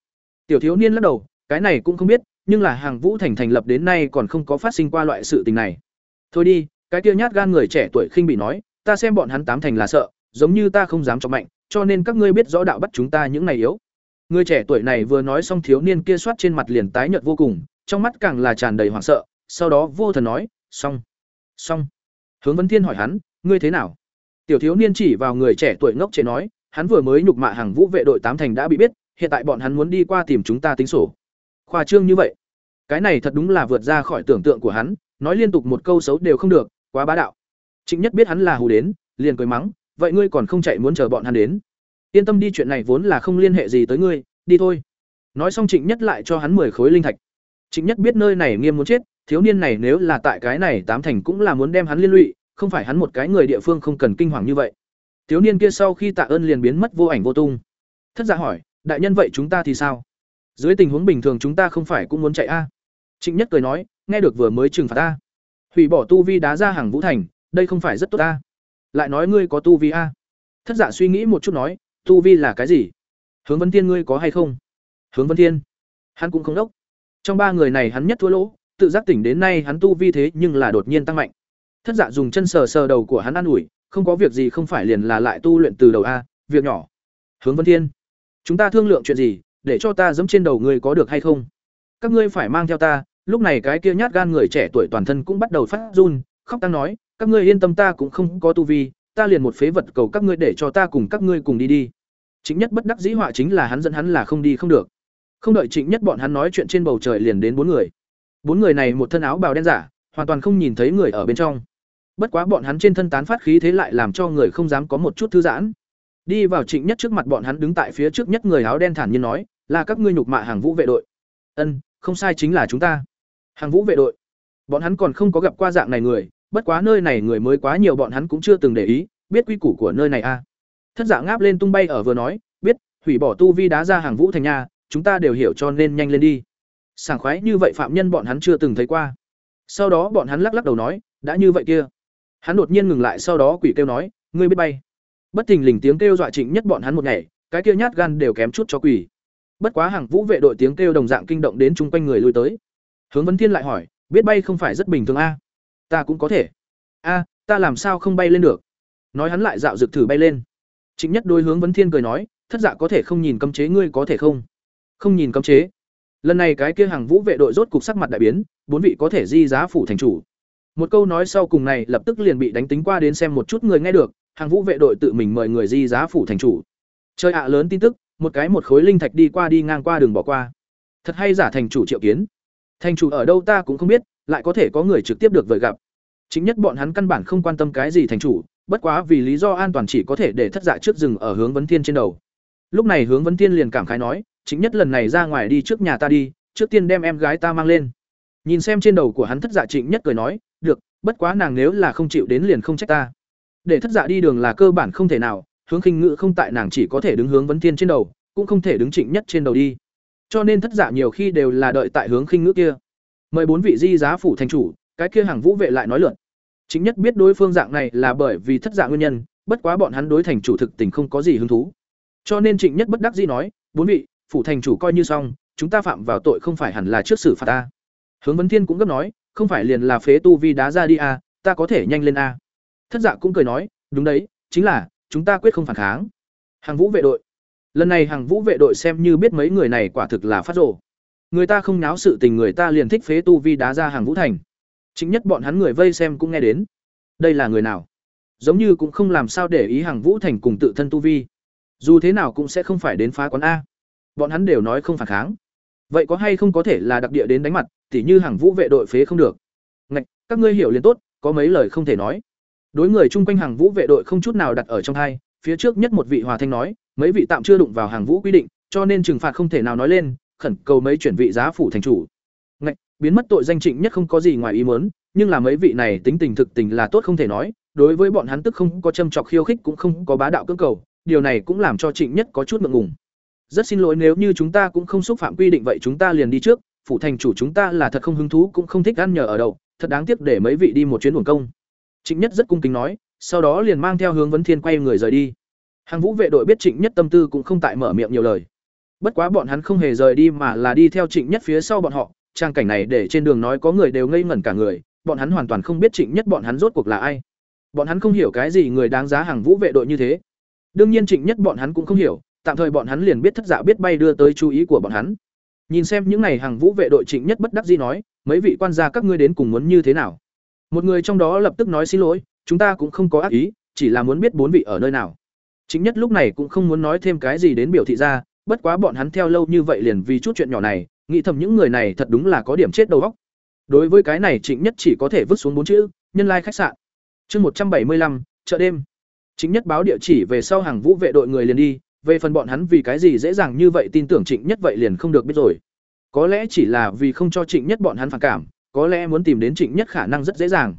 Tiểu thiếu niên lắc đầu, cái này cũng không biết, nhưng là hàng vũ thành thành lập đến nay còn không có phát sinh qua loại sự tình này. Thôi đi, cái kia nhát gan người trẻ tuổi khinh bị nói, ta xem bọn hắn tám thành là sợ, giống như ta không dám cho mạnh cho nên các ngươi biết rõ đạo bắt chúng ta những này yếu người trẻ tuổi này vừa nói xong thiếu niên kia soát trên mặt liền tái nhợt vô cùng trong mắt càng là tràn đầy hoảng sợ sau đó vô thần nói xong xong hướng Vân thiên hỏi hắn ngươi thế nào tiểu thiếu niên chỉ vào người trẻ tuổi ngốc trẻ nói hắn vừa mới nhục mạ hàng vũ vệ đội tám thành đã bị biết, hiện tại bọn hắn muốn đi qua tìm chúng ta tính sổ. Khoa trương như vậy, cái này thật đúng là vượt ra khỏi tưởng tượng của hắn, nói liên tục một câu xấu đều không được, quá bá đạo. Trịnh Nhất biết hắn là hù đến, liền cười mắng, vậy ngươi còn không chạy muốn chờ bọn hắn đến? Yên tâm đi chuyện này vốn là không liên hệ gì tới ngươi, đi thôi. Nói xong Trịnh Nhất lại cho hắn 10 khối linh thạch. Trịnh Nhất biết nơi này nghiêm muốn chết, thiếu niên này nếu là tại cái này tám thành cũng là muốn đem hắn liên lụy, không phải hắn một cái người địa phương không cần kinh hoàng như vậy. Thiếu niên kia sau khi tạ ơn liền biến mất vô ảnh vô tung. Thất giả hỏi, đại nhân vậy chúng ta thì sao? Dưới tình huống bình thường chúng ta không phải cũng muốn chạy a? Trịnh Nhất cười nói, nghe được vừa mới trừng phạt ta. Hủy bỏ tu vi đá ra hàng vũ thành, đây không phải rất tốt ta. Lại nói ngươi có tu vi a? Thất Dạ suy nghĩ một chút nói, tu vi là cái gì? Hướng vấn Thiên ngươi có hay không? Hướng vấn Thiên, hắn cũng không đốc. Trong ba người này hắn nhất thua lỗ, tự giác tỉnh đến nay hắn tu vi thế nhưng là đột nhiên tăng mạnh. Thất Dạ dùng chân sờ sờ đầu của hắn an ủi, không có việc gì không phải liền là lại tu luyện từ đầu a việc nhỏ hướng vấn thiên chúng ta thương lượng chuyện gì để cho ta dẫm trên đầu ngươi có được hay không các ngươi phải mang theo ta lúc này cái kia nhát gan người trẻ tuổi toàn thân cũng bắt đầu phát run khóc tăng nói các ngươi yên tâm ta cũng không có tu vi ta liền một phế vật cầu các ngươi để cho ta cùng các ngươi cùng đi đi chính nhất bất đắc dĩ họa chính là hắn dẫn hắn là không đi không được không đợi trịnh nhất bọn hắn nói chuyện trên bầu trời liền đến bốn người bốn người này một thân áo bào đen giả hoàn toàn không nhìn thấy người ở bên trong Bất quá bọn hắn trên thân tán phát khí thế lại làm cho người không dám có một chút thư giãn. Đi vào Trịnh Nhất trước mặt bọn hắn đứng tại phía trước nhất người áo đen thản nhiên nói, "Là các ngươi nhục mạ hàng vũ vệ đội." "Ân, không sai chính là chúng ta." Hàng vũ vệ đội. Bọn hắn còn không có gặp qua dạng này người, bất quá nơi này người mới quá nhiều bọn hắn cũng chưa từng để ý, biết quy củ của nơi này a. À. Thất giả ngáp lên tung bay ở vừa nói, "Biết, hủy bỏ tu vi đá ra hàng vũ thành nhà, chúng ta đều hiểu cho nên nhanh lên đi." Sảng khoái như vậy phạm nhân bọn hắn chưa từng thấy qua. Sau đó bọn hắn lắc lắc đầu nói, "Đã như vậy kia." Hắn đột nhiên ngừng lại sau đó quỷ kêu nói, "Ngươi biết bay?" Bất thình lình tiếng kêu dọa Trịnh Nhất bọn hắn một ngày, cái kia nhát gan đều kém chút cho quỷ. Bất quá hàng Vũ vệ đội tiếng kêu đồng dạng kinh động đến chung quanh người lui tới. hướng vấn thiên lại hỏi biết bay không phải rất bình thường a ta cũng có thể. A, ta làm sao không bay lên được? Nói hắn lại dạo dực thử bay lên. Chính nhất đôi hướng vấn thiên cười nói, thất dạ có thể không nhìn cấm chế, ngươi có thể không? Không nhìn cấm chế. Lần này cái kia hàng vũ vệ đội rốt cục sắc mặt đại biến, bốn vị có thể di giá phủ thành chủ. Một câu nói sau cùng này lập tức liền bị đánh tính qua đến xem một chút người nghe được, hàng vũ vệ đội tự mình mời người di giá phủ thành chủ. Chơi ạ, lớn tin tức, một cái một khối linh thạch đi qua đi ngang qua đường bỏ qua. Thật hay giả thành chủ triệu kiến? Thành chủ ở đâu ta cũng không biết lại có thể có người trực tiếp được vời gặp. Chính nhất bọn hắn căn bản không quan tâm cái gì thành chủ, bất quá vì lý do an toàn chỉ có thể để thất dạ trước rừng ở hướng vấn thiên trên đầu. Lúc này hướng vấn thiên liền cảm khái nói, chính nhất lần này ra ngoài đi trước nhà ta đi, trước tiên đem em gái ta mang lên. Nhìn xem trên đầu của hắn thất dạ trịnh nhất cười nói, được, bất quá nàng nếu là không chịu đến liền không trách ta. Để thất dạ đi đường là cơ bản không thể nào, hướng khinh ngự không tại nàng chỉ có thể đứng hướng vấn thiên trên đầu, cũng không thể đứng trịnh nhất trên đầu đi. Cho nên thất dạ nhiều khi đều là đợi tại hướng khinh ngự kia mời bốn vị di giá phủ thành chủ, cái kia hàng vũ vệ lại nói lượn. Chính nhất biết đối phương dạng này là bởi vì thất dạng nguyên nhân, bất quá bọn hắn đối thành chủ thực tình không có gì hứng thú. Cho nên trịnh nhất bất đắc dĩ nói, bốn vị, phủ thành chủ coi như xong, chúng ta phạm vào tội không phải hẳn là trước xử phạt ta. Hướng vấn thiên cũng gấp nói, không phải liền là phế tu vi đá ra đi a ta có thể nhanh lên a thất dạ cũng cười nói, đúng đấy, chính là, chúng ta quyết không phản kháng. Hàng vũ vệ đội. Lần này hàng vũ vệ đội xem như biết mấy người này quả thực là phát rồ người ta không náo sự tình, người ta liền thích phế tu vi đá ra hàng vũ thành. Chính nhất bọn hắn người vây xem cũng nghe đến. Đây là người nào? Giống như cũng không làm sao để ý hàng vũ thành cùng tự thân tu vi. Dù thế nào cũng sẽ không phải đến phá quán a. Bọn hắn đều nói không phản kháng. Vậy có hay không có thể là đặc địa đến đánh mặt, tỉ như hàng vũ vệ đội phế không được? Ngạch, các ngươi hiểu liền tốt, có mấy lời không thể nói. Đối người chung quanh hàng vũ vệ đội không chút nào đặt ở trong hai, phía trước nhất một vị hòa thanh nói, mấy vị tạm chưa đụng vào hàng vũ quy định, cho nên trừng phạt không thể nào nói lên khẩn cầu mấy chuyển vị giá phủ thành chủ. Ngạch, biến mất tội danh trịnh nhất không có gì ngoài ý muốn, nhưng là mấy vị này tính tình thực tình là tốt không thể nói, đối với bọn hắn tức không có châm chọc khiêu khích cũng không có bá đạo cưỡng cầu, điều này cũng làm cho trịnh nhất có chút ngượng ngùng. Rất xin lỗi nếu như chúng ta cũng không xúc phạm quy định vậy chúng ta liền đi trước, phủ thành chủ chúng ta là thật không hứng thú cũng không thích ăn nhờ ở đậu thật đáng tiếc để mấy vị đi một chuyến uổng công. Trịnh nhất rất cung kính nói, sau đó liền mang theo hướng vấn thiên quay người rời đi. Hàng vũ vệ đội biết trịnh nhất tâm tư cũng không tại mở miệng nhiều lời bất quá bọn hắn không hề rời đi mà là đi theo trịnh nhất phía sau bọn họ. Trang cảnh này để trên đường nói có người đều ngây ngẩn cả người, bọn hắn hoàn toàn không biết trịnh nhất bọn hắn rốt cuộc là ai. Bọn hắn không hiểu cái gì người đáng giá hàng vũ vệ đội như thế. Đương nhiên trịnh nhất bọn hắn cũng không hiểu, tạm thời bọn hắn liền biết thất dạ biết bay đưa tới chú ý của bọn hắn. Nhìn xem những này hàng vũ vệ đội trịnh nhất bất đắc dĩ nói, mấy vị quan gia các ngươi đến cùng muốn như thế nào? Một người trong đó lập tức nói xin lỗi, chúng ta cũng không có ác ý, chỉ là muốn biết bốn vị ở nơi nào. Trịnh nhất lúc này cũng không muốn nói thêm cái gì đến biểu thị ra bất quá bọn hắn theo lâu như vậy liền vì chút chuyện nhỏ này, nghĩ thầm những người này thật đúng là có điểm chết đầu óc. Đối với cái này trịnh nhất chỉ có thể vứt xuống bốn chữ, nhân lai khách sạn. Chương một trăm bảy mươi lăm, chợ đêm. Chính nhất báo địa chỉ về sau hàng vũ vệ đội người liền đi, về phần bọn hắn vì cái gì dễ dàng như vậy tin tưởng trịnh nhất vậy liền không được biết rồi. Có lẽ chỉ là vì không cho trịnh nhất bọn hắn phản cảm, có lẽ muốn tìm đến trịnh nhất khả năng rất dễ dàng.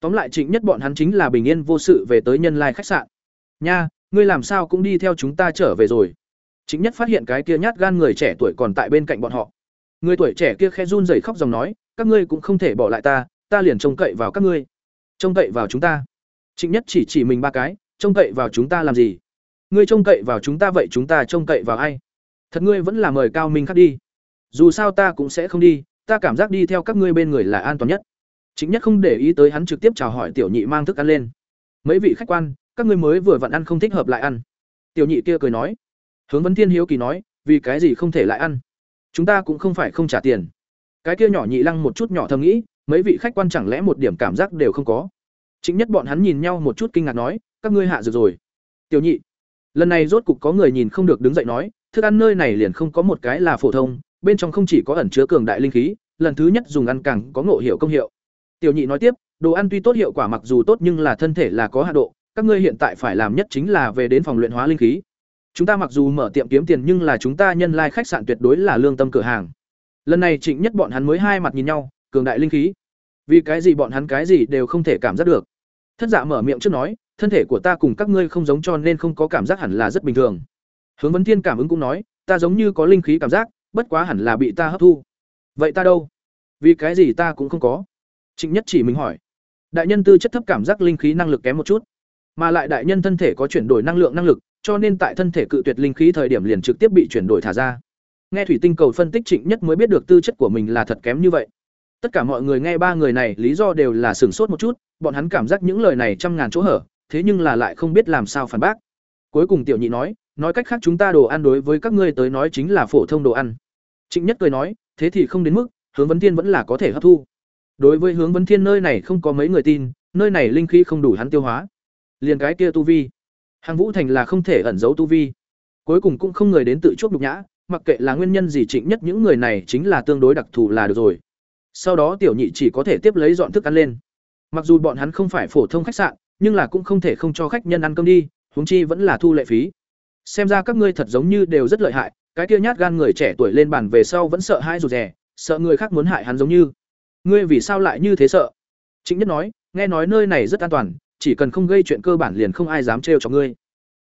Tóm lại trịnh nhất bọn hắn chính là bình yên vô sự về tới nhân lai khách sạn. Nha, ngươi làm sao cũng đi theo chúng ta trở về rồi chính nhất phát hiện cái kia nhát gan người trẻ tuổi còn tại bên cạnh bọn họ. Người tuổi trẻ kia khe run rẩy khóc dòng nói, các ngươi cũng không thể bỏ lại ta ta liền trông cậy vào các ngươi. Trông cậy vào chúng ta. Trịnh nhất chỉ chỉ mình ba cái, trông cậy vào chúng ta làm gì? Ngươi trông cậy vào chúng ta vậy chúng ta trông cậy vào ai? Thật ngươi vẫn là mời cao minh khắc đi. Dù sao ta cũng sẽ không đi, ta cảm giác đi theo các ngươi bên người là an toàn nhất. Chính nhất không để ý tới hắn trực tiếp chào hỏi tiểu nhị mang thức ăn lên. Mấy vị khách quan, các ngươi mới vừa vặn ăn không thích hợp lại ăn. Tiểu nhị kia cười nói hướng vấn thiên hiếu kỳ nói, vì cái gì không thể lại ăn? Chúng ta cũng không phải không trả tiền. Cái kia nhỏ nhị lăng một chút nhỏ thầm nghĩ, mấy vị khách quan chẳng lẽ một điểm cảm giác đều không có? Chính nhất bọn hắn nhìn nhau một chút kinh ngạc nói, các ngươi hạ dược rồi. Tiểu nhị, lần này rốt cục có người nhìn không được đứng dậy nói, thức ăn nơi này liền không có một cái là phổ thông, bên trong không chỉ có ẩn chứa cường đại linh khí, lần thứ nhất dùng ăn càng có ngộ hiệu công hiệu. Tiểu nhị nói tiếp, đồ ăn tuy tốt hiệu quả mặc dù tốt nhưng là thân thể là có hạ độ, các ngươi hiện tại phải làm nhất chính là về đến phòng luyện hóa linh khí chúng ta mặc dù mở tiệm kiếm tiền nhưng là chúng ta nhân lai khách sạn tuyệt đối là lương tâm cửa hàng. Lần này trịnh nhất bọn hắn mới hai mặt nhìn nhau, cường đại linh khí. Vì cái gì bọn hắn cái gì đều không thể cảm giác được. Thất dạ mở miệng trước nói, thân thể của ta cùng các ngươi không giống cho nên không có cảm giác hẳn là rất bình thường. Hướng vấn thiên cảm ứng cũng nói, ta giống như có linh khí cảm giác, bất quá hẳn là bị ta hấp thu. Vậy ta đâu? Vì cái gì ta cũng không có? Trịnh nhất chỉ mình hỏi. Đại nhân tư chất thấp cảm giác linh khí năng lực kém một chút, mà lại đại nhân thân thể có chuyển đổi năng lượng năng lực cho nên tại thân thể cự tuyệt linh khí thời điểm liền trực tiếp bị chuyển đổi thả ra. Nghe thủy tinh cầu phân tích trịnh nhất mới biết được tư chất của mình là thật kém như vậy. Tất cả mọi người nghe ba người này, lý do đều là sửng sốt một chút, bọn hắn cảm giác những lời này trăm ngàn chỗ hở, thế nhưng là lại không biết làm sao phản bác. Cuối cùng tiểu nhị nói nói cách khác chúng ta đồ ăn đối với các ngươi tới nói chính là phổ thông đồ ăn. Trịnh nhất cười nói, thế thì không đến mức, hướng vấn thiên vẫn là có thể hấp thu. Đối với hướng vấn thiên nơi này không có mấy người tin, nơi này linh khí không đủ hắn tiêu hóa. Liền cái kia tu vi hàng vũ thành là không thể ẩn giấu tu vi. Cuối cùng cũng không người đến tự chuốc nhục nhã, mặc kệ là nguyên nhân gì trịnh nhất những người này chính là tương đối đặc thù là được rồi. Sau đó tiểu nhị chỉ có thể tiếp lấy dọn thức ăn lên. Mặc dù bọn hắn không phải phổ thông khách sạn, nhưng là cũng không thể không cho khách nhân ăn cơm đi, huống chi vẫn là thu lệ phí. Xem ra các ngươi thật giống như đều rất lợi hại, cái kia nhát gan người trẻ tuổi lên bàn về sau vẫn sợ hai rụt rè, sợ người khác muốn hại hắn giống như. Ngươi vì sao lại như thế sợ? Chính nhất nói, nghe nói nơi này rất an toàn chỉ cần không gây chuyện cơ bản liền không ai dám trêu cho ngươi.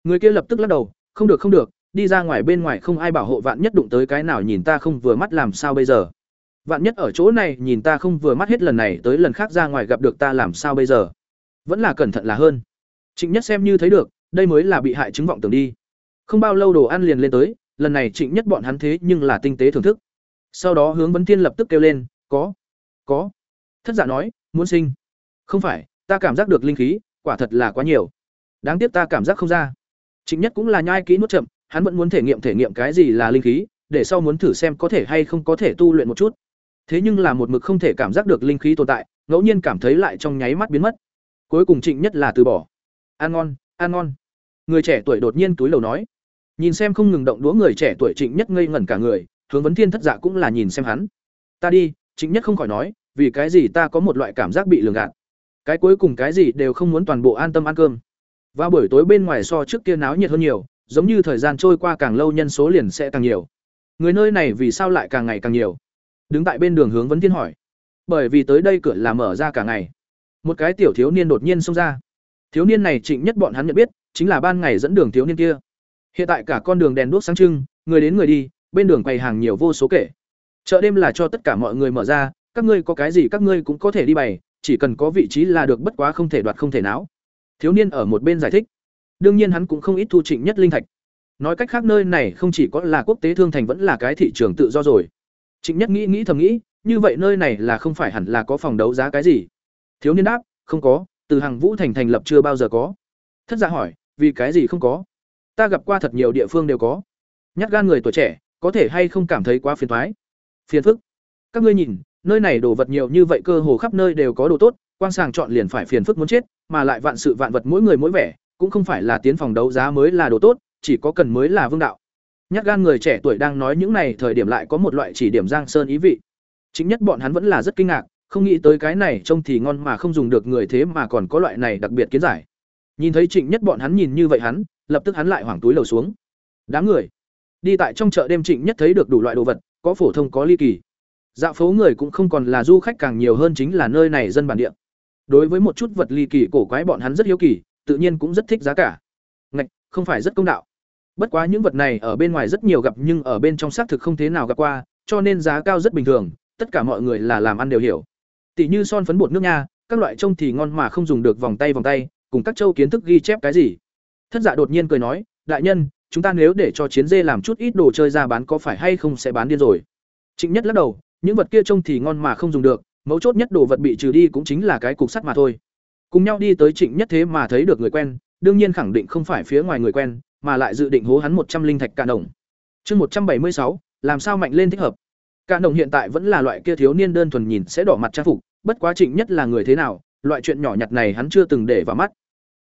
Người kia lập tức lắc đầu, không được không được, đi ra ngoài bên ngoài không ai bảo hộ vạn nhất đụng tới cái nào nhìn ta không vừa mắt làm sao bây giờ. Vạn nhất ở chỗ này nhìn ta không vừa mắt hết lần này tới lần khác ra ngoài gặp được ta làm sao bây giờ. Vẫn là cẩn thận là hơn. Trịnh nhất xem như thấy được, đây mới là bị hại chứng vọng tưởng đi. Không bao lâu đồ ăn liền lên tới, lần này trịnh nhất bọn hắn thế nhưng là tinh tế thưởng thức. Sau đó hướng vấn thiên lập tức kêu lên, có có. Thất giả dạ nói, muốn sinh. Không phải, ta cảm giác được linh khí quả thật là quá nhiều. Đáng tiếc ta cảm giác không ra. Trịnh nhất cũng là nhai kỹ nuốt chậm, hắn vẫn muốn thể nghiệm thể nghiệm cái gì là linh khí, để sau muốn thử xem có thể hay không có thể tu luyện một chút. Thế nhưng là một mực không thể cảm giác được linh khí tồn tại, ngẫu nhiên cảm thấy lại trong nháy mắt biến mất. Cuối cùng trịnh nhất là từ bỏ. Ăn ngon ăn ngon. Người trẻ tuổi đột nhiên túi lầu nói. Nhìn xem không ngừng động đũa người trẻ tuổi trịnh nhất ngây ngẩn cả người, hướng vấn thiên thất dạ cũng là nhìn xem hắn. Ta đi, trịnh nhất không khỏi nói, vì cái gì ta có một loại cảm giác bị lường gạt cái cuối cùng cái gì đều không muốn toàn bộ an tâm ăn cơm. Và buổi tối bên ngoài so trước kia náo nhiệt hơn nhiều, giống như thời gian trôi qua càng lâu nhân số liền sẽ càng nhiều. Người nơi này vì sao lại càng ngày càng nhiều? Đứng tại bên đường hướng vấn thiên hỏi. Bởi vì tới đây cửa là mở ra cả ngày. Một cái tiểu thiếu niên đột nhiên xông ra. Thiếu niên này trịnh nhất bọn hắn nhận biết, chính là ban ngày dẫn đường thiếu niên kia. Hiện tại cả con đường đèn đuốc sáng trưng, người đến người đi, bên đường quầy hàng nhiều vô số kể. Chợ đêm là cho tất cả mọi người mở ra, các ngươi có cái gì các ngươi cũng có thể đi bày chỉ cần có vị trí là được bất quá không thể đoạt không thể náo. Thiếu niên ở một bên giải thích. Đương nhiên hắn cũng không ít thu trịnh nhất linh thạch. Nói cách khác nơi này không chỉ có là quốc tế thương thành vẫn là cái thị trường tự do rồi. Trịnh nhất nghĩ nghĩ thầm nghĩ, như vậy nơi này là không phải hẳn là có phòng đấu giá cái gì? Thiếu niên đáp, không có, từ hàng vũ thành thành lập chưa bao giờ có. Thất giả hỏi, vì cái gì không có? Ta gặp qua thật nhiều địa phương đều có. Nhát gan người tuổi trẻ, có thể hay không cảm thấy quá phiền thoái? Phiền phức. Các ngươi nhìn nơi này đồ vật nhiều như vậy cơ hồ khắp nơi đều có đồ tốt, quang sàng chọn liền phải phiền phức muốn chết, mà lại vạn sự vạn vật mỗi người mỗi vẻ, cũng không phải là tiến phòng đấu giá mới là đồ tốt, chỉ có cần mới là vương đạo. Nhát gan người trẻ tuổi đang nói những này thời điểm lại có một loại chỉ điểm giang sơn ý vị. Chính nhất bọn hắn vẫn là rất kinh ngạc, không nghĩ tới cái này trông thì ngon mà không dùng được người thế mà còn có loại này đặc biệt kiến giải. Nhìn thấy trịnh nhất bọn hắn nhìn như vậy hắn, lập tức hắn lại hoảng túi lầu xuống. Đám người, đi tại trong chợ đêm trịnh nhất thấy được đủ loại đồ vật, có phổ thông có ly kỳ dạo phố người cũng không còn là du khách càng nhiều hơn chính là nơi này dân bản địa. Đối với một chút vật ly kỳ cổ quái bọn hắn rất hiếu kỳ, tự nhiên cũng rất thích giá cả. Ngạch, không phải rất công đạo. Bất quá những vật này ở bên ngoài rất nhiều gặp nhưng ở bên trong xác thực không thế nào gặp qua, cho nên giá cao rất bình thường, tất cả mọi người là làm ăn đều hiểu. Tỷ như son phấn bột nước nha các loại trông thì ngon mà không dùng được vòng tay vòng tay, cùng các châu kiến thức ghi chép cái gì. Thất giả đột nhiên cười nói, đại nhân, chúng ta nếu để cho chiến dê làm chút ít đồ chơi ra bán có phải hay không sẽ bán điên rồi? Trịnh nhất lắc đầu những vật kia trông thì ngon mà không dùng được, mấu chốt nhất đồ vật bị trừ đi cũng chính là cái cục sắt mà thôi. Cùng nhau đi tới trịnh nhất thế mà thấy được người quen, đương nhiên khẳng định không phải phía ngoài người quen, mà lại dự định hố hắn một trăm linh thạch cả đồng. Chương một trăm bảy mươi sáu, làm sao mạnh lên thích hợp? Cả đồng hiện tại vẫn là loại kia thiếu niên đơn thuần nhìn sẽ đỏ mặt trang phục, bất quá trịnh nhất là người thế nào, loại chuyện nhỏ nhặt này hắn chưa từng để vào mắt.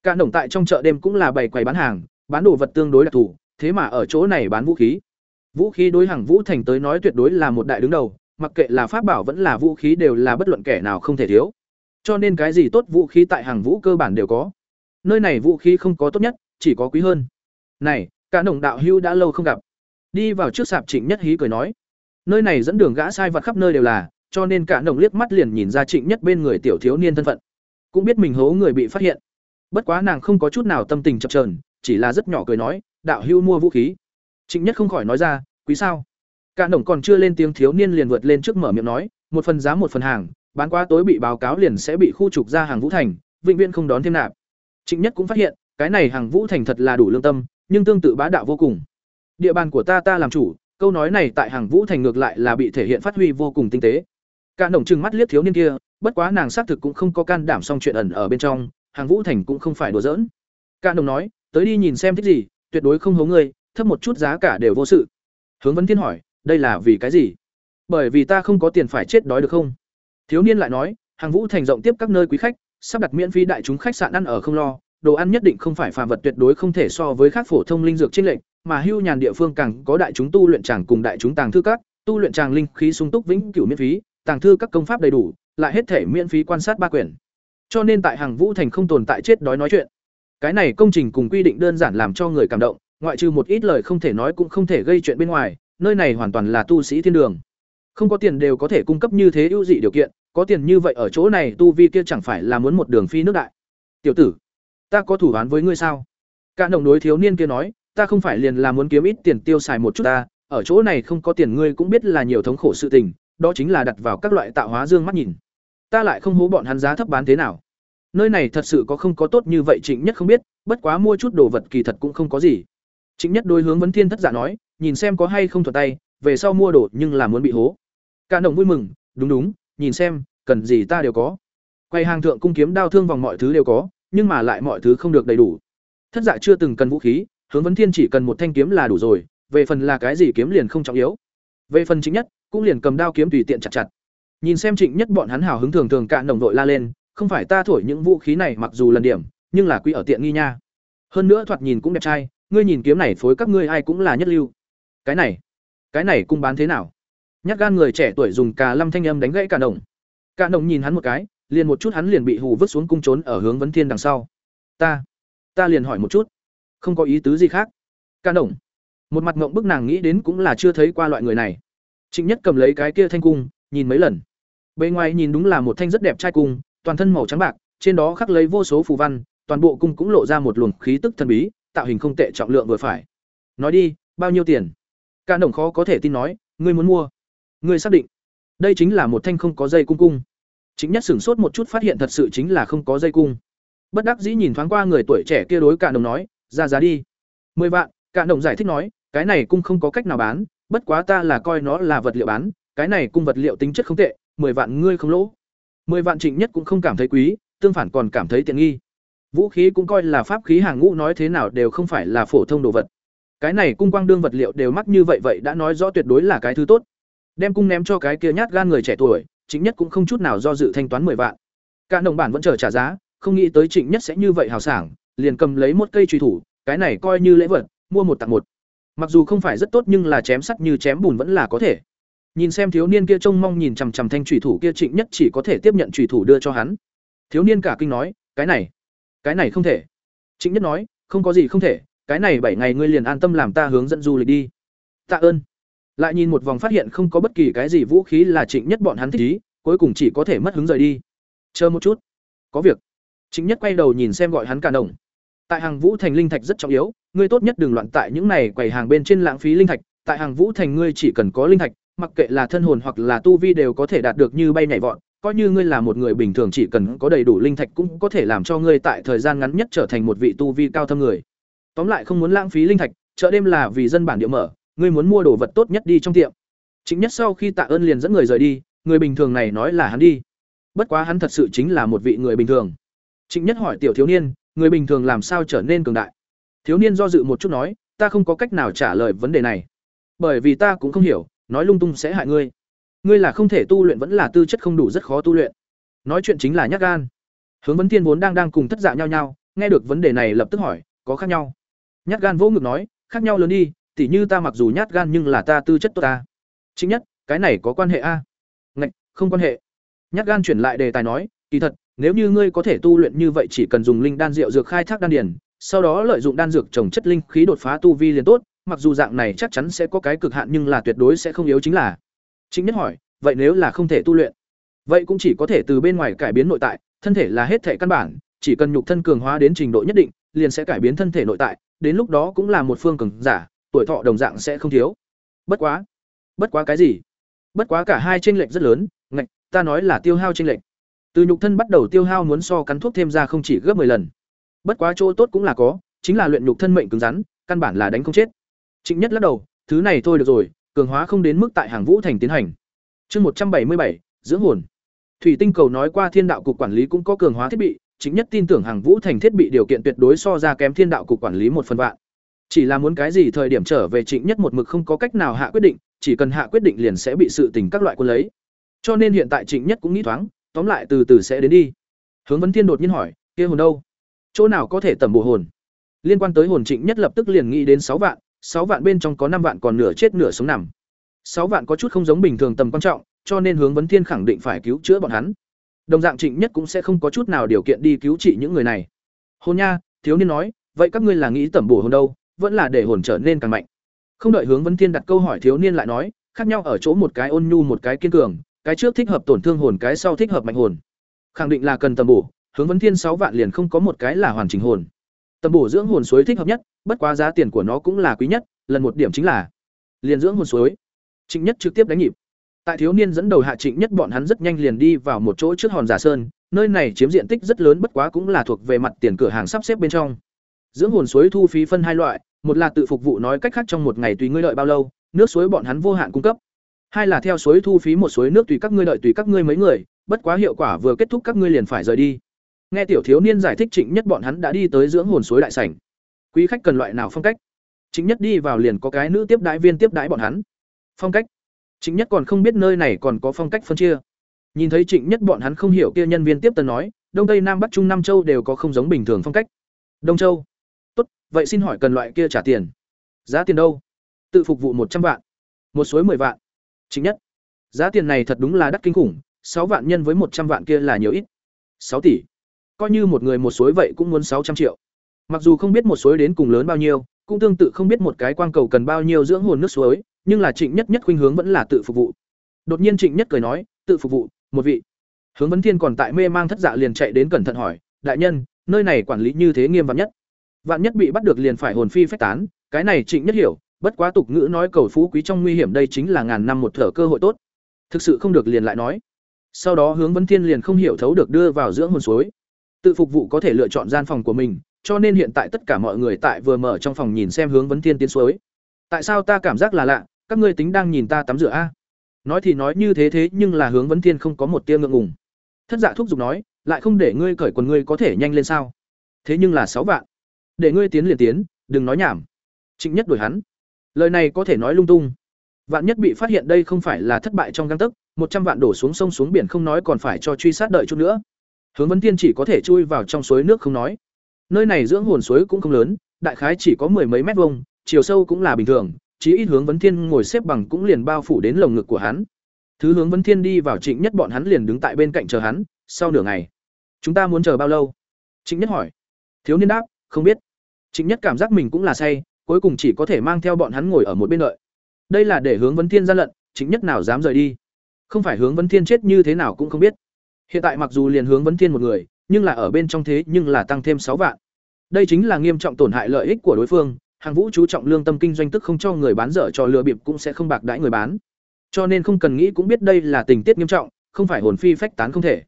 Cả đồng tại trong chợ đêm cũng là bày quầy bán hàng, bán đồ vật tương đối đặc thù, thế mà ở chỗ này bán vũ khí. Vũ khí đối hàng vũ thành tới nói tuyệt đối là một đại đứng đầu mặc kệ là pháp bảo vẫn là vũ khí đều là bất luận kẻ nào không thể thiếu. Cho nên cái gì tốt vũ khí tại hàng vũ cơ bản đều có. Nơi này vũ khí không có tốt nhất, chỉ có quý hơn. Này, cả đồng đạo hưu đã lâu không gặp. Đi vào trước sạp trịnh nhất hí cười nói. Nơi này dẫn đường gã sai vật khắp nơi đều là, cho nên cả đồng liếc mắt liền nhìn ra trịnh nhất bên người tiểu thiếu niên thân phận. Cũng biết mình hố người bị phát hiện. Bất quá nàng không có chút nào tâm tình chập trờn chỉ là rất nhỏ cười nói, đạo hưu mua vũ khí. Trịnh nhất không khỏi nói ra, quý sao? Cả đồng còn chưa lên tiếng thiếu niên liền vượt lên trước mở miệng nói một phần giá một phần hàng bán quá tối bị báo cáo liền sẽ bị khu trục ra hàng vũ thành vĩnh viễn không đón thêm nạp trịnh nhất cũng phát hiện cái này hàng vũ thành thật là đủ lương tâm nhưng tương tự bá đạo vô cùng địa bàn của ta ta làm chủ câu nói này tại hàng vũ thành ngược lại là bị thể hiện phát huy vô cùng tinh tế Cả đồng trừng mắt liếc thiếu niên kia, bất quá nàng xác thực cũng không có can đảm xong chuyện ẩn ở bên trong, hàng Vũ Thành cũng không phải đùa giỡn. Cả đồng nói, tới đi nhìn xem thích gì, tuyệt đối không hố người, thấp một chút giá cả đều vô sự. Hướng Văn Thiên hỏi, đây là vì cái gì? Bởi vì ta không có tiền phải chết đói được không? Thiếu niên lại nói, hàng Vũ Thành rộng tiếp các nơi quý khách, sắp đặt miễn phí đại chúng khách sạn ăn ở không lo, đồ ăn nhất định không phải phàm vật tuyệt đối không thể so với các phổ thông linh dược trên lệnh, mà hưu nhàn địa phương càng có đại chúng tu luyện tràng cùng đại chúng tàng thư các, tu luyện tràng linh khí sung túc vĩnh cửu miễn phí, tàng thư các công pháp đầy đủ, lại hết thể miễn phí quan sát ba quyển. Cho nên tại hàng Vũ Thành không tồn tại chết đói nói chuyện. Cái này công trình cùng quy định đơn giản làm cho người cảm động, ngoại trừ một ít lời không thể nói cũng không thể gây chuyện bên ngoài, nơi này hoàn toàn là tu sĩ thiên đường. Không có tiền đều có thể cung cấp như thế ưu dị điều kiện, có tiền như vậy ở chỗ này tu vi kia chẳng phải là muốn một đường phi nước đại. Tiểu tử, ta có thủ án với ngươi sao? Cả đồng đối thiếu niên kia nói, ta không phải liền là muốn kiếm ít tiền tiêu xài một chút ta, ở chỗ này không có tiền ngươi cũng biết là nhiều thống khổ sự tình, đó chính là đặt vào các loại tạo hóa dương mắt nhìn. Ta lại không hố bọn hắn giá thấp bán thế nào. Nơi này thật sự có không có tốt như vậy Trịnh Nhất không biết, bất quá mua chút đồ vật kỳ thật cũng không có gì. Trịnh Nhất đối hướng vấn thiên thất giả nói, nhìn xem có hay không thuận tay, về sau mua đồ nhưng là muốn bị hố. Cả đồng vui mừng, đúng đúng, nhìn xem, cần gì ta đều có. Quay hàng thượng cung kiếm đao thương vòng mọi thứ đều có, nhưng mà lại mọi thứ không được đầy đủ. Thất giả chưa từng cần vũ khí, hướng vấn thiên chỉ cần một thanh kiếm là đủ rồi, về phần là cái gì kiếm liền không trọng yếu. Về phần chính nhất, cũng liền cầm đao kiếm tùy tiện chặt chặt. Nhìn xem Trịnh Nhất bọn hắn hào hứng thường thường cạn đồng đội la lên, không phải ta thổi những vũ khí này mặc dù lần điểm, nhưng là quý ở tiện nghi nha. Hơn nữa thoạt nhìn cũng đẹp trai, ngươi nhìn kiếm này phối các ngươi ai cũng là nhất lưu. Cái này, cái này cung bán thế nào? Nhát gan người trẻ tuổi dùng cà lăm thanh âm đánh gãy cả đồng. Cả đồng nhìn hắn một cái, liền một chút hắn liền bị hù vứt xuống cung trốn ở hướng vấn thiên đằng sau. Ta, ta liền hỏi một chút, không có ý tứ gì khác. Cả đồng, một mặt ngộng bức nàng nghĩ đến cũng là chưa thấy qua loại người này. Trịnh Nhất cầm lấy cái kia thanh cung, nhìn mấy lần. Bề ngoài nhìn đúng là một thanh rất đẹp trai cung, toàn thân màu trắng bạc, trên đó khắc lấy vô số phù văn, toàn bộ cung cũng lộ ra một luồng khí tức thần bí, tạo hình không tệ trọng lượng vừa phải. Nói đi, bao nhiêu tiền? Cả đồng khó có thể tin nói, ngươi muốn mua? Ngươi xác định? Đây chính là một thanh không có dây cung cung. Chính nhất sửng sốt một chút phát hiện thật sự chính là không có dây cung. Bất đắc dĩ nhìn thoáng qua người tuổi trẻ kia đối cả đồng nói, ra giá đi. mười vạn, cả đồng giải thích nói, cái này cung không có cách nào bán, bất quá ta là coi nó là vật liệu bán, cái này cung vật liệu tính chất không tệ, mười vạn ngươi không lỗ. mười vạn Trịnh Nhất cũng không cảm thấy quý, tương phản còn cảm thấy tiện nghi. Vũ khí cũng coi là pháp khí hàng ngũ nói thế nào đều không phải là phổ thông đồ vật. Cái này cung quang đương vật liệu đều mắc như vậy vậy đã nói rõ tuyệt đối là cái thứ tốt. Đem cung ném cho cái kia nhát gan người trẻ tuổi, chính Nhất cũng không chút nào do dự thanh toán mười vạn. Cả đồng bản vẫn chờ trả giá, không nghĩ tới Trịnh Nhất sẽ như vậy hào sảng, liền cầm lấy một cây truy thủ, cái này coi như lễ vật, mua một tặng một. Mặc dù không phải rất tốt nhưng là chém sắt như chém bùn vẫn là có thể. Nhìn xem thiếu niên kia trông mong nhìn chằm chằm thanh chủy thủ kia Trịnh Nhất chỉ có thể tiếp nhận chủy thủ đưa cho hắn. Thiếu niên cả kinh nói, "Cái này, cái này không thể." Trịnh Nhất nói, "Không có gì không thể, cái này bảy ngày ngươi liền an tâm làm ta hướng dẫn du lịch đi." "Tạ ơn." Lại nhìn một vòng phát hiện không có bất kỳ cái gì vũ khí là Trịnh Nhất bọn hắn thích ý, cuối cùng chỉ có thể mất hứng rời đi. "Chờ một chút, có việc." Trịnh Nhất quay đầu nhìn xem gọi hắn cả đồng. Tại hàng Vũ Thành linh thạch rất trọng yếu, ngươi tốt nhất đừng loạn tại những này quầy hàng bên trên lãng phí linh thạch, tại hàng Vũ Thành ngươi chỉ cần có linh thạch, mặc kệ là thân hồn hoặc là tu vi đều có thể đạt được như bay nhảy vọt, coi như ngươi là một người bình thường chỉ cần có đầy đủ linh thạch cũng có thể làm cho ngươi tại thời gian ngắn nhất trở thành một vị tu vi cao thâm người. Tóm lại không muốn lãng phí linh thạch, chợ đêm là vì dân bản địa mở, ngươi muốn mua đồ vật tốt nhất đi trong tiệm. Chính nhất sau khi tạ ơn liền dẫn người rời đi, người bình thường này nói là hắn đi. Bất quá hắn thật sự chính là một vị người bình thường. Trịnh Nhất hỏi tiểu thiếu niên, người bình thường làm sao trở nên cường đại? Thiếu niên do dự một chút nói, ta không có cách nào trả lời vấn đề này. Bởi vì ta cũng không hiểu, nói lung tung sẽ hại ngươi ngươi là không thể tu luyện vẫn là tư chất không đủ rất khó tu luyện nói chuyện chính là nhát gan hướng vấn tiên vốn đang đang cùng thất dạ nhau nhau nghe được vấn đề này lập tức hỏi có khác nhau nhát gan vỗ ngực nói, khác nhau lớn đi, tỉ như ta mặc dù nhát gan nhưng là ta tư chất tốt ta. Chính nhất, cái này có quan hệ a? Ngạch, không quan hệ. Nhát gan chuyển lại đề tài nói, kỳ thật, nếu như ngươi có thể tu luyện như vậy chỉ cần dùng linh đan rượu dược khai thác đan điền, sau đó lợi dụng đan dược trồng chất linh khí đột phá tu vi liền tốt, mặc dù dạng này chắc chắn sẽ có cái cực hạn nhưng là tuyệt đối sẽ không yếu chính là. Chính nhất hỏi, vậy nếu là không thể tu luyện? Vậy cũng chỉ có thể từ bên ngoài cải biến nội tại, thân thể là hết thể căn bản, chỉ cần nhục thân cường hóa đến trình độ nhất định, liền sẽ cải biến thân thể nội tại đến lúc đó cũng là một phương cường giả tuổi thọ đồng dạng sẽ không thiếu. Bất quá bất quá cái gì? Bất quá cả hai chênh lệch rất lớn ngạch ta nói là tiêu hao chênh lệch. Từ nhục thân bắt đầu tiêu hao muốn so cắn thuốc thêm ra không chỉ gấp 10 lần. Bất quá chỗ tốt cũng là có chính là luyện nhục thân mệnh cứng rắn căn bản là đánh không chết. Trịnh Nhất lắc đầu, thứ này thôi được rồi, cường hóa không đến mức tại hàng Vũ Thành tiến hành. Chương một trăm bảy mươi bảy, dưỡng hồn. Thủy tinh cầu nói qua thiên đạo cục quản lý cũng có cường hóa thiết bị chính nhất tin tưởng hàng vũ thành thiết bị điều kiện tuyệt đối so ra kém thiên đạo cục quản lý một phần vạn. Chỉ là muốn cái gì thời điểm trở về trịnh nhất một mực không có cách nào hạ quyết định, chỉ cần hạ quyết định liền sẽ bị sự tình các loại quân lấy. Cho nên hiện tại trịnh nhất cũng nghĩ thoáng, tóm lại từ từ sẽ đến đi. Hướng vấn thiên đột nhiên hỏi, kia hồn đâu? Chỗ nào có thể tẩm bổ hồn? Liên quan tới hồn trịnh nhất lập tức liền nghĩ đến sáu vạn sáu vạn bên trong có năm vạn còn nửa chết nửa sống nằm. Sáu vạn có chút không giống bình thường tầm quan trọng, cho nên hướng vấn thiên khẳng định phải cứu chữa bọn hắn đồng dạng trịnh nhất cũng sẽ không có chút nào điều kiện đi cứu trị những người này. Hồn nha, thiếu niên nói, vậy các ngươi là nghĩ tẩm bổ hồn đâu, vẫn là để hồn trở nên càng mạnh. Không đợi hướng vấn thiên đặt câu hỏi thiếu niên lại nói, khác nhau ở chỗ một cái ôn nhu một cái kiên cường, cái trước thích hợp tổn thương hồn, cái sau thích hợp mạnh hồn. Khẳng định là cần tầm bổ, hướng vấn thiên sáu vạn liền không có một cái là hoàn chỉnh hồn. Tầm bổ dưỡng hồn suối thích hợp nhất, bất quá giá tiền của nó cũng là quý nhất, lần một điểm chính là liền dưỡng hồn suối. Trịnh nhất trực tiếp đánh nhịp tại thiếu niên dẫn đầu hạ trịnh nhất bọn hắn rất nhanh liền đi vào một chỗ trước hòn giả sơn, nơi này chiếm diện tích rất lớn bất quá cũng là thuộc về mặt tiền cửa hàng sắp xếp bên trong. Dưỡng hồn suối thu phí phân hai loại, một là tự phục vụ nói cách khác trong một ngày tùy ngươi đợi bao lâu, nước suối bọn hắn vô hạn cung cấp. Hai là theo suối thu phí một suối nước tùy các ngươi đợi tùy các ngươi mấy người, bất quá hiệu quả vừa kết thúc các ngươi liền phải rời đi. Nghe tiểu thiếu niên giải thích trịnh nhất bọn hắn đã đi tới dưỡng hồn suối đại sảnh. Quý khách cần loại nào phong cách? Trịnh nhất đi vào liền có cái nữ tiếp đãi viên tiếp đãi bọn hắn. Phong cách trịnh nhất còn không biết nơi này còn có phong cách phân chia. Nhìn thấy trịnh nhất bọn hắn không hiểu kia nhân viên tiếp tân nói, đông tây nam bắc trung nam châu đều có không giống bình thường phong cách. Đông châu. Tốt, vậy xin hỏi cần loại kia trả tiền. Giá tiền đâu? Tự phục vụ một trăm vạn. Một suối mười vạn. Trịnh nhất. Giá tiền này thật đúng là đắt kinh khủng, sáu vạn nhân với một trăm vạn kia là nhiều ít. Sáu tỷ. Coi như một người một suối vậy cũng muốn sáu trăm triệu. Mặc dù không biết một suối đến cùng lớn bao nhiêu, cũng tương tự không biết một cái quang cầu cần bao nhiêu dưỡng hồn nước suối nhưng là trịnh nhất nhất khuynh hướng vẫn là tự phục vụ. Đột nhiên trịnh nhất cười nói, tự phục vụ, một vị. Hướng vấn thiên còn tại mê mang thất dạ liền chạy đến cẩn thận hỏi, đại nhân, nơi này quản lý như thế nghiêm vạn nhất? Vạn nhất bị bắt được liền phải hồn phi phách tán, cái này trịnh nhất hiểu, bất quá tục ngữ nói cầu phú quý trong nguy hiểm đây chính là ngàn năm một thở cơ hội tốt. Thực sự không được liền lại nói. Sau đó hướng vấn thiên liền không hiểu thấu được đưa vào dưỡng hồn suối. Tự phục vụ có thể lựa chọn gian phòng của mình, cho nên hiện tại tất cả mọi người tại vừa mở trong phòng nhìn xem hướng vấn thiên tiến suối. Tại sao ta cảm giác là lạ các ngươi tính đang nhìn ta tắm rửa a? Nói thì nói như thế thế nhưng là hướng vấn thiên không có một tia ngượng ngùng. Thất dạ thúc giục nói, lại không để ngươi cởi quần ngươi có thể nhanh lên sao? Thế nhưng là sáu vạn. Để ngươi tiến liền tiến, đừng nói nhảm. Trịnh nhất đuổi hắn. Lời này có thể nói lung tung. Vạn nhất bị phát hiện đây không phải là thất bại trong găng tấc, một trăm vạn đổ xuống sông xuống biển không nói còn phải cho truy sát đợi chút nữa. Hướng vấn Thiên chỉ có thể chui vào trong suối nước không nói. Nơi này dưỡng hồn suối cũng không lớn, đại khái chỉ có mười mấy mét vuông, chiều sâu cũng là bình thường chí ít hướng vấn thiên ngồi xếp bằng cũng liền bao phủ đến lồng ngực của hắn. Thứ hướng vấn thiên đi vào trịnh nhất bọn hắn liền đứng tại bên cạnh chờ hắn, sau nửa ngày. Chúng ta muốn chờ bao lâu? Trịnh nhất hỏi. Thiếu niên đáp, không biết. Trịnh nhất cảm giác mình cũng là say, cuối cùng chỉ có thể mang theo bọn hắn ngồi ở một bên đợi. Đây là để hướng vấn thiên ra lận, trịnh nhất nào dám rời đi? Không phải hướng vấn thiên chết như thế nào cũng không biết. Hiện tại mặc dù liền hướng vấn thiên một người, nhưng là ở bên trong thế nhưng là tăng thêm sáu vạn. Đây chính là nghiêm trọng tổn hại lợi ích của đối phương hàng vũ chú trọng lương tâm kinh doanh tức không cho người bán dở cho lừa bịp cũng sẽ không bạc đãi người bán. Cho nên không cần nghĩ cũng biết đây là tình tiết nghiêm trọng, không phải hồn phi phách tán không thể.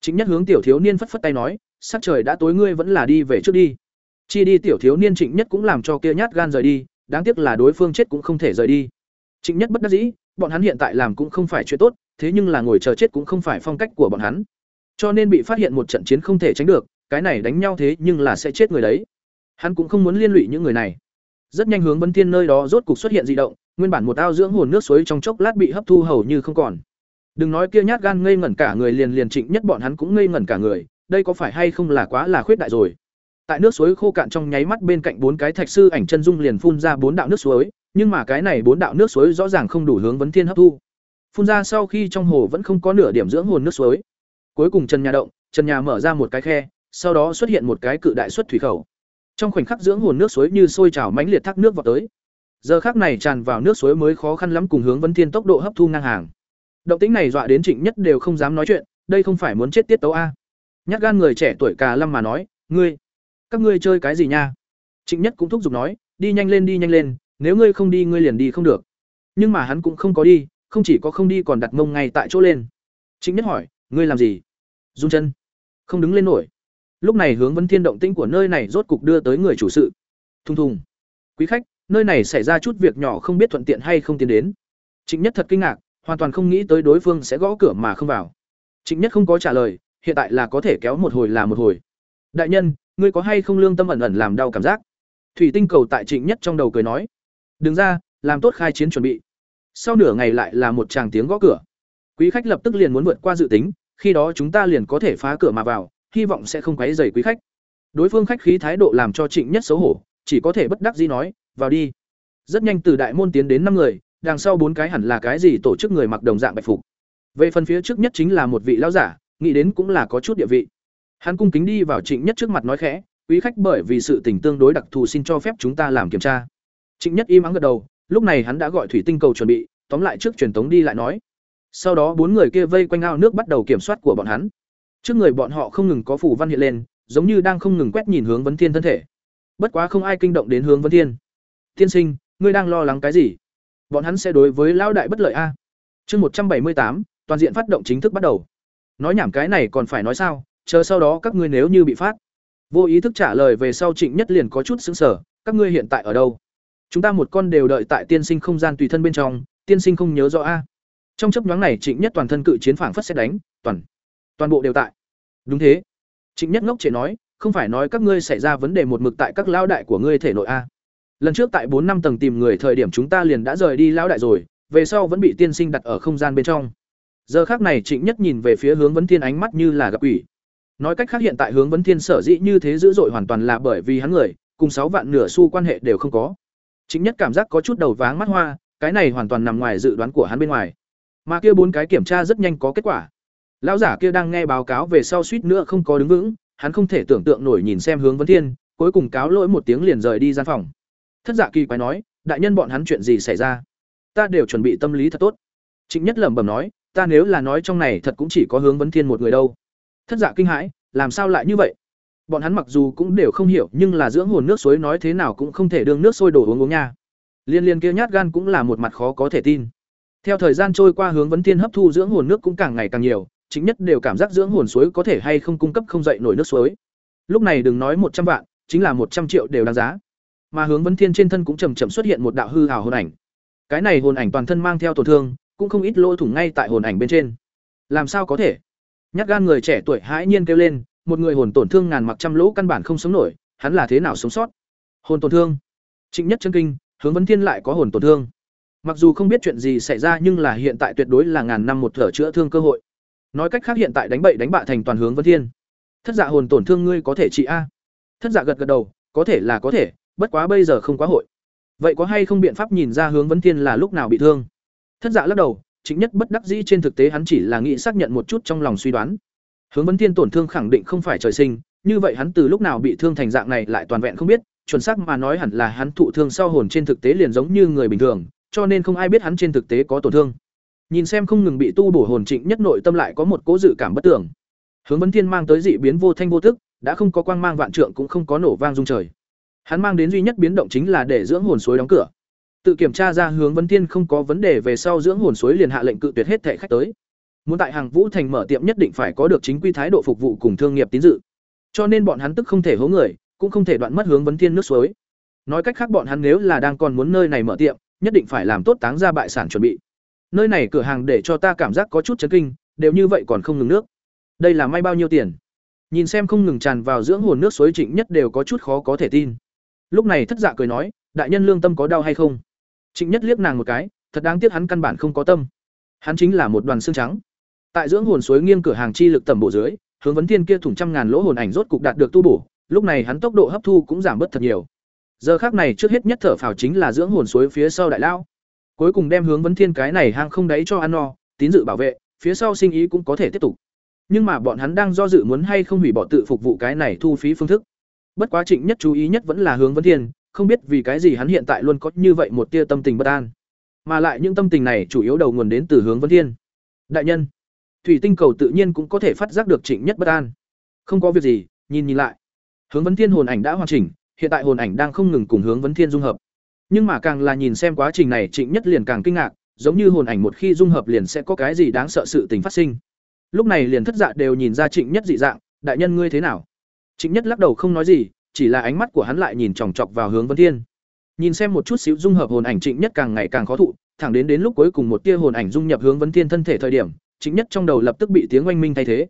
Chính nhất hướng tiểu thiếu niên phất phất tay nói, sắc trời đã tối ngươi vẫn là đi về trước đi. Chi đi tiểu thiếu niên trịnh nhất cũng làm cho kia nhát gan rời đi, đáng tiếc là đối phương chết cũng không thể rời đi. Trịnh nhất bất đắc dĩ, bọn hắn hiện tại làm cũng không phải chuyện tốt, thế nhưng là ngồi chờ chết cũng không phải phong cách của bọn hắn. Cho nên bị phát hiện một trận chiến không thể tránh được, cái này đánh nhau thế nhưng là sẽ chết người đấy. Hắn cũng không muốn liên lụy những người này rất nhanh hướng vấn thiên nơi đó rốt cục xuất hiện dị động, nguyên bản một ao dưỡng hồn nước suối trong chốc lát bị hấp thu hầu như không còn. Đừng nói kia nhát gan ngây ngẩn cả người liền liền trịnh nhất bọn hắn cũng ngây ngẩn cả người, đây có phải hay không là quá là khuyết đại rồi? Tại nước suối khô cạn trong nháy mắt bên cạnh bốn cái thạch sư ảnh chân dung liền phun ra bốn đạo nước suối, nhưng mà cái này bốn đạo nước suối rõ ràng không đủ hướng vấn thiên hấp thu. Phun ra sau khi trong hồ vẫn không có nửa điểm dưỡng hồn nước suối. Cuối cùng trần nhà động, trần nhà mở ra một cái khe, sau đó xuất hiện một cái cự đại xuất thủy khẩu trong khoảnh khắc dưỡng hồn nước suối như sôi trào mãnh liệt thác nước vào tới. Giờ khắc này tràn vào nước suối mới khó khăn lắm cùng hướng vấn thiên tốc độ hấp thu ngang hàng. Động tính này dọa đến trịnh nhất đều không dám nói chuyện, đây không phải muốn chết tiết tấu a. Nhát gan người trẻ tuổi cà lâm mà nói, ngươi, các ngươi chơi cái gì nha? Trịnh nhất cũng thúc giục nói, đi nhanh lên, đi nhanh lên, nếu ngươi không đi ngươi liền đi không được. Nhưng mà hắn cũng không có đi, không chỉ có không đi còn đặt mông ngay tại chỗ lên. Trịnh nhất hỏi, ngươi làm gì? Run chân. Không đứng lên nổi lúc này hướng vấn thiên động tĩnh của nơi này rốt cục đưa tới người chủ sự. Thùng thùng. Quý khách, nơi này xảy ra chút việc nhỏ không biết thuận tiện hay không tiến đến. Trịnh nhất thật kinh ngạc, hoàn toàn không nghĩ tới đối phương sẽ gõ cửa mà không vào. Trịnh nhất không có trả lời, hiện tại là có thể kéo một hồi là một hồi. Đại nhân, ngươi có hay không lương tâm ẩn ẩn làm đau cảm giác? Thủy tinh cầu tại trịnh nhất trong đầu cười nói. Đừng ra, làm tốt khai chiến chuẩn bị. Sau nửa ngày lại là một tràng tiếng gõ cửa. Quý khách lập tức liền muốn vượt qua dự tính, khi đó chúng ta liền có thể phá cửa mà vào hy vọng sẽ không quấy rầy quý khách. Đối phương khách khí thái độ làm cho trịnh nhất xấu hổ, chỉ có thể bất đắc dĩ nói, vào đi. Rất nhanh từ đại môn tiến đến năm người, đằng sau bốn cái hẳn là cái gì tổ chức người mặc đồng dạng bạch phục. Về phần phía trước nhất chính là một vị lão giả, nghĩ đến cũng là có chút địa vị. Hắn cung kính đi vào trịnh nhất trước mặt nói khẽ, quý khách bởi vì sự tình tương đối đặc thù xin cho phép chúng ta làm kiểm tra. Trịnh nhất im lặng gật đầu, lúc này hắn đã gọi thủy tinh cầu chuẩn bị, tóm lại trước truyền tống đi lại nói. Sau đó bốn người kia vây quanh ao nước bắt đầu kiểm soát của bọn hắn trước người bọn họ không ngừng có phủ văn hiện lên, giống như đang không ngừng quét nhìn hướng vấn thiên thân thể. Bất quá không ai kinh động đến hướng vấn thiên. Tiên sinh, ngươi đang lo lắng cái gì? Bọn hắn sẽ đối với lão đại bất lợi a. Chương một trăm bảy mươi tám, toàn diện phát động chính thức bắt đầu. Nói nhảm cái này còn phải nói sao, chờ sau đó các ngươi nếu như bị phát. Vô ý thức trả lời về sau trịnh nhất liền có chút xứng sở các ngươi hiện tại ở đâu? Chúng ta một con đều đợi tại tiên sinh không gian tùy thân bên trong, tiên sinh không nhớ rõ a. Trong chấp nhoáng này trịnh nhất toàn thân cự chiến phảng phất xét đánh, toàn toàn bộ đều tại. Đúng thế. Trịnh nhất ngốc chế nói, không phải nói các ngươi xảy ra vấn đề một mực tại các lao đại của ngươi thể nội a lần trước tại bốn năm tầng tìm người thời điểm chúng ta liền đã rời đi lao đại rồi, về sau vẫn bị tiên sinh đặt ở không gian bên trong. Giờ khác này trịnh nhất nhìn về phía hướng vấn thiên ánh mắt như là gặp ủy nói cách khác hiện tại hướng vấn thiên sở dĩ như thế dữ dội hoàn toàn là bởi vì hắn người, cùng sáu vạn nửa xu quan hệ đều không có. Trịnh nhất cảm giác có chút đầu váng mắt hoa, cái này hoàn toàn nằm ngoài dự đoán của hắn bên ngoài. Mà kia bốn cái kiểm tra rất nhanh có kết quả lão giả kia đang nghe báo cáo về sau suýt nữa không có đứng vững, hắn không thể tưởng tượng nổi nhìn xem hướng vấn thiên, cuối cùng cáo lỗi một tiếng liền rời đi gian phòng. Thất dạ kỳ quái nói, đại nhân bọn hắn chuyện gì xảy ra? Ta đều chuẩn bị tâm lý thật tốt. Trịnh nhất lẩm bẩm nói, ta nếu là nói trong này thật cũng chỉ có hướng vấn thiên một người đâu. Thất dạ kinh hãi, làm sao lại như vậy? Bọn hắn mặc dù cũng đều không hiểu, nhưng là dưỡng hồn nước suối nói thế nào cũng không thể đương nước sôi đổ uống uống nha. Liên liên kia nhát gan cũng là một mặt khó có thể tin. Theo thời gian trôi qua hướng vấn thiên hấp thu dưỡng hồn nước cũng càng ngày càng nhiều chính nhất đều cảm giác dưỡng hồn suối có thể hay không cung cấp không dậy nổi nước suối. Lúc này đừng nói một trăm vạn, chính là một trăm triệu đều đáng giá. Mà hướng Vân thiên trên thân cũng chậm chậm xuất hiện một đạo hư hào hồn ảnh. Cái này hồn ảnh toàn thân mang theo tổn thương, cũng không ít lỗ thủng ngay tại hồn ảnh bên trên. Làm sao có thể? Nhát gan người trẻ tuổi hãi nhiên kêu lên, một người hồn tổn thương ngàn mặc trăm lỗ căn bản không sống nổi, hắn là thế nào sống sót? Hồn tổn thương. Trịnh nhất chân kinh, hướng Vân thiên lại có hồn tổn thương. Mặc dù không biết chuyện gì xảy ra nhưng là hiện tại tuyệt đối là ngàn năm một thở chữa thương cơ hội nói cách khác hiện tại đánh bậy đánh bạ thành toàn hướng vân thiên. Thất dạ hồn tổn thương ngươi có thể trị a. Thất dạ gật gật đầu, có thể là có thể, bất quá bây giờ không quá hội. Vậy có hay không biện pháp nhìn ra hướng vấn thiên là lúc nào bị thương? Thất dạ lắc đầu, chính nhất bất đắc dĩ trên thực tế hắn chỉ là nghĩ xác nhận một chút trong lòng suy đoán. Hướng vấn thiên tổn thương khẳng định không phải trời sinh, như vậy hắn từ lúc nào bị thương thành dạng này lại toàn vẹn không biết, chuẩn xác mà nói hẳn là hắn thụ thương sau hồn trên thực tế liền giống như người bình thường, cho nên không ai biết hắn trên thực tế có tổn thương nhìn xem không ngừng bị tu bổ hồn trịnh nhất nội tâm lại có một cố dự cảm bất tưởng hướng vấn thiên mang tới dị biến vô thanh vô thức đã không có quang mang vạn trượng cũng không có nổ vang dung trời. Hắn mang đến duy nhất biến động chính là để dưỡng hồn suối đóng cửa. Tự kiểm tra ra hướng vấn thiên không có vấn đề về sau dưỡng hồn suối liền hạ lệnh cự tuyệt hết thẻ khách tới. Muốn tại hàng vũ thành mở tiệm nhất định phải có được chính quy thái độ phục vụ cùng thương nghiệp tín dự. Cho nên bọn hắn tức không thể hố người, cũng không thể đoạn mất hướng vấn thiên nước suối. Nói cách khác bọn hắn nếu là đang còn muốn nơi này mở tiệm, nhất định phải làm tốt táng ra bại sản chuẩn bị nơi này cửa hàng để cho ta cảm giác có chút chấn kinh, đều như vậy còn không ngừng nước. Đây là may bao nhiêu tiền? Nhìn xem không ngừng tràn vào dưỡng hồn nước suối trịnh nhất đều có chút khó có thể tin. Lúc này thất dạ cười nói, đại nhân lương tâm có đau hay không? Trịnh nhất liếc nàng một cái, thật đáng tiếc hắn căn bản không có tâm. Hắn chính là một đoàn xương trắng. Tại dưỡng hồn suối nghiêng cửa hàng chi lực tầm bộ dưới, hướng vấn thiên kia thủng trăm ngàn lỗ hồn ảnh rốt cục đạt được tu bổ, lúc này hắn tốc độ hấp thu cũng giảm bớt thật nhiều. Giờ khác này trước hết nhất thở phào chính là dưỡng hồn suối phía sau đại lao cuối cùng đem hướng vấn thiên cái này hang không đáy cho ăn no, tín dự bảo vệ, phía sau sinh ý cũng có thể tiếp tục. Nhưng mà bọn hắn đang do dự muốn hay không hủy bỏ tự phục vụ cái này thu phí phương thức. Bất quá trịnh nhất chú ý nhất vẫn là hướng vấn thiên, không biết vì cái gì hắn hiện tại luôn có như vậy một tia tâm tình bất an. Mà lại những tâm tình này chủ yếu đầu nguồn đến từ hướng vấn thiên. Đại nhân, thủy tinh cầu tự nhiên cũng có thể phát giác được trịnh nhất bất an. Không có việc gì, nhìn nhìn lại. Hướng vấn thiên hồn ảnh đã hoàn chỉnh, hiện tại hồn ảnh đang không ngừng cùng hướng vấn thiên dung hợp nhưng mà càng là nhìn xem quá trình này, trịnh nhất liền càng kinh ngạc, giống như hồn ảnh một khi dung hợp liền sẽ có cái gì đáng sợ sự tình phát sinh. Lúc này liền thất dạ đều nhìn ra trịnh nhất dị dạng, đại nhân ngươi thế nào? Trịnh nhất lắc đầu không nói gì, chỉ là ánh mắt của hắn lại nhìn chòng chọc vào hướng vân thiên. Nhìn xem một chút xíu dung hợp hồn ảnh, trịnh nhất càng ngày càng khó thụ, thẳng đến đến lúc cuối cùng một tia hồn ảnh dung nhập hướng vấn thiên thân thể thời điểm, Trịnh nhất trong đầu lập tức bị tiếng oanh minh thay thế.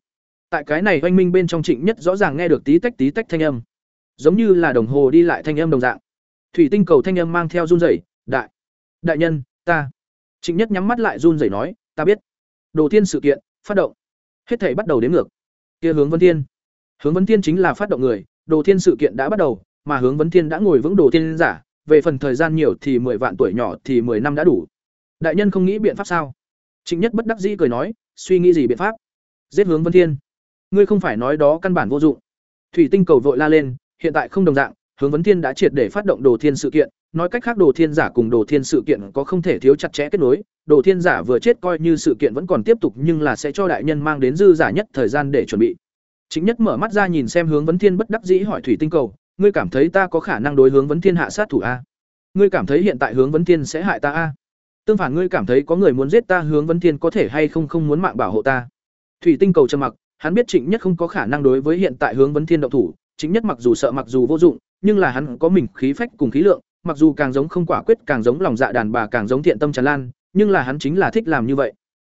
Tại cái này oanh minh bên trong, trịnh nhất rõ ràng nghe được tí tách tí tách thanh âm, giống như là đồng hồ đi lại thanh âm đồng dạng thủy tinh cầu thanh âm mang theo run rẩy, đại đại nhân, ta. Trịnh nhất nhắm mắt lại run rẩy nói, ta biết. Đồ thiên sự kiện, phát động. Hết thể bắt đầu đến ngược. Kia hướng vấn thiên. Hướng vấn thiên chính là phát động người, đồ thiên sự kiện đã bắt đầu, mà hướng vấn thiên đã ngồi vững đồ thiên giả, về phần thời gian nhiều thì mười vạn tuổi nhỏ thì mười năm đã đủ. Đại nhân không nghĩ biện pháp sao? Trịnh nhất bất đắc dĩ cười nói, suy nghĩ gì biện pháp? Giết hướng vấn thiên. Ngươi không phải nói đó căn bản vô dụng. Thủy tinh cầu vội la lên, hiện tại không đồng dạng hướng vấn thiên đã triệt để phát động đồ thiên sự kiện, nói cách khác đồ thiên giả cùng đồ thiên sự kiện có không thể thiếu chặt chẽ kết nối. Đồ thiên giả vừa chết coi như sự kiện vẫn còn tiếp tục nhưng là sẽ cho đại nhân mang đến dư giả nhất thời gian để chuẩn bị. Chính nhất mở mắt ra nhìn xem hướng vấn thiên bất đắc dĩ hỏi thủy tinh cầu, ngươi cảm thấy ta có khả năng đối hướng vấn thiên hạ sát thủ a? Ngươi cảm thấy hiện tại hướng vấn thiên sẽ hại ta a? Tương phản ngươi cảm thấy có người muốn giết ta, hướng vấn thiên có thể hay không không muốn mạng bảo hộ ta? Thủy tinh cầu trầm mặc, hắn biết trịnh nhất không có khả năng đối với hiện tại hướng vấn thiên động thủ chính nhất mặc dù sợ mặc dù vô dụng nhưng là hắn có mình khí phách cùng khí lượng, mặc dù càng giống không quả quyết, càng giống lòng dạ đàn bà, càng giống thiện tâm tràn lan, nhưng là hắn chính là thích làm như vậy.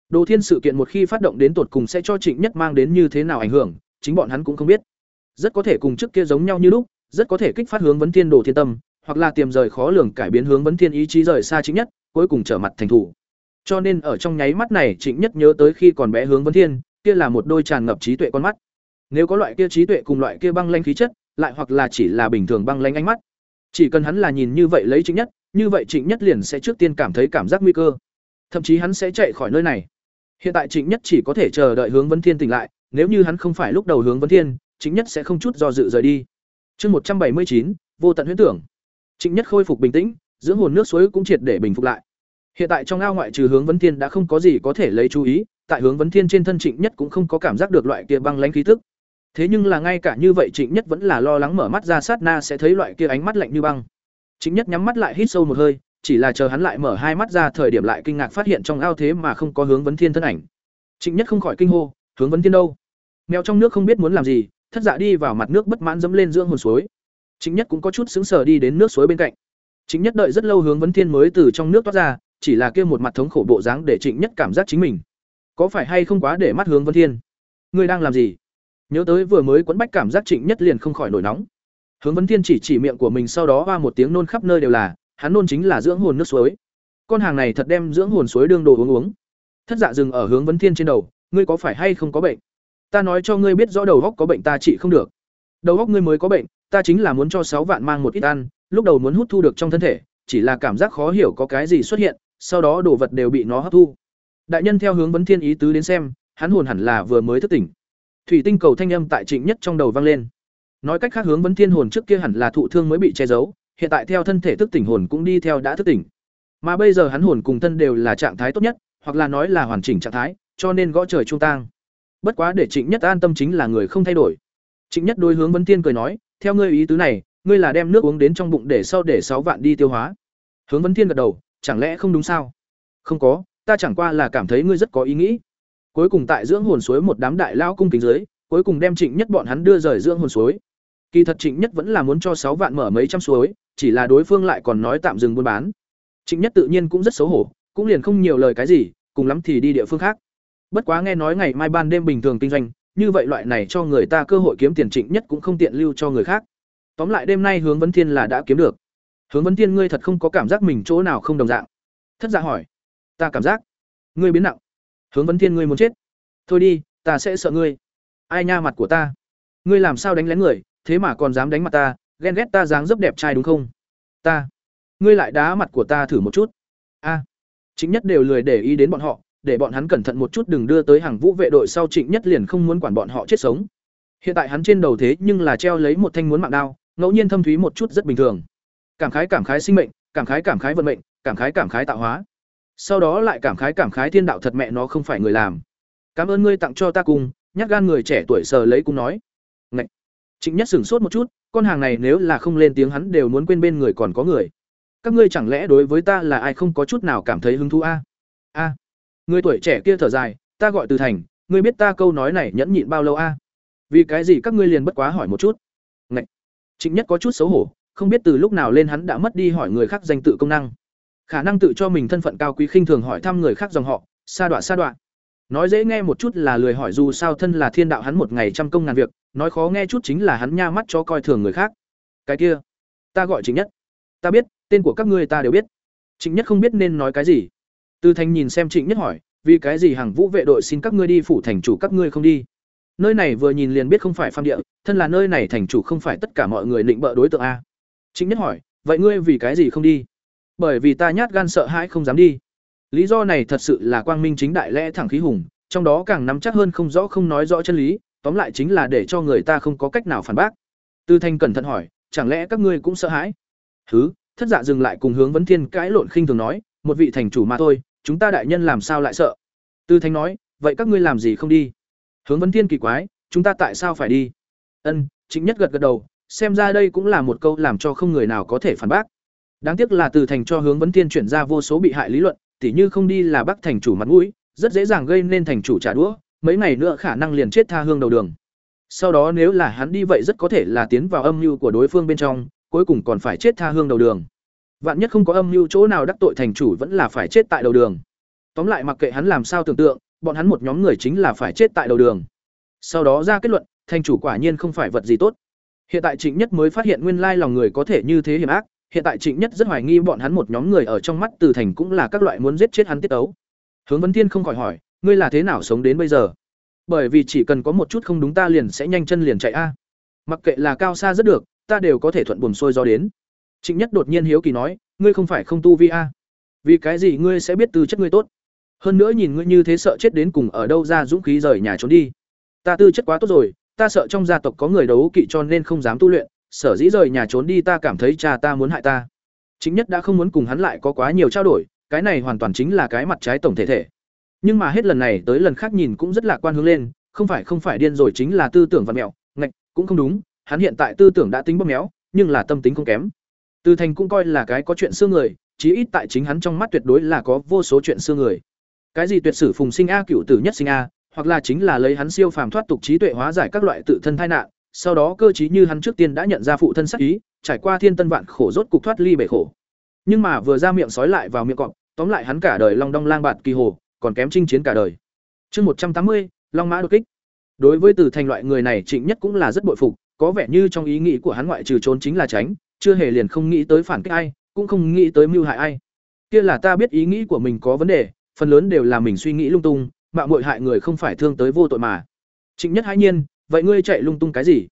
Đồ thiên sự kiện một khi phát động đến tột cùng sẽ cho trịnh nhất mang đến như thế nào ảnh hưởng, chính bọn hắn cũng không biết. Rất có thể cùng trước kia giống nhau như lúc, rất có thể kích phát hướng vấn thiên đồ thiên tâm, hoặc là tiềm rời khó lường cải biến hướng vấn thiên ý chí rời xa trịnh nhất, cuối cùng trở mặt thành thủ. Cho nên ở trong nháy mắt này, trịnh nhất nhớ tới khi còn bé hướng vấn thiên, kia là một đôi tràn ngập trí tuệ con mắt. Nếu có loại kia trí tuệ cùng loại kia băng lanh khí chất lại hoặc là chỉ là bình thường băng lánh ánh mắt. Chỉ cần hắn là nhìn như vậy lấy trịnh nhất, như vậy trịnh nhất liền sẽ trước tiên cảm thấy cảm giác nguy cơ. Thậm chí hắn sẽ chạy khỏi nơi này. Hiện tại trịnh nhất chỉ có thể chờ đợi hướng vấn thiên tỉnh lại, nếu như hắn không phải lúc đầu hướng vấn thiên, trịnh nhất sẽ không chút do dự rời đi. Chương một trăm bảy mươi chín, vô tận huyễn tưởng. Trịnh nhất khôi phục bình tĩnh, dưỡng hồn nước suối cũng triệt để bình phục lại. Hiện tại trong ao ngoại trừ hướng vấn thiên đã không có gì có thể lấy chú ý, tại hướng vấn thiên trên thân trịnh nhất cũng không có cảm giác được loại kia băng lãnh khí tức thế nhưng là ngay cả như vậy trịnh nhất vẫn là lo lắng mở mắt ra sát na sẽ thấy loại kia ánh mắt lạnh như băng. Trịnh nhất nhắm mắt lại hít sâu một hơi, chỉ là chờ hắn lại mở hai mắt ra thời điểm lại kinh ngạc phát hiện trong ao thế mà không có hướng vấn thiên thân ảnh. Trịnh nhất không khỏi kinh hô, hướng vấn thiên đâu? Mèo trong nước không biết muốn làm gì, thất dạ đi vào mặt nước bất mãn dẫm lên dưỡng hồn suối. Trịnh nhất cũng có chút xứng sở đi đến nước suối bên cạnh. Trịnh nhất đợi rất lâu hướng vấn thiên mới từ trong nước toát ra, chỉ là kia một mặt thống khổ bộ dáng để trịnh nhất cảm giác chính mình. Có phải hay không quá để mắt hướng vấn thiên? Ngươi đang làm gì? Nhớ tới vừa mới quấn bách cảm giác trịnh nhất liền không khỏi nổi nóng. Hướng vấn thiên chỉ chỉ miệng của mình sau đó va một tiếng nôn khắp nơi đều là, hắn nôn chính là dưỡng hồn nước suối. Con hàng này thật đem dưỡng hồn suối đương đồ uống uống. Thất dạ dừng ở hướng vấn thiên trên đầu, ngươi có phải hay không có bệnh? Ta nói cho ngươi biết rõ đầu góc có bệnh ta trị không được. Đầu góc ngươi mới có bệnh, ta chính là muốn cho sáu vạn mang một ít ăn, lúc đầu muốn hút thu được trong thân thể, chỉ là cảm giác khó hiểu có cái gì xuất hiện, sau đó đồ vật đều bị nó hấp thu. Đại nhân theo hướng vấn thiên ý tứ đến xem, hắn hồn hẳn là vừa mới thức tỉnh thủy tinh cầu thanh âm tại trịnh nhất trong đầu vang lên. Nói cách khác hướng vấn thiên hồn trước kia hẳn là thụ thương mới bị che giấu, hiện tại theo thân thể thức tỉnh hồn cũng đi theo đã thức tỉnh. Mà bây giờ hắn hồn cùng thân đều là trạng thái tốt nhất, hoặc là nói là hoàn chỉnh trạng thái, cho nên gõ trời trung tang. Bất quá để trịnh nhất an tâm chính là người không thay đổi. Trịnh nhất đối hướng vấn thiên cười nói, theo ngươi ý tứ này, ngươi là đem nước uống đến trong bụng để sau để sáu vạn đi tiêu hóa. Hướng vấn thiên gật đầu, chẳng lẽ không đúng sao? Không có, ta chẳng qua là cảm thấy ngươi rất có ý nghĩ cuối cùng tại dưỡng hồn suối một đám đại lao cung kính dưới, cuối cùng đem trịnh nhất bọn hắn đưa rời dưỡng hồn suối. Kỳ thật trịnh nhất vẫn là muốn cho sáu vạn mở mấy trăm suối, chỉ là đối phương lại còn nói tạm dừng buôn bán. Trịnh nhất tự nhiên cũng rất xấu hổ, cũng liền không nhiều lời cái gì, cùng lắm thì đi địa phương khác. Bất quá nghe nói ngày mai ban đêm bình thường kinh doanh, như vậy loại này cho người ta cơ hội kiếm tiền trịnh nhất cũng không tiện lưu cho người khác. Tóm lại đêm nay hướng vấn thiên là đã kiếm được. Hướng vấn thiên ngươi thật không có cảm giác mình chỗ nào không đồng dạng. Thất dạ hỏi, ta cảm giác, ngươi biến nặng hướng vấn thiên ngươi muốn chết. Thôi đi, ta sẽ sợ ngươi. Ai nha mặt của ta? Ngươi làm sao đánh lén người, thế mà còn dám đánh mặt ta, ghen ghét ta dáng dấp đẹp trai đúng không? Ta. Ngươi lại đá mặt của ta thử một chút. A. Chính nhất đều lười để ý đến bọn họ, để bọn hắn cẩn thận một chút đừng đưa tới hàng vũ vệ đội sau trịnh nhất liền không muốn quản bọn họ chết sống. Hiện tại hắn trên đầu thế nhưng là treo lấy một thanh muốn mạng đao, ngẫu nhiên thâm thúy một chút rất bình thường. Cảm khái cảm khái sinh mệnh, cảm khái cảm khái vận mệnh, cảm khái cảm khái tạo hóa sau đó lại cảm khái cảm khái thiên đạo thật mẹ nó không phải người làm. Cảm ơn ngươi tặng cho ta cùng nhắc gan người trẻ tuổi sờ lấy cung nói. Ngậy. trịnh nhất sửng sốt một chút, con hàng này nếu là không lên tiếng hắn đều muốn quên bên người còn có người. Các ngươi chẳng lẽ đối với ta là ai không có chút nào cảm thấy hứng thú a? A. Người tuổi trẻ kia thở dài, ta gọi từ thành, ngươi biết ta câu nói này nhẫn nhịn bao lâu a? Vì cái gì các ngươi liền bất quá hỏi một chút? Ngậy. trịnh nhất có chút xấu hổ, không biết từ lúc nào lên hắn đã mất đi hỏi người khác danh tự công năng khả năng tự cho mình thân phận cao quý khinh thường hỏi thăm người khác dòng họ, sa đọa sa đọa. Nói dễ nghe một chút là lười hỏi dù sao thân là thiên đạo hắn một ngày trăm công ngàn việc, nói khó nghe chút chính là hắn nha mắt cho coi thường người khác. Cái kia, ta gọi chính nhất. Ta biết, tên của các ngươi ta đều biết. Trịnh nhất không biết nên nói cái gì. Từ thanh nhìn xem trịnh nhất hỏi, vì cái gì hàng vũ vệ đội xin các ngươi đi phủ thành chủ các ngươi không đi? Nơi này vừa nhìn liền biết không phải phan địa, thân là nơi này thành chủ không phải tất cả mọi người định bợ đối tượng a. Trịnh nhất hỏi, vậy ngươi vì cái gì không đi? Bởi vì ta nhát gan sợ hãi không dám đi. Lý do này thật sự là quang minh chính đại lẽ thẳng khí hùng, trong đó càng nắm chắc hơn không rõ không nói rõ chân lý, tóm lại chính là để cho người ta không có cách nào phản bác. Tư thanh cẩn thận hỏi, chẳng lẽ các ngươi cũng sợ hãi? Thứ thất dạ dừng lại cùng hướng vấn thiên cãi lộn khinh thường nói, một vị thành chủ mà thôi, chúng ta đại nhân làm sao lại sợ? Tư thanh nói, vậy các ngươi làm gì không đi? Hướng vấn thiên kỳ quái, chúng ta tại sao phải đi? Ân chính nhất gật gật đầu, xem ra đây cũng là một câu làm cho không người nào có thể phản bác đáng tiếc là từ thành cho hướng vấn thiên chuyển ra vô số bị hại lý luận, tỉ như không đi là bắc thành chủ mặt mũi, rất dễ dàng gây nên thành chủ trả đũa, mấy ngày nữa khả năng liền chết tha hương đầu đường. Sau đó nếu là hắn đi vậy rất có thể là tiến vào âm mưu của đối phương bên trong, cuối cùng còn phải chết tha hương đầu đường. Vạn nhất không có âm mưu chỗ nào đắc tội thành chủ vẫn là phải chết tại đầu đường. Tóm lại mặc kệ hắn làm sao tưởng tượng, bọn hắn một nhóm người chính là phải chết tại đầu đường. Sau đó ra kết luận, thành chủ quả nhiên không phải vật gì tốt. Hiện tại trịnh nhất mới phát hiện nguyên lai lòng người có thể như thế hiểm ác hiện tại trịnh nhất rất hoài nghi bọn hắn một nhóm người ở trong mắt từ thành cũng là các loại muốn giết chết hắn tiết tấu. Hướng vấn thiên không khỏi hỏi, ngươi là thế nào sống đến bây giờ? Bởi vì chỉ cần có một chút không đúng ta liền sẽ nhanh chân liền chạy a. Mặc kệ là cao xa rất được, ta đều có thể thuận buồm sôi do đến. Trịnh nhất đột nhiên hiếu kỳ nói, ngươi không phải không tu vi a? Vì cái gì ngươi sẽ biết tư chất ngươi tốt? Hơn nữa nhìn ngươi như thế sợ chết đến cùng ở đâu ra dũng khí rời nhà trốn đi. Ta tư chất quá tốt rồi, ta sợ trong gia tộc có người đấu kỵ cho nên không dám tu luyện sở dĩ rời nhà trốn đi ta cảm thấy cha ta muốn hại ta. Chính nhất đã không muốn cùng hắn lại có quá nhiều trao đổi, cái này hoàn toàn chính là cái mặt trái tổng thể thể. Nhưng mà hết lần này tới lần khác nhìn cũng rất lạc quan hướng lên, không phải không phải điên rồi chính là tư tưởng văn mẹo, ngạch, cũng không đúng, hắn hiện tại tư tưởng đã tính bóp méo, nhưng là tâm tính không kém. Từ thành cũng coi là cái có chuyện xưa người, chí ít tại chính hắn trong mắt tuyệt đối là có vô số chuyện xưa người. Cái gì tuyệt sử phùng sinh a, cựu tử nhất sinh a, hoặc là chính là lấy hắn siêu phàm thoát tục trí tuệ hóa giải các loại tự thân tai nạn sau đó cơ chí như hắn trước tiên đã nhận ra phụ thân sắc ý, trải qua thiên tân vạn khổ rốt cục thoát ly bể khổ. Nhưng mà vừa ra miệng sói lại vào miệng cọp, tóm lại hắn cả đời long đong lang bạt kỳ hồ, còn kém chinh chiến cả đời. Chương một trăm tám mươi, long mã đột kích. Đối với từ thành loại người này trịnh nhất cũng là rất bội phục, có vẻ như trong ý nghĩ của hắn ngoại trừ trốn chính là tránh, chưa hề liền không nghĩ tới phản kích ai, cũng không nghĩ tới mưu hại ai. Kia là ta biết ý nghĩ của mình có vấn đề, phần lớn đều là mình suy nghĩ lung tung mạng mội hại người không phải thương tới vô tội mà. Trịnh nhất hãi nhiên vậy ngươi chạy lung tung cái gì?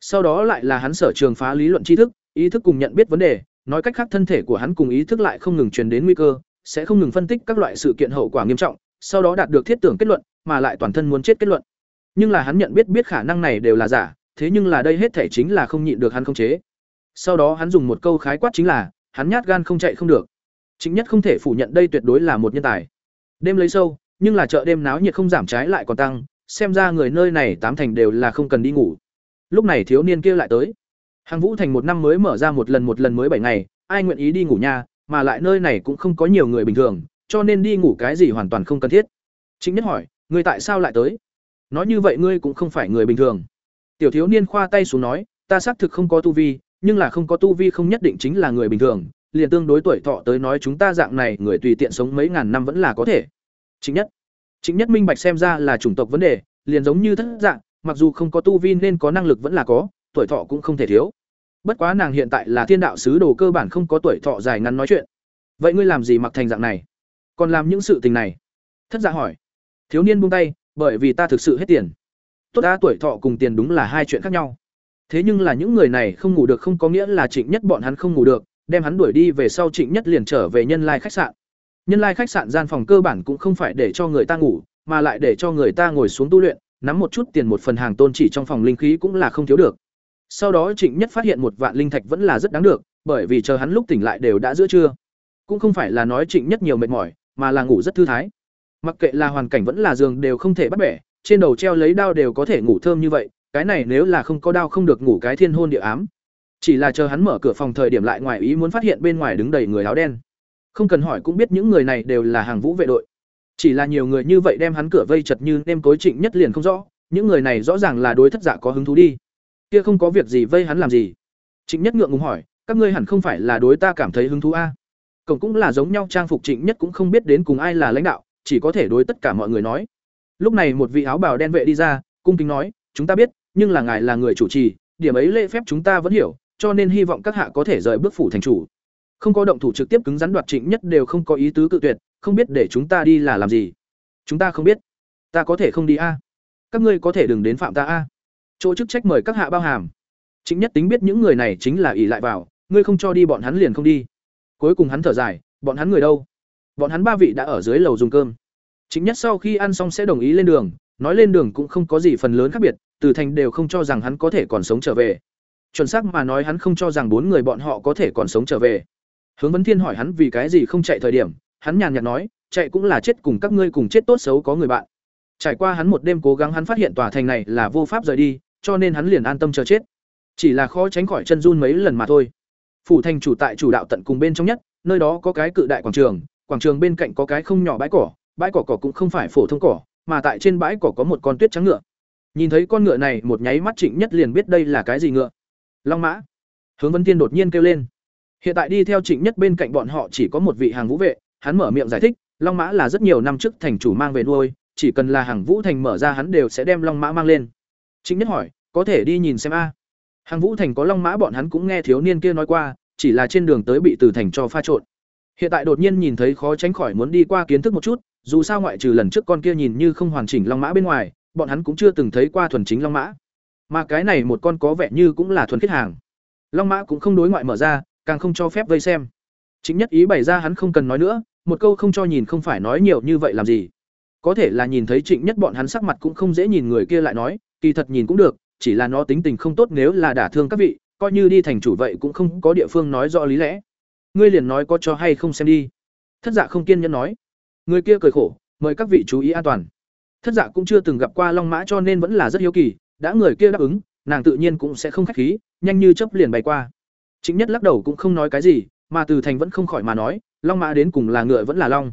Sau đó lại là hắn sở trường phá lý luận tri thức, ý thức cùng nhận biết vấn đề, nói cách khác thân thể của hắn cùng ý thức lại không ngừng truyền đến nguy cơ, sẽ không ngừng phân tích các loại sự kiện hậu quả nghiêm trọng, sau đó đạt được thiết tưởng kết luận, mà lại toàn thân muốn chết kết luận. Nhưng là hắn nhận biết biết khả năng này đều là giả, thế nhưng là đây hết thể chính là không nhịn được hắn không chế. Sau đó hắn dùng một câu khái quát chính là, hắn nhát gan không chạy không được. Chính nhất không thể phủ nhận đây tuyệt đối là một nhân tài. Đêm lấy sâu, nhưng là chợ đêm náo nhiệt không giảm trái lại còn tăng xem ra người nơi này tám thành đều là không cần đi ngủ. Lúc này thiếu niên kia lại tới. Hàng vũ thành một năm mới mở ra một lần một lần mới bảy ngày, ai nguyện ý đi ngủ nha mà lại nơi này cũng không có nhiều người bình thường, cho nên đi ngủ cái gì hoàn toàn không cần thiết. Chính nhất hỏi người tại sao lại tới? Nói như vậy ngươi cũng không phải người bình thường. Tiểu thiếu niên khoa tay xuống nói, ta xác thực không có tu vi, nhưng là không có tu vi không nhất định chính là người bình thường, liền tương đối tuổi thọ tới nói chúng ta dạng này người tùy tiện sống mấy ngàn năm vẫn là có thể. Chính nhất chính nhất minh bạch xem ra là chủng tộc vấn đề, liền giống như thất dạng, mặc dù không có tu vi nên có năng lực vẫn là có, tuổi thọ cũng không thể thiếu. Bất quá nàng hiện tại là thiên đạo sứ đồ cơ bản không có tuổi thọ dài ngắn nói chuyện. Vậy ngươi làm gì mặc thành dạng này? Còn làm những sự tình này? Thất dạ hỏi. Thiếu niên buông tay, bởi vì ta thực sự hết tiền. Tốt đã, tuổi thọ cùng tiền đúng là hai chuyện khác nhau. Thế nhưng là những người này không ngủ được không có nghĩa là trịnh nhất bọn hắn không ngủ được, đem hắn đuổi đi về sau trịnh nhất liền trở về nhân lai khách sạn nhân lai khách sạn gian phòng cơ bản cũng không phải để cho người ta ngủ, mà lại để cho người ta ngồi xuống tu luyện, nắm một chút tiền một phần hàng tôn chỉ trong phòng linh khí cũng là không thiếu được. Sau đó trịnh nhất phát hiện một vạn linh thạch vẫn là rất đáng được, bởi vì chờ hắn lúc tỉnh lại đều đã giữa trưa. Cũng không phải là nói trịnh nhất nhiều mệt mỏi, mà là ngủ rất thư thái. Mặc kệ là hoàn cảnh vẫn là giường đều không thể bắt bẻ, trên đầu treo lấy đao đều có thể ngủ thơm như vậy, cái này nếu là không có đao không được ngủ cái thiên hôn địa ám. Chỉ là chờ hắn mở cửa phòng thời điểm lại ngoài ý muốn phát hiện bên ngoài đứng đầy người áo đen không cần hỏi cũng biết những người này đều là hàng vũ vệ đội. Chỉ là nhiều người như vậy đem hắn cửa vây chật như nêm tối trịnh nhất liền không rõ, những người này rõ ràng là đối thất giả có hứng thú đi. Kia không có việc gì vây hắn làm gì? Trịnh nhất ngượng ngùng hỏi, các ngươi hẳn không phải là đối ta cảm thấy hứng thú a? Cổng cũng là giống nhau trang phục trịnh nhất cũng không biết đến cùng ai là lãnh đạo, chỉ có thể đối tất cả mọi người nói. Lúc này một vị áo bào đen vệ đi ra, cung kính nói, chúng ta biết, nhưng là ngài là người chủ trì, điểm ấy lễ phép chúng ta vẫn hiểu, cho nên hy vọng các hạ có thể rời bước phủ thành chủ không có động thủ trực tiếp cứng rắn đoạt trịnh nhất đều không có ý tứ cự tuyệt, không biết để chúng ta đi là làm gì. Chúng ta không biết. Ta có thể không đi a? Các ngươi có thể đừng đến phạm ta a? Chỗ chức trách mời các hạ bao hàm. Trịnh nhất tính biết những người này chính là ỷ lại vào, ngươi không cho đi bọn hắn liền không đi. Cuối cùng hắn thở dài, bọn hắn người đâu? Bọn hắn ba vị đã ở dưới lầu dùng cơm. Trịnh nhất sau khi ăn xong sẽ đồng ý lên đường, nói lên đường cũng không có gì phần lớn khác biệt, từ thành đều không cho rằng hắn có thể còn sống trở về. Chuẩn xác mà nói hắn không cho rằng bốn người bọn họ có thể còn sống trở về hướng vấn thiên hỏi hắn vì cái gì không chạy thời điểm, hắn nhàn nhạt nói, chạy cũng là chết cùng các ngươi cùng chết tốt xấu có người bạn. Trải qua hắn một đêm cố gắng hắn phát hiện tòa thành này là vô pháp rời đi, cho nên hắn liền an tâm chờ chết. Chỉ là khó tránh khỏi chân run mấy lần mà thôi. Phủ thành chủ tại chủ đạo tận cùng bên trong nhất, nơi đó có cái cự đại quảng trường quảng trường bên cạnh có cái không nhỏ bãi cỏ bãi cỏ cỏ cũng không phải phổ thông cỏ, mà tại trên bãi cỏ có một con tuyết trắng ngựa. Nhìn thấy con ngựa này, một nháy mắt trịnh nhất liền biết đây là cái gì ngựa. Long mã. Hướng vân tiên đột nhiên kêu lên hiện tại đi theo trịnh nhất bên cạnh bọn họ chỉ có một vị hàng vũ vệ, hắn mở miệng giải thích, long mã là rất nhiều năm trước thành chủ mang về nuôi, chỉ cần là hàng vũ thành mở ra hắn đều sẽ đem long mã mang lên. Trịnh nhất hỏi, có thể đi nhìn xem a? Hàng vũ thành có long mã bọn hắn cũng nghe thiếu niên kia nói qua, chỉ là trên đường tới bị từ thành cho pha trộn. Hiện tại đột nhiên nhìn thấy khó tránh khỏi muốn đi qua kiến thức một chút, dù sao ngoại trừ lần trước con kia nhìn như không hoàn chỉnh long mã bên ngoài, bọn hắn cũng chưa từng thấy qua thuần chính long mã. Mà cái này một con có vẻ như cũng là thuần khiết hàng. Long mã cũng không đối ngoại mở ra càng không cho phép vây xem. Chính nhất ý bày ra hắn không cần nói nữa, một câu không cho nhìn không phải nói nhiều như vậy làm gì. Có thể là nhìn thấy trịnh nhất bọn hắn sắc mặt cũng không dễ nhìn người kia lại nói, kỳ thật nhìn cũng được, chỉ là nó tính tình không tốt nếu là đả thương các vị, coi như đi thành chủ vậy cũng không có địa phương nói rõ lý lẽ. Ngươi liền nói có cho hay không xem đi. Thất dạ không kiên nhẫn nói. Người kia cười khổ, mời các vị chú ý an toàn. Thất dạ cũng chưa từng gặp qua long mã cho nên vẫn là rất hiếu kỳ, đã người kia đáp ứng, nàng tự nhiên cũng sẽ không khách khí, nhanh như chớp liền bay qua chính nhất lắc đầu cũng không nói cái gì, mà từ thành vẫn không khỏi mà nói, long mã đến cùng là ngựa vẫn là long.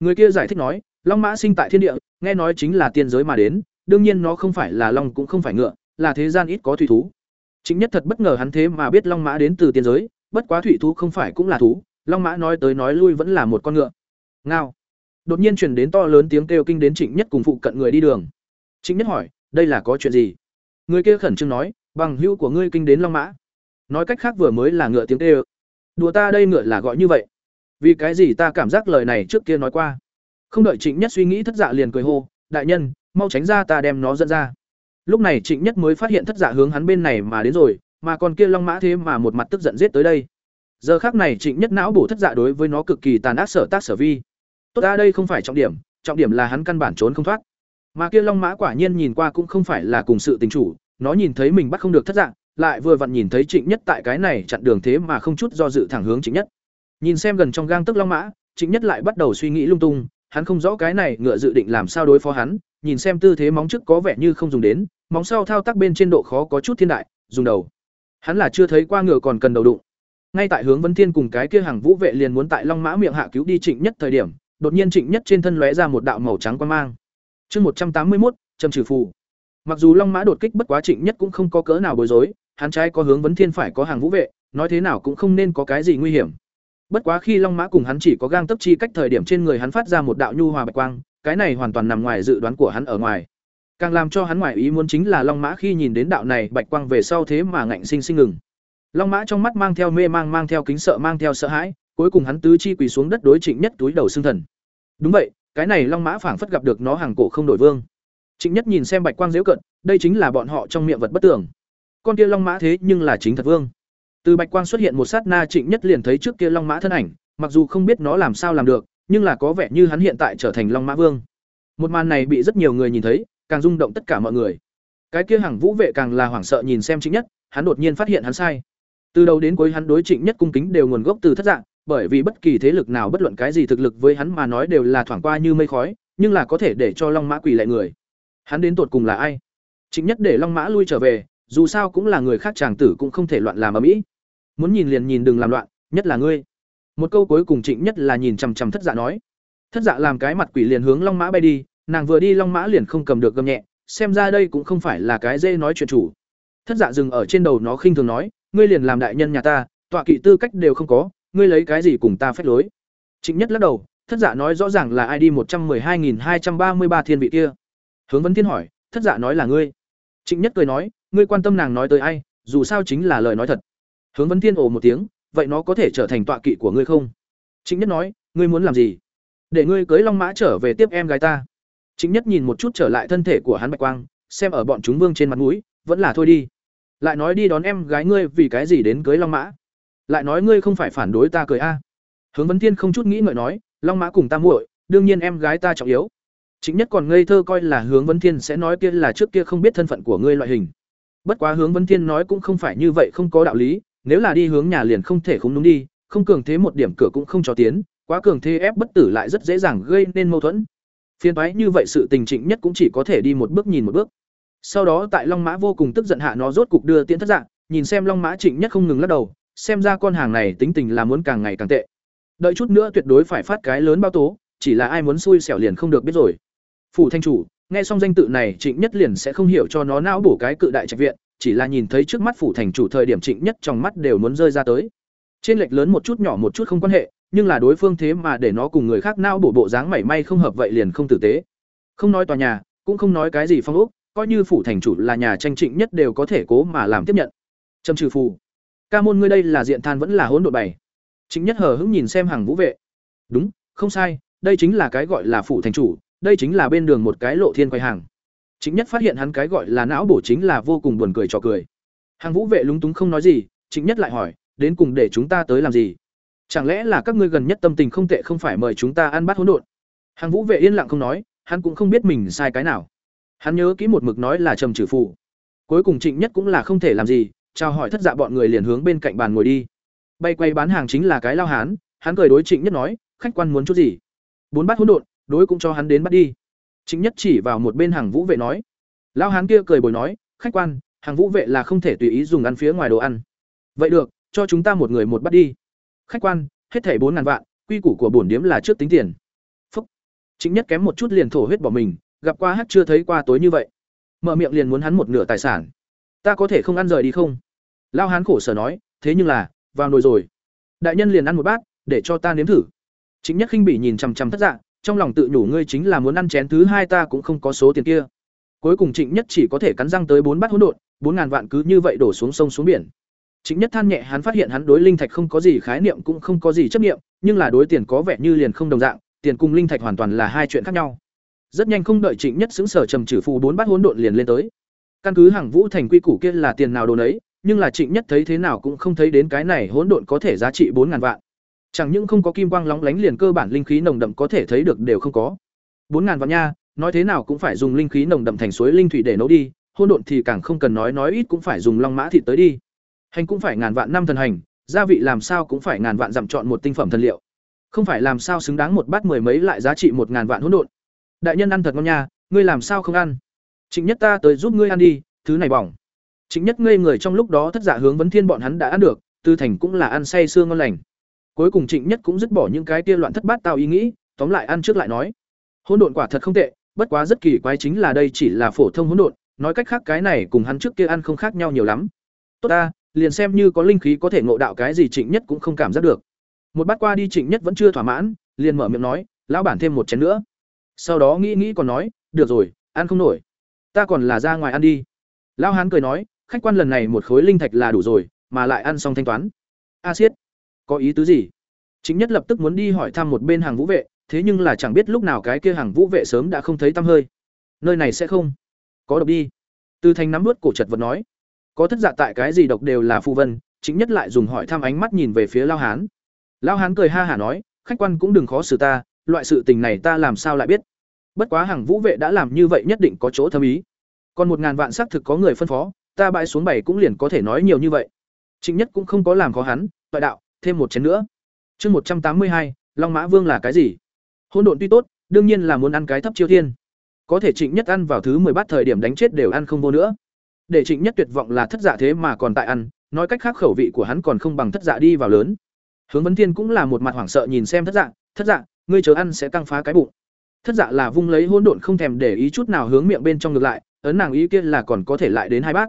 Người kia giải thích nói, long mã sinh tại thiên địa, nghe nói chính là tiên giới mà đến, đương nhiên nó không phải là long cũng không phải ngựa, là thế gian ít có thủy thú. Chính nhất thật bất ngờ hắn thế mà biết long mã đến từ tiên giới, bất quá thủy thú không phải cũng là thú, long mã nói tới nói lui vẫn là một con ngựa. Ngao. Đột nhiên truyền đến to lớn tiếng kêu kinh đến trịnh nhất cùng phụ cận người đi đường. Trịnh nhất hỏi, đây là có chuyện gì? Người kia khẩn trương nói, bằng hữu của ngươi kinh đến long mã nói cách khác vừa mới là ngựa tiếng kêu. Đùa ta đây ngựa là gọi như vậy. Vì cái gì ta cảm giác lời này trước kia nói qua. Không đợi trịnh nhất suy nghĩ thất dạ liền cười hô, đại nhân, mau tránh ra ta đem nó dẫn ra. Lúc này trịnh nhất mới phát hiện thất dạ hướng hắn bên này mà đến rồi, mà còn kia long mã thế mà một mặt tức giận giết tới đây. Giờ khác này trịnh nhất não bổ thất dạ đối với nó cực kỳ tàn ác sở tác sở vi. Tốt ta đây không phải trọng điểm trọng điểm là hắn căn bản trốn không thoát. Mà kia long mã quả nhiên nhìn qua cũng không phải là cùng sự tình chủ, nó nhìn thấy mình bắt không được thất dạng lại vừa vặn nhìn thấy trịnh nhất tại cái này chặn đường thế mà không chút do dự thẳng hướng trịnh nhất. Nhìn xem gần trong gang tức long mã, trịnh nhất lại bắt đầu suy nghĩ lung tung, hắn không rõ cái này ngựa dự định làm sao đối phó hắn, nhìn xem tư thế móng trước có vẻ như không dùng đến, móng sau thao tác bên trên độ khó có chút thiên đại, dùng đầu. Hắn là chưa thấy qua ngựa còn cần đầu đụng. Ngay tại hướng vân thiên cùng cái kia hàng vũ vệ liền muốn tại long mã miệng hạ cứu đi trịnh nhất thời điểm, đột nhiên trịnh nhất trên thân lóe ra một đạo màu trắng quan mang. Chương một trăm tám mươi một trầm trừ phù. Mặc dù long mã đột kích bất quá trịnh nhất cũng không có cỡ nào bối rối hắn trái có hướng vấn thiên phải có hàng vũ vệ, nói thế nào cũng không nên có cái gì nguy hiểm. Bất quá khi long mã cùng hắn chỉ có gang tấp chi cách thời điểm trên người hắn phát ra một đạo nhu hòa bạch quang, cái này hoàn toàn nằm ngoài dự đoán của hắn ở ngoài. Càng làm cho hắn ngoài ý muốn chính là long mã khi nhìn đến đạo này bạch quang về sau thế mà ngạnh sinh sinh ngừng. Long mã trong mắt mang theo mê mang mang theo kính sợ, mang theo sợ hãi, cuối cùng hắn tứ chi quỳ xuống đất đối trịnh nhất túi đầu xương thần. Đúng vậy, cái này long mã phảng phất gặp được nó hàng cổ không đổi vương. Trịnh nhất nhìn xem bạch quang dễu cận, đây chính là bọn họ trong miệng vật bất tưởng con kia long mã thế nhưng là chính thật vương. Từ bạch quang xuất hiện một sát na trịnh nhất liền thấy trước kia long mã thân ảnh, mặc dù không biết nó làm sao làm được, nhưng là có vẻ như hắn hiện tại trở thành long mã vương. Một màn này bị rất nhiều người nhìn thấy, càng rung động tất cả mọi người. Cái kia hàng vũ vệ càng là hoảng sợ nhìn xem trịnh nhất, hắn đột nhiên phát hiện hắn sai. Từ đầu đến cuối hắn đối trịnh nhất cung kính đều nguồn gốc từ thất dạng, bởi vì bất kỳ thế lực nào bất luận cái gì thực lực với hắn mà nói đều là thoảng qua như mây khói, nhưng là có thể để cho long mã quỳ lại người. Hắn đến tột cùng là ai? Trịnh nhất để long mã lui trở về dù sao cũng là người khác chàng tử cũng không thể loạn làm ở mỹ muốn nhìn liền nhìn đừng làm loạn, nhất là ngươi. Một câu cuối cùng trịnh nhất là nhìn chằm chằm thất dạ nói. Thất dạ làm cái mặt quỷ liền hướng long mã bay đi, nàng vừa đi long mã liền không cầm được gầm nhẹ, xem ra đây cũng không phải là cái dễ nói chuyện chủ. Thất dạ dừng ở trên đầu nó khinh thường nói, ngươi liền làm đại nhân nhà ta, tọa kỵ tư cách đều không có, ngươi lấy cái gì cùng ta phép lối? Trịnh nhất lắc đầu, thất dạ nói rõ ràng là id một trăm m ư ơ i hai nghìn hai trăm ba mươi ba thiên vị kia. Hướng vấn thiên hỏi, thất dạ nói là ngươi. Trịnh nhất cười nói ngươi quan tâm nàng nói tới ai, dù sao chính là lời nói thật. Hướng vấn thiên ồ một tiếng, vậy nó có thể trở thành tọa kỵ của ngươi không? Trịnh nhất nói, ngươi muốn làm gì? Để ngươi cưới long mã trở về tiếp em gái ta. Trịnh nhất nhìn một chút trở lại thân thể của hắn bạch quang, xem ở bọn chúng vương trên mặt mũi, vẫn là thôi đi. Lại nói đi đón em gái ngươi vì cái gì đến cưới long mã? Lại nói ngươi không phải phản đối ta cười a. Hướng vấn thiên không chút nghĩ ngợi nói, long mã cùng ta muội, đương nhiên em gái ta trọng yếu. Chính nhất còn ngây thơ coi là hướng vấn thiên sẽ nói kia là trước kia không biết thân phận của ngươi loại hình bất quá hướng Vân thiên nói cũng không phải như vậy không có đạo lý, nếu là đi hướng nhà liền không thể không đúng đi, không cường thế một điểm cửa cũng không cho tiến, quá cường thế ép bất tử lại rất dễ dàng gây nên mâu thuẫn. Phiên toái như vậy sự tình trịnh nhất cũng chỉ có thể đi một bước nhìn một bước. Sau đó tại long mã vô cùng tức giận hạ nó rốt cục đưa tiễn thất dạng, nhìn xem long mã trịnh nhất không ngừng lắc đầu, xem ra con hàng này tính tình là muốn càng ngày càng tệ. Đợi chút nữa tuyệt đối phải phát cái lớn bao tố, chỉ là ai muốn xui xẻo liền không được biết rồi. Phủ thanh chủ nghe xong danh tự này, trịnh nhất liền sẽ không hiểu cho nó não bổ cái cự đại trạch viện, chỉ là nhìn thấy trước mắt phủ thành chủ thời điểm trịnh nhất trong mắt đều muốn rơi ra tới. Trên lệch lớn một chút nhỏ một chút không quan hệ, nhưng là đối phương thế mà để nó cùng người khác não bổ bộ dáng mảy may không hợp vậy liền không tử tế. Không nói tòa nhà, cũng không nói cái gì phong ốc, coi như phủ thành chủ là nhà tranh trịnh nhất đều có thể cố mà làm tiếp nhận. Trầm trừ phù. Ca môn ngươi đây là diện than vẫn là hỗn độn bày. Trịnh nhất hờ hững nhìn xem hàng vũ vệ. Đúng, không sai, đây chính là cái gọi là phủ thành chủ đây chính là bên đường một cái lộ thiên quay hàng. Trịnh nhất phát hiện hắn cái gọi là não bổ chính là vô cùng buồn cười trò cười. Hàng vũ vệ lúng túng không nói gì trịnh nhất lại hỏi, đến cùng để chúng ta tới làm gì? Chẳng lẽ là các ngươi gần nhất tâm tình không tệ không phải mời chúng ta ăn bát hỗn độn? Hàng vũ vệ yên lặng không nói, hắn cũng không biết mình sai cái nào. Hắn nhớ kỹ một mực nói là trầm trừ phụ cuối cùng trịnh nhất cũng là không thể làm gì, chào hỏi thất dạ bọn người liền hướng bên cạnh bàn ngồi đi. Bay quay bán hàng chính là cái lao hán, hắn cười đối trịnh nhất nói, khách quan muốn chút gì? Bốn bát hỗn độn đối cũng cho hắn đến bắt đi. Chính nhất chỉ vào một bên hàng vũ vệ nói. Lao hán kia cười bồi nói, khách quan, hàng vũ vệ là không thể tùy ý dùng ăn phía ngoài đồ ăn. Vậy được, cho chúng ta một người một bắt đi. Khách quan, hết thảy bốn ngàn vạn, quy củ của bổn điếm là trước tính tiền. Phúc. Chính nhất kém một chút liền thổ huyết bỏ mình, gặp qua hát chưa thấy qua tối như vậy. Mở miệng liền muốn hắn một nửa tài sản. Ta có thể không ăn rời đi không? Lao hán khổ sở nói, thế nhưng là, vào nồi rồi. Đại nhân liền ăn một bát, để cho ta nếm thử. Chính nhất khinh bỉ nhìn chằm chằm thất dạng trong lòng tự nhủ ngươi chính là muốn ăn chén thứ hai ta cũng không có số tiền kia. Cuối cùng trịnh nhất chỉ có thể cắn răng tới bốn bát hỗn độn, bốn ngàn vạn cứ như vậy đổ xuống sông xuống biển. Trịnh nhất than nhẹ, hắn phát hiện hắn đối linh thạch không có gì khái niệm cũng không có gì chấp niệm, nhưng là đối tiền có vẻ như liền không đồng dạng, tiền cùng linh thạch hoàn toàn là hai chuyện khác nhau. Rất nhanh không đợi trịnh nhất xứng sở trầm trừ phù bốn bát hỗn độn liền lên tới. Căn cứ hàng vũ thành quy củ kia là tiền nào đồ nấy, nhưng là trịnh nhất thấy thế nào cũng không thấy đến cái này hỗn độn có thể giá trị bốn ngàn vạn chẳng những không có kim quang lóng lánh liền cơ bản linh khí nồng đậm có thể thấy được đều không có. Bốn ngàn vạn nha, nói thế nào cũng phải dùng linh khí nồng đậm thành suối linh thủy để nấu đi hỗn độn thì càng không cần nói nói ít cũng phải dùng long mã thịt tới đi. Hành cũng phải ngàn vạn năm thần hành, gia vị làm sao cũng phải ngàn vạn dặm chọn một tinh phẩm thần liệu. Không phải làm sao xứng đáng một bát mười mấy lại giá trị một ngàn vạn hỗn độn. Đại nhân ăn thật ngon nha, ngươi làm sao không ăn? Trịnh nhất ta tới giúp ngươi ăn đi, thứ này bỏng. Trịnh nhất ngây người trong lúc đó thất giả hướng vấn thiên bọn hắn đã ăn được, tư thành cũng là ăn say sương ngon lành cuối cùng trịnh nhất cũng dứt bỏ những cái tia loạn thất bát tao ý nghĩ, tóm lại ăn trước lại nói. Hỗn độn quả thật không tệ, bất quá rất kỳ quái chính là đây chỉ là phổ thông hỗn độn, nói cách khác cái này cùng hắn trước kia ăn không khác nhau nhiều lắm. Tốt ta, liền xem như có linh khí có thể ngộ đạo cái gì trịnh nhất cũng không cảm giác được. Một bát qua đi trịnh nhất vẫn chưa thỏa mãn, liền mở miệng nói, lão bản thêm một chén nữa. Sau đó nghĩ nghĩ còn nói, được rồi, ăn không nổi. Ta còn là ra ngoài ăn đi. Lão hán cười nói, khách quan lần này một khối linh thạch là đủ rồi, mà lại ăn xong thanh toán. A siết có ý tứ gì? Chính nhất lập tức muốn đi hỏi thăm một bên hàng vũ vệ, thế nhưng là chẳng biết lúc nào cái kia hàng vũ vệ sớm đã không thấy tăm hơi. Nơi này sẽ không? Có độc đi. Từ thành nắm vớt cổ chật vật nói. Có thất dạ tại cái gì độc đều là phù vân, chính nhất lại dùng hỏi thăm ánh mắt nhìn về phía lao hán. Lao hán cười ha hả nói, khách quan cũng đừng khó xử ta, loại sự tình này ta làm sao lại biết? Bất quá hàng vũ vệ đã làm như vậy nhất định có chỗ thâm ý. Còn một ngàn vạn xác thực có người phân phó, ta bãi xuống bảy cũng liền có thể nói nhiều như vậy. Trịnh nhất cũng không có làm khó hắn, toại đạo thêm một chén nữa. Chương một trăm tám mươi hai, long mã vương là cái gì? Hỗn độn tuy tốt, đương nhiên là muốn ăn cái thấp chiêu thiên. Có thể trịnh nhất ăn vào thứ mười bát thời điểm đánh chết đều ăn không vô nữa. Để trịnh nhất tuyệt vọng là thất dạ thế mà còn tại ăn, nói cách khác khẩu vị của hắn còn không bằng thất dạ đi vào lớn. Hướng vấn thiên cũng là một mặt hoảng sợ nhìn xem thất dạ thất dạ ngươi chờ ăn sẽ căng phá cái bụng. Thất dạ là vung lấy hỗn độn không thèm để ý chút nào hướng miệng bên trong ngược lại, ấn nàng ý kia là còn có thể lại đến hai bát.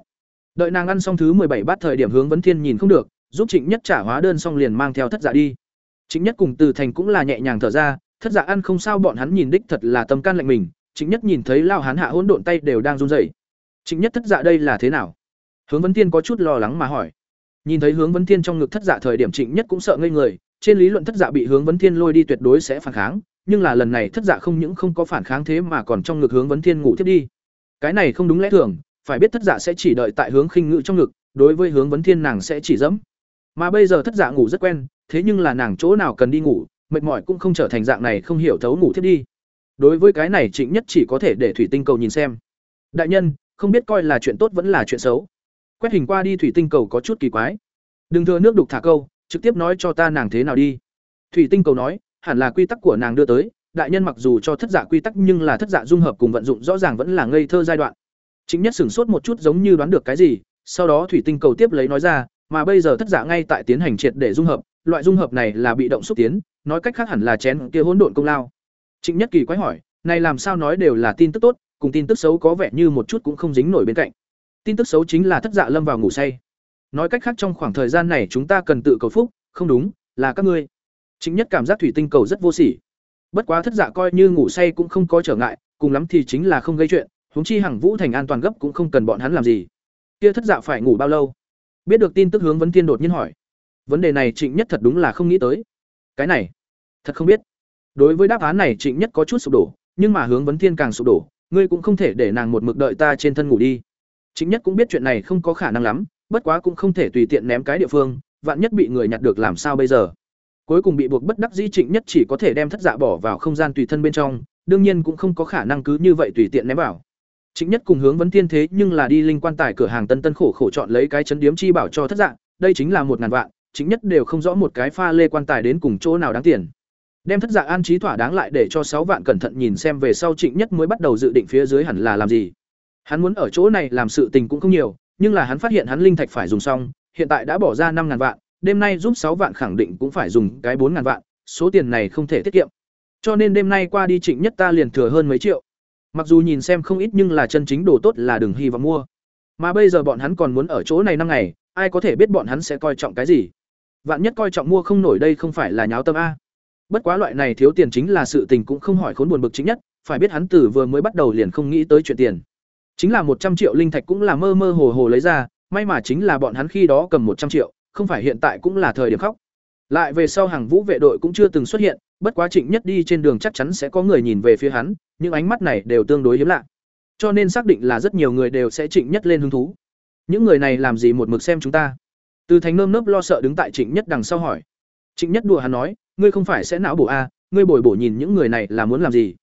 Đợi nàng ăn xong thứ bảy bát thời điểm hướng vấn thiên nhìn không được giúp trịnh nhất trả hóa đơn xong liền mang theo thất dạ đi. Trịnh nhất cùng từ thành cũng là nhẹ nhàng thở ra, thất dạ ăn không sao bọn hắn nhìn đích thật là tâm can lạnh mình, trịnh nhất nhìn thấy lao hán hạ hỗn độn tay đều đang run rẩy. Trịnh nhất thất dạ đây là thế nào? Hướng vấn tiên có chút lo lắng mà hỏi. Nhìn thấy hướng vấn tiên trong ngực thất dạ thời điểm trịnh nhất cũng sợ ngây người, trên lý luận thất dạ bị hướng vấn thiên lôi đi tuyệt đối sẽ phản kháng, nhưng là lần này thất dạ không những không có phản kháng thế mà còn trong ngực hướng vấn thiên ngủ thiếp đi. Cái này không đúng lẽ thường, phải biết thất dạ sẽ chỉ đợi tại hướng khinh ngự trong ngực, đối với hướng vấn thiên nàng sẽ chỉ dẫm mà bây giờ thất dạ ngủ rất quen, thế nhưng là nàng chỗ nào cần đi ngủ, mệt mỏi cũng không trở thành dạng này không hiểu thấu ngủ thiết đi. Đối với cái này trịnh nhất chỉ có thể để thủy tinh cầu nhìn xem. Đại nhân, không biết coi là chuyện tốt vẫn là chuyện xấu. Quét hình qua đi thủy tinh cầu có chút kỳ quái. Đừng thừa nước đục thả câu, trực tiếp nói cho ta nàng thế nào đi. Thủy tinh cầu nói, hẳn là quy tắc của nàng đưa tới, đại nhân mặc dù cho thất giả quy tắc nhưng là thất giả dung hợp cùng vận dụng rõ ràng vẫn là ngây thơ giai đoạn. Chính nhất sửng sốt một chút giống như đoán được cái gì, sau đó thủy tinh cầu tiếp lấy nói ra mà bây giờ thất giả ngay tại tiến hành triệt để dung hợp, loại dung hợp này là bị động xúc tiến, nói cách khác hẳn là chén kia hỗn độn công lao. Trịnh nhất kỳ quái hỏi, này làm sao nói đều là tin tức tốt, cùng tin tức xấu có vẻ như một chút cũng không dính nổi bên cạnh. Tin tức xấu chính là thất dạ lâm vào ngủ say. Nói cách khác trong khoảng thời gian này chúng ta cần tự cầu phúc, không đúng, là các ngươi. Chính nhất cảm giác thủy tinh cầu rất vô sỉ. Bất quá thất dạ coi như ngủ say cũng không có trở ngại, cùng lắm thì chính là không gây chuyện, huống chi hằng vũ thành an toàn gấp cũng không cần bọn hắn làm gì. Kia thất dạ phải ngủ bao lâu? Biết được tin tức hướng vấn thiên đột nhiên hỏi. Vấn đề này trịnh nhất thật đúng là không nghĩ tới. Cái này, thật không biết. Đối với đáp án này trịnh nhất có chút sụp đổ, nhưng mà hướng vấn thiên càng sụp đổ, ngươi cũng không thể để nàng một mực đợi ta trên thân ngủ đi. Trịnh nhất cũng biết chuyện này không có khả năng lắm, bất quá cũng không thể tùy tiện ném cái địa phương, vạn nhất bị người nhặt được làm sao bây giờ? Cuối cùng bị buộc bất đắc dĩ trịnh nhất chỉ có thể đem thất dạ bỏ vào không gian tùy thân bên trong, đương nhiên cũng không có khả năng cứ như vậy tùy tiện ném vào trịnh nhất cùng hướng vấn thiên thế nhưng là đi linh quan tài cửa hàng tân tân khổ khổ chọn lấy cái chấn điếm chi bảo cho thất dạng. đây chính là một ngàn vạn trịnh nhất đều không rõ một cái pha lê quan tài đến cùng chỗ nào đáng tiền. Đem thất dạng an trí thỏa đáng lại để cho sáu vạn cẩn thận nhìn xem về sau trịnh nhất mới bắt đầu dự định phía dưới hẳn là làm gì. Hắn muốn ở chỗ này làm sự tình cũng không nhiều, nhưng là hắn phát hiện hắn linh thạch phải dùng xong, hiện tại đã bỏ ra năm ngàn vạn, đêm nay giúp sáu vạn khẳng định cũng phải dùng cái bốn ngàn vạn, số tiền này không thể tiết kiệm. Cho nên đêm nay qua đi trịnh nhất ta liền thừa hơn mấy triệu mặc dù nhìn xem không ít nhưng là chân chính đồ tốt là đừng hy vọng mua. Mà bây giờ bọn hắn còn muốn ở chỗ này năm ngày, ai có thể biết bọn hắn sẽ coi trọng cái gì? Vạn nhất coi trọng mua không nổi đây không phải là nháo tâm a. Bất quá loại này thiếu tiền chính là sự tình cũng không hỏi khốn buồn bực chính nhất, phải biết hắn từ vừa mới bắt đầu liền không nghĩ tới chuyện tiền. Chính là một trăm triệu linh thạch cũng là mơ mơ hồ hồ lấy ra, may mà chính là bọn hắn khi đó cầm một trăm triệu, không phải hiện tại cũng là thời điểm khóc lại về sau hàng vũ vệ đội cũng chưa từng xuất hiện bất quá trịnh nhất đi trên đường chắc chắn sẽ có người nhìn về phía hắn những ánh mắt này đều tương đối hiếm lạ. Cho nên xác định là rất nhiều người đều sẽ trịnh nhất lên hứng thú. Những người này làm gì một mực xem chúng ta? Từ thành nơm nớp lo sợ đứng tại trịnh nhất đằng sau hỏi. Trịnh nhất đùa hắn nói ngươi không phải sẽ não bổ a à, ngươi bồi bổ nhìn những người này là muốn làm gì?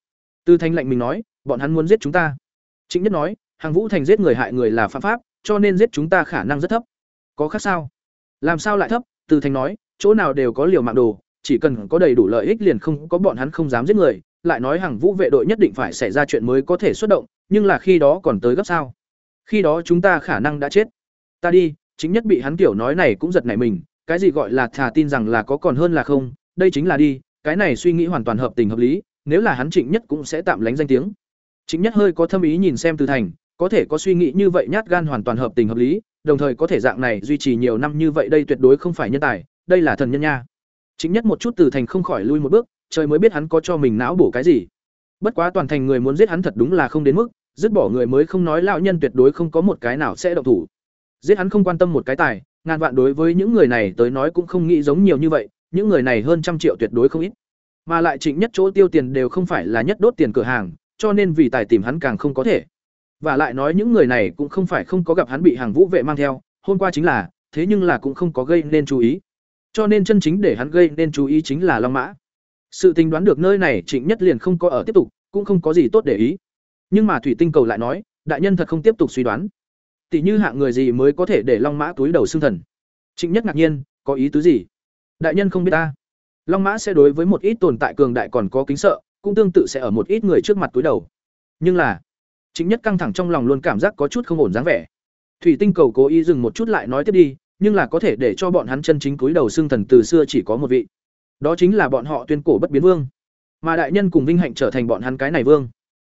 Từ thành lạnh mình nói bọn hắn muốn giết chúng ta. Trịnh nhất nói hàng vũ thành giết người hại người là phạm pháp cho nên giết chúng ta khả năng rất thấp. Có khác sao? Làm sao lại thấp? Từ thành nói chỗ nào đều có liều mạng đồ, chỉ cần có đầy đủ lợi ích liền không có bọn hắn không dám giết người, lại nói hàng vũ vệ đội nhất định phải xảy ra chuyện mới có thể xuất động, nhưng là khi đó còn tới gấp sao? Khi đó chúng ta khả năng đã chết. Ta đi, chính nhất bị hắn kiểu nói này cũng giật nảy mình, cái gì gọi là thà tin rằng là có còn hơn là không, đây chính là đi, cái này suy nghĩ hoàn toàn hợp tình hợp lý, nếu là hắn trịnh nhất cũng sẽ tạm lánh danh tiếng. Trịnh nhất hơi có thâm ý nhìn xem từ thành, có thể có suy nghĩ như vậy nhát gan hoàn toàn hợp tình hợp lý, đồng thời có thể dạng này duy trì nhiều năm như vậy đây tuyệt đối không phải nhân tài đây là thần nhân nha. Chính nhất một chút từ thành không khỏi lui một bước, trời mới biết hắn có cho mình não bổ cái gì. Bất quá toàn thành người muốn giết hắn thật đúng là không đến mức, dứt bỏ người mới không nói lão nhân tuyệt đối không có một cái nào sẽ động thủ. Giết hắn không quan tâm một cái tài, ngàn vạn đối với những người này tới nói cũng không nghĩ giống nhiều như vậy, những người này hơn trăm triệu tuyệt đối không ít. Mà lại trịnh nhất chỗ tiêu tiền đều không phải là nhất đốt tiền cửa hàng, cho nên vì tài tìm hắn càng không có thể. Và lại nói những người này cũng không phải không có gặp hắn bị hàng vũ vệ mang theo, hôm qua chính là, thế nhưng là cũng không có gây nên chú ý cho nên chân chính để hắn gây nên chú ý chính là long mã. Sự tính đoán được nơi này, trịnh nhất liền không có ở tiếp tục, cũng không có gì tốt để ý. Nhưng mà thủy tinh cầu lại nói, đại nhân thật không tiếp tục suy đoán. Tỷ như hạng người gì mới có thể để long mã túi đầu xương thần? Trịnh nhất ngạc nhiên, có ý tứ gì? Đại nhân không biết ta. Long mã sẽ đối với một ít tồn tại cường đại còn có kính sợ, cũng tương tự sẽ ở một ít người trước mặt túi đầu. Nhưng là, Trịnh nhất căng thẳng trong lòng luôn cảm giác có chút không ổn dáng vẻ. Thủy tinh cầu cố ý dừng một chút lại nói tiếp đi nhưng là có thể để cho bọn hắn chân chính cúi đầu xương thần từ xưa chỉ có một vị. Đó chính là bọn họ tuyên cổ bất biến vương. Mà đại nhân cùng vinh hạnh trở thành bọn hắn cái này vương.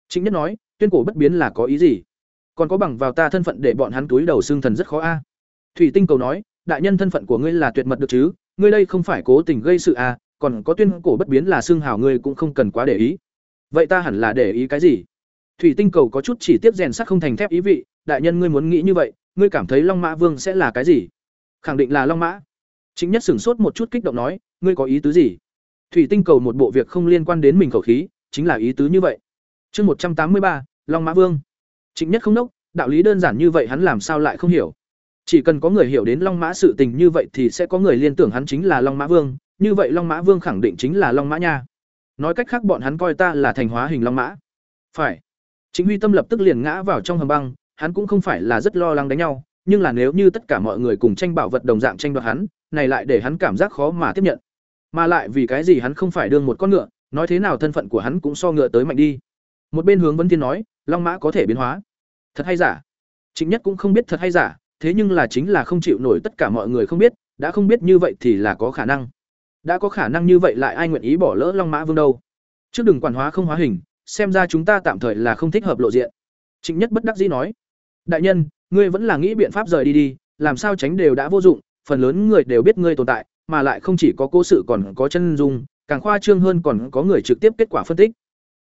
Chính nhất nói, tuyên cổ bất biến là có ý gì? Còn có bằng vào ta thân phận để bọn hắn cúi đầu xương thần rất khó a. Thủy tinh cầu nói, đại nhân thân phận của ngươi là tuyệt mật được chứ? Ngươi đây không phải cố tình gây sự à? Còn có tuyên cổ bất biến là xương hào ngươi cũng không cần quá để ý. Vậy ta hẳn là để ý cái gì? Thủy tinh cầu có chút chỉ tiếp rèn sắt không thành thép ý vị, đại nhân ngươi muốn nghĩ như vậy, ngươi cảm thấy long mã vương sẽ là cái gì? Khẳng định là long mã. Chính nhất sửng sốt một chút kích động nói, ngươi có ý tứ gì? Thủy tinh cầu một bộ việc không liên quan đến mình khẩu khí, chính là ý tứ như vậy. Chương một trăm tám mươi ba, long mã vương. Chính nhất không đốc, đạo lý đơn giản như vậy hắn làm sao lại không hiểu. Chỉ cần có người hiểu đến long mã sự tình như vậy thì sẽ có người liên tưởng hắn chính là long mã vương, như vậy long mã vương khẳng định chính là long mã nha. Nói cách khác bọn hắn coi ta là thành hóa hình long mã. Phải. Chính huy tâm lập tức liền ngã vào trong hầm băng, hắn cũng không phải là rất lo lắng đánh nhau nhưng là nếu như tất cả mọi người cùng tranh bảo vật đồng dạng tranh đoạt hắn, này lại để hắn cảm giác khó mà tiếp nhận. Mà lại vì cái gì hắn không phải đương một con ngựa, nói thế nào thân phận của hắn cũng so ngựa tới mạnh đi. Một bên hướng vấn thiên nói, long mã có thể biến hóa. Thật hay giả? Chính nhất cũng không biết thật hay giả, thế nhưng là chính là không chịu nổi tất cả mọi người không biết, đã không biết như vậy thì là có khả năng. Đã có khả năng như vậy lại ai nguyện ý bỏ lỡ long mã vương đâu? Trước đừng quản hóa không hóa hình, xem ra chúng ta tạm thời là không thích hợp lộ diện. Trịnh nhất bất đắc dĩ nói, đại nhân ngươi vẫn là nghĩ biện pháp rời đi đi, làm sao tránh đều đã vô dụng, phần lớn người đều biết ngươi tồn tại, mà lại không chỉ có cố sự còn có chân dung, càng khoa trương hơn còn có người trực tiếp kết quả phân tích.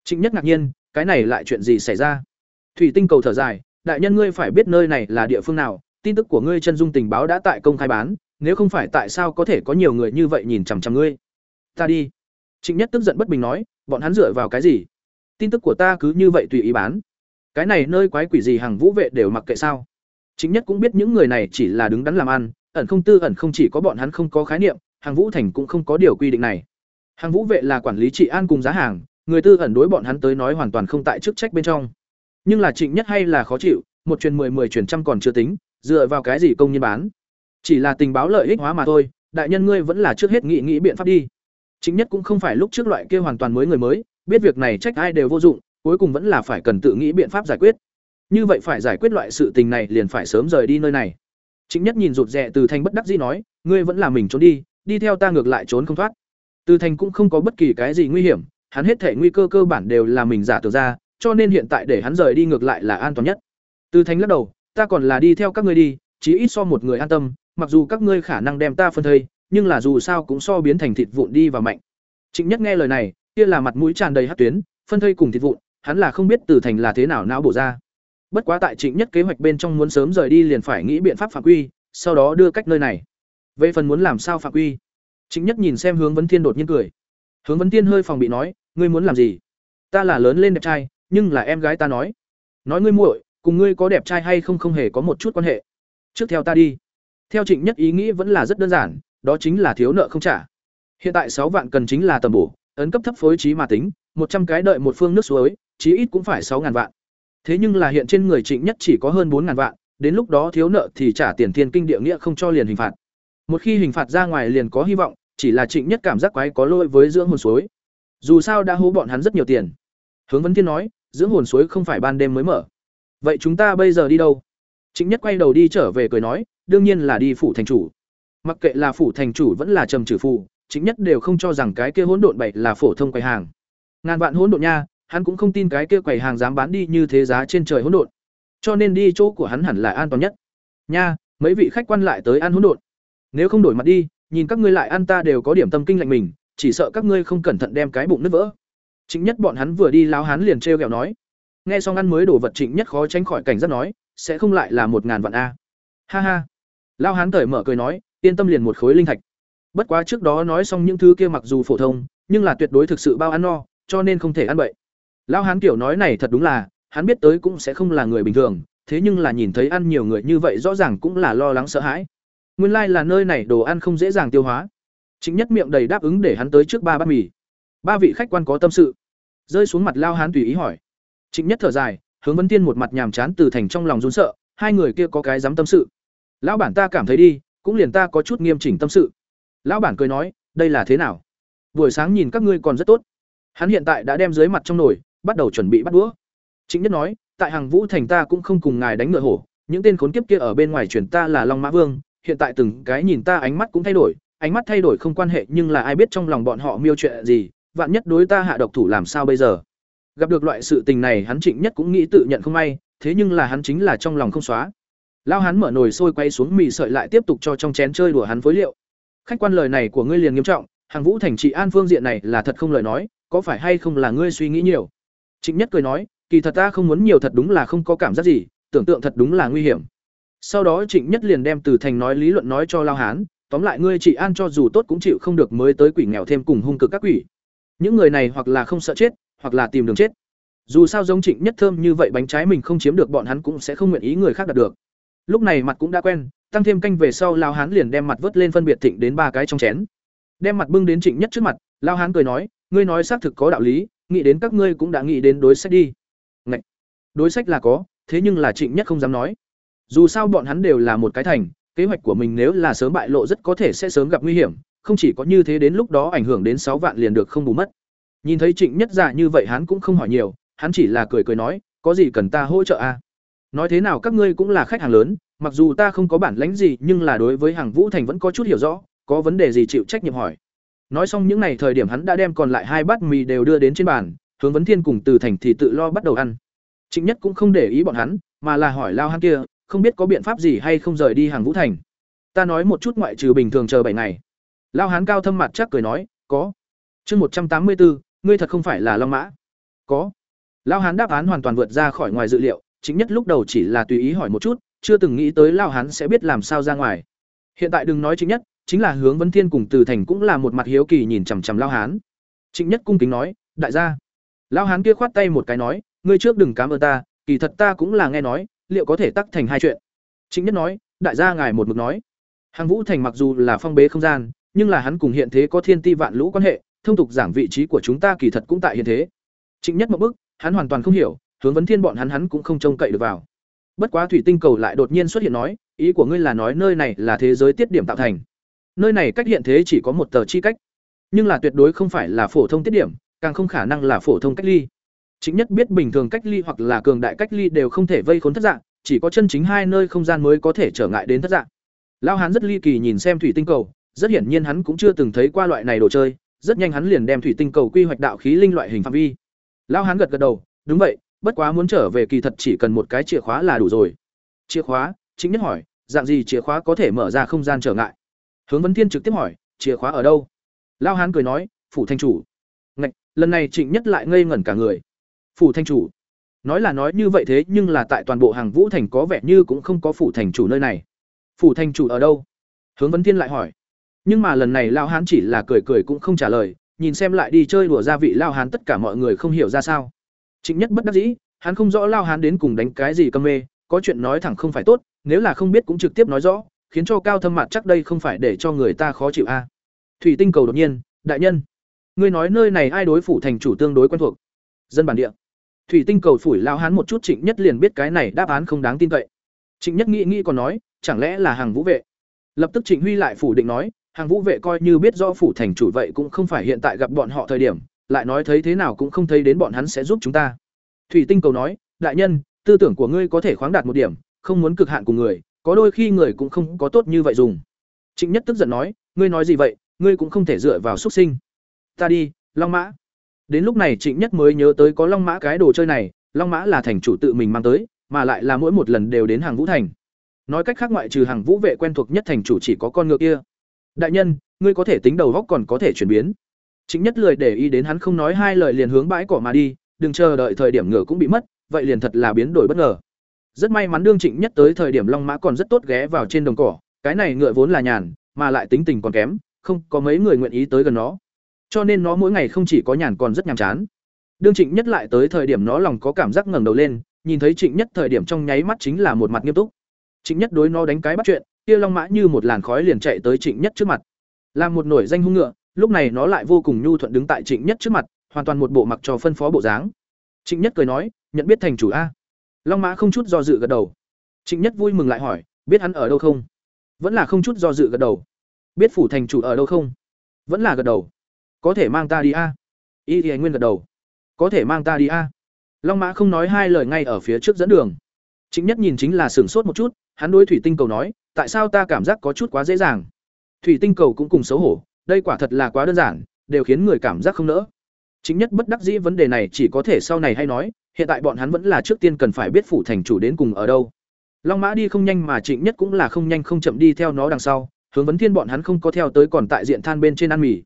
Trịnh nhất ngạc nhiên, cái này lại chuyện gì xảy ra? Thủy tinh cầu thở dài, đại nhân ngươi phải biết nơi này là địa phương nào, tin tức của ngươi chân dung tình báo đã tại công khai bán, nếu không phải tại sao có thể có nhiều người như vậy nhìn chằm chằm ngươi? Ta đi. Trịnh nhất tức giận bất bình nói, bọn hắn dựa vào cái gì? Tin tức của ta cứ như vậy tùy ý bán. Cái này nơi quái quỷ gì hàng vũ vệ đều mặc kệ sao? Chính nhất cũng biết những người này chỉ là đứng đắn làm ăn, ẩn không tư ẩn không chỉ có bọn hắn không có khái niệm, hàng vũ thành cũng không có điều quy định này. Hàng vũ vệ là quản lý trị an cùng giá hàng, người tư ẩn đối bọn hắn tới nói hoàn toàn không tại chức trách bên trong. Nhưng là trịnh nhất hay là khó chịu, một truyền mười mười truyền trăm còn chưa tính, dựa vào cái gì công nhân bán? Chỉ là tình báo lợi ích hóa mà thôi, đại nhân ngươi vẫn là trước hết nghĩ nghĩ biện pháp đi. Chính nhất cũng không phải lúc trước loại kia hoàn toàn mới người mới, biết việc này trách ai đều vô dụng, cuối cùng vẫn là phải cần tự nghĩ biện pháp giải quyết như vậy phải giải quyết loại sự tình này liền phải sớm rời đi nơi này. Chính nhất nhìn rụt rè từ thành bất đắc dĩ nói, ngươi vẫn là mình trốn đi đi theo ta ngược lại trốn không thoát. Từ thành cũng không có bất kỳ cái gì nguy hiểm, hắn hết thể nguy cơ cơ bản đều là mình giả tưởng ra, cho nên hiện tại để hắn rời đi ngược lại là an toàn nhất. Từ thành lắc đầu, ta còn là đi theo các ngươi đi, chí ít so một người an tâm, mặc dù các ngươi khả năng đem ta phân thây, nhưng là dù sao cũng so biến thành thịt vụn đi và mạnh. Trịnh nhất nghe lời này, kia là mặt mũi tràn đầy hát tuyến, phân thây cùng thịt vụn, hắn là không biết từ thành là thế nào não bổ ra bất quá tại trịnh nhất kế hoạch bên trong muốn sớm rời đi liền phải nghĩ biện pháp phạm quy, sau đó đưa cách nơi này. Về phần muốn làm sao phạm quy? Trịnh nhất nhìn xem hướng vấn thiên đột nhiên cười. Hướng vấn thiên hơi phòng bị nói, ngươi muốn làm gì? Ta là lớn lên đẹp trai, nhưng là em gái ta nói. Nói ngươi muội, cùng ngươi có đẹp trai hay không không hề có một chút quan hệ. Trước theo ta đi. Theo trịnh nhất ý nghĩ vẫn là rất đơn giản, đó chính là thiếu nợ không trả. Hiện tại sáu vạn cần chính là tầm bổ, ấn cấp thấp phối trí mà tính, một trăm cái đợi một phương nước suối, chí ít cũng phải sáu ngàn vạn thế nhưng là hiện trên người trịnh nhất chỉ có hơn bốn ngàn vạn, đến lúc đó thiếu nợ thì trả tiền thiên kinh địa nghĩa không cho liền hình phạt. Một khi hình phạt ra ngoài liền có hy vọng, chỉ là trịnh nhất cảm giác quái có lỗi với dưỡng hồn suối. Dù sao đã hố bọn hắn rất nhiều tiền. Hướng vấn thiên nói, dưỡng hồn suối không phải ban đêm mới mở. Vậy chúng ta bây giờ đi đâu? Trịnh nhất quay đầu đi trở về cười nói, đương nhiên là đi phủ thành chủ. Mặc kệ là phủ thành chủ vẫn là trầm trừ phù trịnh nhất đều không cho rằng cái kia hỗn độn bảy là phổ thông quầy hàng. Ngàn vạn hỗn độn nha hắn cũng không tin cái kia quầy hàng dám bán đi như thế giá trên trời hỗn độn cho nên đi chỗ của hắn hẳn là an toàn nhất nha mấy vị khách quan lại tới ăn hỗn độn nếu không đổi mặt đi nhìn các ngươi lại ăn ta đều có điểm tâm kinh lạnh mình chỉ sợ các ngươi không cẩn thận đem cái bụng nứt vỡ Trịnh Nhất bọn hắn vừa đi láo hắn liền trêu ghẹo nói. Nghe xong ăn mới đổ vật Trịnh Nhất khó tránh khỏi cảnh giác nói, sẽ không lại là một ngàn vạn a. Ha ha. Lao hắn cởi mở cười nói, yên tâm liền một khối linh thạch. Bất quá trước đó nói xong những thứ kia mặc dù phổ thông, nhưng là tuyệt đối thực sự bao ăn no, cho nên không thể ăn bậy lão hán kiểu nói này thật đúng là, hắn biết tới cũng sẽ không là người bình thường, thế nhưng là nhìn thấy ăn nhiều người như vậy rõ ràng cũng là lo lắng sợ hãi. Nguyên lai like là nơi này đồ ăn không dễ dàng tiêu hóa. chính Nhất miệng đầy đáp ứng để hắn tới trước ba bát mì. Ba vị khách quan có tâm sự rơi xuống mặt lao hán tùy ý hỏi trịnh nhất thở dài hướng Vân tiên một mặt nhàm chán từ thành trong lòng run sợ hai người kia có cái dám tâm sự lão bản ta cảm thấy đi cũng liền ta có chút nghiêm chỉnh tâm sự lão bản cười nói đây là thế nào buổi sáng nhìn các ngươi còn rất tốt hắn hiện tại đã đem dưới mặt trong nồi bắt đầu chuẩn bị bắt đũa trịnh nhất nói tại hàng vũ thành ta cũng không cùng ngài đánh ngựa hổ những tên khốn kiếp kia ở bên ngoài chuyển ta là long mã vương hiện tại từng cái nhìn ta ánh mắt cũng thay đổi ánh mắt thay đổi không quan hệ nhưng là ai biết trong lòng bọn họ miêu chuyện gì vạn nhất đối ta hạ độc thủ làm sao bây giờ gặp được loại sự tình này hắn trịnh nhất cũng nghĩ tự nhận không may thế nhưng là hắn chính là trong lòng không xóa Lao hắn mở nồi sôi quay xuống mì sợi lại tiếp tục cho trong chén chơi đùa hắn phối liệu. Khách quan lời này của ngươi liền nghiêm trọng, hàng vũ thành trị an phương diện này là thật không lời nói, có phải hay không là ngươi suy nghĩ nhiều. Trịnh Nhất cười nói, kỳ thật ta không muốn nhiều thật đúng là không có cảm giác gì, tưởng tượng thật đúng là nguy hiểm. Sau đó Trịnh Nhất liền đem từ thành nói lý luận nói cho Lao Hán, tóm lại ngươi chỉ an cho dù tốt cũng chịu không được mới tới quỷ nghèo thêm cùng hung cực các quỷ. Những người này hoặc là không sợ chết, hoặc là tìm đường chết. Dù sao giống Trịnh Nhất thơm như vậy bánh trái mình không chiếm được bọn hắn cũng sẽ không nguyện ý người khác đạt được. Lúc này mặt cũng đã quen, tăng thêm canh về sau Lao Hán liền đem mặt vớt lên phân biệt thịnh đến ba cái trong chén. Đem mặt bưng đến Trịnh Nhất trước mặt, Lao Hán cười nói, ngươi nói xác thực có đạo lý, nghĩ đến các ngươi cũng đã nghĩ đến đối sách đi. Ngậy. Đối sách là có, thế nhưng là Trịnh Nhất không dám nói. Dù sao bọn hắn đều là một cái thành, kế hoạch của mình nếu là sớm bại lộ rất có thể sẽ sớm gặp nguy hiểm, không chỉ có như thế đến lúc đó ảnh hưởng đến sáu vạn liền được không bù mất. Nhìn thấy Trịnh Nhất giả như vậy hắn cũng không hỏi nhiều, hắn chỉ là cười cười nói, có gì cần ta hỗ trợ a? À? Nói thế nào các ngươi cũng là khách hàng lớn, mặc dù ta không có bản lãnh gì, nhưng là đối với hàng Vũ Thành vẫn có chút hiểu rõ, có vấn đề gì chịu trách nhiệm hỏi. Nói xong những này thời điểm hắn đã đem còn lại hai bát mì đều đưa đến trên bàn, hướng vấn thiên cùng từ thành thì tự lo bắt đầu ăn. Trịnh Nhất cũng không để ý bọn hắn, mà là hỏi lao hắn kia, không biết có biện pháp gì hay không rời đi hàng Vũ Thành. Ta nói một chút ngoại trừ bình thường chờ bảy ngày. Lao hán cao thâm mặt chắc cười nói, có. Chương một trăm tám mươi bốn, ngươi thật không phải là Long Mã. Có. Lao hán đáp án hoàn toàn vượt ra khỏi ngoài dự liệu, chính nhất lúc đầu chỉ là tùy ý hỏi một chút, chưa từng nghĩ tới Lao hán sẽ biết làm sao ra ngoài. Hiện tại đừng nói chính nhất, chính là hướng vấn Thiên cùng Từ Thành cũng là một mặt hiếu kỳ nhìn chằm chằm Lao hán. Trịnh Nhất cung kính nói, đại gia. Lao hán kia khoát tay một cái nói, ngươi trước đừng cảm ơn ta, kỳ thật ta cũng là nghe nói, liệu có thể tắc thành hai chuyện. Trịnh Nhất nói, đại gia ngài một mực nói. Hàng Vũ Thành mặc dù là phong bế không gian, nhưng là hắn cùng hiện thế có thiên ti vạn lũ quan hệ, thông tục giảng vị trí của chúng ta kỳ thật cũng tại hiện thế. Trịnh Nhất một bức, hắn hoàn toàn không hiểu, hướng vấn thiên bọn hắn hắn cũng không trông cậy được vào. Bất quá thủy tinh cầu lại đột nhiên xuất hiện nói, ý của ngươi là nói nơi này là thế giới tiết điểm tạo thành. Nơi này cách hiện thế chỉ có một tờ chi cách, nhưng là tuyệt đối không phải là phổ thông tiết điểm, càng không khả năng là phổ thông cách ly. Chính nhất biết bình thường cách ly hoặc là cường đại cách ly đều không thể vây khốn thất dạng, chỉ có chân chính hai nơi không gian mới có thể trở ngại đến thất dạng. Lão Hán rất ly kỳ nhìn xem thủy tinh cầu, rất hiển nhiên hắn cũng chưa từng thấy qua loại này đồ chơi, rất nhanh hắn liền đem thủy tinh cầu quy hoạch đạo khí linh loại hình phạm vi. Lão Hán gật gật đầu, đúng vậy, bất quá muốn trở về kỳ thật chỉ cần một cái chìa khóa là đủ rồi. Chìa khóa? Chính nhất hỏi, dạng gì chìa khóa có thể mở ra không gian trở ngại? Hướng Vấn Thiên trực tiếp hỏi, chìa khóa ở đâu? Lão Hán cười nói, phủ thanh chủ. Ngạch, lần này Trịnh Nhất lại ngây ngẩn cả người. Phủ thanh chủ? Nói là nói như vậy thế nhưng là tại toàn bộ hàng Vũ thành có vẻ như cũng không có phủ thành chủ nơi này. Phủ thành chủ ở đâu? Hướng Vấn Thiên lại hỏi. Nhưng mà lần này Lão Hán chỉ là cười cười cũng không trả lời, nhìn xem lại đi chơi đùa gia vị Lão Hán tất cả mọi người không hiểu ra sao. Trịnh Nhất bất đắc dĩ, hắn không rõ Lão Hán đến cùng đánh cái gì cơm mê, có chuyện nói thẳng không phải tốt, nếu là không biết cũng trực tiếp nói rõ, khiến cho cao thâm mặt chắc đây không phải để cho người ta khó chịu a. Thủy Tinh cầu đột nhiên, đại nhân, ngươi nói nơi này ai đối phủ thành chủ tương đối quen thuộc? Dân bản địa. Thủy Tinh cầu phủi lao Hán một chút Trịnh Nhất liền biết cái này đáp án không đáng tin cậy. Trịnh Nhất nghĩ nghĩ còn nói, chẳng lẽ là hàng vũ vệ? Lập tức Trịnh Huy lại phủ định nói, hàng vũ vệ coi như biết rõ phủ thành chủ vậy cũng không phải hiện tại gặp bọn họ thời điểm, lại nói thấy thế nào cũng không thấy đến bọn hắn sẽ giúp chúng ta. Thủy Tinh cầu nói, đại nhân, tư tưởng của ngươi có thể khoáng đạt một điểm, không muốn cực hạn của người, có đôi khi người cũng không có tốt như vậy dùng. Trịnh Nhất tức giận nói, ngươi nói gì vậy, ngươi cũng không thể dựa vào xuất sinh. Ta đi, Long Mã. Đến lúc này Trịnh Nhất mới nhớ tới có Long Mã cái đồ chơi này, Long Mã là thành chủ tự mình mang tới, mà lại là mỗi một lần đều đến hàng Vũ Thành. Nói cách khác ngoại trừ hàng Vũ vệ quen thuộc nhất thành chủ chỉ có con ngựa kia. Đại nhân, ngươi có thể tính đầu góc còn có thể chuyển biến. Trịnh Nhất lười để ý đến hắn không nói hai lời liền hướng bãi cỏ mà đi, đừng chờ đợi thời điểm ngựa cũng bị mất, vậy liền thật là biến đổi bất ngờ. Rất may mắn đương Trịnh Nhất tới thời điểm Long Mã còn rất tốt ghé vào trên đồng cỏ, cái này ngựa vốn là nhàn, mà lại tính tình còn kém, không có mấy người nguyện ý tới gần nó. Cho nên nó mỗi ngày không chỉ có nhàn còn rất nhàm chán. Đương Trịnh Nhất lại tới thời điểm nó lòng có cảm giác ngẩng đầu lên, nhìn thấy Trịnh Nhất thời điểm trong nháy mắt chính là một mặt nghiêm túc. Trịnh Nhất đối nó đánh cái bắt chuyện, kia long mã như một làn khói liền chạy tới Trịnh Nhất trước mặt. Làm một nổi danh hung ngựa, lúc này nó lại vô cùng nhu thuận đứng tại Trịnh Nhất trước mặt, hoàn toàn một bộ mặc cho phân phó bộ dáng. Trịnh Nhất cười nói, nhận biết thành chủ a. Long mã không chút do dự gật đầu. Trịnh Nhất vui mừng lại hỏi, biết hắn ở đâu không? Vẫn là không chút do dự gật đầu. Biết phủ thành chủ ở đâu không? Vẫn là gật đầu. Có thể mang ta đi a. Y Y Nguyên gật đầu. Có thể mang ta đi a. Long mã không nói hai lời ngay ở phía trước dẫn đường. Trịnh Nhất nhìn chính là sửng sốt một chút, hắn đối thủy tinh cầu nói, tại sao ta cảm giác có chút quá dễ dàng? Thủy tinh cầu cũng cùng xấu hổ, đây quả thật là quá đơn giản, đều khiến người cảm giác không nỡ. Chính nhất bất đắc dĩ vấn đề này chỉ có thể sau này hay nói, hiện tại bọn hắn vẫn là trước tiên cần phải biết phủ thành chủ đến cùng ở đâu. long mã đi không nhanh mà trịnh nhất cũng là không nhanh không chậm đi theo nó đằng sau, hướng vấn thiên bọn hắn không có theo tới còn tại diện than bên trên ăn mì.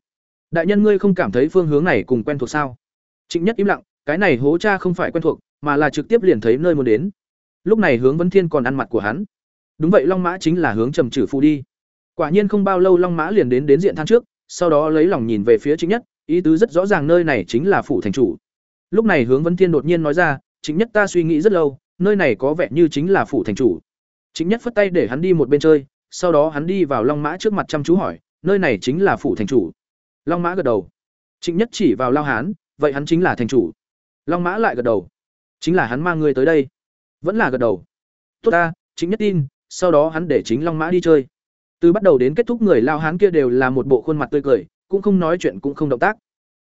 Đại nhân ngươi không cảm thấy phương hướng này cùng quen thuộc sao? Trịnh nhất im lặng, cái này hố cha không phải quen thuộc, mà là trực tiếp liền thấy nơi muốn đến. Lúc này hướng vấn thiên còn ăn mặt của hắn. Đúng vậy long mã chính là hướng trầm trừ phụ đi. Quả nhiên không bao lâu long mã liền đến đến diện than trước, sau đó lấy lòng nhìn về phía trịnh nhất, ý tứ rất rõ ràng nơi này chính là phủ thành chủ lúc này hướng vấn thiên đột nhiên nói ra chính nhất ta suy nghĩ rất lâu, nơi này có vẻ như chính là phủ thành chủ. Chính nhất phất tay để hắn đi một bên chơi, sau đó hắn đi vào long mã trước mặt chăm chú hỏi, nơi này chính là phủ thành chủ? Long mã gật đầu. Chính nhất chỉ vào lao hán, vậy hắn chính là thành chủ. Long mã lại gật đầu. Chính là hắn mang người tới đây. Vẫn là gật đầu. Tốt ta chính nhất tin. Sau đó hắn để chính long mã đi chơi. Từ bắt đầu đến kết thúc người lao hán kia đều là một bộ khuôn mặt tươi cười, cũng không nói chuyện cũng không động tác.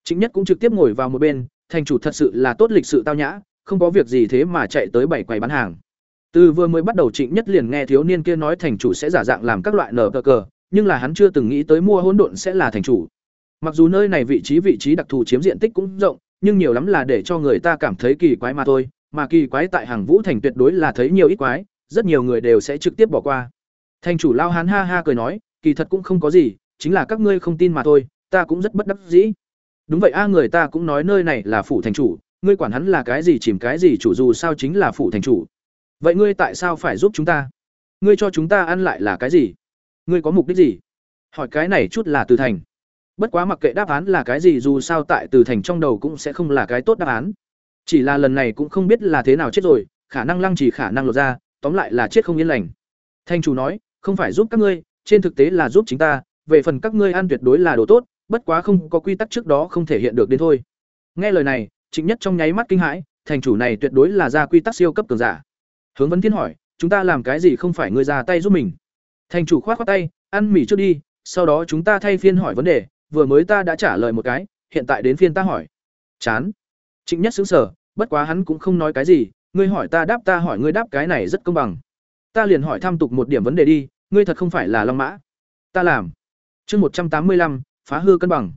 Chính nhất cũng trực tiếp ngồi vào một bên thành chủ thật sự là tốt lịch sự tao nhã, không có việc gì thế mà chạy tới bảy quầy bán hàng. Từ vừa mới bắt đầu trịnh nhất liền nghe thiếu niên kia nói thành chủ sẽ giả dạng làm các loại nở cờ cờ, nhưng là hắn chưa từng nghĩ tới mua hỗn độn sẽ là thành chủ. Mặc dù nơi này vị trí vị trí đặc thù chiếm diện tích cũng rộng, nhưng nhiều lắm là để cho người ta cảm thấy kỳ quái mà thôi, mà kỳ quái tại hàng vũ thành tuyệt đối là thấy nhiều ít quái, rất nhiều người đều sẽ trực tiếp bỏ qua. Thành chủ lao hán ha ha cười nói, kỳ thật cũng không có gì, chính là các ngươi không tin mà thôi, ta cũng rất bất đắc dĩ đúng vậy a, người ta cũng nói nơi này là phủ thành chủ, ngươi quản hắn là cái gì chìm cái gì chủ dù sao chính là phủ thành chủ. Vậy ngươi tại sao phải giúp chúng ta? Ngươi cho chúng ta ăn lại là cái gì? Ngươi có mục đích gì? Hỏi cái này chút là từ thành. Bất quá mặc kệ đáp án là cái gì dù sao tại từ thành trong đầu cũng sẽ không là cái tốt đáp án. Chỉ là lần này cũng không biết là thế nào chết rồi, khả năng lăng chỉ khả năng lột ra, tóm lại là chết không yên lành. Thanh chủ nói, không phải giúp các ngươi, trên thực tế là giúp chính ta, về phần các ngươi ăn tuyệt đối là đồ tốt bất quá không có quy tắc trước đó không thể hiện được đến thôi. Nghe lời này, trịnh nhất trong nháy mắt kinh hãi, thành chủ này tuyệt đối là ra quy tắc siêu cấp cường giả. Hướng vấn thiên hỏi, chúng ta làm cái gì không phải ngươi ra tay giúp mình? Thành chủ khoát khoát tay, ăn mì trước đi, sau đó chúng ta thay phiên hỏi vấn đề, vừa mới ta đã trả lời một cái, hiện tại đến phiên ta hỏi. Chán. Trịnh nhất xứng sở bất quá hắn cũng không nói cái gì, ngươi hỏi ta đáp ta hỏi ngươi đáp cái này rất công bằng. Ta liền hỏi tham tục một điểm vấn đề đi, ngươi thật không phải là long mã. Ta làm. Chương một trăm tám mươi lăm phá hư cân bằng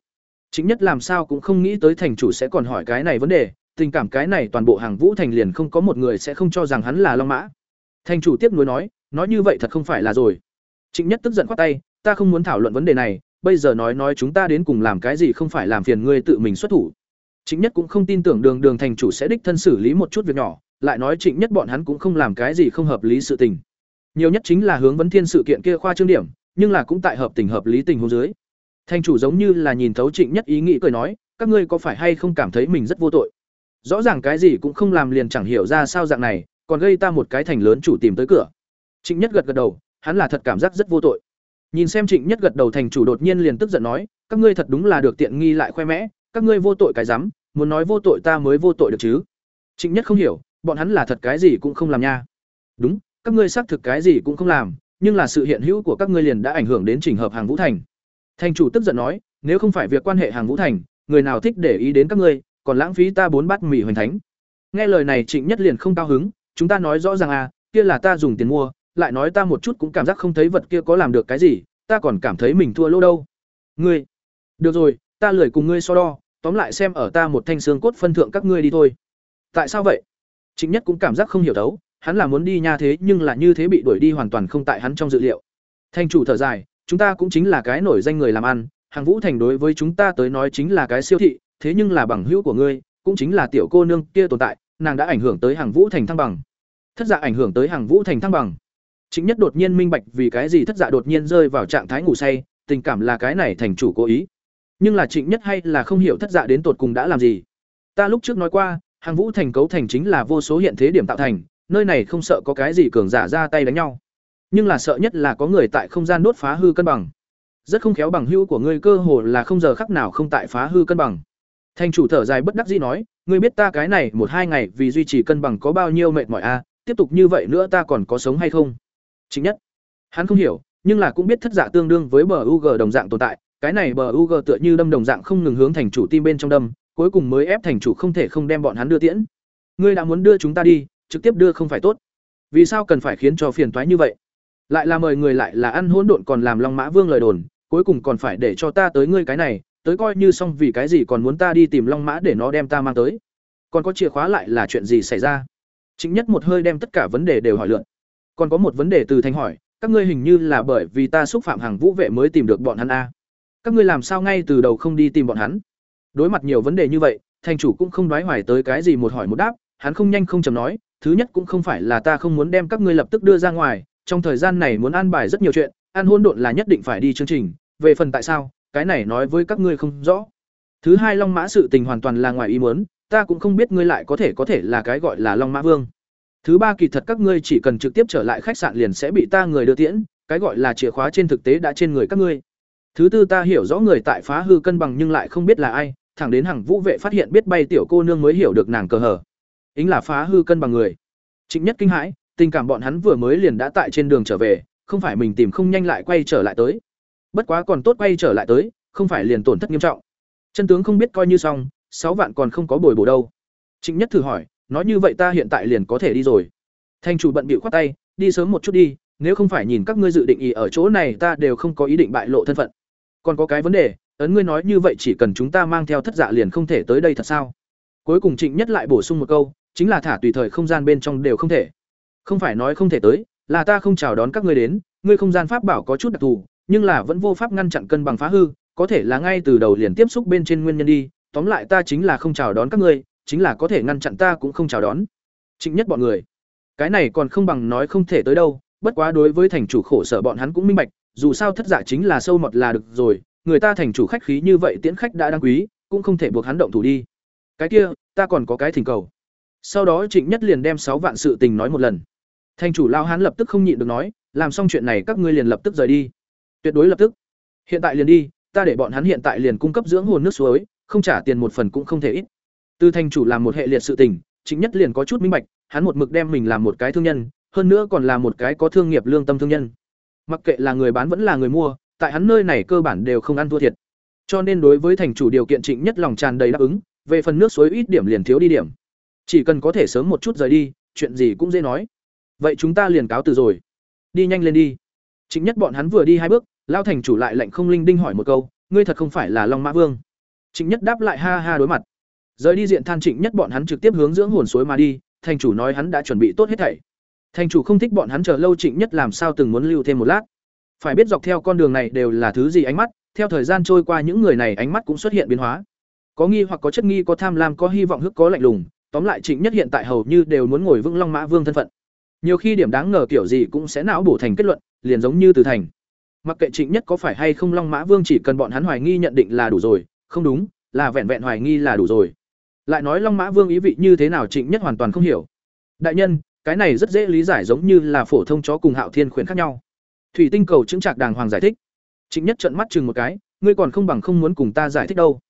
chính nhất làm sao cũng không nghĩ tới thành chủ sẽ còn hỏi cái này vấn đề tình cảm cái này toàn bộ hàng vũ thành liền không có một người sẽ không cho rằng hắn là long mã thành chủ tiếp nối nói nói như vậy thật không phải là rồi trịnh nhất tức giận khoát tay ta không muốn thảo luận vấn đề này bây giờ nói nói chúng ta đến cùng làm cái gì không phải làm phiền ngươi tự mình xuất thủ Trịnh Nhất cũng không tin tưởng Đường Đường thành chủ sẽ đích thân xử lý một chút việc nhỏ, lại nói Trịnh Nhất bọn hắn cũng không làm cái gì không hợp lý sự tình. Nhiều nhất chính là hướng vấn thiên sự kiện kia khoa trương điểm, nhưng là cũng tại hợp tình hợp lý tình huống dưới. Thành chủ giống như là nhìn thấu Trịnh Nhất ý nghĩ cười nói, các ngươi có phải hay không cảm thấy mình rất vô tội? Rõ ràng cái gì cũng không làm liền chẳng hiểu ra sao dạng này, còn gây ta một cái thành lớn chủ tìm tới cửa. Trịnh Nhất gật gật đầu, hắn là thật cảm giác rất vô tội. Nhìn xem Trịnh Nhất gật đầu thành chủ đột nhiên liền tức giận nói, các ngươi thật đúng là được tiện nghi lại khoe mẽ, các ngươi vô tội cái rắm muốn nói vô tội ta mới vô tội được chứ trịnh nhất không hiểu bọn hắn là thật cái gì cũng không làm nha đúng các ngươi xác thực cái gì cũng không làm nhưng là sự hiện hữu của các ngươi liền đã ảnh hưởng đến trình hợp hàng vũ thành thành chủ tức giận nói, nếu không phải việc quan hệ hàng vũ thành, người nào thích để ý đến các ngươi, còn lãng phí ta bốn bát mì hoành thánh. Nghe lời này trịnh nhất liền không cao hứng, chúng ta nói rõ ràng à kia là ta dùng tiền mua, lại nói ta một chút cũng cảm giác không thấy vật kia có làm được cái gì, ta còn cảm thấy mình thua lỗ đâu. Ngươi, được rồi, ta lười cùng ngươi so đo, tóm lại xem ở ta một thanh xương cốt phân thượng các ngươi đi thôi. Tại sao vậy? Trịnh nhất cũng cảm giác không hiểu thấu, hắn là muốn đi nha thế nhưng là như thế bị đuổi đi hoàn toàn không tại hắn trong dự liệu. Thanh chủ thở dài chúng ta cũng chính là cái nổi danh người làm ăn, hàng vũ thành đối với chúng ta tới nói chính là cái siêu thị, thế nhưng là bằng hữu của ngươi, cũng chính là tiểu cô nương kia tồn tại, nàng đã ảnh hưởng tới hàng vũ thành thăng bằng. Thất dạ ảnh hưởng tới hàng vũ thành thăng bằng. Chính nhất đột nhiên minh bạch vì cái gì thất dạ đột nhiên rơi vào trạng thái ngủ say, tình cảm là cái này thành chủ cố ý. Nhưng là trịnh nhất hay là không hiểu thất dạ đến tột cùng đã làm gì. Ta lúc trước nói qua, hàng vũ thành cấu thành chính là vô số hiện thế điểm tạo thành, nơi này không sợ có cái gì cường giả ra tay đánh nhau nhưng là sợ nhất là có người tại không gian đốt phá hư cân bằng rất không khéo bằng hữu của ngươi cơ hồ là không giờ khắc nào không tại phá hư cân bằng thành chủ thở dài bất đắc dĩ nói ngươi biết ta cái này một hai ngày vì duy trì cân bằng có bao nhiêu mệt mỏi a tiếp tục như vậy nữa ta còn có sống hay không chính nhất hắn không hiểu nhưng là cũng biết thất giả dạ tương đương với bờ UG đồng dạng tồn tại, cái này bờ UG tựa như đâm đồng dạng không ngừng hướng thành chủ tim bên trong đâm, cuối cùng mới ép thành chủ không thể không đem bọn hắn đưa tiễn. Ngươi đã muốn đưa chúng ta đi, trực tiếp đưa không phải tốt. Vì sao cần phải khiến cho phiền toái như vậy? Lại là mời người lại là ăn hỗn độn còn làm Long Mã Vương lời đồn, cuối cùng còn phải để cho ta tới ngươi cái này, tới coi như xong vì cái gì còn muốn ta đi tìm Long Mã để nó đem ta mang tới. Còn có chìa khóa lại là chuyện gì xảy ra? Chính nhất một hơi đem tất cả vấn đề đều hỏi lượn. còn có một vấn đề từ thành hỏi các ngươi hình như là bởi vì ta xúc phạm hàng vũ vệ mới tìm được bọn hắn a các ngươi làm sao ngay từ đầu không đi tìm bọn hắn đối mặt nhiều vấn đề như vậy thành chủ cũng không đoái hoài tới cái gì một hỏi một đáp hắn không nhanh không chầm nói thứ nhất cũng không phải là ta không muốn đem các ngươi lập tức đưa ra ngoài trong thời gian này muốn an bài rất nhiều chuyện an hôn độn là nhất định phải đi chương trình. Về phần tại sao, cái này nói với các ngươi không rõ. Thứ hai long mã sự tình hoàn toàn là ngoài ý muốn, ta cũng không biết ngươi lại có thể có thể là cái gọi là long mã vương. Thứ ba kỳ thật các ngươi chỉ cần trực tiếp trở lại khách sạn liền sẽ bị ta người đưa tiễn, cái gọi là chìa khóa trên thực tế đã trên người các ngươi. Thứ tư ta hiểu rõ người tại phá hư cân bằng nhưng lại không biết là ai, thẳng đến hàng vũ vệ phát hiện biết bay tiểu cô nương mới hiểu được nàng cờ hở ính là phá hư cân bằng người. Trịnh nhất kinh hãi tình cảm bọn hắn vừa mới liền đã tại trên đường trở về, không phải mình tìm không nhanh lại quay trở lại tới. Bất quá còn tốt quay trở lại tới, không phải liền tổn thất nghiêm trọng. Chân tướng không biết coi như xong, sáu vạn còn không có bồi bổ đâu. Trịnh nhất thử hỏi, nói như vậy ta hiện tại liền có thể đi rồi. Thanh chủ bận bịu khoát tay, đi sớm một chút đi, nếu không phải nhìn các ngươi dự định ý ở chỗ này ta đều không có ý định bại lộ thân phận. Còn có cái vấn đề, ấn ngươi nói như vậy chỉ cần chúng ta mang theo thất dạ liền không thể tới đây thật sao? Cuối cùng trịnh nhất lại bổ sung một câu, chính là thả tùy thời không gian bên trong đều không thể không phải nói không thể tới, là ta không chào đón các ngươi đến, ngươi không gian pháp bảo có chút đặc thù, nhưng là vẫn vô pháp ngăn chặn cân bằng phá hư, có thể là ngay từ đầu liền tiếp xúc bên trên nguyên nhân đi, tóm lại ta chính là không chào đón các ngươi, chính là có thể ngăn chặn ta cũng không chào đón. Trịnh nhất bọn người, cái này còn không bằng nói không thể tới đâu, bất quá đối với thành chủ khổ sở bọn hắn cũng minh bạch, dù sao thất giả chính là sâu mọt là được rồi, người ta thành chủ khách khí như vậy tiễn khách đã đáng quý, cũng không thể buộc hắn động thủ đi. Cái kia, ta còn có cái thỉnh cầu. Sau đó trịnh nhất liền đem sáu vạn sự tình nói một lần thành chủ lao hán lập tức không nhịn được nói, làm xong chuyện này các ngươi liền lập tức rời đi. Tuyệt đối lập tức. Hiện tại liền đi, ta để bọn hắn hiện tại liền cung cấp dưỡng hồn nước suối, không trả tiền một phần cũng không thể ít. Từ thành chủ làm một hệ liệt sự tình chính nhất liền có chút minh bạch, hắn một mực đem mình làm một cái thương nhân, hơn nữa còn là một cái có thương nghiệp lương tâm thương nhân. Mặc kệ là người bán vẫn là người mua, tại hắn nơi này cơ bản đều không ăn thua thiệt. Cho nên đối với thành chủ điều kiện trịnh nhất lòng tràn đầy đáp ứng, về phần nước suối ít điểm liền thiếu đi điểm. Chỉ cần có thể sớm một chút rời đi, chuyện gì cũng dễ nói vậy chúng ta liền cáo từ rồi. Đi nhanh lên đi. Trịnh nhất bọn hắn vừa đi hai bước, lao thành chủ lại lạnh không linh đinh hỏi một câu, ngươi thật không phải là long mã vương? Trịnh nhất đáp lại ha ha đối mặt. Rời đi diện than trịnh nhất bọn hắn trực tiếp hướng dưỡng hồn suối mà đi, thành chủ nói hắn đã chuẩn bị tốt hết thảy. Thành chủ không thích bọn hắn chờ lâu trịnh nhất làm sao từng muốn lưu thêm một lát. Phải biết dọc theo con đường này đều là thứ gì ánh mắt, theo thời gian trôi qua những người này ánh mắt cũng xuất hiện biến hóa. Có nghi hoặc, có chất nghi, có tham lam, có hy vọng, hức, có lạnh lùng. Tóm lại trịnh nhất hiện tại hầu như đều muốn ngồi vững long mã vương thân phận nhiều khi điểm đáng ngờ kiểu gì cũng sẽ não bổ thành kết luận, liền giống như từ thành. Mặc kệ trịnh nhất có phải hay không long mã vương chỉ cần bọn hắn hoài nghi nhận định là đủ rồi, không đúng, là vẹn vẹn hoài nghi là đủ rồi. Lại nói long mã vương ý vị như thế nào trịnh nhất hoàn toàn không hiểu. Đại nhân, cái này rất dễ lý giải giống như là phổ thông chó cùng hạo thiên khuyển khác nhau. Thủy tinh cầu chứng trạc đàng hoàng giải thích. Trịnh nhất trợn mắt chừng một cái, ngươi còn không bằng không muốn cùng ta giải thích đâu.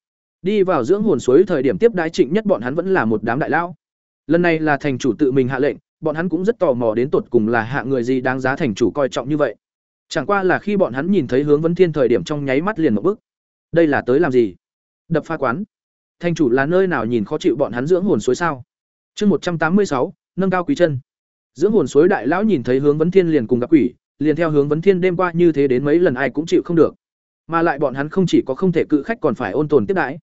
Đi vào dưỡng hồn suối thời điểm tiếp đái trịnh nhất bọn hắn vẫn là một đám đại lão. Lần này là thành chủ tự mình hạ lệnh bọn hắn cũng rất tò mò đến tột cùng là hạ người gì đáng giá thành chủ coi trọng như vậy. Chẳng qua là khi bọn hắn nhìn thấy hướng vấn thiên thời điểm trong nháy mắt liền một bức đây là tới làm gì? Đập pha quán. Thành chủ là nơi nào nhìn khó chịu bọn hắn dưỡng hồn suối sao? Chương một trăm tám mươi sáu, nâng cao quý chân. Dưỡng hồn suối đại lão nhìn thấy hướng vấn thiên liền cùng gặp quỷ, liền theo hướng vấn thiên đêm qua như thế đến mấy lần ai cũng chịu không được. Mà lại bọn hắn không chỉ có không thể cự khách còn phải ôn tồn tiếp đãi.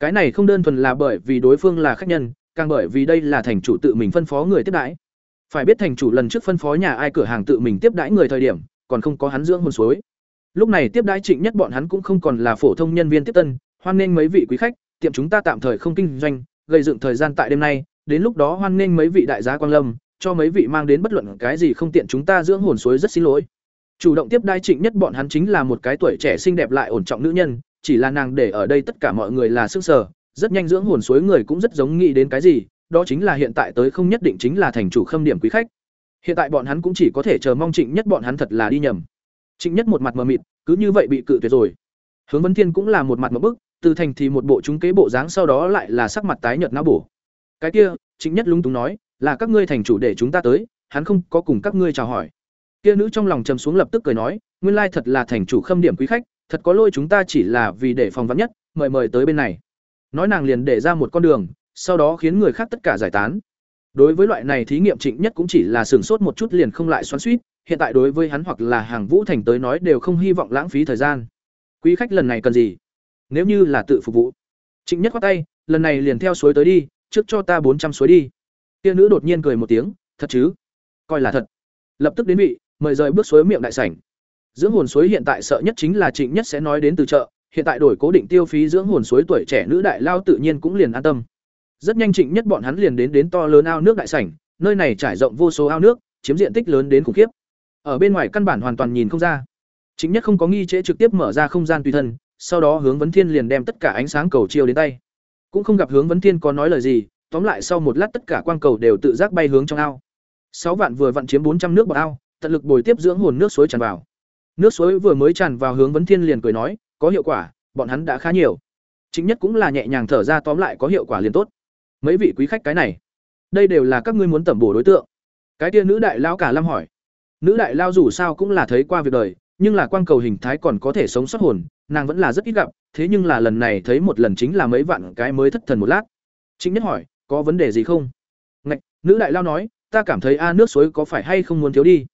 Cái này không đơn thuần là bởi vì đối phương là khách nhân, càng bởi vì đây là thành chủ tự mình phân phó người tiếp đãi phải biết thành chủ lần trước phân phó nhà ai cửa hàng tự mình tiếp đãi người thời điểm, còn không có hắn dưỡng hồn suối. Lúc này tiếp đãi trịnh nhất bọn hắn cũng không còn là phổ thông nhân viên tiếp tân, hoan nghênh mấy vị quý khách, tiệm chúng ta tạm thời không kinh doanh, gây dựng thời gian tại đêm nay, đến lúc đó hoan nghênh mấy vị đại gia quang lâm, cho mấy vị mang đến bất luận cái gì không tiện chúng ta dưỡng hồn suối rất xin lỗi. Chủ động tiếp đai trịnh nhất bọn hắn chính là một cái tuổi trẻ xinh đẹp lại ổn trọng nữ nhân, chỉ là nàng để ở đây tất cả mọi người là sức sở, rất nhanh dưỡng hồn suối người cũng rất giống nghĩ đến cái gì đó chính là hiện tại tới không nhất định chính là thành chủ khâm điểm quý khách. Hiện tại bọn hắn cũng chỉ có thể chờ mong trịnh nhất bọn hắn thật là đi nhầm. Trịnh nhất một mặt mờ mịt, cứ như vậy bị cự tuyệt rồi. Hướng vấn thiên cũng là một mặt mờ bức, từ thành thì một bộ chúng kế bộ dáng sau đó lại là sắc mặt tái nhợt não bổ. Cái kia, trịnh nhất lúng túng nói, là các ngươi thành chủ để chúng ta tới, hắn không có cùng các ngươi chào hỏi. Kia nữ trong lòng trầm xuống lập tức cười nói, nguyên lai thật là thành chủ khâm điểm quý khách, thật có lôi chúng ta chỉ là vì để phòng vắn nhất, mời mời tới bên này. Nói nàng liền để ra một con đường sau đó khiến người khác tất cả giải tán. Đối với loại này thí nghiệm trịnh nhất cũng chỉ là sửng sốt một chút liền không lại xoắn xuýt, hiện tại đối với hắn hoặc là hàng vũ thành tới nói đều không hy vọng lãng phí thời gian. Quý khách lần này cần gì? Nếu như là tự phục vụ. Trịnh nhất khoát tay lần này liền theo suối tới đi trước cho ta bốn trăm suối đi. Tiên nữ đột nhiên cười một tiếng thật chứ? Coi là thật. Lập tức đến vị mời rời bước suối miệng đại sảnh. Dưỡng hồn suối hiện tại sợ nhất chính là trịnh nhất sẽ nói đến từ chợ hiện tại đổi cố định tiêu phí dưỡng hồn suối tuổi trẻ nữ đại lao tự nhiên cũng liền an tâm rất nhanh trịnh nhất bọn hắn liền đến đến to lớn ao nước đại sảnh, nơi này trải rộng vô số ao nước, chiếm diện tích lớn đến khủng khiếp. Ở bên ngoài căn bản hoàn toàn nhìn không ra. Trịnh nhất không có nghi trễ trực tiếp mở ra không gian tùy thân, sau đó hướng vấn thiên liền đem tất cả ánh sáng cầu chiêu đến tay. Cũng không gặp hướng vấn thiên có nói lời gì, tóm lại sau một lát tất cả quang cầu đều tự giác bay hướng trong ao. Sáu vạn vừa vặn chiếm bốn trăm nước bọt ao, tận lực bồi tiếp dưỡng hồn nước suối tràn vào. Nước suối vừa mới tràn vào hướng vấn thiên liền cười nói, có hiệu quả, bọn hắn đã khá nhiều. Chính nhất cũng là nhẹ nhàng thở ra, tóm lại có hiệu quả liền tốt mấy vị quý khách cái này. Đây đều là các ngươi muốn tẩm bổ đối tượng. Cái tia nữ đại lao cả lâm hỏi. Nữ đại lao dù sao cũng là thấy qua việc đời nhưng là quang cầu hình thái còn có thể sống sót hồn nàng vẫn là rất ít gặp thế nhưng là lần này thấy một lần chính là mấy vạn cái mới thất thần một lát. Chính nhất hỏi có vấn đề gì không? Ngạch, nữ đại lao nói ta cảm thấy a nước suối có phải hay không muốn thiếu đi?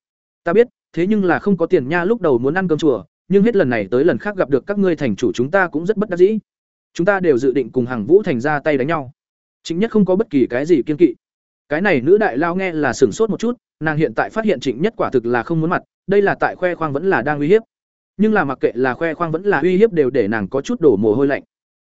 Ta biết thế nhưng là không có tiền nha lúc đầu muốn ăn cơm chùa nhưng hết lần này tới lần khác gặp được các ngươi thành chủ chúng ta cũng rất bất đắc dĩ. Chúng ta đều dự định cùng hàng vũ thành ra tay đánh nhau. Trịnh nhất không có bất kỳ cái gì kiên kỵ. Cái này nữ đại lao nghe là sửng sốt một chút, nàng hiện tại phát hiện trịnh nhất quả thực là không muốn mặt, đây là tại khoe khoang vẫn là đang uy hiếp. Nhưng là mặc kệ là khoe khoang vẫn là uy hiếp đều để nàng có chút đổ mồ hôi lạnh.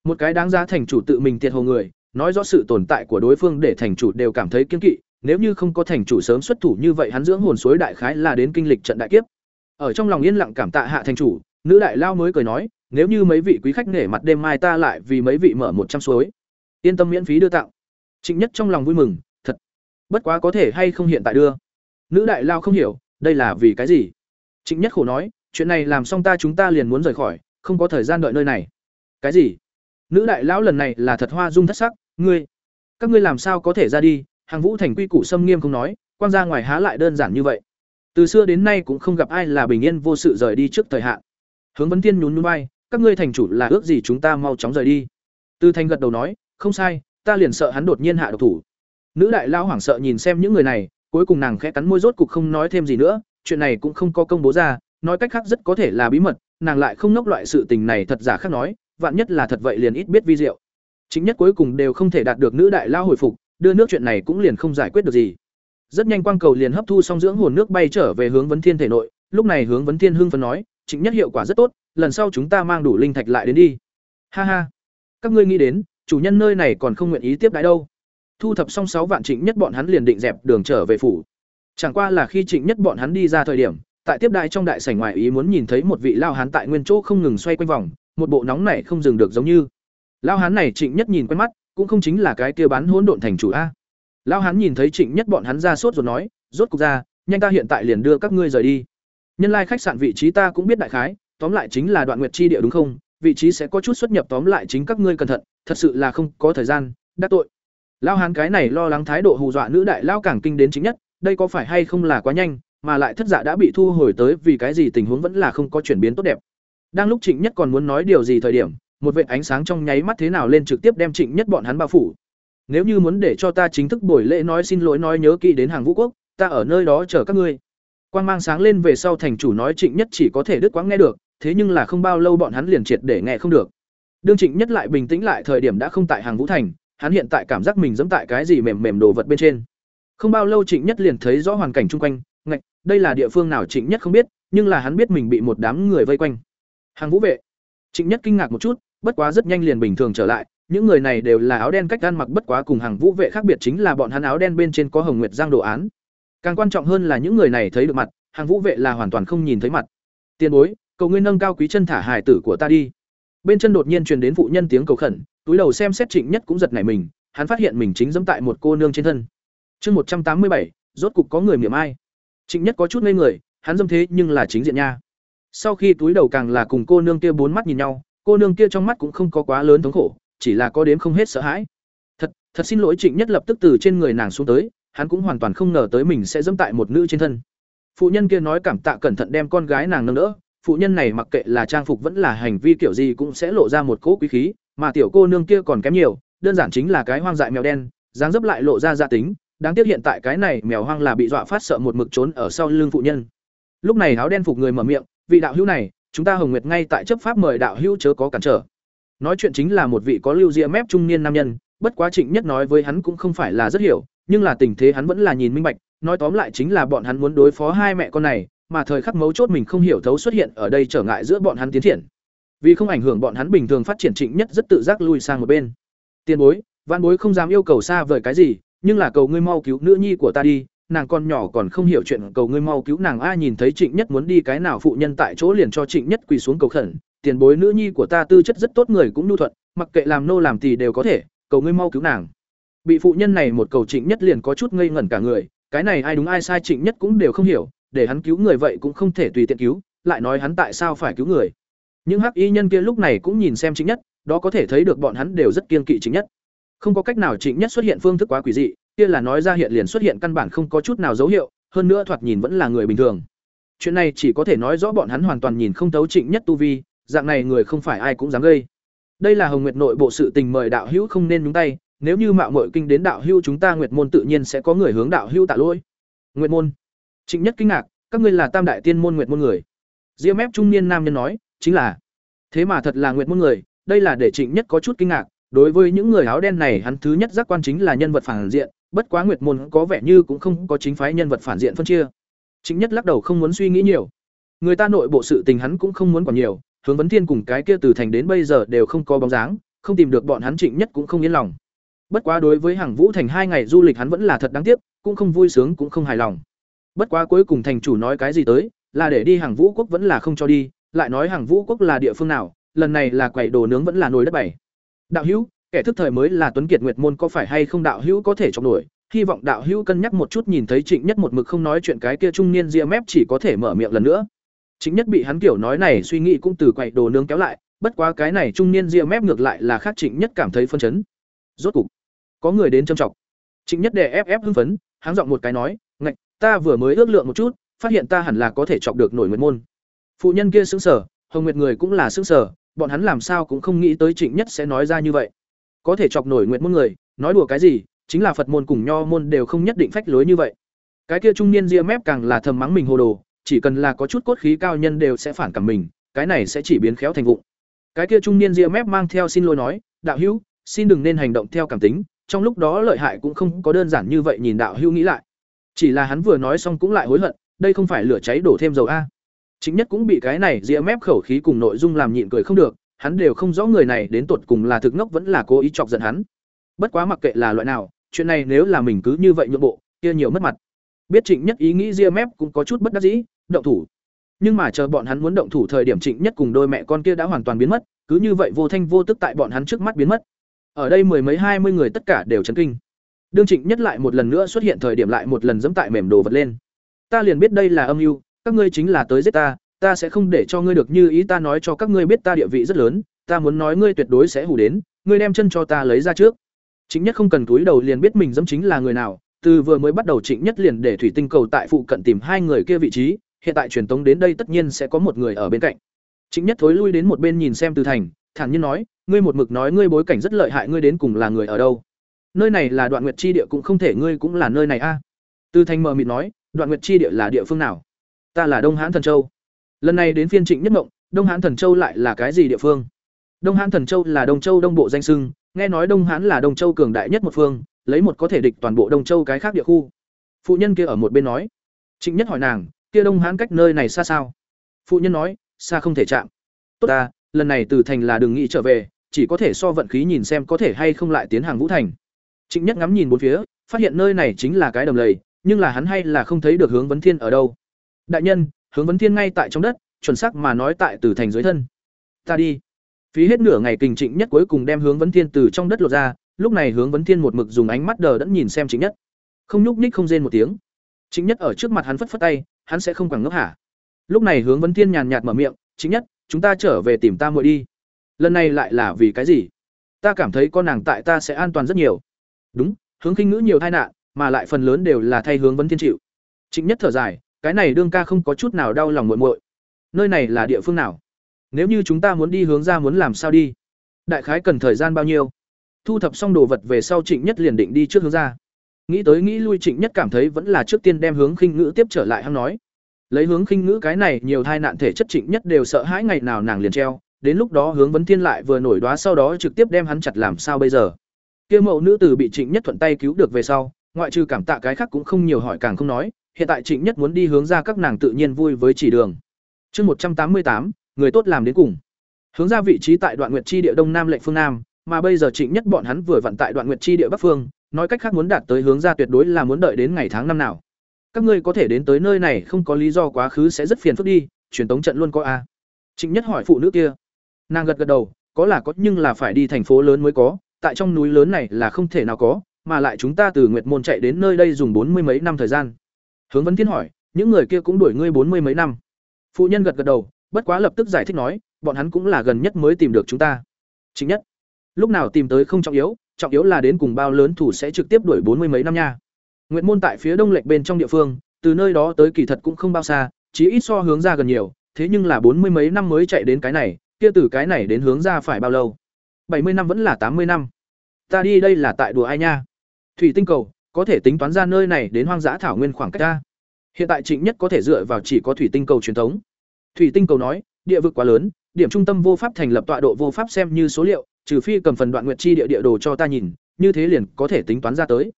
Một cái đáng giá thành chủ tự mình thiệt hồ người, nói rõ sự tồn tại của đối phương để thành chủ đều cảm thấy kiên kỵ, nếu như không có thành chủ sớm xuất thủ như vậy hắn dưỡng hồn suối đại khái là đến kinh lịch trận đại kiếp. Ở trong lòng yên lặng cảm tạ hạ thành chủ, nữ đại lao mới cười nói, nếu như mấy vị quý khách nể mặt đêm mai ta lại vì mấy vị mở một trăm suối yên tâm miễn phí đưa tặng. Trịnh nhất trong lòng vui mừng thật. Bất quá có thể hay không hiện tại đưa? Nữ đại lao không hiểu đây là vì cái gì? Trịnh nhất khổ nói chuyện này làm xong ta chúng ta liền muốn rời khỏi không có thời gian đợi nơi này. Cái gì? Nữ đại lão lần này là thật hoa dung thất sắc ngươi các ngươi làm sao có thể ra đi? Hàng vũ thành quy củ xâm nghiêm không nói quan ra ngoài há lại đơn giản như vậy. Từ xưa đến nay cũng không gặp ai là bình yên vô sự rời đi trước thời hạn. Hướng vấn tiên nhún nhún bay, các ngươi thành chủ là ước gì chúng ta mau chóng rời đi? Từ thành gật đầu nói không sai, ta liền sợ hắn đột nhiên hạ độc thủ. Nữ đại lao hoảng sợ nhìn xem những người này, cuối cùng nàng khẽ cắn môi rốt cục không nói thêm gì nữa, chuyện này cũng không có công bố ra, nói cách khác rất có thể là bí mật, nàng lại không nốc loại sự tình này thật giả khác nói, vạn nhất là thật vậy liền ít biết vi diệu. Chính nhất cuối cùng đều không thể đạt được nữ đại lao hồi phục, đưa nước chuyện này cũng liền không giải quyết được gì. Rất nhanh quang cầu liền hấp thu xong dưỡng hồn nước bay trở về hướng vấn thiên thể nội, lúc này hướng vấn thiên hưng phấn nói, chính nhất hiệu quả rất tốt, lần sau chúng ta mang đủ linh thạch lại đến đi. Ha ha, các ngươi nghĩ đến chủ nhân nơi này còn không nguyện ý tiếp đãi đâu. Thu thập xong sáu vạn trịnh nhất bọn hắn liền định dẹp đường trở về phủ. Chẳng qua là khi trịnh nhất bọn hắn đi ra thời điểm, tại tiếp đại trong đại sảnh ngoài ý muốn nhìn thấy một vị lao hán tại nguyên chỗ không ngừng xoay quanh vòng, một bộ nóng này không dừng được giống như. Lao hán này trịnh nhất nhìn quen mắt, cũng không chính là cái kia bán hỗn độn thành chủ a. Lao hán nhìn thấy trịnh nhất bọn hắn ra sốt rồi nói, rốt cục ra, nhanh ta hiện tại liền đưa các ngươi rời đi. Nhân lai khách sạn vị trí ta cũng biết đại khái, tóm lại chính là đoạn nguyệt chi địa đúng không? Vị trí sẽ có chút xuất nhập, tóm lại chính các ngươi cẩn thận thật sự là không có thời gian, đắc tội. Lao hán cái này lo lắng thái độ hù dọa nữ đại lao càng kinh đến chính nhất, đây có phải hay không là quá nhanh, mà lại thất dạ đã bị thu hồi tới vì cái gì tình huống vẫn là không có chuyển biến tốt đẹp. Đang lúc trịnh nhất còn muốn nói điều gì thời điểm, một vệ ánh sáng trong nháy mắt thế nào lên trực tiếp đem trịnh nhất bọn hắn bao phủ. Nếu như muốn để cho ta chính thức buổi lễ nói xin lỗi nói nhớ kỹ đến hàng vũ quốc, ta ở nơi đó chờ các ngươi. Quan mang sáng lên về sau thành chủ nói trịnh nhất chỉ có thể đứt quãng nghe được, thế nhưng là không bao lâu bọn hắn liền triệt để nghe không được đương trịnh nhất lại bình tĩnh lại thời điểm đã không tại hàng vũ thành, hắn hiện tại cảm giác mình dẫm tại cái gì mềm mềm đồ vật bên trên. Không bao lâu trịnh nhất liền thấy rõ hoàn cảnh chung quanh, ngạch, đây là địa phương nào trịnh nhất không biết, nhưng là hắn biết mình bị một đám người vây quanh. Hàng vũ vệ. Trịnh nhất kinh ngạc một chút, bất quá rất nhanh liền bình thường trở lại, những người này đều là áo đen cách ăn mặc bất quá cùng hàng vũ vệ khác biệt chính là bọn hắn áo đen bên trên có hồng nguyệt giang đồ án. Càng quan trọng hơn là những người này thấy được mặt, hàng vũ vệ là hoàn toàn không nhìn thấy mặt. Tiền bối, cầu ngươi nâng cao quý chân thả hài tử của ta đi bên chân đột nhiên truyền đến phụ nhân tiếng cầu khẩn, túi đầu xem xét trịnh nhất cũng giật nảy mình, hắn phát hiện mình chính dẫm tại một cô nương trên thân. Chương một trăm tám mươi bảy, rốt cục có người miệng ai? Trịnh nhất có chút ngây người, hắn dâm thế nhưng là chính diện nha. Sau khi túi đầu càng là cùng cô nương kia bốn mắt nhìn nhau, cô nương kia trong mắt cũng không có quá lớn thống khổ, chỉ là có đếm không hết sợ hãi. Thật thật xin lỗi trịnh nhất lập tức từ trên người nàng xuống tới, hắn cũng hoàn toàn không ngờ tới mình sẽ dẫm tại một nữ trên thân. Phụ nhân kia nói cảm tạ cẩn thận đem con gái nàng nâng đỡ phụ nhân này mặc kệ là trang phục vẫn là hành vi kiểu gì cũng sẽ lộ ra một cỗ quý khí mà tiểu cô nương kia còn kém nhiều đơn giản chính là cái hoang dại mèo đen dáng dấp lại lộ ra gia tính đáng tiếc hiện tại cái này mèo hoang là bị dọa phát sợ một mực trốn ở sau lưng phụ nhân. Lúc này áo đen phục người mở miệng vị đạo hữu này chúng ta hồng nguyệt ngay tại chấp pháp mời đạo hữu chớ có cản trở. Nói chuyện chính là một vị có lưu ria mép trung niên nam nhân bất quá trịnh nhất nói với hắn cũng không phải là rất hiểu nhưng là tình thế hắn vẫn là nhìn minh bạch nói tóm lại chính là bọn hắn muốn đối phó hai mẹ con này, mà thời khắc mấu chốt mình không hiểu thấu xuất hiện ở đây trở ngại giữa bọn hắn tiến triển. Vì không ảnh hưởng bọn hắn bình thường phát triển Trịnh Nhất rất tự giác lui sang một bên. Tiền bối, Vạn Bối không dám yêu cầu xa vời cái gì, nhưng là cầu ngươi mau cứu nữ nhi của ta đi, nàng con nhỏ còn không hiểu chuyện cầu ngươi mau cứu nàng a nhìn thấy Trịnh Nhất muốn đi cái nào phụ nhân tại chỗ liền cho Trịnh Nhất quỳ xuống cầu khẩn, tiền bối nữ nhi của ta tư chất rất tốt người cũng nhu thuận, mặc kệ làm nô làm tỳ đều có thể, cầu ngươi mau cứu nàng. Bị phụ nhân này một cầu Trịnh Nhất liền có chút ngây ngẩn cả người, cái này ai đúng ai sai Trịnh Nhất cũng đều không hiểu, để hắn cứu người vậy cũng không thể tùy tiện cứu, lại nói hắn tại sao phải cứu người. Những hắc y nhân kia lúc này cũng nhìn xem Trịnh Nhất, đó có thể thấy được bọn hắn đều rất kiên kỵ Trịnh Nhất. Không có cách nào Trịnh Nhất xuất hiện phương thức quá quỷ dị, kia là nói ra hiện liền xuất hiện căn bản không có chút nào dấu hiệu, hơn nữa thoạt nhìn vẫn là người bình thường. Chuyện này chỉ có thể nói rõ bọn hắn hoàn toàn nhìn không thấu Trịnh Nhất tu vi, dạng này người không phải ai cũng dám gây. Đây là Hồng Nguyệt nội bộ sự tình mời đạo hữu không nên nhúng tay, nếu như mạo muội kinh đến đạo hữu chúng ta Nguyệt môn tự nhiên sẽ có người hướng đạo hữu tạ lỗi. Nguyệt môn? Trịnh Nhất kinh ngạc, các ngươi là Tam đại tiên môn Nguyệt môn người. Diêm Mép trung niên nam nhân nói, chính là. Thế mà thật là Nguyệt môn người, đây là để Trịnh Nhất có chút kinh ngạc, đối với những người áo đen này hắn thứ nhất giác quan chính là nhân vật phản diện, bất quá Nguyệt môn có vẻ như cũng không có chính phái nhân vật phản diện phân chia. Trịnh Nhất lắc đầu không muốn suy nghĩ nhiều. Người ta nội bộ sự tình hắn cũng không muốn còn nhiều, hướng vấn thiên cùng cái kia từ thành đến bây giờ đều không có bóng dáng không tìm được bọn hắn trịnh nhất cũng không yên lòng bất quá đối với hàng vũ thành hai ngày du lịch hắn vẫn là thật đáng tiếc cũng không vui sướng cũng không hài lòng bất quá cuối cùng thành chủ nói cái gì tới, là để đi hàng vũ quốc vẫn là không cho đi, lại nói hàng vũ quốc là địa phương nào, lần này là quậy đồ nướng vẫn là nồi đất bảy đạo hữu, kẻ thức thời mới là tuấn kiệt nguyệt môn có phải hay không đạo hữu có thể chống nổi? Hy vọng đạo hữu cân nhắc một chút nhìn thấy trịnh nhất một mực không nói chuyện cái kia trung niên ria mép chỉ có thể mở miệng lần nữa. Trịnh nhất bị hắn kiểu nói này suy nghĩ cũng từ quậy đồ nướng kéo lại, bất quá cái này trung niên ria mép ngược lại là khác trịnh nhất cảm thấy phân chấn. Rốt cục, có người đến châm trọng trịnh nhất đè ép ép hưng phấn, háng giọng một cái nói ta vừa mới ước lượng một chút phát hiện ta hẳn là có thể chọc được nổi nguyệt môn phụ nhân kia xứng sở hồng nguyệt người cũng là xứng sở bọn hắn làm sao cũng không nghĩ tới trịnh nhất sẽ nói ra như vậy có thể chọc nổi nguyệt môn người nói đùa cái gì chính là phật môn cùng nho môn đều không nhất định phách lối như vậy cái kia trung niên ria mép càng là thầm mắng mình hồ đồ chỉ cần là có chút cốt khí cao nhân đều sẽ phản cảm mình, cái này sẽ chỉ biến khéo thành vụng. Cái kia trung niên ria mép mang theo xin lỗi nói, "Đạo hữu, xin đừng nên hành động theo cảm tính, trong lúc đó lợi hại cũng không có đơn giản như vậy." Nhìn đạo hữu nghĩ lại, chỉ là hắn vừa nói xong cũng lại hối hận, đây không phải lửa cháy đổ thêm dầu a. Chính nhất cũng bị cái này ria mép khẩu khí cùng nội dung làm nhịn cười không được, hắn đều không rõ người này đến tột cùng là thực ngốc vẫn là cố ý chọc giận hắn. Bất quá mặc kệ là loại nào, chuyện này nếu là mình cứ như vậy nhượng bộ, kia nhiều mất mặt. Biết Trịnh Nhất ý nghĩ ria mép cũng có chút bất đắc dĩ, động thủ nhưng mà chờ bọn hắn muốn động thủ thời điểm trịnh nhất cùng đôi mẹ con kia đã hoàn toàn biến mất cứ như vậy vô thanh vô tức tại bọn hắn trước mắt biến mất ở đây mười mấy hai mươi người tất cả đều chấn kinh đương trịnh nhất lại một lần nữa xuất hiện thời điểm lại một lần dẫm tại mềm đồ vật lên. Ta liền biết đây là âm mưu, các ngươi chính là tới giết ta ta sẽ không để cho ngươi được như ý, ta nói cho các ngươi biết ta địa vị rất lớn, ta muốn nói ngươi tuyệt đối sẽ hủ đến, ngươi đem chân cho ta lấy ra trước. Chính nhất không cần túi đầu liền biết mình dẫm chính là người nào, từ vừa mới bắt đầu trịnh nhất liền để thủy tinh cầu tại phụ cận tìm hai người kia vị trí, hiện tại truyền tống đến đây tất nhiên sẽ có một người ở bên cạnh. Chính nhất thối lui đến một bên nhìn xem từ thành, thản nhiên nói, ngươi một mực nói ngươi bối cảnh rất lợi hại, ngươi đến cùng là người ở đâu? Nơi này là đoạn nguyệt chi địa cũng không thể ngươi cũng là nơi này a. Từ thành mờ mịt nói, đoạn nguyệt chi địa là địa phương nào? Ta là đông hãn thần châu. Lần này đến phiên trịnh nhất mộng, đông hãn thần châu lại là cái gì địa phương? Đông hãn thần châu là đông châu đông bộ danh sưng, nghe nói đông hãn là đông châu cường đại nhất một phương, lấy một có thể địch toàn bộ đông châu cái khác địa khu. Phụ nhân kia ở một bên nói. Trịnh nhất hỏi nàng, kia đông hán cách nơi này xa sao? Phụ nhân nói, xa không thể chạm. Tốt ta, lần này từ thành là đừng nghĩ trở về, chỉ có thể so vận khí nhìn xem có thể hay không lại tiến hàng vũ thành trịnh nhất ngắm nhìn bốn phía, phát hiện nơi này chính là cái đầm lầy, nhưng là hắn hay là không thấy được hướng vấn thiên ở đâu. Đại nhân, hướng vấn thiên ngay tại trong đất, chuẩn xác mà nói tại từ thành dưới thân. Ta đi. Phí hết nửa ngày kình trịnh nhất cuối cùng đem hướng vấn thiên từ trong đất lột ra, lúc này hướng vấn thiên một mực dùng ánh mắt đờ đẫn nhìn xem trịnh nhất. Không nhúc ních không rên một tiếng. Trịnh nhất ở trước mặt hắn phất phất tay, hắn sẽ không quẳng ngốc hả? Lúc này hướng vấn thiên nhàn nhạt mở miệng, Trịnh nhất, chúng ta trở về tìm ta muội đi. Lần này lại là vì cái gì? Ta cảm thấy con nàng tại ta sẽ an toàn rất nhiều đúng, hướng khinh ngữ nhiều tai nạn, mà lại phần lớn đều là thay hướng vấn thiên chịu. Trịnh nhất thở dài, cái này đương ca không có chút nào đau lòng muội muội. Nơi này là địa phương nào? Nếu như chúng ta muốn đi hướng ra muốn làm sao đi? Đại khái cần thời gian bao nhiêu? Thu thập xong đồ vật về sau trịnh nhất liền định đi trước hướng ra. Nghĩ tới nghĩ lui trịnh nhất cảm thấy vẫn là trước tiên đem hướng khinh ngữ tiếp trở lại hăng nói. Lấy hướng khinh ngữ cái này, nhiều thai nạn thể chất trịnh nhất đều sợ hãi ngày nào nàng liền treo. Đến lúc đó hướng vấn thiên lại vừa nổi đoá sau đó trực tiếp đem hắn chặt làm sao bây giờ? Kia mẫu nữ tử bị trịnh nhất thuận tay cứu được về sau, ngoại trừ cảm tạ cái khác cũng không nhiều hỏi càng không nói, hiện tại trịnh nhất muốn đi hướng ra các nàng tự nhiên vui với chỉ đường. Chương một trăm tám mươi tám, người tốt làm đến cùng. Hướng ra vị trí tại đoạn nguyệt chi địa đông nam lệnh phương nam, mà bây giờ trịnh nhất bọn hắn vừa vặn tại đoạn nguyệt chi địa bắc phương, nói cách khác muốn đạt tới hướng ra tuyệt đối là muốn đợi đến ngày tháng năm nào. Các ngươi có thể đến tới nơi này không có lý do quá khứ sẽ rất phiền phức đi, truyền tống trận luôn có a. Trịnh nhất hỏi phụ nữ kia. Nàng gật gật đầu, có là có, nhưng là phải đi thành phố lớn mới có tại trong núi lớn này là không thể nào có, mà lại chúng ta từ nguyệt môn chạy đến nơi đây dùng bốn mươi mấy năm thời gian. Hướng vấn thiên hỏi, những người kia cũng đuổi ngươi bốn mươi mấy năm? Phụ nhân gật gật đầu, bất quá lập tức giải thích nói, bọn hắn cũng là gần nhất mới tìm được chúng ta. Chính nhất. Lúc nào tìm tới không trọng yếu trọng yếu là đến cùng bao lớn thủ sẽ trực tiếp đuổi bốn mươi mấy năm nha. Nguyệt môn tại phía đông lệch bên trong địa phương, từ nơi đó tới kỳ thật cũng không bao xa chỉ ít so hướng ra gần nhiều, thế nhưng là bốn mươi mấy năm mới chạy đến cái này, kia từ cái này đến hướng ra phải bao lâu? Bảy mươi năm vẫn là tám mươi năm ta đi đây là tại đùa ai nha? Thủy tinh cầu, có thể tính toán ra nơi này đến hoang dã thảo nguyên khoảng cách ta. Hiện tại trịnh nhất có thể dựa vào chỉ có thủy tinh cầu truyền thống. Thủy tinh cầu nói, địa vực quá lớn, điểm trung tâm vô pháp thành lập tọa độ vô pháp xem như số liệu, trừ phi cầm phần đoạn nguyệt chi địa địa đồ cho ta nhìn, như thế liền có thể tính toán ra tới.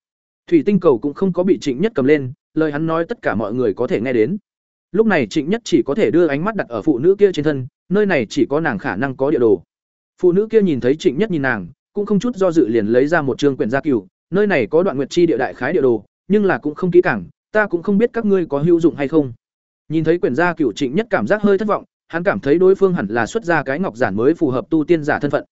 Thủy tinh cầu cũng không có bị trịnh nhất cầm lên, lời hắn nói tất cả mọi người có thể nghe đến. Lúc này trịnh nhất chỉ có thể đưa ánh mắt đặt ở phụ nữ kia trên thân, nơi này chỉ có nàng khả năng có địa đồ. Phụ nữ kia nhìn thấy trịnh nhất nhìn nàng cũng không chút do dự liền lấy ra một chương quyển gia cửu, nơi này có đoạn nguyệt chi địa đại khái địa đồ, nhưng là cũng không kỹ càng, ta cũng không biết các ngươi có hữu dụng hay không. Nhìn thấy quyển gia cửu trịnh nhất cảm giác hơi thất vọng, hắn cảm thấy đối phương hẳn là xuất ra cái ngọc giản mới phù hợp tu tiên giả thân phận.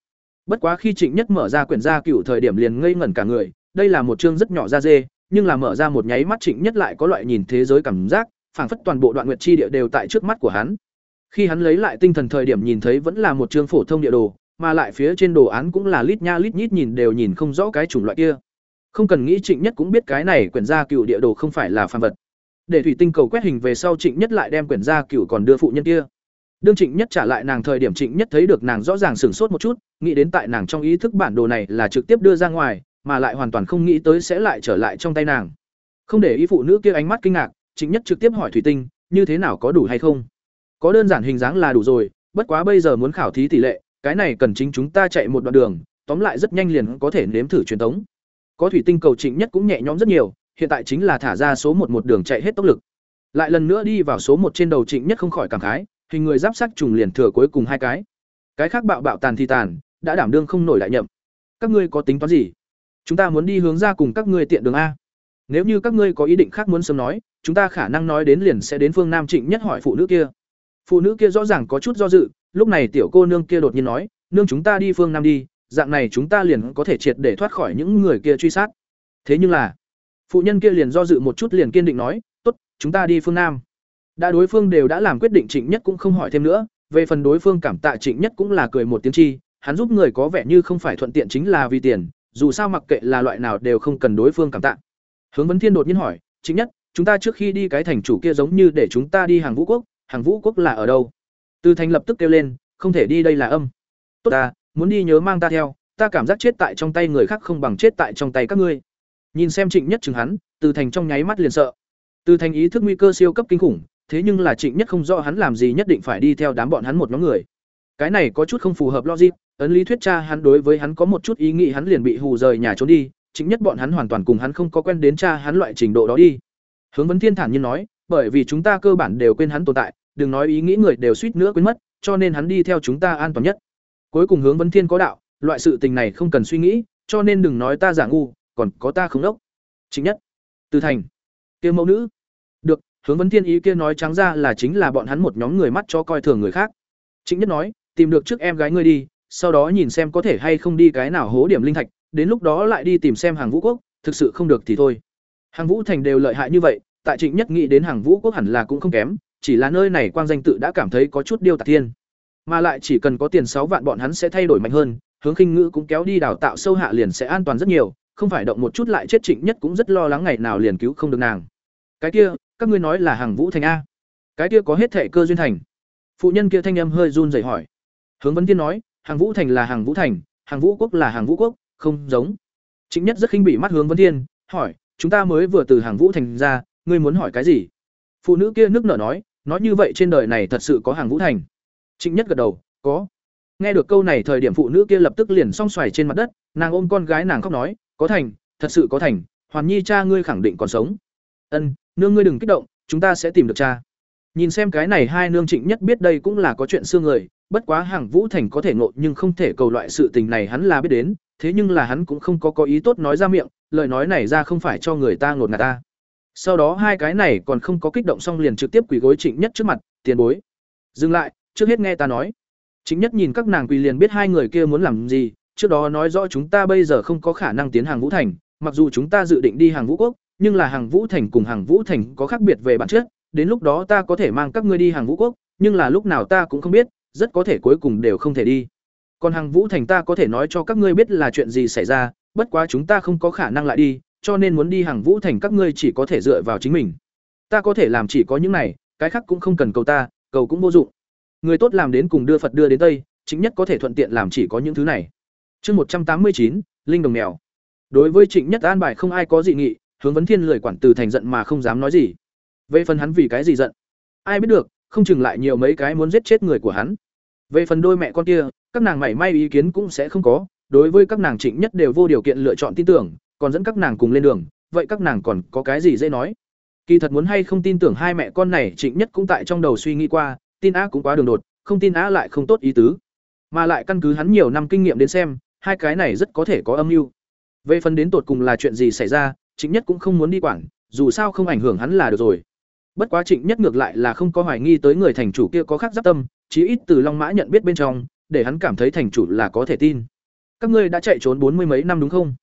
Bất quá khi trịnh nhất mở ra quyển gia cửu thời điểm liền ngây ngẩn cả người, đây là một chương rất nhỏ da dê, nhưng là mở ra một nháy mắt trịnh nhất lại có loại nhìn thế giới cảm giác, phảng phất toàn bộ đoạn nguyệt chi địa đều tại trước mắt của hắn. Khi hắn lấy lại tinh thần thời điểm nhìn thấy vẫn là một chương phổ thông địa đồ mà lại phía trên đồ án cũng là lít nha lít nhít nhìn đều nhìn không rõ cái chủng loại kia. Không cần nghĩ trịnh nhất cũng biết cái này quyển gia cựu địa đồ không phải là phàm vật. Để thủy tinh cầu quét hình về sau trịnh nhất lại đem quyển gia cựu còn đưa phụ nhân kia. Đương trịnh nhất trả lại nàng thời điểm trịnh nhất thấy được nàng rõ ràng sửng sốt một chút, nghĩ đến tại nàng trong ý thức bản đồ này là trực tiếp đưa ra ngoài, mà lại hoàn toàn không nghĩ tới sẽ lại trở lại trong tay nàng. Không để ý phụ nữ kia ánh mắt kinh ngạc, trịnh nhất trực tiếp hỏi thủy tinh, như thế nào, có đủ hay không? Có đơn giản hình dáng là đủ rồi, bất quá bây giờ muốn khảo thí tỷ lệ cái này cần chính chúng ta chạy một đoạn đường, tóm lại rất nhanh liền có thể nếm thử truyền thống có thủy tinh cầu trịnh nhất cũng nhẹ nhõm rất nhiều, hiện tại chính là thả ra số một một đường chạy hết tốc lực. Lại lần nữa đi vào số một trên đầu trịnh nhất không khỏi cảm khái, hình người giáp sắc trùng liền thừa cuối cùng hai cái. Cái khác bạo bạo tàn thì tàn, đã đảm đương không nổi lại nhậm. Các ngươi có tính toán gì? Chúng ta muốn đi hướng ra cùng các ngươi tiện đường a. Nếu như các ngươi có ý định khác muốn sớm nói, chúng ta khả năng nói đến liền sẽ đến phương nam trịnh nhất hỏi phụ nữ kia. Phụ nữ kia rõ ràng có chút do dự lúc này tiểu cô nương kia đột nhiên nói, nương chúng ta đi phương nam đi, dạng này chúng ta liền có thể triệt để thoát khỏi những người kia truy sát. Thế nhưng là, phụ nhân kia liền do dự một chút liền kiên định nói, tốt, chúng ta đi phương nam. Đã đối phương đều đã làm quyết định trịnh nhất cũng không hỏi thêm nữa, về phần đối phương cảm tạ trịnh nhất cũng là cười một tiếng chi, hắn giúp người có vẻ như không phải thuận tiện chính là vì tiền, dù sao mặc kệ là loại nào đều không cần đối phương cảm tạ. Hướng vấn thiên đột nhiên hỏi, trịnh nhất, chúng ta trước khi đi cái thành chủ kia giống như để chúng ta đi hàng vũ quốc, hàng vũ quốc là ở đâu? Từ thành lập tức kêu lên, không thể đi đây là âm. Tốt ta, muốn đi nhớ mang ta theo, ta cảm giác chết tại trong tay người khác không bằng chết tại trong tay các ngươi. Nhìn xem trịnh nhất chừng hắn, từ thành trong nháy mắt liền sợ. Từ thành ý thức nguy cơ siêu cấp kinh khủng, thế nhưng là trịnh nhất không rõ hắn làm gì nhất định phải đi theo đám bọn hắn một nhóm người. Cái này có chút không phù hợp logic, ấn lý thuyết cha hắn đối với hắn có một chút ý nghĩ hắn liền bị hù rời nhà trốn đi, trịnh nhất bọn hắn hoàn toàn cùng hắn không có quen đến cha hắn loại trình độ đó đi. Hướng vấn thiên thản nhiên nói, bởi vì chúng ta cơ bản đều quên hắn tồn tại đừng nói ý nghĩ người đều suýt nữa quên mất, cho nên hắn đi theo chúng ta an toàn nhất. Cuối cùng hướng vấn thiên có đạo, loại sự tình này không cần suy nghĩ, cho nên đừng nói ta giả ngu, còn có ta không đốc. Chính nhất, từ thành, kia mẫu nữ. Được, hướng vấn thiên ý kia nói trắng ra là chính là bọn hắn một nhóm người mắt cho coi thường người khác. Chính nhất nói, tìm được trước em gái ngươi đi, sau đó nhìn xem có thể hay không đi cái nào hố điểm linh thạch, đến lúc đó lại đi tìm xem hàng vũ quốc, thực sự không được thì thôi. Hàng vũ thành đều lợi hại như vậy, tại trịnh nhất nghĩ đến hàng vũ quốc hẳn là cũng không kém chỉ là nơi này quang danh tự đã cảm thấy có chút điêu tạc thiên. Mà lại chỉ cần có tiền sáu vạn bọn hắn sẽ thay đổi mạnh hơn, hướng khinh ngữ cũng kéo đi đào tạo sâu hạ liền sẽ an toàn rất nhiều, không phải động một chút lại chết trịnh nhất cũng rất lo lắng ngày nào liền cứu không được nàng. Cái kia, các ngươi nói là hàng vũ thành a. Cái kia có hết thệ cơ duyên thành. Phụ nhân kia thanh âm hơi run rẩy hỏi. Hướng vấn tiên nói hàng vũ thành là hàng vũ thành hàng vũ quốc là hàng vũ quốc, không giống. Trịnh nhất rất khinh bị mắt hướng vấn tiên hỏi, chúng ta mới vừa từ hàng vũ thành ra, ngươi muốn hỏi cái gì? Phụ nữ kia nước nở nói nói như vậy trên đời này thật sự có hàng vũ thành. Trịnh nhất gật đầu, có. Nghe được câu này thời điểm phụ nữ kia lập tức liền song xoài trên mặt đất, nàng ôm con gái nàng khóc nói, có thành, thật sự có thành, hoàn nhi cha ngươi khẳng định còn sống. Ân, nương ngươi đừng kích động, chúng ta sẽ tìm được cha. Nhìn xem cái này hai nương trịnh nhất biết đây cũng là có chuyện xương người, bất quá hàng vũ thành có thể ngộ nhưng không thể cầu loại sự tình này hắn là biết đến, thế nhưng là hắn cũng không có có ý tốt nói ra miệng, lời nói này ra không phải cho người ta ngột ngạt ta sau đó hai cái này còn không có kích động xong liền trực tiếp quỳ gối trịnh nhất trước mặt, tiền bối, dừng lại, trước hết nghe ta nói. Trịnh nhất nhìn các nàng quỳ liền biết hai người kia muốn làm gì, trước đó nói rõ chúng ta bây giờ không có khả năng tiến hàng vũ thành, mặc dù chúng ta dự định đi hàng vũ quốc, nhưng là hàng vũ thành cùng hàng vũ thành có khác biệt về bản chất, đến lúc đó ta có thể mang các ngươi đi hàng vũ quốc, nhưng là lúc nào ta cũng không biết, rất có thể cuối cùng đều không thể đi. Còn hàng vũ thành ta có thể nói cho các ngươi biết là chuyện gì xảy ra, bất quá chúng ta không có khả năng lại đi cho nên muốn đi hàng vũ thành các ngươi chỉ có thể dựa vào chính mình. Ta có thể làm chỉ có những này, cái khác cũng không cần cầu ta, cầu cũng vô dụng. Người tốt làm đến cùng đưa phật đưa đến tây, chính nhất có thể thuận tiện làm chỉ có những thứ này. Chương một trăm tám mươi chín, linh đồng mèo. Đối với trịnh nhất an bài không ai có dị nghị, hướng vấn thiên lười quản từ thành giận mà không dám nói gì. Về phần hắn vì cái gì giận? Ai biết được, không chừng lại nhiều mấy cái muốn giết chết người của hắn. Về phần đôi mẹ con kia, các nàng mảy may ý kiến cũng sẽ không có, đối với các nàng trịnh nhất đều vô điều kiện lựa chọn tin tưởng còn dẫn các nàng cùng lên đường, vậy các nàng còn có cái gì dễ nói? Kỳ thật muốn hay không tin tưởng hai mẹ con này, trịnh nhất cũng tại trong đầu suy nghĩ qua, tin á cũng quá đường đột, không tin á lại không tốt ý tứ. Mà lại căn cứ hắn nhiều năm kinh nghiệm đến xem, hai cái này rất có thể có âm mưu. Về phần đến tột cùng là chuyện gì xảy ra, trịnh nhất cũng không muốn đi quản, dù sao không ảnh hưởng hắn là được rồi. Bất quá trịnh nhất ngược lại là không có hoài nghi tới người thành chủ kia có khác giáp tâm, chí ít từ long mã nhận biết bên trong, để hắn cảm thấy thành chủ là có thể tin. Các ngươi đã chạy trốn bốn mươi mấy năm đúng không?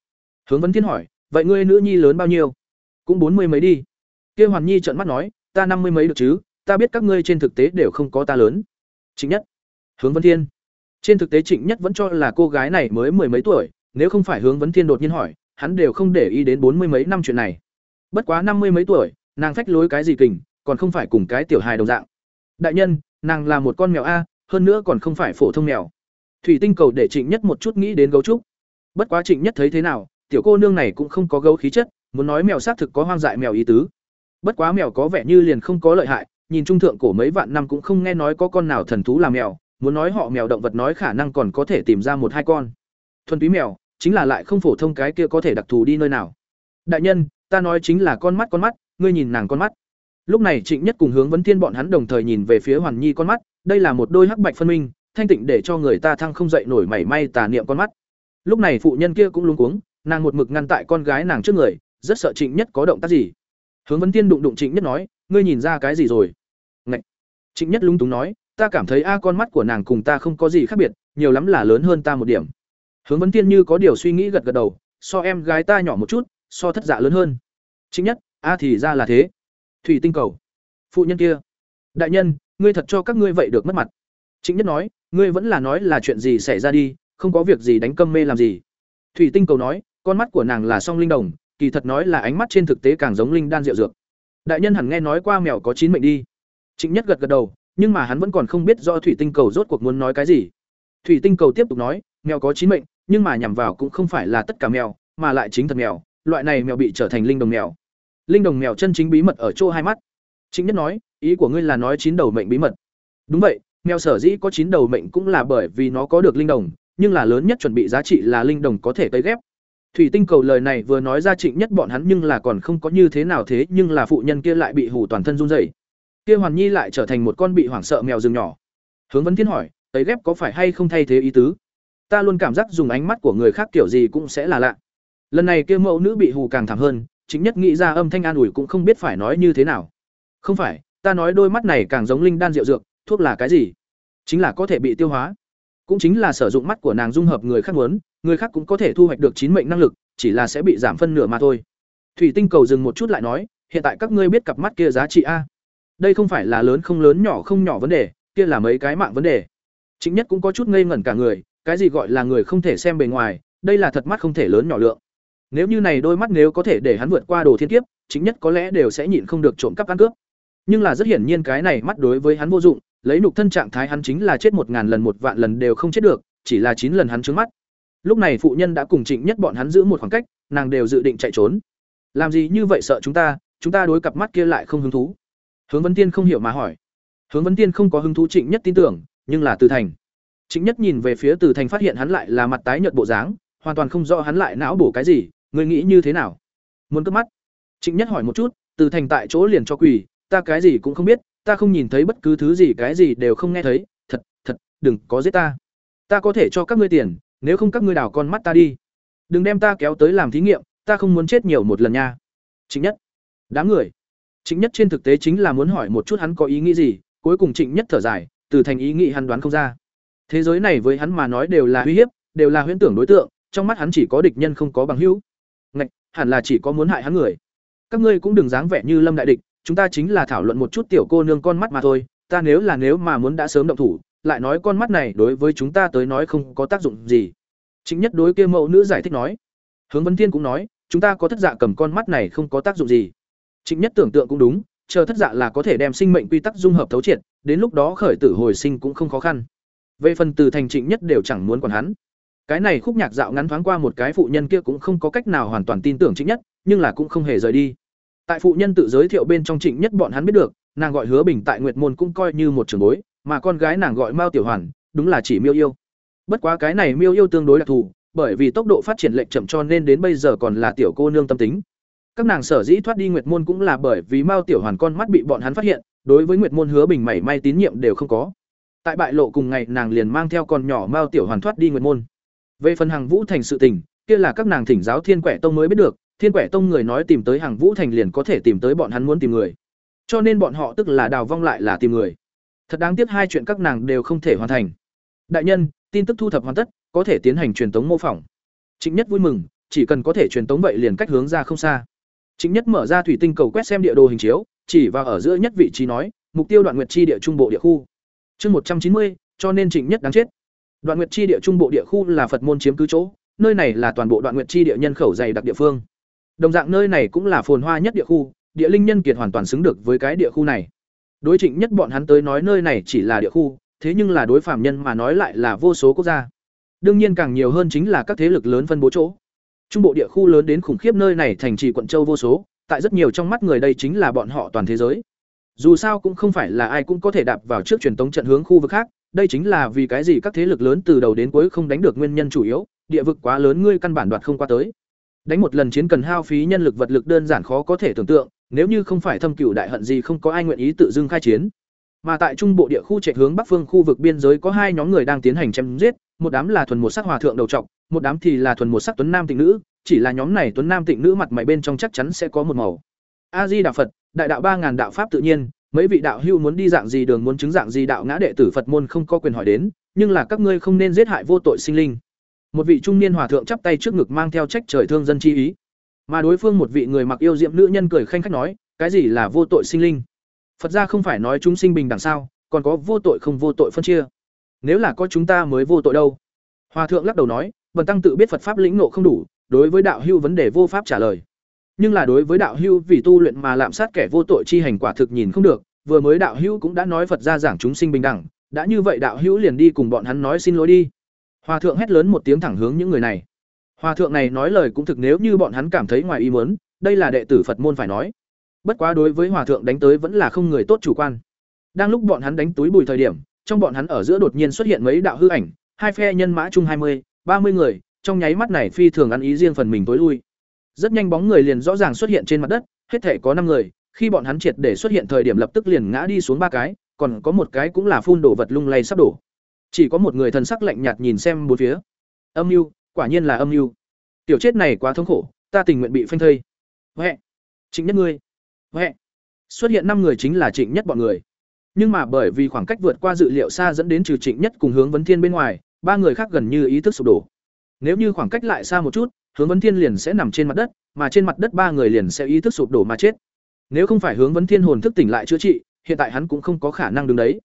Hướng vấn thiên hỏi, vậy ngươi nữ nhi lớn bao nhiêu? Cũng bốn mươi mấy đi. Kia hoàn nhi trợn mắt nói, ta năm mươi mấy được chứ, ta biết các ngươi trên thực tế đều không có ta lớn. Trịnh nhất. Hướng vấn thiên. Trên thực tế trịnh nhất vẫn cho là cô gái này mới mười mấy tuổi, nếu không phải hướng vấn thiên đột nhiên hỏi, hắn đều không để ý đến bốn mươi mấy năm chuyện này. Bất quá năm mươi mấy tuổi, nàng phách lối cái gì kình, còn không phải cùng cái tiểu hài đồng dạng. Đại nhân, nàng là một con mèo a, hơn nữa còn không phải phổ thông mèo. Thủy tinh cầu để trịnh nhất một chút nghĩ đến gấu trúc. Bất quá trịnh nhất thấy thế nào tiểu cô nương này cũng không có gấu khí chất, muốn nói mèo xác thực có hoang dại mèo ý tứ. Bất quá mèo có vẻ như liền không có lợi hại, nhìn trung thượng cổ mấy vạn năm cũng không nghe nói có con nào thần thú là mèo, muốn nói họ mèo động vật nói khả năng còn có thể tìm ra một hai con. Thuần túy mèo, chính là lại không phổ thông cái kia có thể đặc thù đi nơi nào. Đại nhân, ta nói chính là con mắt con mắt, ngươi nhìn nàng con mắt. Lúc này trịnh nhất cùng hướng vấn thiên bọn hắn đồng thời nhìn về phía hoàn nhi con mắt, đây là một đôi hắc bạch phân minh, thanh tịnh để cho người ta thăng không dậy nổi mảy may tà niệm con mắt. Lúc này phụ nhân kia cũng luống cuống nàng một mực ngăn tại con gái nàng trước người, rất sợ trịnh nhất có động tác gì. Hướng vấn thiên đụng đụng trịnh nhất nói, ngươi nhìn ra cái gì rồi? Ngậy! trịnh nhất lung túng nói, ta cảm thấy a con mắt của nàng cùng ta không có gì khác biệt, nhiều lắm là lớn hơn ta một điểm. Hướng vấn thiên như có điều suy nghĩ gật gật đầu, so em gái ta nhỏ một chút, so thất dạ lớn hơn. Trịnh nhất, a thì ra là thế. Thủy tinh cầu. Phụ nhân kia. Đại nhân, ngươi thật cho các ngươi vậy được mất mặt. Trịnh nhất nói, ngươi vẫn là nói là chuyện gì xảy ra đi, không có việc gì đánh câm mê làm gì. Thủy tinh cầu nói con mắt của nàng là song linh đồng, kỳ thật nói là ánh mắt trên thực tế càng giống linh đan rượu dược. Đại nhân hẳn nghe nói qua mèo có chín mệnh đi. Trịnh nhất gật gật đầu, nhưng mà hắn vẫn còn không biết do thủy tinh cầu rốt cuộc muốn nói cái gì. Thủy tinh cầu tiếp tục nói, mèo có chín mệnh, nhưng mà nhằm vào cũng không phải là tất cả mèo, mà lại chính thật mèo, loại này mèo bị trở thành linh đồng mèo. Linh đồng mèo chân chính bí mật ở chỗ hai mắt. Trịnh nhất nói, ý của ngươi là nói chín đầu mệnh bí mật. Đúng vậy, mèo sở dĩ có chín đầu mệnh cũng là bởi vì nó có được linh đồng, nhưng là lớn nhất chuẩn bị giá trị là linh đồng có thể cấy ghép thủy tinh cầu lời này vừa nói ra trịnh nhất bọn hắn nhưng là còn không có như thế nào thế, nhưng là phụ nhân kia lại bị hù toàn thân run rẩy. Kia hoàn nhi lại trở thành một con bị hoảng sợ mèo rừng nhỏ. Hướng vấn thiên hỏi, "Tấy ghép có phải hay không thay thế ý tứ? Ta luôn cảm giác dùng ánh mắt của người khác kiểu gì cũng sẽ là lạ. Lần này kia mẫu nữ bị hù càng thảm hơn chính nhất nghĩ ra âm thanh an ủi cũng không biết phải nói như thế nào. Không phải, ta nói đôi mắt này càng giống linh đan rượu dược, thuốc là cái gì? Chính là có thể bị tiêu hóa cũng chính là sử dụng mắt của nàng dung hợp người khác muốn, người khác cũng có thể thu hoạch được chín mệnh năng lực, chỉ là sẽ bị giảm phân nửa mà thôi. Thủy tinh cầu dừng một chút lại nói, hiện tại các ngươi biết cặp mắt kia giá trị a? Đây không phải là lớn không lớn, nhỏ không nhỏ vấn đề, kia là mấy cái mạng vấn đề. Chính nhất cũng có chút ngây ngẩn cả người, cái gì gọi là người không thể xem bề ngoài, đây là thật mắt không thể lớn nhỏ lượng. Nếu như này đôi mắt nếu có thể để hắn vượt qua đồ thiên kiếp chính nhất có lẽ đều sẽ nhịn không được trộm cắp ăn cướp. Nhưng là rất hiển nhiên cái này mắt đối với hắn vô dụng lấy nục thân trạng thái hắn chính là chết một ngàn lần, một vạn lần đều không chết được, chỉ là chín lần hắn trướng mắt. Lúc này phụ nhân đã cùng trịnh nhất bọn hắn giữ một khoảng cách, nàng đều dự định chạy trốn. Làm gì như vậy sợ chúng ta chúng ta đối cặp mắt kia lại không hứng thú. Hướng vấn tiên không hiểu mà hỏi. Hướng vấn tiên không có hứng thú trịnh nhất tin tưởng, nhưng là từ thành. Trịnh nhất nhìn về phía từ thành phát hiện hắn lại là mặt tái nhợt bộ dáng, hoàn toàn không rõ hắn lại não bổ cái gì người nghĩ như thế nào? Muốn cướp mắt. Trịnh nhất hỏi một chút, từ thành tại chỗ liền cho quỳ, ta cái gì cũng không biết ta không nhìn thấy bất cứ thứ gì, cái gì đều không nghe thấy. Thật thật, đừng có giết ta. Ta có thể cho các ngươi tiền, nếu không các ngươi đào con mắt ta đi. Đừng đem ta kéo tới làm thí nghiệm, ta không muốn chết nhiều một lần nha. Trịnh nhất. Đám người. Trịnh nhất trên thực tế chính là muốn hỏi một chút hắn có ý nghĩ gì, cuối cùng trịnh nhất thở dài, từ thành ý nghĩ hắn đoán không ra. Thế giới này với hắn mà nói đều là uy hiếp, đều là huyễn tưởng đối tượng, trong mắt hắn chỉ có địch nhân không có bằng hữu. Ngạch, hẳn là chỉ có muốn hại hắn người. Các ngươi cũng đừng dáng vẻ như lâm đại địch chúng ta chính là thảo luận một chút tiểu cô nương con mắt mà thôi, ta nếu là nếu mà muốn đã sớm động thủ, lại nói con mắt này đối với chúng ta tới nói không có tác dụng gì. Chính nhất đối kia mẫu nữ giải thích nói. Hướng vấn thiên cũng nói, chúng ta có thất dạ cầm con mắt này không có tác dụng gì. Chính nhất tưởng tượng cũng đúng, chờ thất dạ là có thể đem sinh mệnh quy tắc dung hợp thấu triệt, đến lúc đó khởi tử hồi sinh cũng không khó khăn. Về phần từ thành trịnh nhất đều chẳng muốn còn hắn. Cái này khúc nhạc dạo ngắn thoáng qua một cái phụ nhân kia cũng không có cách nào hoàn toàn tin tưởng trịnh nhất, nhưng là cũng không hề rời đi tại phụ nhân tự giới thiệu bên trong trịnh nhất bọn hắn biết được, nàng gọi hứa bình tại nguyệt môn cũng coi như một trường bối, mà con gái nàng gọi mao tiểu hoàn, đúng là chỉ miêu yêu. Bất quá cái này miêu yêu tương đối đặc thù, bởi vì tốc độ phát triển lệch chậm cho nên đến bây giờ còn là tiểu cô nương tâm tính. Các nàng sở dĩ thoát đi nguyệt môn cũng là bởi vì mao tiểu hoàn con mắt bị bọn hắn phát hiện, đối với nguyệt môn hứa bình mảy may tín nhiệm đều không có. Tại bại lộ cùng ngày, nàng liền mang theo con nhỏ mao tiểu hoàn thoát đi nguyệt môn. Về phần hàng vũ thành sự tình, kia là các nàng thỉnh giáo thiên quẻ tông mới biết được thiên quẻ tông người nói tìm tới hàng vũ thành liền có thể tìm tới bọn hắn muốn tìm người. Cho nên bọn họ tức là đào vong lại là tìm người. Thật đáng tiếc hai chuyện các nàng đều không thể hoàn thành. Đại nhân, tin tức thu thập hoàn tất, có thể tiến hành truyền tống mô phỏng. Trịnh nhất vui mừng, chỉ cần có thể truyền tống vậy liền cách hướng ra không xa. Trịnh nhất mở ra thủy tinh cầu quét xem địa đồ hình chiếu, chỉ vào ở giữa nhất vị trí nói, mục tiêu đoạn nguyệt chi địa trung bộ địa khu. Chương một trăm chín mươi, cho nên trịnh nhất đáng chết. Đoạn nguyệt chi địa trung bộ địa khu là phật môn chiếm cứ chỗ, nơi này là toàn bộ đoạn nguyệt chi địa nhân khẩu dày đặc địa phương đồng dạng nơi này cũng là phồn hoa nhất địa khu, địa linh nhân kiệt hoàn toàn xứng được với cái địa khu này. Đối trịnh nhất bọn hắn tới nói nơi này chỉ là địa khu, thế nhưng là đối phạm nhân mà nói lại là vô số quốc gia. Đương nhiên càng nhiều hơn chính là các thế lực lớn phân bố chỗ. Trung bộ địa khu lớn đến khủng khiếp nơi này thành trì quận châu vô số, tại rất nhiều trong mắt người đây chính là bọn họ toàn thế giới. Dù sao cũng không phải là ai cũng có thể đạp vào trước truyền tống trận hướng khu vực khác, đây chính là vì cái gì các thế lực lớn từ đầu đến cuối không đánh được nguyên nhân chủ yếu, địa vực quá lớn ngươi căn bản đoạt không qua tới đánh một lần chiến cần hao phí nhân lực vật lực đơn giản khó có thể tưởng tượng, nếu như không phải thâm cửu đại hận gì không có ai nguyện ý tự dưng khai chiến. Mà tại trung bộ địa khu chạy hướng bắc phương khu vực biên giới có hai nhóm người đang tiến hành chém giết, một đám là thuần một sắc hòa thượng đầu trọc, một đám thì là thuần một sắc tuấn nam tịnh nữ, chỉ là nhóm này tuấn nam tịnh nữ mặt mày bên trong chắc chắn sẽ có một màu. A di đà phật, đại đạo ba ngàn đạo pháp tự nhiên, mấy vị đạo hưu muốn đi dạng gì đường muốn chứng dạng gì đạo ngã đệ tử phật môn không có quyền hỏi đến, nhưng là các ngươi không nên giết hại vô tội sinh linh một vị trung niên hòa thượng chắp tay trước ngực mang theo trách trời thương dân chi ý. Mà đối phương một vị người mặc yêu diệm nữ nhân cười khanh khách nói, cái gì là vô tội sinh linh? Phật ra không phải nói chúng sinh bình đẳng sao, còn có vô tội không vô tội phân chia. Nếu là có chúng ta mới vô tội đâu. Hòa thượng lắc đầu nói, bần tăng tự biết phật pháp lĩnh nộ không đủ, đối với đạo hưu vấn đề vô pháp trả lời. Nhưng là đối với đạo hưu vì tu luyện mà lạm sát kẻ vô tội chi hành quả thực nhìn không được, vừa mới đạo hưu cũng đã nói phật ra giảng chúng sinh bình đẳng, đã như vậy đạo hữu liền đi cùng bọn hắn nói xin lỗi đi hòa thượng hét lớn một tiếng thẳng hướng những người này. Hòa thượng này nói lời cũng thực nếu như bọn hắn cảm thấy ngoài ý muốn, đây là đệ tử phật môn phải nói. Bất quá đối với hòa thượng đánh tới vẫn là không người tốt chủ quan. Đang lúc bọn hắn đánh túi bùi thời điểm, trong bọn hắn ở giữa đột nhiên xuất hiện mấy đạo hư ảnh, hai phe nhân mã chung hai mươi, ba mươi người, trong nháy mắt này phi thường ăn ý riêng phần mình tối lui. Rất nhanh bóng người liền rõ ràng xuất hiện trên mặt đất, hết thể có năm người, khi bọn hắn triệt để xuất hiện thời điểm lập tức liền ngã đi xuống ba cái, còn có một cái cũng là phun đổ vật lung lay sắp đổ chỉ có một người thần sắc lạnh nhạt nhìn xem bốn phía. Âm mưu, quả nhiên là âm mưu. Tiểu chết này quá thống khổ, ta tình nguyện bị phanh thây. Huệ, trịnh nhất ngươi. Huệ, xuất hiện năm người chính là trịnh nhất bọn người. Nhưng mà bởi vì khoảng cách vượt qua dự liệu xa dẫn đến trừ trịnh nhất cùng hướng vấn thiên bên ngoài, ba người khác gần như ý thức sụp đổ. Nếu như khoảng cách lại xa một chút, hướng vấn thiên liền sẽ nằm trên mặt đất, mà trên mặt đất ba người liền sẽ ý thức sụp đổ mà chết. Nếu không phải hướng vấn thiên hồn thức tỉnh lại chữa trị, hiện tại hắn cũng không có khả năng đứng đấy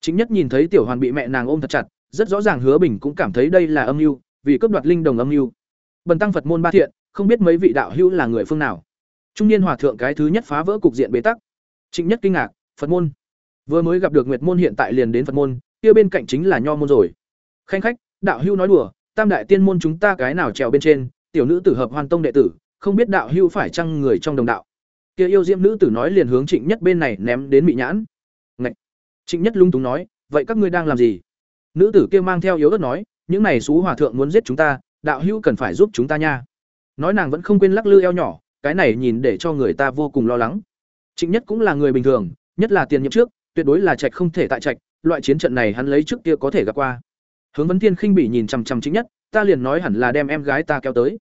chính nhất nhìn thấy tiểu hoàn bị mẹ nàng ôm thật chặt, rất rõ ràng hứa bình cũng cảm thấy đây là âm mưu, vì cướp đoạt linh đồng âm mưu. Bần tăng phật môn ba thiện, không biết mấy vị đạo hữu là người phương nào. Trung niên hòa thượng cái thứ nhất phá vỡ cục diện bế tắc. Trịnh nhất kinh ngạc, phật môn. Vừa mới gặp được nguyệt môn hiện tại liền đến phật môn, kia bên cạnh chính là nho môn rồi. Khanh khách, đạo hữu nói đùa, tam đại tiên môn chúng ta cái nào trèo bên trên, tiểu nữ tử hợp hoàn tông đệ tử, không biết đạo hữu phải chăng người trong đồng đạo. Kia yêu diễm nữ tử nói liền hướng trịnh nhất bên này ném đến mị nhãn trịnh nhất lung túng nói vậy các ngươi đang làm gì nữ tử kia mang theo yếu ớt nói những này xú hòa thượng muốn giết chúng ta đạo hữu cần phải giúp chúng ta nha nói nàng vẫn không quên lắc lư eo nhỏ cái này nhìn để cho người ta vô cùng lo lắng. Trịnh Nhất cũng là người bình thường, nhất là tiền nhiệm trước, tuyệt đối là trạch không thể tại trạch, loại chiến trận này hắn lấy trước kia có thể gặp qua. Hướng Vấn Thiên khinh bỉ nhìn chằm chằm Trịnh Nhất, ta liền nói hẳn là đem em gái ta kéo tới.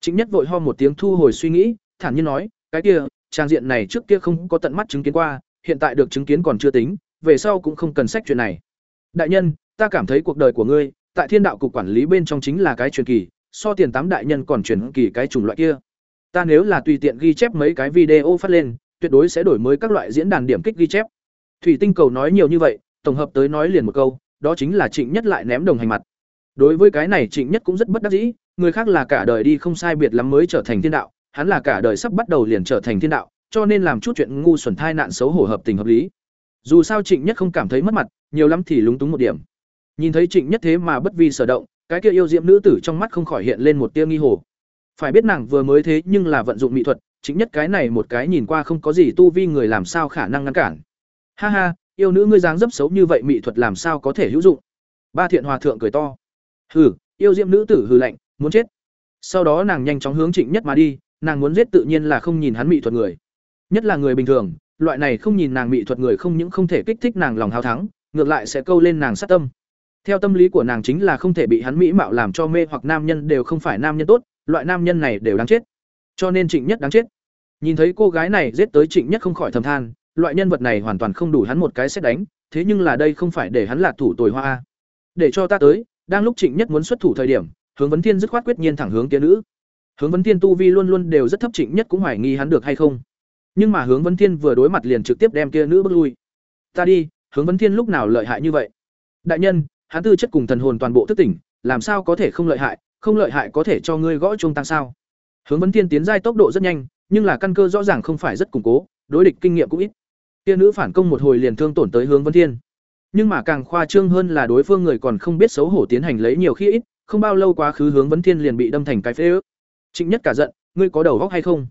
Trịnh Nhất vội ho một tiếng thu hồi suy nghĩ, thản nhiên nói, cái kia, trang diện này trước kia không có tận mắt chứng kiến qua, hiện tại được chứng kiến còn chưa tính, về sau cũng không cần sách chuyện này. Đại nhân, ta cảm thấy cuộc đời của ngươi, tại Thiên đạo cục quản lý bên trong chính là cái truyền kỳ, so tiền tám đại nhân còn truyền kỳ cái chủng loại kia. Ta nếu là tùy tiện ghi chép mấy cái video phát lên, tuyệt đối sẽ đổi mới các loại diễn đàn điểm kích ghi chép. Thủy Tinh Cầu nói nhiều như vậy, tổng hợp tới nói liền một câu, đó chính là Trịnh Nhất lại ném đồng hành mặt. Đối với cái này Trịnh Nhất cũng rất bất đắc dĩ, người khác là cả đời đi không sai biệt lắm mới trở thành thiên đạo, hắn là cả đời sắp bắt đầu liền trở thành thiên đạo, cho nên làm chút chuyện ngu xuẩn thai nạn xấu hổ hợp tình hợp lý. Dù sao Trịnh Nhất không cảm thấy mất mặt, nhiều lắm thì lúng túng một điểm. Nhìn thấy Trịnh Nhất thế mà bất vi sở động, cái kia yêu diệm nữ tử trong mắt không khỏi hiện lên một tia nghi hồ. Phải biết nàng vừa mới thế nhưng là vận dụng mỹ thuật, chính nhất cái này một cái nhìn qua không có gì tu vi người làm sao khả năng ngăn cản. Ha ha, yêu nữ ngươi dáng dấp xấu như vậy mỹ thuật làm sao có thể hữu dụng. Ba thiện hòa thượng cười to. Hừ, yêu diệm nữ tử hừ lạnh, muốn chết. Sau đó nàng nhanh chóng hướng Trịnh Nhất mà đi, nàng muốn giết tự nhiên là không nhìn hắn mỹ thuật người. Nhất là người bình thường, loại này không nhìn nàng mỹ thuật người không những không thể kích thích nàng lòng hào thắng, ngược lại sẽ câu lên nàng sát tâm. Theo tâm lý của nàng chính là không thể bị hắn mỹ mạo làm cho mê hoặc nam nhân đều không phải nam nhân tốt, loại nam nhân này đều đáng chết. Cho nên Trịnh Nhất đáng chết. Nhìn thấy cô gái này giết tới Trịnh Nhất không khỏi thầm than, loại nhân vật này hoàn toàn không đủ hắn một cái xét đánh, thế nhưng là đây không phải để hắn là thủ tồi hoa Để cho ta tới, đang lúc Trịnh Nhất muốn xuất thủ thời điểm, Hướng Vấn Thiên dứt khoát quyết nhiên thẳng hướng kia nữ. Hướng Vấn Thiên tu vi luôn luôn đều rất thấp Trịnh Nhất cũng hoài nghi hắn được hay không. Nhưng mà Hướng Vấn Thiên vừa đối mặt liền trực tiếp đem kia nữ bước lui. Ta đi, Hướng Vấn Thiên lúc nào lợi hại như vậy? Đại nhân, hắn tư chất cùng thần hồn toàn bộ thức tỉnh, làm sao có thể không lợi hại, không lợi hại có thể cho ngươi gõ chuông tăng sao? Hướng Vấn Thiên tiến giai tốc độ rất nhanh, nhưng là căn cơ rõ ràng không phải rất củng cố, đối địch kinh nghiệm cũng ít. Kia nữ phản công một hồi liền thương tổn tới Hướng Vấn Thiên. Nhưng mà càng khoa trương hơn là đối phương người còn không biết xấu hổ tiến hành lấy nhiều khi ít, không bao lâu quá khứ Hướng Vấn Thiên liền bị đâm thành cái phế ước. Trịnh Nhất cả giận, ngươi có đầu óc hay không?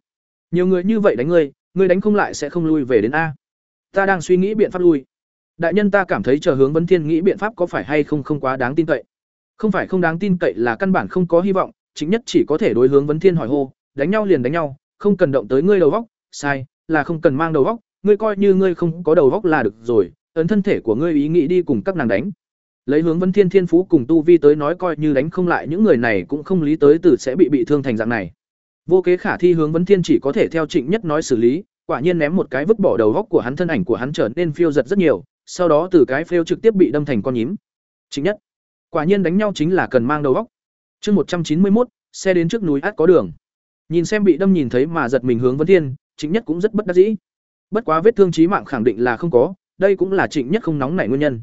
Nhiều người như vậy đánh ngươi, ngươi đánh không lại sẽ không lui về đến a. Ta đang suy nghĩ biện pháp lui. Đại nhân ta cảm thấy chờ hướng vấn thiên nghĩ biện pháp có phải hay không không quá đáng tin cậy. Không phải không đáng tin cậy là căn bản không có hy vọng, chính nhất chỉ có thể đối hướng vấn thiên hỏi hô, đánh nhau liền đánh nhau, không cần động tới ngươi đầu góc, sai, là không cần mang đầu góc, ngươi coi như ngươi không có đầu góc là được rồi, ấn thân thể của ngươi ý nghĩ đi cùng các nàng đánh. Lấy hướng vấn thiên thiên phú cùng tu vi tới nói coi như đánh không lại những người này cũng không lý tới từ sẽ bị bị thương thành dạng này vô kế khả thi hướng vấn thiên chỉ có thể theo trịnh nhất nói xử lý quả nhiên ném một cái vứt bỏ đầu góc của hắn thân ảnh của hắn trở nên phiêu giật rất nhiều sau đó từ cái phêu trực tiếp bị đâm thành con nhím. trịnh nhất, quả nhiên đánh nhau chính là cần mang đầu óc. Chương một trăm chín mươi một, xe đến trước núi át có đường. Nhìn xem bị đâm nhìn thấy mà giật mình hướng vấn Thiên, Trịnh Nhất cũng rất bất đắc dĩ. Bất quá vết thương chí mạng khẳng định là không có, đây cũng là Trịnh Nhất không nóng nảy nguyên nhân.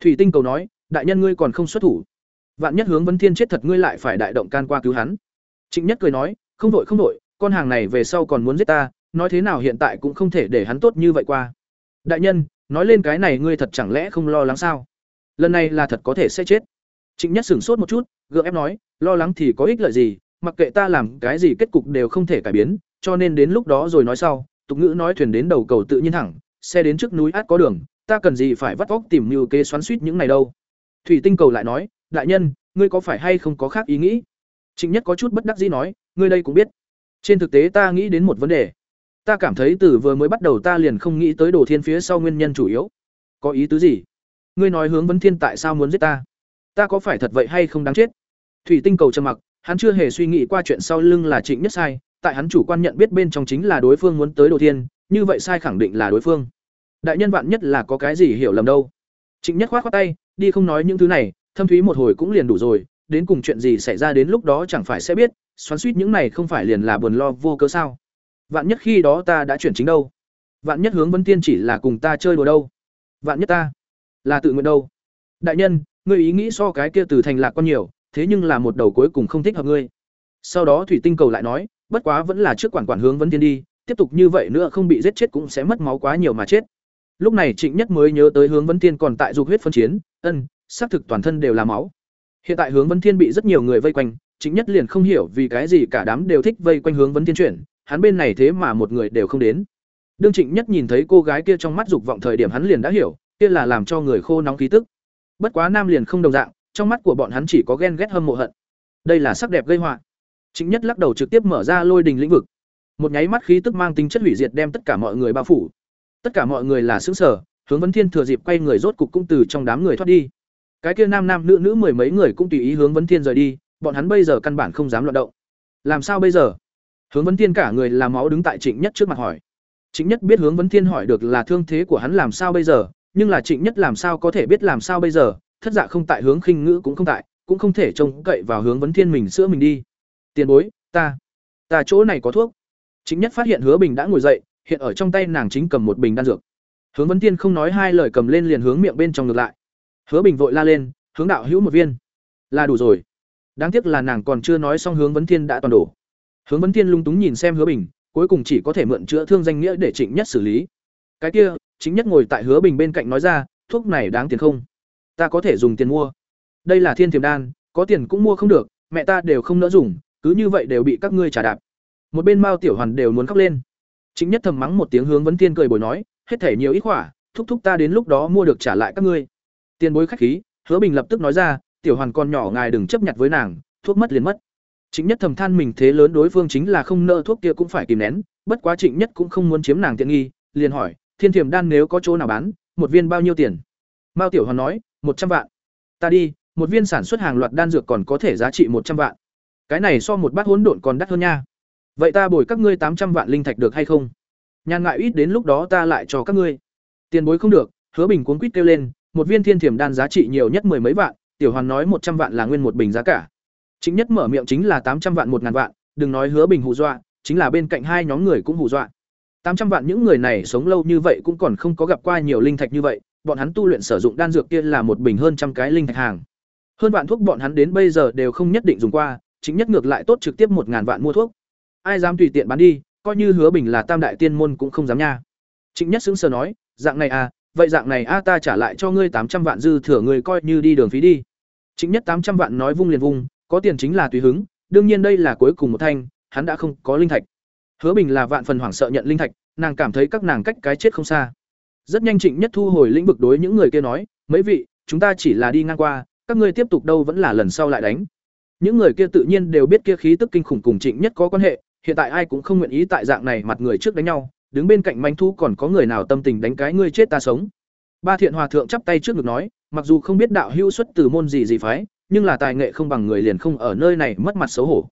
Thủy Tinh cầu nói, đại nhân ngươi còn không xuất thủ. Vạn nhất hướng vấn Thiên chết thật ngươi lại phải đại động can qua cứu hắn. Trịnh Nhất cười nói, không đội không đội, con hàng này về sau còn muốn giết ta, nói thế nào hiện tại cũng không thể để hắn tốt như vậy qua. Đại nhân, nói lên cái này ngươi thật chẳng lẽ không lo lắng sao? Lần này là thật có thể sẽ chết. Trịnh nhất sửng sốt một chút gượng ép nói lo lắng thì có ích lợi gì mặc kệ ta làm cái gì kết cục đều không thể cải biến cho nên đến lúc đó rồi nói sau tục ngữ nói thuyền đến đầu cầu tự nhiên thẳng xe đến trước núi át có đường ta cần gì phải vắt vóc tìm mưu kế xoắn suýt những này đâu. Thủy tinh cầu lại nói đại nhân ngươi có phải hay không có khác ý nghĩ? Trịnh nhất có chút bất đắc dĩ nói, ngươi đây cũng biết. Trên thực tế ta nghĩ đến một vấn đề. Ta cảm thấy từ vừa mới bắt đầu ta liền không nghĩ tới đồ thiên phía sau nguyên nhân chủ yếu. Có ý tứ gì? Ngươi nói hướng vấn thiên tại sao muốn giết ta? Ta có phải thật vậy hay không đáng chết? Thủy tinh cầu trầm mặc, hắn chưa hề suy nghĩ qua chuyện sau lưng là trịnh nhất sai, tại hắn chủ quan nhận biết bên trong chính là đối phương muốn tới đồ thiên, như vậy sai khẳng định là đối phương. Đại nhân vạn nhất là có cái gì hiểu lầm đâu. Trịnh nhất khoát khoát tay, đi không nói những thứ này, thâm thúy một hồi cũng liền đủ rồi đến cùng chuyện gì xảy ra đến lúc đó chẳng phải sẽ biết, xoắn suýt những này không phải liền là buồn lo vô cớ sao? Vạn nhất khi đó ta đã chuyển chính đâu? Vạn nhất hướng Vân tiên chỉ là cùng ta chơi đùa đâu? Vạn nhất ta là tự nguyện đâu? Đại nhân, ngươi ý nghĩ so cái kia từ thành lạc con nhiều, thế nhưng là một đầu cuối cùng không thích hợp ngươi. Sau đó thủy tinh cầu lại nói, bất quá vẫn là trước quản quản hướng Vân tiên đi, tiếp tục như vậy nữa không bị giết chết cũng sẽ mất máu quá nhiều mà chết. Lúc này trịnh nhất mới nhớ tới hướng Vân tiên còn tại dục huyết phân chiến, ân, xác thực toàn thân đều là máu hiện tại hướng vấn thiên bị rất nhiều người vây quanh chính nhất liền không hiểu vì cái gì cả đám đều thích vây quanh hướng vấn thiên chuyển hắn bên này thế mà một người đều không đến. Đương Trịnh Nhất nhìn thấy cô gái kia trong mắt dục vọng thời điểm hắn liền đã hiểu, kia là làm cho người khô nóng khí tức. Bất quá nam liền không đồng dạng, trong mắt của bọn hắn chỉ có ghen ghét hâm mộ hận. Đây là sắc đẹp gây họa. Trịnh Nhất lắc đầu trực tiếp mở ra lôi đình lĩnh vực. một nháy mắt khí tức mang tính chất hủy diệt đem tất cả mọi người bao phủ tất cả mọi người là sững sờ, hướng vấn thiên thừa dịp quay người rốt cục cũng từ trong đám người thoát đi cái kia nam nam nữ nữ mười mấy người cũng tùy ý hướng vấn thiên rời đi, bọn hắn bây giờ căn bản không dám loạn động. Làm sao bây giờ? Hướng vấn thiên cả người làm máu đứng tại trịnh nhất trước mặt hỏi. Trịnh nhất biết hướng vấn thiên hỏi được là thương thế của hắn làm sao bây giờ, nhưng là trịnh nhất làm sao có thể biết làm sao bây giờ, thất dạ không tại hướng khinh ngữ cũng không tại, cũng không thể trông cậy vào hướng vấn thiên mình sữa mình đi. Tiền bối, ta ta chỗ này có thuốc. Trịnh nhất phát hiện hứa bình đã ngồi dậy, hiện ở trong tay nàng chính cầm một bình đan dược. Hướng vấn thiên không nói hai lời cầm lên liền hướng miệng bên trong ngược lại hứa bình vội la lên, hướng đạo hữu một viên. Là đủ rồi. Đáng tiếc là nàng còn chưa nói xong hướng vấn thiên đã toàn đổ. Hướng vấn thiên lung túng nhìn xem hứa bình, cuối cùng chỉ có thể mượn chữa thương danh nghĩa để trịnh nhất xử lý. Cái kia chính nhất ngồi tại hứa bình bên cạnh nói ra, thuốc này đáng tiền không? Ta có thể dùng tiền mua. Đây là thiên thiềm đan, có tiền cũng mua không được, mẹ ta đều không nỡ dùng, cứ như vậy đều bị các ngươi trả đạp. Một bên mao tiểu hoàn đều muốn khóc lên. Chính nhất thầm mắng một tiếng hướng vấn thiên cười bồi nói, hết thể nhiều ít khỏa, thúc thúc ta đến lúc đó mua được trả lại các ngươi tiền bối khách khí hứa bình lập tức nói ra tiểu hoàn con nhỏ ngài đừng chấp nhận với nàng thuốc mất liền mất Trịnh Nhất thầm than mình thế lớn đối phương chính là không nợ thuốc kia cũng phải kìm nén, bất quá Trịnh Nhất cũng không muốn chiếm nàng tiện nghi, liền hỏi, "Thiên Thiểm đan nếu có chỗ nào bán, một viên bao nhiêu tiền?" Mao Tiểu Hoàn nói, một trăm vạn." "Ta đi, một viên sản xuất hàng loạt đan dược còn có thể giá trị một trăm vạn. Cái này so một bát hỗn độn còn đắt hơn nha. Vậy ta bồi các ngươi tám trăm vạn linh thạch được hay không?" nhàn ngại ít đến lúc đó ta lại cho các ngươi. Tiền bối không được, Hứa Bình cuống quýt kêu lên, một viên thiên thiểm đan giá trị nhiều nhất mười mấy vạn, Tiểu Hoàn nói một trăm vạn là nguyên một bình giá cả. Chính nhất mở miệng chính là tám trăm vạn một ngàn vạn, đừng nói Hứa Bình hù dọa, chính là bên cạnh hai nhóm người cũng hù dọa. tám trăm vạn những người này sống lâu như vậy cũng còn không có gặp qua nhiều linh thạch như vậy, bọn hắn tu luyện sử dụng đan dược kia là một bình hơn trăm cái linh thạch hàng. Hơn vạn thuốc bọn hắn đến bây giờ đều không nhất định dùng qua, chính nhất ngược lại tốt trực tiếp một ngàn vạn mua thuốc. Ai dám tùy tiện bán đi, coi như Hứa Bình là tam đại tiên môn cũng không dám nha. Trịnh Nhất sững sờ nói, dạng này à, vậy dạng này a ta trả lại cho ngươi tám trăm vạn dư thừa ngươi coi như đi đường phí đi. chính Nhất tám trăm vạn nói vung liền vung, có tiền chính là tùy hứng, đương nhiên đây là cuối cùng một thanh, hắn đã không có linh thạch. Hứa Bình là vạn phần hoảng sợ nhận linh thạch, nàng cảm thấy các nàng cách cái chết không xa. Rất nhanh Trịnh Nhất thu hồi lĩnh vực đối những người kia nói, "Mấy vị, chúng ta chỉ là đi ngang qua, các ngươi tiếp tục đâu vẫn là lần sau lại đánh." Những người kia tự nhiên đều biết kia khí tức kinh khủng cùng Trịnh Nhất có quan hệ, hiện tại ai cũng không nguyện ý tại dạng này mặt người trước đánh nhau, đứng bên cạnh manh thu còn có người nào tâm tình đánh cái ngươi chết ta sống. Ba Thiện Hòa thượng chắp tay trước ngực nói, mặc dù không biết đạo hữu xuất từ môn gì gì phái, nhưng là tài nghệ không bằng người liền không ở nơi này mất mặt xấu hổ.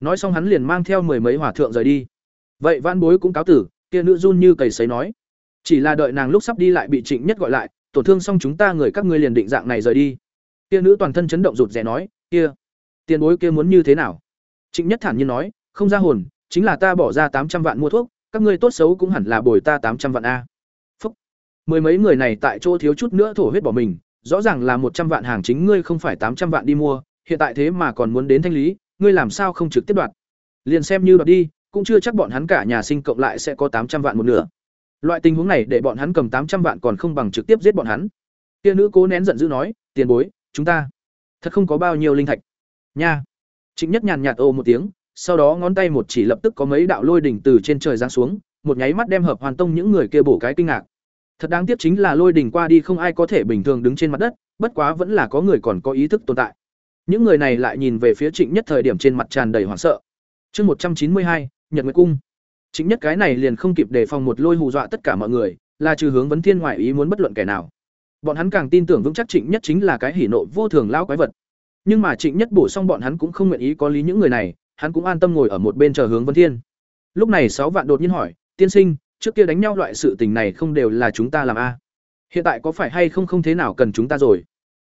Nói xong hắn liền mang theo mười mấy hòa thượng rời đi. Vậy văn bối cũng cáo tử kia nữ run như cầy sấy nói. Chỉ là đợi nàng lúc sắp đi lại bị trịnh nhất gọi lại tổn thương xong chúng ta người các ngươi liền định dạng này rời đi. Kia nữ toàn thân chấn động rụt rè nói kia tiền bối kia muốn như thế nào? Trịnh nhất thản nhiên nói không ra hồn chính là ta bỏ ra tám trăm vạn mua thuốc các ngươi tốt xấu cũng hẳn là bồi ta tám trăm vạn a phúc mười mấy người này tại chỗ thiếu chút nữa thổ huyết bỏ mình rõ ràng là một trăm vạn hàng chính ngươi không phải tám trăm vạn đi mua, hiện tại thế mà còn muốn đến thanh lý, ngươi làm sao không trực tiếp đoạt? Liền xem như đoạt đi, cũng chưa chắc bọn hắn cả nhà sinh cộng lại sẽ có tám trăm vạn một nửa. Loại tình huống này để bọn hắn cầm tám trăm vạn còn không bằng trực tiếp giết bọn hắn. Kia nữ cố nén giận dữ nói, "Tiền bối, chúng ta thật không có bao nhiêu linh thạch." Nha. Trịnh Nhất nhàn nhạt ồ một tiếng, sau đó ngón tay một chỉ lập tức có mấy đạo lôi đỉnh từ trên trời giáng xuống, một nháy mắt đem hợp hoàn tông những người kia bổ cái kinh ngạc. Thật đáng tiếc chính là lôi đỉnh qua đi không ai có thể bình thường đứng trên mặt đất, bất quá vẫn là có người còn có ý thức tồn tại. Những người này lại nhìn về phía Trịnh Nhất thời điểm trên mặt tràn đầy hoảng sợ. Chương một trăm chín mươi hai, Nhật Nguyệt cung. Trịnh Nhất cái này liền không kịp đề phòng một lôi hù dọa tất cả mọi người, là trừ hướng vấn thiên ngoại ý muốn bất luận kẻ nào. Bọn hắn càng tin tưởng vững chắc Trịnh Nhất chính là cái hỉ nộ vô thường lão quái vật. Nhưng mà Trịnh Nhất bổ xong bọn hắn cũng không nguyện ý có lý những người này, hắn cũng an tâm ngồi ở một bên chờ hướng vấn thiên. Lúc này sáu vạn đột nhiên hỏi, "Tiên sinh, trước kia đánh nhau loại sự tình này không đều là chúng ta làm a? Hiện tại có phải hay không không thế nào cần chúng ta rồi?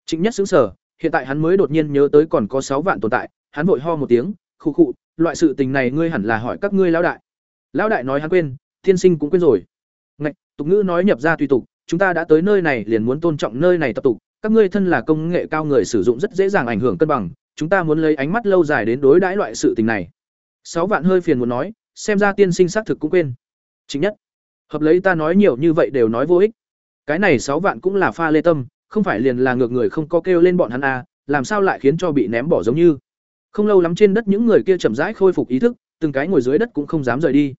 Trịnh nhất xứng sở hiện tại hắn mới đột nhiên nhớ tới còn có sáu vạn tồn tại hắn vội ho một tiếng khụ khụ loại sự tình này ngươi hẳn là hỏi các ngươi lão đại. Lão đại nói hắn quên thiên sinh cũng quên rồi. Ngạch tục ngữ nói nhập ra tùy tục chúng ta đã tới nơi này liền muốn tôn trọng nơi này tập tục các ngươi thân là công nghệ cao người sử dụng rất dễ dàng ảnh hưởng cân bằng chúng ta muốn lấy ánh mắt lâu dài đến đối đãi loại sự tình này. Sáu vạn hơi phiền muốn nói xem ra tiên sinh xác thực cũng quên. Chính nhất hợp lấy ta nói nhiều như vậy đều nói vô ích. Cái này sáu vạn cũng là pha lê tâm không phải liền là ngược người không có kêu lên bọn hắn à, làm sao lại khiến cho bị ném bỏ giống như. Không lâu lắm trên đất những người kia chậm rãi khôi phục ý thức từng cái ngồi dưới đất cũng không dám rời đi.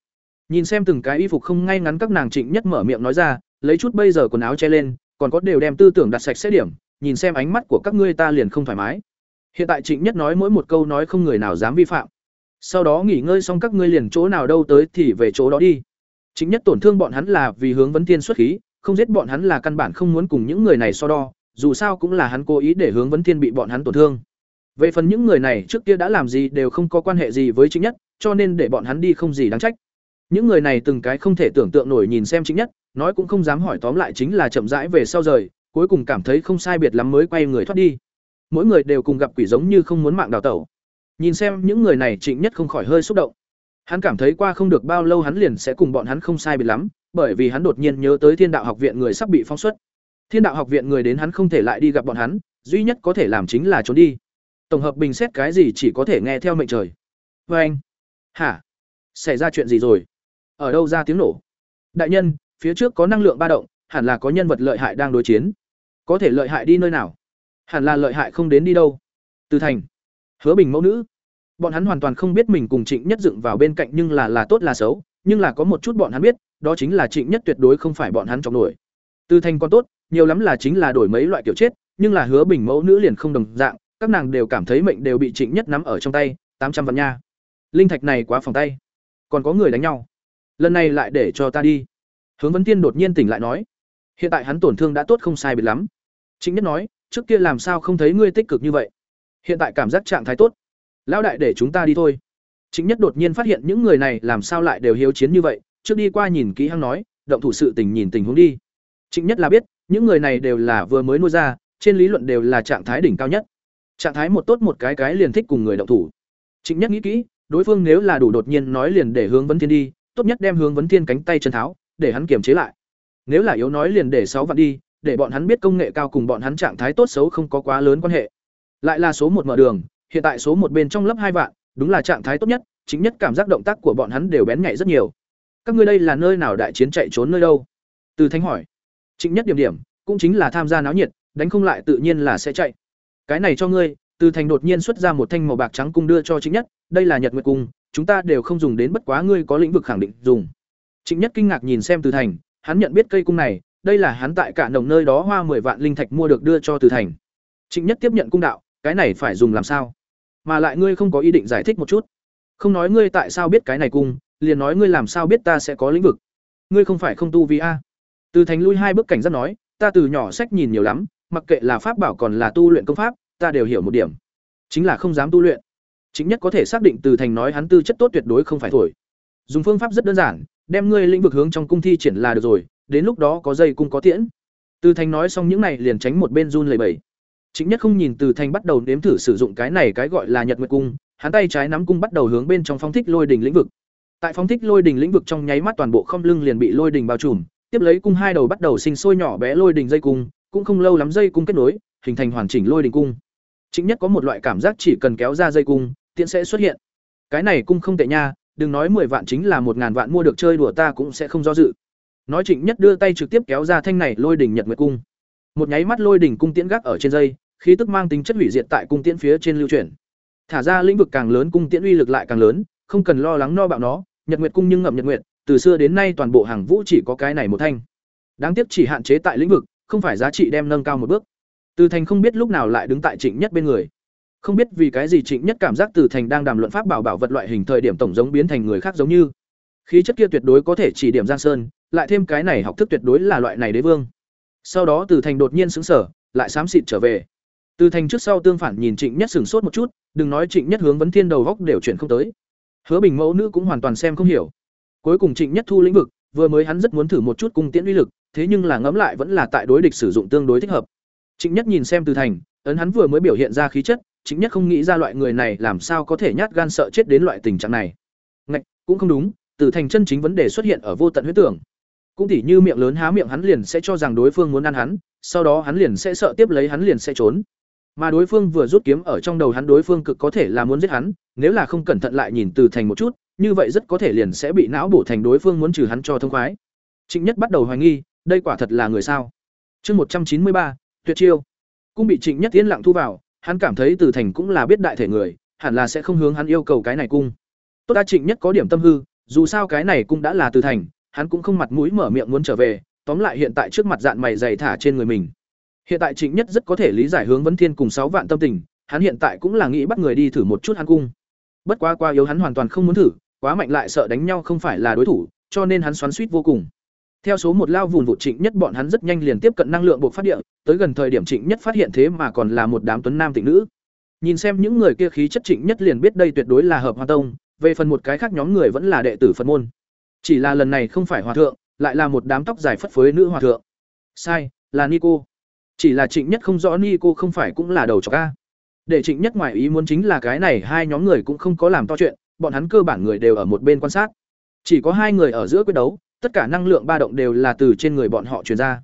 Nhìn xem từng cái y phục không ngay ngắn các nàng trịnh nhất mở miệng nói ra lấy chút bây giờ quần áo che lên còn có đều đem tư tưởng đặt sạch sẽ điểm nhìn xem ánh mắt của các ngươi ta liền không thoải mái hiện tại trịnh nhất nói mỗi một câu nói không người nào dám vi phạm. Sau đó nghỉ ngơi xong các ngươi liền chỗ nào đâu tới thì về chỗ đó đi. Chính nhất tổn thương bọn hắn là vì hướng vấn thiên xuất khí, không giết bọn hắn là căn bản không muốn cùng những người này so đo, dù sao cũng là hắn cố ý để hướng vấn thiên bị bọn hắn tổn thương. Về phần những người này trước kia đã làm gì đều không có quan hệ gì với chính nhất, cho nên để bọn hắn đi không gì đáng trách. Những người này từng cái không thể tưởng tượng nổi nhìn xem chính nhất, nói cũng không dám hỏi tóm lại chính là chậm rãi về sau rời, cuối cùng cảm thấy không sai biệt lắm mới quay người thoát đi mỗi người đều cùng gặp quỷ giống như không muốn mạng đào tẩu. Nhìn xem những người này trịnh nhất không khỏi hơi xúc động. Hắn cảm thấy qua không được bao lâu hắn liền sẽ cùng bọn hắn không sai biệt lắm, bởi vì hắn đột nhiên nhớ tới thiên đạo học viện người sắp bị phóng xuất. Thiên đạo học viện người đến hắn không thể lại đi gặp bọn hắn, duy nhất có thể làm chính là trốn đi. Tổng hợp bình xét cái gì chỉ có thể nghe theo mệnh trời. Vê anh. Hả? Xảy ra chuyện gì rồi? Ở đâu ra tiếng nổ? Đại nhân, phía trước có năng lượng ba động, hẳn là có nhân vật lợi hại đang đối chiến. Có thể lợi hại đi nơi nào? Hẳn là lợi hại không đến đi đâu. Từ thành, hứa bình mẫu nữ. Bọn hắn hoàn toàn không biết mình cùng trịnh nhất dựng vào bên cạnh nhưng là là tốt là xấu, nhưng là có một chút bọn hắn biết, đó chính là trịnh nhất tuyệt đối không phải bọn hắn trong nổi. Từ thành còn tốt, nhiều lắm là chính là đổi mấy loại kiểu chết, nhưng là hứa bình mẫu nữ liền không đồng dạng, các nàng đều cảm thấy mệnh đều bị trịnh nhất nắm ở trong tay, tám trăm vạn nha. Linh thạch này quá phòng tay. Còn có người đánh nhau. Lần này lại để cho ta đi. Hướng vấn tiên đột nhiên tỉnh lại nói. Hiện tại hắn tổn thương đã tốt không sai biệt lắm. Trịnh nhất nói trước kia làm sao không thấy ngươi tích cực như vậy? Hiện tại cảm giác trạng thái tốt. Lão đại để chúng ta đi thôi. Trịnh nhất đột nhiên phát hiện những người này làm sao lại đều hiếu chiến như vậy, trước đi qua nhìn kỹ hăng nói, động thủ sự tình nhìn tình huống đi. Trịnh nhất là biết, những người này đều là vừa mới nuôi ra, trên lý luận đều là trạng thái đỉnh cao nhất. Trạng thái một tốt một cái cái liền thích cùng người động thủ. Trịnh nhất nghĩ kỹ, đối phương nếu là đủ đột nhiên nói liền để hướng vấn thiên đi, tốt nhất đem hướng vấn thiên cánh tay chân tháo, để hắn kiềm chế lại. Nếu là yếu nói liền để sáu vạn đi để bọn hắn biết công nghệ cao cùng bọn hắn trạng thái tốt xấu không có quá lớn quan hệ. Lại là số một mở đường, hiện tại số một bên trong lớp hai vạn, đúng là trạng thái tốt nhất, chính nhất cảm giác động tác của bọn hắn đều bén nhạy rất nhiều. Các ngươi đây là nơi nào đại chiến chạy trốn nơi đâu? Từ thanh hỏi. Chính nhất điểm điểm, cũng chính là tham gia náo nhiệt, đánh không lại tự nhiên là sẽ chạy. Cái này cho ngươi, từ thành đột nhiên xuất ra một thanh màu bạc trắng cung đưa cho trịnh nhất, đây là nhật nguyệt cung, chúng ta đều không dùng đến bất quá ngươi có lĩnh vực khẳng định dùng. Trịnh nhất kinh ngạc nhìn xem từ thành, hắn nhận biết cây cung này đây là hắn tại cả đồng nơi đó hoa mười vạn linh thạch mua được đưa cho từ thành. Trịnh nhất tiếp nhận cung đạo, cái này phải dùng làm sao? Mà lại ngươi không có ý định giải thích một chút. Không nói ngươi tại sao biết cái này cung, liền nói ngươi làm sao biết ta sẽ có lĩnh vực. Ngươi không phải không tu vì a à? từ thành lui hai bước cảnh giác nói, ta từ nhỏ sách nhìn nhiều lắm, mặc kệ là pháp bảo còn là tu luyện công pháp, ta đều hiểu một điểm. Chính là không dám tu luyện. Chính nhất có thể xác định từ thành nói hắn tư chất tốt tuyệt đối không phải thổi. Dùng phương pháp rất đơn giản, đem ngươi lĩnh vực hướng trong cung thi triển là được rồi đến lúc đó có dây cung có tiễn. Từ thành nói xong những này liền tránh một bên run lầy bẩy. Chính nhất không nhìn từ thành bắt đầu nếm thử sử dụng cái này cái gọi là nhật nguyệt cung, hắn tay trái nắm cung bắt đầu hướng bên trong phong thích lôi đình lĩnh vực. Tại phong thích lôi đình lĩnh vực trong nháy mắt toàn bộ không lưng liền bị lôi đình bao trùm, tiếp lấy cung hai đầu bắt đầu sinh sôi nhỏ bé lôi đình dây cung, cũng không lâu lắm dây cung kết nối, hình thành hoàn chỉnh lôi đình cung. Chính nhất có một loại cảm giác chỉ cần kéo ra dây cung tiện sẽ xuất hiện. Cái này cung không tệ nha, đừng nói mười vạn chính là một ngàn vạn mua được chơi đùa ta cũng sẽ không do dự nói trịnh nhất đưa tay trực tiếp kéo ra thanh này lôi đỉnh nhật nguyệt cung. Một nháy mắt lôi đỉnh cung tiễn gác ở trên dây, khí tức mang tính chất hủy diệt tại cung tiễn phía trên lưu chuyển. Thả ra lĩnh vực càng lớn cung tiễn uy lực lại càng lớn, không cần lo lắng no bạo nó, nhật nguyệt cung nhưng ngậm nhật nguyệt, từ xưa đến nay toàn bộ hàng vũ chỉ có cái này một thanh. Đáng tiếc chỉ hạn chế tại lĩnh vực, không phải giá trị đem nâng cao một bước. Từ thành không biết lúc nào lại đứng tại trịnh nhất bên người. Không biết vì cái gì trịnh nhất cảm giác từ thành đang đàm luận pháp bảo bảo vật loại hình thời điểm tổng giống biến thành người khác giống như. Khí chất kia tuyệt đối có thể chỉ điểm giang sơn lại thêm cái này học thức tuyệt đối là loại này đế vương. Sau đó từ thành đột nhiên xứng sở lại xám xịt trở về. Từ thành trước sau tương phản nhìn trịnh nhất sửng sốt một chút, đừng nói trịnh nhất hướng vấn thiên đầu góc đều chuyển không tới. Hứa bình mẫu nữ cũng hoàn toàn xem không hiểu. Cuối cùng trịnh nhất thu lĩnh vực, vừa mới hắn rất muốn thử một chút cung tiễn uy lực, thế nhưng là ngẫm lại vẫn là tại đối địch sử dụng tương đối thích hợp. Trịnh nhất nhìn xem từ thành, ấn hắn vừa mới biểu hiện ra khí chất, trịnh nhất không nghĩ ra loại người này làm sao có thể nhát gan sợ chết đến loại tình trạng này. Ngạch, cũng không đúng, từ thành chân chính vấn đề xuất hiện ở vô tận huyết tưởng cũng tỉ như miệng lớn há miệng hắn liền sẽ cho rằng đối phương muốn ăn hắn, sau đó hắn liền sẽ sợ tiếp lấy hắn liền sẽ trốn. Mà đối phương vừa rút kiếm ở trong đầu hắn đối phương cực có thể là muốn giết hắn, nếu là không cẩn thận lại nhìn từ thành một chút, như vậy rất có thể liền sẽ bị não bổ thành đối phương muốn trừ hắn cho thông khoái. Trịnh nhất bắt đầu hoài nghi, đây quả thật là người sao? Chương một trăm chín mươi ba, tuyệt chiêu. Cũng bị trịnh nhất tiến lặng thu vào, hắn cảm thấy từ thành cũng là biết đại thể người, hẳn là sẽ không hướng hắn yêu cầu cái này cung. Tốt đa trịnh nhất có điểm tâm hư, dù sao cái này cũng đã là từ thành hắn cũng không mặt mũi mở miệng muốn trở về, tóm lại hiện tại trước mặt dạn mày dày thả trên người mình. Hiện tại trịnh nhất rất có thể lý giải hướng vấn thiên cùng sáu vạn tâm tình, hắn hiện tại cũng là nghĩ bắt người đi thử một chút hắn cung. Bất quá qua yếu hắn hoàn toàn không muốn thử, quá mạnh lại sợ đánh nhau không phải là đối thủ, cho nên hắn xoắn suýt vô cùng. Theo số một lao vùn vụ trịnh nhất bọn hắn rất nhanh liền tiếp cận năng lượng buộc phát địa, tới gần thời điểm trịnh nhất phát hiện thế mà còn là một đám tuấn nam tịnh nữ. Nhìn xem những người kia khí chất trịnh nhất liền biết đây tuyệt đối là hợp hoa tông, về phần một cái khác nhóm người vẫn là đệ tử phật môn chỉ là lần này không phải hòa thượng, lại là một đám tóc dài phất phới nữ hòa thượng. Sai, là nico. Chỉ là trịnh nhất không rõ nico không phải cũng là đầu trọc ca để trịnh nhất ngoài ý muốn chính là cái này hai nhóm người cũng không có làm to chuyện, bọn hắn cơ bản người đều ở một bên quan sát. Chỉ có hai người ở giữa quyết đấu, tất cả năng lượng ba động đều là từ trên người bọn họ truyền ra.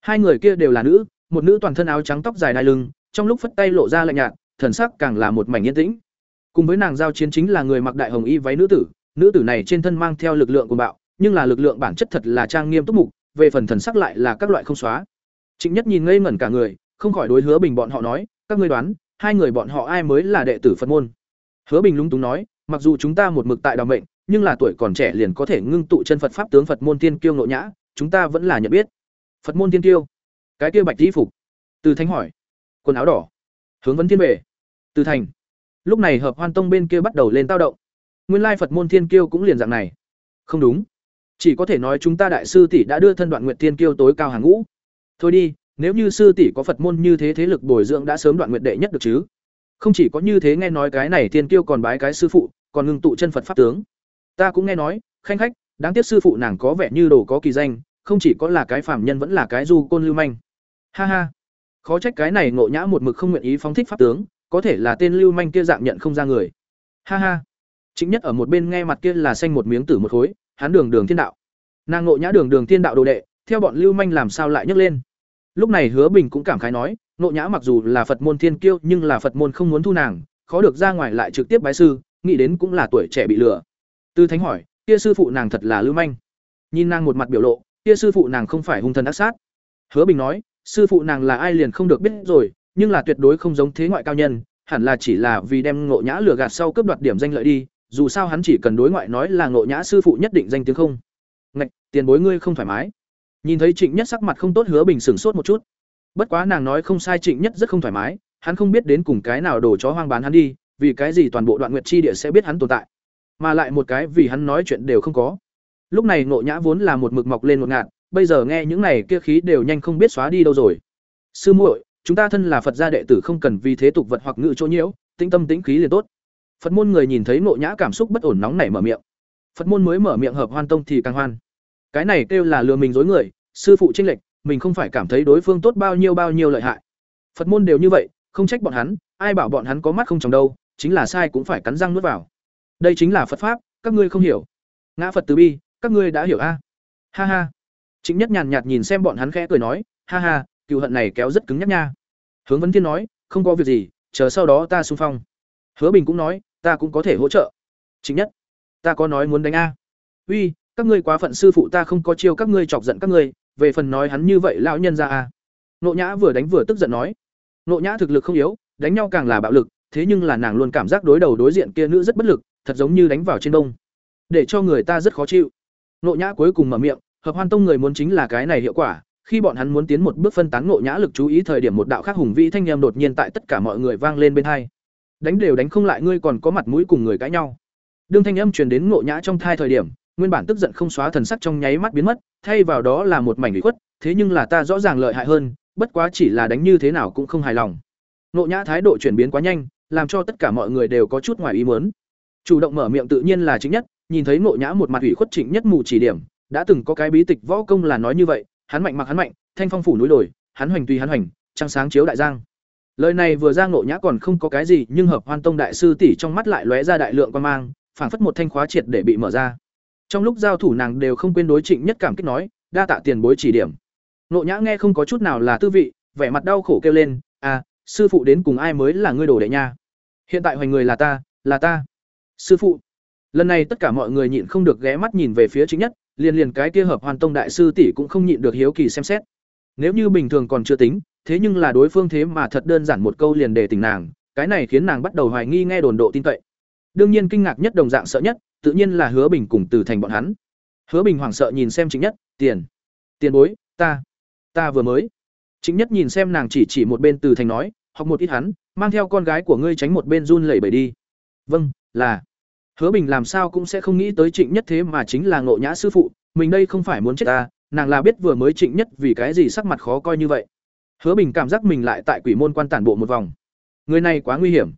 Hai người kia đều là nữ, một nữ toàn thân áo trắng tóc dài đai lưng, trong lúc phất tay lộ ra lạnh nhạt, thần sắc càng là một mảnh yên tĩnh. Cùng với nàng giao chiến chính là người mặc đại hồng y váy nữ tử nữ tử này trên thân mang theo lực lượng của bạo, nhưng là lực lượng bản chất thật là trang nghiêm túc mục, về phần thần sắc lại là các loại không xóa. Trịnh nhất nhìn ngây ngẩn cả người, không khỏi đối hứa bình bọn họ nói, các ngươi đoán, hai người bọn họ ai mới là đệ tử phật môn? Hứa bình lúng túng nói, mặc dù chúng ta một mực tại đào mệnh, nhưng là tuổi còn trẻ liền có thể ngưng tụ chân phật pháp tướng phật môn tiên kiêu nội nhã, chúng ta vẫn là nhận biết. Phật môn tiên kiêu? Cái kia bạch di phục? Từ thanh hỏi. Quần áo đỏ. Hướng vấn thiên bể từ thành. Lúc này hợp hoan tông bên kia bắt đầu lên tao động nguyên lai phật môn thiên kiêu cũng liền dạng này. Không đúng. Chỉ có thể nói chúng ta đại sư tỷ đã đưa thân đoạn nguyện thiên kiêu tối cao hàng ngũ. Thôi đi, nếu như sư tỷ có phật môn như thế thế lực bồi dưỡng đã sớm đoạn nguyện đệ nhất được chứ? Không chỉ có như thế nghe nói cái này thiên kiêu còn bái cái sư phụ, còn ngưng tụ chân phật pháp tướng. Ta cũng nghe nói, khanh khách, đáng tiếc sư phụ nàng có vẻ như đồ có kỳ danh, không chỉ có là cái phàm nhân vẫn là cái du côn lưu manh. Ha ha. Khó trách cái này ngộ nhã một mực không nguyện ý phóng thích pháp tướng, có thể là tên lưu manh kia dạng nhận không ra người. Ha ha chính nhất ở một bên nghe mặt kia là xanh một miếng tử một khối hắn đường đường thiên đạo. Nàng ngộ nhã đường đường thiên đạo đồ đệ, theo bọn lưu manh làm sao lại nhấc lên. Lúc này hứa bình cũng cảm khái nói, ngộ nhã mặc dù là phật môn thiên kiêu nhưng là phật môn không muốn thu nàng, khó được ra ngoài lại trực tiếp bái sư, nghĩ đến cũng là tuổi trẻ bị lừa. Tư thánh hỏi, kia sư phụ nàng thật là lưu manh. Nhìn nàng một mặt biểu lộ, kia sư phụ nàng không phải hung thần ác sát. Hứa bình nói, sư phụ nàng là ai liền không được biết rồi, nhưng là tuyệt đối không giống thế ngoại cao nhân, hẳn là chỉ là vì đem ngộ nhã lừa gạt sau cướp đoạt điểm danh lợi đi dù sao hắn chỉ cần đối ngoại nói là ngộ nhã sư phụ nhất định danh tiếng không. Ngạch, tiền bối ngươi không thoải mái. Nhìn thấy trịnh nhất sắc mặt không tốt hứa bình sửng sốt một chút. Bất quá nàng nói không sai trịnh nhất rất không thoải mái, hắn không biết đến cùng cái nào đổ chó hoang bán hắn đi, vì cái gì toàn bộ đoạn nguyệt chi địa sẽ biết hắn tồn tại. Mà lại một cái vì hắn nói chuyện đều không có. Lúc này ngộ nhã vốn là một mực mọc lên một ngạt, bây giờ nghe những này kia khí đều nhanh không biết xóa đi đâu rồi. Sư muội, chúng ta thân là phật gia đệ tử không cần vì thế tục vật hoặc ngự chỗ nhiễu, tĩnh tâm tĩnh khí liền tốt phật môn người nhìn thấy nộ nhã cảm xúc bất ổn nóng nảy mở miệng. Phật môn mới mở miệng hợp hoan tông thì càng hoan. Cái này kêu là lừa mình dối người, sư phụ tranh lệch, mình không phải cảm thấy đối phương tốt bao nhiêu bao nhiêu lợi hại. Phật môn đều như vậy, không trách bọn hắn, ai bảo bọn hắn có mắt không trồng đâu, chính là sai cũng phải cắn răng nuốt vào. Đây chính là phật pháp, các ngươi không hiểu. Ngã phật từ bi, các ngươi đã hiểu a. Ha ha. Chính nhất nhàn nhạt nhìn xem bọn hắn khẽ cười nói, ha ha cựu hận này kéo rất cứng nhắc nha. Hướng vấn thiên nói, không có việc gì, chờ sau đó ta xung phong. Hứa bình cũng nói ta cũng có thể hỗ trợ. Chính nhất, ta có nói muốn đánh a. Uy, các ngươi quá phận sư phụ ta không có chiêu các ngươi chọc giận các ngươi, về phần nói hắn như vậy lão nhân ra a. Nộ nhã vừa đánh vừa tức giận nói. Nộ nhã thực lực không yếu, đánh nhau càng là bạo lực, thế nhưng là nàng luôn cảm giác đối đầu đối diện kia nữ rất bất lực, thật giống như đánh vào trên đông để cho người ta rất khó chịu. Nộ nhã cuối cùng mở miệng, hợp hoan tông người muốn chính là cái này hiệu quả, khi bọn hắn muốn tiến một bước phân tán Nộ nhã lực chú ý thời điểm một đạo khác hùng vĩ thanh em đột nhiên tại tất cả mọi người vang lên bên hai đánh đều đánh không lại ngươi còn có mặt mũi cùng người cãi nhau. Đương thanh âm truyền đến ngộ nhã trong thai thời điểm, nguyên bản tức giận không xóa thần sắc trong nháy mắt biến mất, thay vào đó là một mảnh ủy khuất, thế nhưng là ta rõ ràng lợi hại hơn, bất quá chỉ là đánh như thế nào cũng không hài lòng. Ngộ nhã thái độ chuyển biến quá nhanh, làm cho tất cả mọi người đều có chút ngoài ý muốn. Chủ động mở miệng tự nhiên là chính nhất, nhìn thấy ngộ nhã một mặt ủy khuất trịnh nhất mù chỉ điểm, đã từng có cái bí tịch võ công là nói như vậy, hắn mạnh mặc hắn mạnh, thanh phong phủ núi đồi, hắn hoành tùy hắn hoành, trăng sáng chiếu đại giang lời này vừa ra ngộ nhã còn không có cái gì, nhưng hợp hoan tông đại sư tỷ trong mắt lại lóe ra đại lượng quan mang, phảng phất một thanh khóa triệt để bị mở ra. Trong lúc giao thủ nàng đều không quên đối trịnh nhất cảm kích nói, đa tạ tiền bối chỉ điểm. Ngộ nhã nghe không có chút nào là tư vị, vẻ mặt đau khổ kêu lên à sư phụ đến cùng ai mới là ngươi đồ đệ nha? Hiện tại hoành người là ta là ta. Sư phụ. Lần này tất cả mọi người nhịn không được ghé mắt nhìn về phía chính nhất, liền liền cái kia hợp hoàn tông đại sư tỷ cũng không nhịn được hiếu kỳ xem xét. Nếu như bình thường còn chưa tính thế nhưng là đối phương thế mà thật đơn giản một câu liền để tỉnh nàng cái này khiến nàng bắt đầu hoài nghi nghe đồn độ tin cậy. Đương nhiên kinh ngạc nhất đồng dạng sợ nhất tự nhiên là hứa bình cùng từ thành bọn hắn. Hứa bình hoảng sợ nhìn xem chính nhất tiền tiền bối ta ta vừa mới. Chính nhất nhìn xem nàng chỉ chỉ một bên từ thành nói học một ít hắn mang theo con gái của ngươi tránh một bên run lẩy bẩy đi. Vâng là. Hứa Bình làm sao cũng sẽ không nghĩ tới Trịnh Nhất thế mà chính là Ngộ Nhã sư phụ, mình đây không phải muốn chết ta, nàng là biết vừa mới Trịnh Nhất vì cái gì sắc mặt khó coi như vậy. Hứa Bình cảm giác mình lại tại quỷ môn quan tản bộ một vòng. Người này quá nguy hiểm.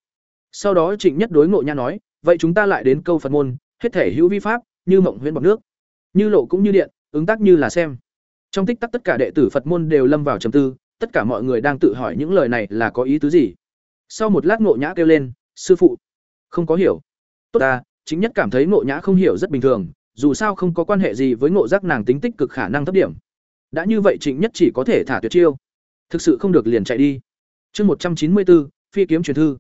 Sau đó Trịnh Nhất đối Ngộ Nhã nói, vậy chúng ta lại đến câu Phật môn, hết thể hữu vi pháp, như mộng huyễn bọt nước, như lộ cũng như điện, ứng tác như là xem. Trong tích tắc tất cả đệ tử Phật môn đều lâm vào trầm tư, tất cả mọi người đang tự hỏi những lời này là có ý tứ gì. Sau một lát Ngộ Nhã kêu lên, "Sư phụ, không có hiểu." "Tốt ta, chính nhất cảm thấy Ngộ Nhã không hiểu rất bình thường, dù sao không có quan hệ gì với Ngộ Giác nàng tính tích cực khả năng thấp điểm. Đã như vậy Trịnh Nhất chỉ có thể thả tuyệt chiêu. Thực sự không được liền chạy đi. Chương một trăm chín mươi bốn phi kiếm truyền thư.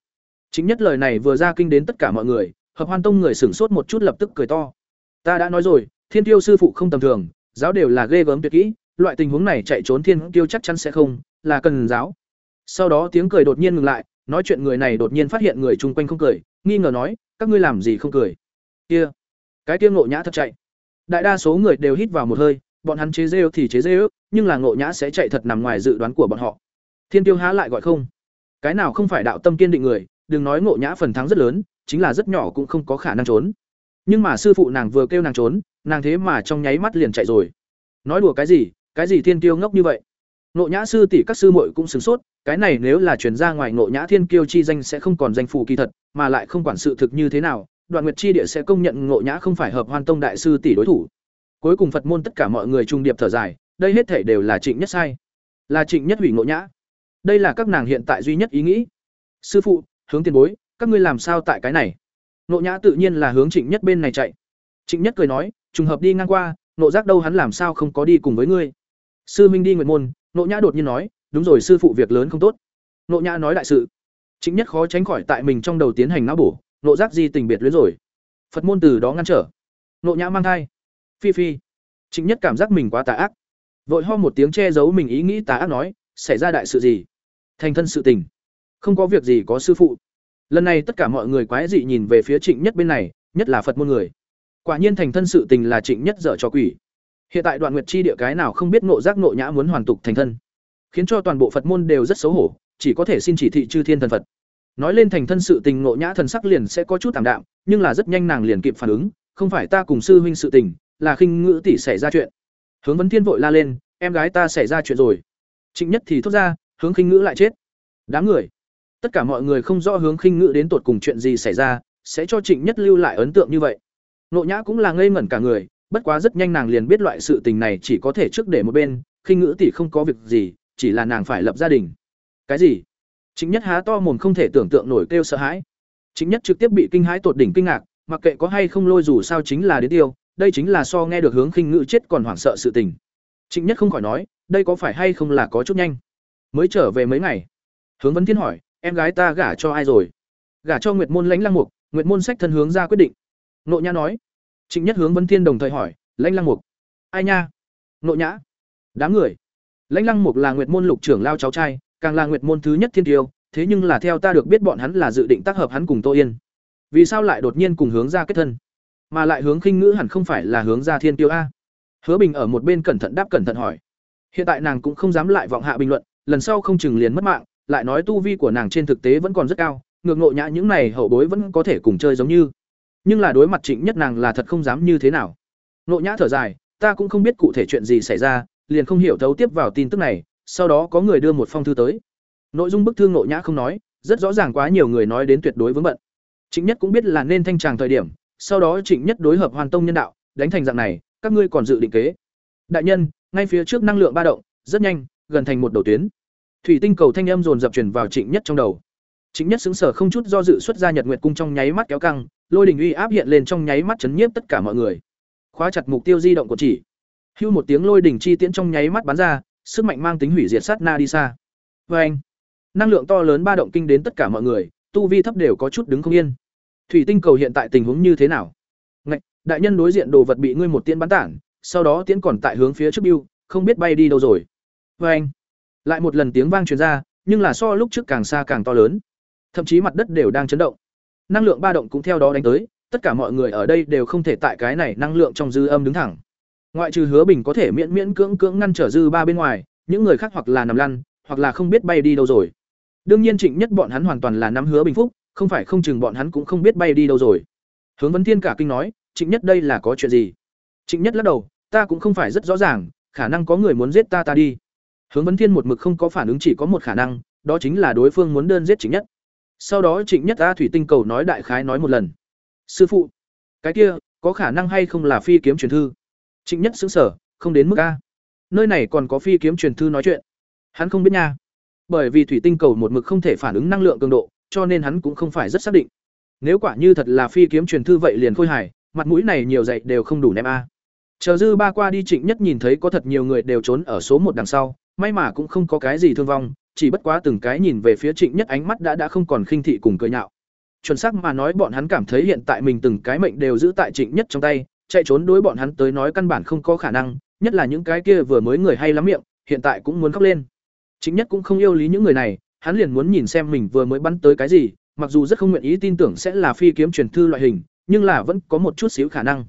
Chính nhất lời này vừa ra kinh đến tất cả mọi người, Hợp Hoan Tông người sửng sốt một chút lập tức cười to. Ta đã nói rồi, Thiên Tiêu sư phụ không tầm thường, giáo đều là ghê gớm tuyệt kỹ, loại tình huống này chạy trốn Thiên Tiêu chắc chắn sẽ không, là cần giáo. Sau đó tiếng cười đột nhiên ngừng lại, nói chuyện người này đột nhiên phát hiện người chung quanh không cười, nghi ngờ nói, các ngươi làm gì không cười? Kia, cái tiêu ngộ nhã thật chạy. Đại đa số người đều hít vào một hơi, bọn hắn chế rêu thì chế rêu, nhưng là ngộ nhã sẽ chạy thật nằm ngoài dự đoán của bọn họ. Thiên Tiêu há lại gọi không? Cái nào không phải đạo tâm kiên định người, đừng nói ngộ nhã phần thắng rất lớn, chính là rất nhỏ cũng không có khả năng trốn. Nhưng mà sư phụ nàng vừa kêu nàng trốn, nàng thế mà trong nháy mắt liền chạy rồi. Nói đùa cái gì, cái gì thiên tiêu ngốc như vậy? Ngộ nhã sư tỷ các sư muội cũng sửng sốt, cái này nếu là truyền ra ngoài ngộ nhã thiên kiêu chi danh sẽ không còn danh phủ kỳ thật, mà lại không quản sự thực như thế nào, Đoạn Nguyệt chi địa sẽ công nhận ngộ nhã không phải hợp Hoan Tông đại sư tỷ đối thủ. Cuối cùng Phật môn tất cả mọi người trung điệp thở dài, đây hết thể đều là Trịnh Nhất sai. Là Trịnh Nhất hủy ngộ nhã. Đây là các nàng hiện tại duy nhất ý nghĩ. Sư phụ, hướng tiền bối, các ngươi làm sao tại cái này? Nộ Nhã tự nhiên là hướng Trịnh Nhất bên này chạy. Trịnh Nhất cười nói, trùng hợp đi ngang qua, nộ giác đâu hắn làm sao không có đi cùng với ngươi? Sư Minh đi nguyện môn, Nộ Nhã đột nhiên nói, đúng rồi sư phụ việc lớn không tốt. Nộ Nhã nói đại sự. Trịnh Nhất khó tránh khỏi tại mình trong đầu tiến hành não bổ, nộ giác di tình biệt luyến rồi. Phật môn từ đó ngăn trở. Nộ Nhã mang thai. Phi phi. Trịnh Nhất cảm giác mình quá tà ác. Vội ho một tiếng che giấu mình ý nghĩ tà ác nói, xảy ra đại sự gì? Thành thân sự tình. Không có việc gì có sư phụ lần này tất cả mọi người quái dị nhìn về phía trịnh nhất bên này nhất là phật môn người quả nhiên thành thân sự tình là trịnh nhất dở cho quỷ hiện tại đoạn nguyệt chi địa cái nào không biết nộ giác nộ nhã muốn hoàn tục thành thân khiến cho toàn bộ phật môn đều rất xấu hổ chỉ có thể xin chỉ thị chư thiên thần phật nói lên thành thân sự tình nộ nhã thần sắc liền sẽ có chút tạm đạm nhưng là rất nhanh nàng liền kịp phản ứng không phải ta cùng sư huynh sự tình là khinh ngữ tỷ xảy ra chuyện. Hướng vấn thiên vội la lên, em gái ta xảy ra chuyện rồi. Trịnh nhất thì thốt ra, hướng khinh ngữ lại chết. Đám người. Tất cả mọi người không rõ hướng khinh ngữ đến tột cùng chuyện gì xảy ra, sẽ cho trịnh nhất lưu lại ấn tượng như vậy. Nộ nhã cũng là ngây ngẩn cả người, bất quá rất nhanh nàng liền biết loại sự tình này chỉ có thể trước để một bên, khinh ngữ tỷ không có việc gì, chỉ là nàng phải lập gia đình. Cái gì? Trịnh nhất há to mồm không thể tưởng tượng nổi kêu sợ hãi. Trịnh nhất trực tiếp bị kinh hãi tột đỉnh kinh ngạc, mặc kệ có hay không lôi dù sao chính là đến tiêu đây chính là so nghe được hướng khinh ngự chết còn hoảng sợ sự tình. Trịnh nhất không khỏi nói, đây có phải hay không là có chút nhanh? Mới trở về mấy ngày. Hướng vấn thiên hỏi, em gái ta gả cho ai rồi? Gả cho nguyệt môn lãnh lăng mục, nguyệt môn sách thân hướng ra quyết định. Nộ nhã nói. Trịnh nhất hướng vân thiên đồng thời hỏi, lãnh lăng mục. Ai nha? Nộ nhã. Đám người. Lãnh lăng mục là nguyệt môn lục trưởng lao cháu trai, càng là nguyệt môn thứ nhất thiên tiêu, thế nhưng là theo ta được biết bọn hắn là dự định tác hợp hắn cùng tô yên. Vì sao lại đột nhiên cùng hướng ra kết thân? Mà lại hướng khinh ngữ hẳn không phải là hướng ra thiên tiêu a. Hứa bình ở một bên cẩn thận đáp cẩn thận hỏi. Hiện tại nàng cũng không dám lại vọng hạ bình luận, lần sau không chừng liền mất mạng, lại nói tu vi của nàng trên thực tế vẫn còn rất cao, ngược ngộ nhã những này hậu bối vẫn có thể cùng chơi giống như. Nhưng là đối mặt trịnh nhất nàng là thật không dám như thế nào. Ngộ nhã thở dài, ta cũng không biết cụ thể chuyện gì xảy ra, liền không hiểu thấu tiếp vào tin tức này, sau đó có người đưa một phong thư tới. Nội dung bức thư ngộ nhã không nói, rất rõ ràng quá nhiều người nói đến tuyệt đối vướng bận. Trịnh nhất cũng biết là nên thanh tràng thời điểm sau đó trịnh nhất đối hợp hoàn tông nhân đạo, đánh thành dạng này, các ngươi còn dự định kế. Đại nhân, ngay phía trước năng lượng ba động, rất nhanh, gần thành một đầu tuyến. Thủy tinh cầu thanh âm dồn dập truyền vào trịnh nhất trong đầu. Trịnh nhất xứng sở không chút do dự xuất ra nhật nguyệt cung trong nháy mắt kéo căng, lôi đình uy áp hiện lên trong nháy mắt chấn nhiếp tất cả mọi người. Khóa chặt mục tiêu di động của chỉ. Hưu một tiếng lôi đình chi tiễn trong nháy mắt bắn ra, sức mạnh mang tính hủy diệt sát na đi xa. Vê anh năng lượng to lớn ba động kinh đến tất cả mọi người, tu vi thấp đều có chút đứng không yên thủy tinh cầu hiện tại tình huống như thế nào Ngạch, đại nhân đối diện đồ vật bị ngươi một tiễn bắn tản sau đó tiễn còn tại hướng phía trước biêu không biết bay đi đâu rồi vê anh lại một lần tiếng vang truyền ra, nhưng là so lúc trước càng xa càng to lớn. Thậm chí mặt đất đều đang chấn động. Năng lượng ba động cũng theo đó đánh tới, tất cả mọi người ở đây đều không thể tại cái này năng lượng trong dư âm đứng thẳng. Ngoại trừ Hứa Bình có thể miễn miễn cưỡng cưỡng ngăn trở dư ba bên ngoài, những người khác hoặc là nằm lăn, hoặc là không biết bay đi đâu rồi. Đương nhiên Trịnh Nhất bọn hắn hoàn toàn là nắm Hứa Bình phúc, không phải không chừng bọn hắn cũng không biết bay đi đâu rồi. hướng vấn thiên cả kinh nói, trịnh nhất đây là có chuyện gì? Trịnh nhất lắc đầu, ta cũng không phải rất rõ ràng, khả năng có người muốn giết ta ta đi. Hướng vấn thiên một mực không có phản ứng chỉ có một khả năng, đó chính là đối phương muốn đơn giết trịnh nhất. Sau đó trịnh nhất ta thủy tinh cầu nói đại khái nói một lần. Sư phụ, cái kia có khả năng hay không là phi kiếm truyền thư? Trịnh nhất xứng sở không đến mức a. Nơi này còn có phi kiếm truyền thư nói chuyện. Hắn không biết nha. Bởi vì thủy tinh cầu một mực không thể phản ứng năng lượng cường độ cho nên hắn cũng không phải rất xác định. Nếu quả như thật là phi kiếm truyền thư vậy liền khôi hài, mặt mũi này nhiều dạy đều không đủ ném a. Chờ dư ba qua đi trịnh nhất nhìn thấy có thật nhiều người đều trốn ở số một đằng sau, may mà cũng không có cái gì thương vong, chỉ bất quá từng cái nhìn về phía trịnh nhất ánh mắt đã đã không còn khinh thị cùng cười nhạo. Chuẩn xác mà nói bọn hắn cảm thấy hiện tại mình từng cái mệnh đều giữ tại trịnh nhất trong tay, chạy trốn đối bọn hắn tới nói căn bản không có khả năng, nhất là những cái kia vừa mới người hay lắm miệng, hiện tại cũng muốn khóc lên. Trịnh nhất cũng không yêu lý những người này hắn liền muốn nhìn xem mình vừa mới bắn tới cái gì, mặc dù rất không nguyện ý tin tưởng sẽ là phi kiếm truyền thư loại hình, nhưng là vẫn có một chút xíu khả năng.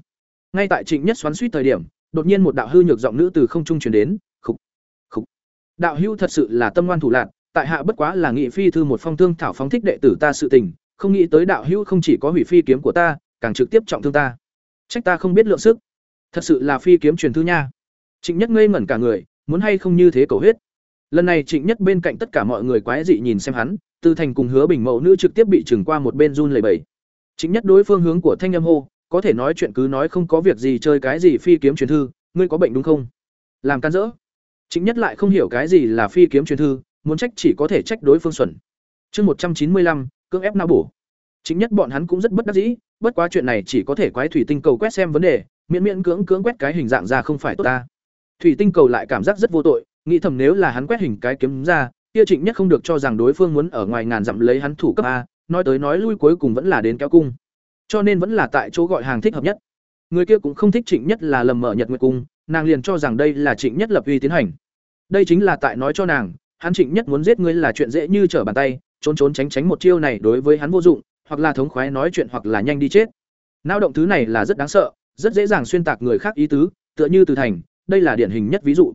Ngay tại trịnh nhất xoắn suýt thời điểm, đột nhiên một đạo hư nhược giọng nữ từ không trung truyền đến, khục khục. Đạo hưu thật sự là tâm ngoan thủ lạc tại hạ bất quá là nghị phi thư một phong thương thảo phóng thích đệ tử ta sự tình, không nghĩ tới đạo hưu không chỉ có hủy phi kiếm của ta, càng trực tiếp trọng thương ta. Trách ta không biết lượng sức. Thật sự là phi kiếm truyền thư nha. Trịnh nhất ngây ngẩn cả người, muốn hay không như thế cầu huyết lần này trịnh nhất bên cạnh tất cả mọi người quái dị nhìn xem hắn, tư thành cùng hứa bình mẫu nữ trực tiếp bị trừng qua một bên run lầy bầy trịnh nhất đối phương hướng của thanh âm hô, có thể nói chuyện cứ nói không có việc gì chơi cái gì phi kiếm truyền thư, ngươi có bệnh đúng không? Làm can dỡ. Trịnh nhất lại không hiểu cái gì là phi kiếm truyền thư, muốn trách chỉ có thể trách đối phương xuẩn. Chương một trăm chín mươi lăm, cưỡng ép nao bổ. Chính nhất bọn hắn cũng rất bất đắc dĩ, bất quá chuyện này chỉ có thể quái thủy tinh cầu quét xem vấn đề, miễn miễn cưỡng cưỡng quét cái hình dạng ra không phải tốt ta. Thủy tinh cầu lại cảm giác rất vô tội nghĩ thầm nếu là hắn quét hình cái kiếm ra, kia trịnh nhất không được cho rằng đối phương muốn ở ngoài ngàn dặm lấy hắn thủ cấp a, nói tới nói lui cuối cùng vẫn là đến kéo cung. Cho nên vẫn là tại chỗ gọi hàng thích hợp nhất. Người kia cũng không thích trịnh nhất là lầm mở nhật nguyệt cung, nàng liền cho rằng đây là trịnh nhất lập uy tiến hành. Đây chính là tại nói cho nàng, hắn trịnh nhất muốn giết ngươi là chuyện dễ như trở bàn tay, trốn trốn tránh tránh một chiêu này đối với hắn vô dụng, hoặc là thống khoái nói chuyện hoặc là nhanh đi chết. Nao động thứ này là rất đáng sợ, rất dễ dàng xuyên tạc người khác ý tứ, tựa như từ thành, đây là điển hình nhất ví dụ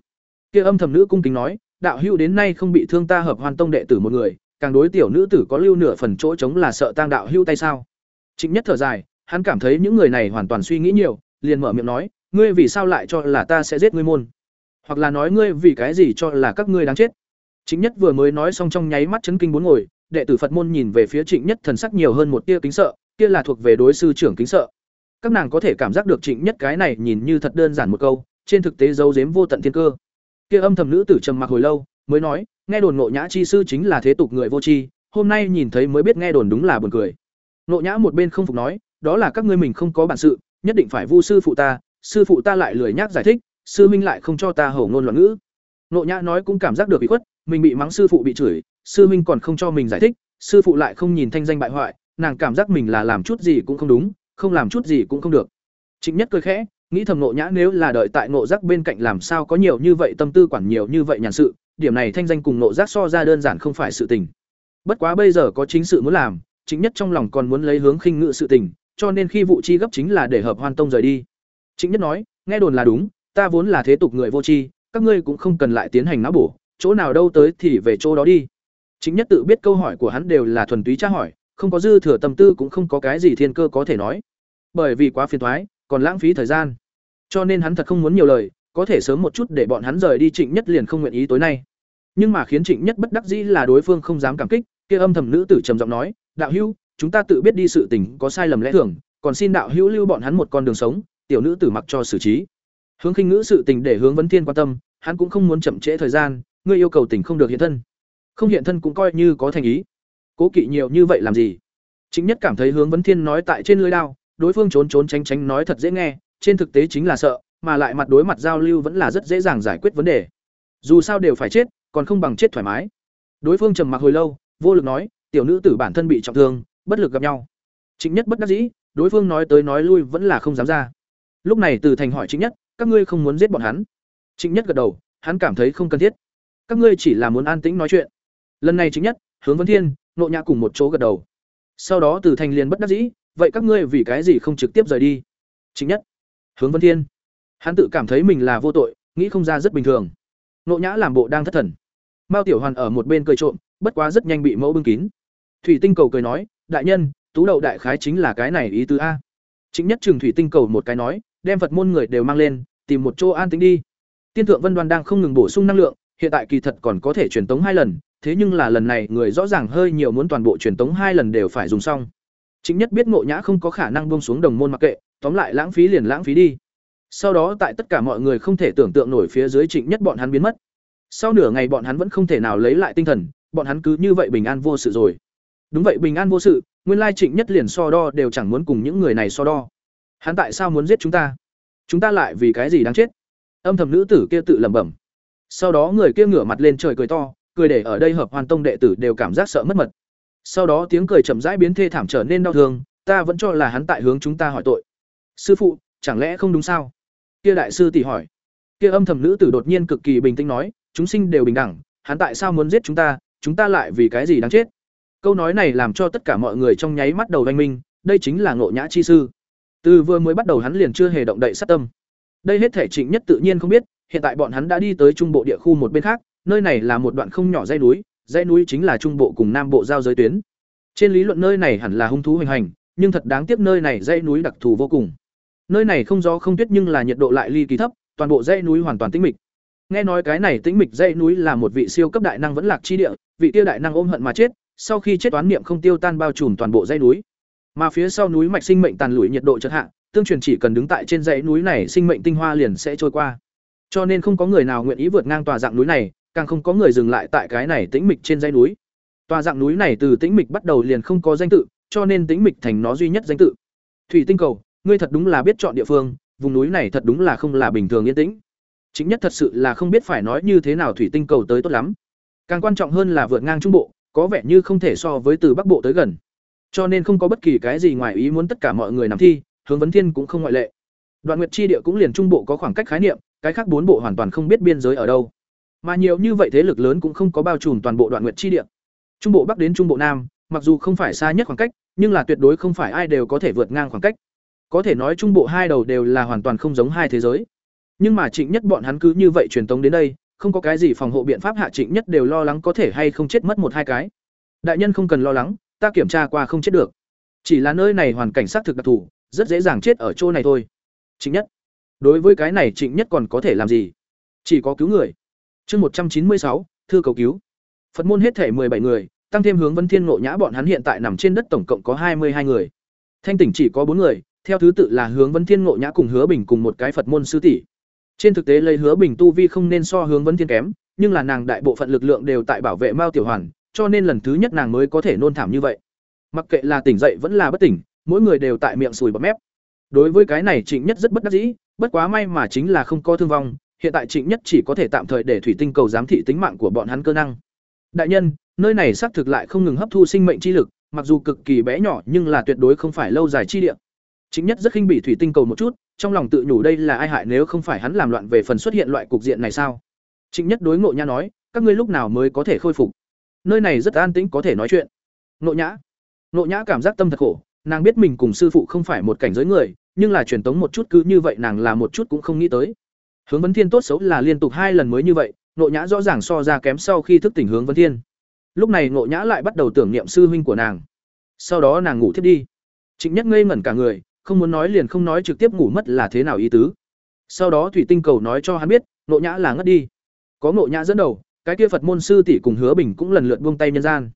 kia âm thầm nữ cung kính nói đạo hữu đến nay không bị thương ta hợp hoàn tông đệ tử một người càng đối tiểu nữ tử có lưu nửa phần chỗ trống là sợ tang đạo hữu tay sao trịnh nhất thở dài hắn cảm thấy những người này hoàn toàn suy nghĩ nhiều liền mở miệng nói ngươi vì sao lại cho là ta sẽ giết ngươi môn hoặc là nói ngươi vì cái gì cho là các ngươi đáng chết Trịnh Nhất vừa mới nói xong trong nháy mắt chấn kinh bốn ngồi, đệ tử Phật môn nhìn về phía Trịnh Nhất thần sắc nhiều hơn một tia kính sợ, kia là thuộc về đối sư trưởng kính sợ. Các nàng có thể cảm giác được Trịnh Nhất cái này nhìn như thật đơn giản một câu, trên thực tế giấu giếm vô tận thiên cơ. Kia âm thầm nữ tử trầm mặc hồi lâu, mới nói, nghe đồn ngộ nhã chi sư chính là thế tục người vô tri, hôm nay nhìn thấy mới biết nghe đồn đúng là buồn cười. Ngộ nhã một bên không phục nói, đó là các ngươi mình không có bản sự, nhất định phải vu sư phụ ta, sư phụ ta lại lười nhác giải thích, sư minh lại không cho ta hầu ngôn loạn ngữ. Ngộ nhã nói cũng cảm giác được bị khuất, mình bị mắng sư phụ bị chửi sư minh còn không cho mình giải thích sư phụ lại không nhìn thanh danh bại hoại nàng cảm giác mình là làm chút gì cũng không đúng không làm chút gì cũng không được trịnh nhất cười khẽ nghĩ thầm nộ nhã nếu là đợi tại nộ giác bên cạnh làm sao có nhiều như vậy tâm tư quản nhiều như vậy nhàn sự, điểm này thanh danh cùng nộ giác so ra đơn giản không phải sự tình. Bất quá bây giờ có chính sự muốn làm, chính nhất trong lòng còn muốn lấy hướng khinh ngự sự tình, cho nên khi vụ chi gấp chính là để hợp hoan tông rời đi. Chính nhất nói, nghe đồn là đúng, ta vốn là thế tục người vô tri các ngươi cũng không cần lại tiến hành não bổ, chỗ nào đâu tới thì về chỗ đó đi. Chính nhất tự biết câu hỏi của hắn đều là thuần túy tra hỏi, không có dư thừa tâm tư cũng không có cái gì thiên cơ có thể nói. Bởi vì quá phiền thoái còn lãng phí thời gian. Cho nên hắn thật không muốn nhiều lời, có thể sớm một chút để bọn hắn rời đi trịnh nhất liền không nguyện ý tối nay. Nhưng mà khiến trịnh nhất bất đắc dĩ là đối phương không dám cảm kích, kia âm thầm nữ tử trầm giọng nói, đạo hữu, chúng ta tự biết đi sự tình có sai lầm lẽ thường, còn xin đạo hữu lưu bọn hắn một con đường sống, tiểu nữ tử mặc cho xử trí. Hướng khinh ngữ sự tình để hướng vấn thiên quan tâm, hắn cũng không muốn chậm trễ thời gian, ngươi yêu cầu tỉnh không được hiện thân. Không hiện thân cũng coi như có thành ý. Cố kỵ nhiều như vậy làm gì? Chính nhất cảm thấy hướng vấn thiên nói tại trên lưới đao đối phương trốn trốn tránh tránh nói thật dễ nghe, trên thực tế chính là sợ, mà lại mặt đối mặt giao lưu vẫn là rất dễ dàng giải quyết vấn đề. Dù sao đều phải chết, còn không bằng chết thoải mái. Đối phương trầm mặc hồi lâu, vô lực nói, tiểu nữ tử bản thân bị trọng thương, bất lực gặp nhau. Chính nhất bất đắc dĩ, đối phương nói tới nói lui vẫn là không dám ra. Lúc này từ thành hỏi chính nhất, các ngươi không muốn giết bọn hắn? Chính nhất gật đầu, hắn cảm thấy không cần thiết. Các ngươi chỉ là muốn an tĩnh nói chuyện. Lần này chính nhất, hướng vấn thiên, nộ nhã cùng một chỗ gật đầu. Sau đó từ thành liền bất đắc dĩ vậy các ngươi vì cái gì không trực tiếp rời đi? Chính nhất hướng vân thiên. Hắn tự cảm thấy mình là vô tội nghĩ không ra rất bình thường. Nộ nhã làm bộ đang thất thần. Mao tiểu hoàn ở một bên cười trộm bất quá rất nhanh bị mẫu bưng kín. Thủy tinh cầu cười nói đại nhân tú đậu đại khái chính là cái này ý tứ a. Chính nhất Trừng Thủy Tinh cầu một cái nói, đem Phật môn người đều mang lên, tìm một chỗ an tĩnh đi. Tiên thượng Vân Đoan đang không ngừng bổ sung năng lượng, hiện tại kỳ thật còn có thể truyền tống hai lần, thế nhưng là lần này người rõ ràng hơi nhiều muốn toàn bộ truyền tống hai lần đều phải dùng xong. Chính nhất biết Ngộ Nhã không có khả năng buông xuống đồng môn mặc kệ, tóm lại lãng phí liền lãng phí đi. Sau đó tại tất cả mọi người không thể tưởng tượng nổi phía dưới Trịnh Nhất bọn hắn biến mất. Sau nửa ngày bọn hắn vẫn không thể nào lấy lại tinh thần, bọn hắn cứ như vậy bình an vô sự rồi. Đúng vậy bình an vô sự, nguyên lai Trịnh Nhất liền so đo đều chẳng muốn cùng những người này so đo. Hắn tại sao muốn giết chúng ta? Chúng ta lại vì cái gì đáng chết? Âm thầm nữ tử kia tự lẩm bẩm. Sau đó người kia ngửa mặt lên trời cười to, cười để ở đây hợp hoàn tông đệ tử đều cảm giác sợ mất mật. Sau đó tiếng cười chậm rãi biến thê thảm trở nên đau thương, ta vẫn cho là hắn tại hướng chúng ta hỏi tội. Sư phụ, chẳng lẽ không đúng sao? Kia đại sư tỷ hỏi. Kia âm thầm nữ tử đột nhiên cực kỳ bình tĩnh nói, chúng sinh đều bình đẳng, hắn tại sao muốn giết chúng ta, chúng ta lại vì cái gì đáng chết? Câu nói này làm cho tất cả mọi người trong nháy mắt đầu văn minh, đây chính là ngộ nhã chi sư. Từ vừa mới bắt đầu hắn liền chưa hề động đậy sát tâm. Đây hết thể Trịnh Nhất tự nhiên không biết, hiện tại bọn hắn đã đi tới trung bộ địa khu một bên khác, nơi này là một đoạn không nhỏ dãy núi, dãy núi chính là trung bộ cùng nam bộ giao giới tuyến. Trên lý luận nơi này hẳn là hung thú hành hành, nhưng thật đáng tiếc nơi này dãy núi đặc thù vô cùng. Nơi này không gió không tuyết nhưng là nhiệt độ lại ly kỳ thấp, toàn bộ dãy núi hoàn toàn tĩnh mịch. Nghe nói cái này tĩnh mịch dãy núi là một vị siêu cấp đại năng vẫn lạc chi địa, vị tiêu đại năng ôm hận mà chết, sau khi chết toán niệm không tiêu tan bao trùm toàn bộ dãy núi. Mà phía sau núi mạch sinh mệnh tàn lụi nhiệt độ chợt hạ, tương truyền chỉ cần đứng tại trên dãy núi này sinh mệnh tinh hoa liền sẽ trôi qua. Cho nên không có người nào nguyện ý vượt ngang tòa dạng núi này, càng không có người dừng lại tại cái này tĩnh mịch trên dãy núi. Tòa dạng núi này từ tĩnh mịch bắt đầu liền không có danh tự, cho nên tĩnh mịch thành nó duy nhất danh tự. Thủy tinh cầu, ngươi thật đúng là biết chọn địa phương, vùng núi này thật đúng là không là bình thường yên tĩnh. Chính nhất thật sự là không biết phải nói như thế nào thủy tinh cầu tới tốt lắm. Càng quan trọng hơn là vượt ngang trung bộ, có vẻ như không thể so với từ bắc bộ tới gần. Cho nên không có bất kỳ cái gì ngoài ý muốn tất cả mọi người nằm thi, hướng vấn thiên cũng không ngoại lệ. Đoạn Nguyệt chi địa cũng liền trung bộ có khoảng cách khái niệm, cái khác bốn bộ hoàn toàn không biết biên giới ở đâu. Mà nhiều như vậy thế lực lớn cũng không có bao trùm toàn bộ Đoạn Nguyệt chi địa. Trung bộ bắc đến trung bộ nam, mặc dù không phải xa nhất khoảng cách, nhưng là tuyệt đối không phải ai đều có thể vượt ngang khoảng cách. Có thể nói trung bộ hai đầu đều là hoàn toàn không giống hai thế giới. Nhưng mà Trịnh Nhất bọn hắn cứ như vậy truyền tống đến đây, không có cái gì phòng hộ biện pháp hạ Trịnh Nhất đều lo lắng có thể hay không chết mất một hai cái. Đại nhân không cần lo lắng, ta kiểm tra qua không chết được. Chỉ là nơi này hoàn cảnh xác thực đặc thù, rất dễ dàng chết ở chỗ này thôi. Trịnh Nhất. Đối với cái này Trịnh Nhất còn có thể làm gì? Chỉ có cứu người. Chương một trăm chín mươi sáu, thư cầu cứu. Phật môn hết thể bảy người, tăng thêm hướng Vân Thiên Ngộ Nhã bọn hắn hiện tại nằm trên đất tổng cộng có hai mươi hai người. Thanh tỉnh chỉ có bốn người, theo thứ tự là hướng Vân Thiên Ngộ Nhã cùng Hứa Bình cùng một cái Phật môn sư tỷ. Trên thực tế lấy Hứa Bình tu vi không nên so hướng Vân Thiên kém, nhưng là nàng đại bộ phận lực lượng đều tại bảo vệ Mao Tiểu Hoàn, cho nên lần thứ nhất nàng mới có thể nôn thảm như vậy. Mặc kệ là tỉnh dậy vẫn là bất tỉnh, mỗi người đều tại miệng sùi bọt mép. Đối với cái này Trịnh Nhất rất bất đắc dĩ, bất quá may mà chính là không có thương vong, hiện tại Trịnh Nhất chỉ có thể tạm thời để thủy tinh cầu giám thị tính mạng của bọn hắn cơ năng. Đại nhân, nơi này xác thực lại không ngừng hấp thu sinh mệnh chi lực, mặc dù cực kỳ bé nhỏ nhưng là tuyệt đối không phải lâu dài chi địa. Trịnh Nhất rất khinh bỉ thủy tinh cầu một chút, trong lòng tự nhủ đây là ai hại nếu không phải hắn làm loạn về phần xuất hiện loại cục diện này sao? Trịnh Nhất đối Ngộ Nhã nói, các ngươi lúc nào mới có thể khôi phục? Nơi này rất an tĩnh có thể nói chuyện. Ngộ Nhã, Ngộ Nhã cảm giác tâm thật khổ, nàng biết mình cùng sư phụ không phải một cảnh giới người, nhưng là truyền tống một chút cứ như vậy nàng là một chút cũng không nghĩ tới. Hướng Vấn Thiên tốt xấu là liên tục hai lần mới như vậy, Ngộ Nhã rõ ràng so ra kém sau khi thức tỉnh Hướng Vấn Thiên. Lúc này Ngộ Nhã lại bắt đầu tưởng niệm sư huynh của nàng. Sau đó nàng ngủ thiếp đi. Trịnh Nhất ngây ngẩn cả người, không muốn nói liền không nói trực tiếp ngủ mất là thế nào ý tứ. Sau đó Thủy Tinh Cầu nói cho hắn biết, Ngộ Nhã là ngất đi. Có Ngộ Nhã dẫn đầu, cái kia Phật môn sư tỷ cùng Hứa Bình cũng lần lượt buông tay nhân gian.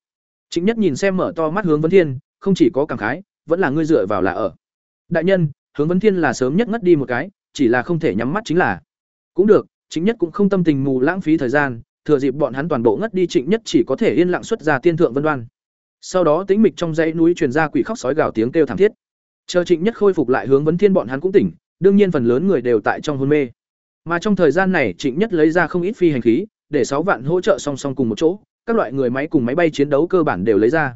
Trịnh Nhất nhìn xem mở to mắt hướng Vấn Thiên, không chỉ có cảm khái, vẫn là ngươi dựa vào là ở. Đại nhân, hướng Vấn Thiên là sớm nhất ngất đi một cái, chỉ là không thể nhắm mắt chính là. Cũng được, chính Nhất cũng không tâm tình mù lãng phí thời gian, thừa dịp bọn hắn toàn bộ ngất đi Trịnh Nhất chỉ có thể yên lặng xuất ra tiên thượng vân đoan. Sau đó tĩnh mịch trong dãy núi truyền ra quỷ khóc sói gào tiếng kêu thảm thiết. Chờ Trịnh Nhất khôi phục lại hướng Vấn Thiên bọn hắn cũng tỉnh, đương nhiên phần lớn người đều tại trong hôn mê. Mà trong thời gian này Trịnh Nhất lấy ra không ít phi hành khí, để sáu vạn hỗ trợ song song cùng một chỗ, các loại người máy cùng máy bay chiến đấu cơ bản đều lấy ra.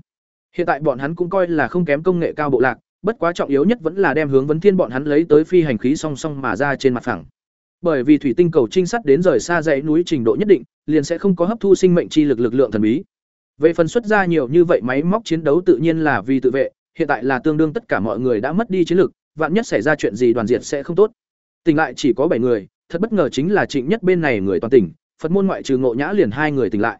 Hiện tại bọn hắn cũng coi là không kém công nghệ cao bộ lạc, bất quá trọng yếu nhất vẫn là đem hướng vấn thiên bọn hắn lấy tới phi hành khí song song mà ra trên mặt phẳng. Bởi vì thủy tinh cầu trinh sát đến rời xa dãy núi trình độ nhất định, liền sẽ không có hấp thu sinh mệnh chi lực lực lượng thần bí. Về phần xuất ra nhiều như vậy máy móc chiến đấu tự nhiên là vì tự vệ, hiện tại là tương đương tất cả mọi người đã mất đi chiến lực, vạn nhất xảy ra chuyện gì đoàn diệt sẽ không tốt. Tỉnh lại chỉ có bảy người, thật bất ngờ chính là Trịnh Nhất bên này người toàn tỉnh, Phật môn ngoại trừ Ngộ Nhã liền hai người tỉnh lại.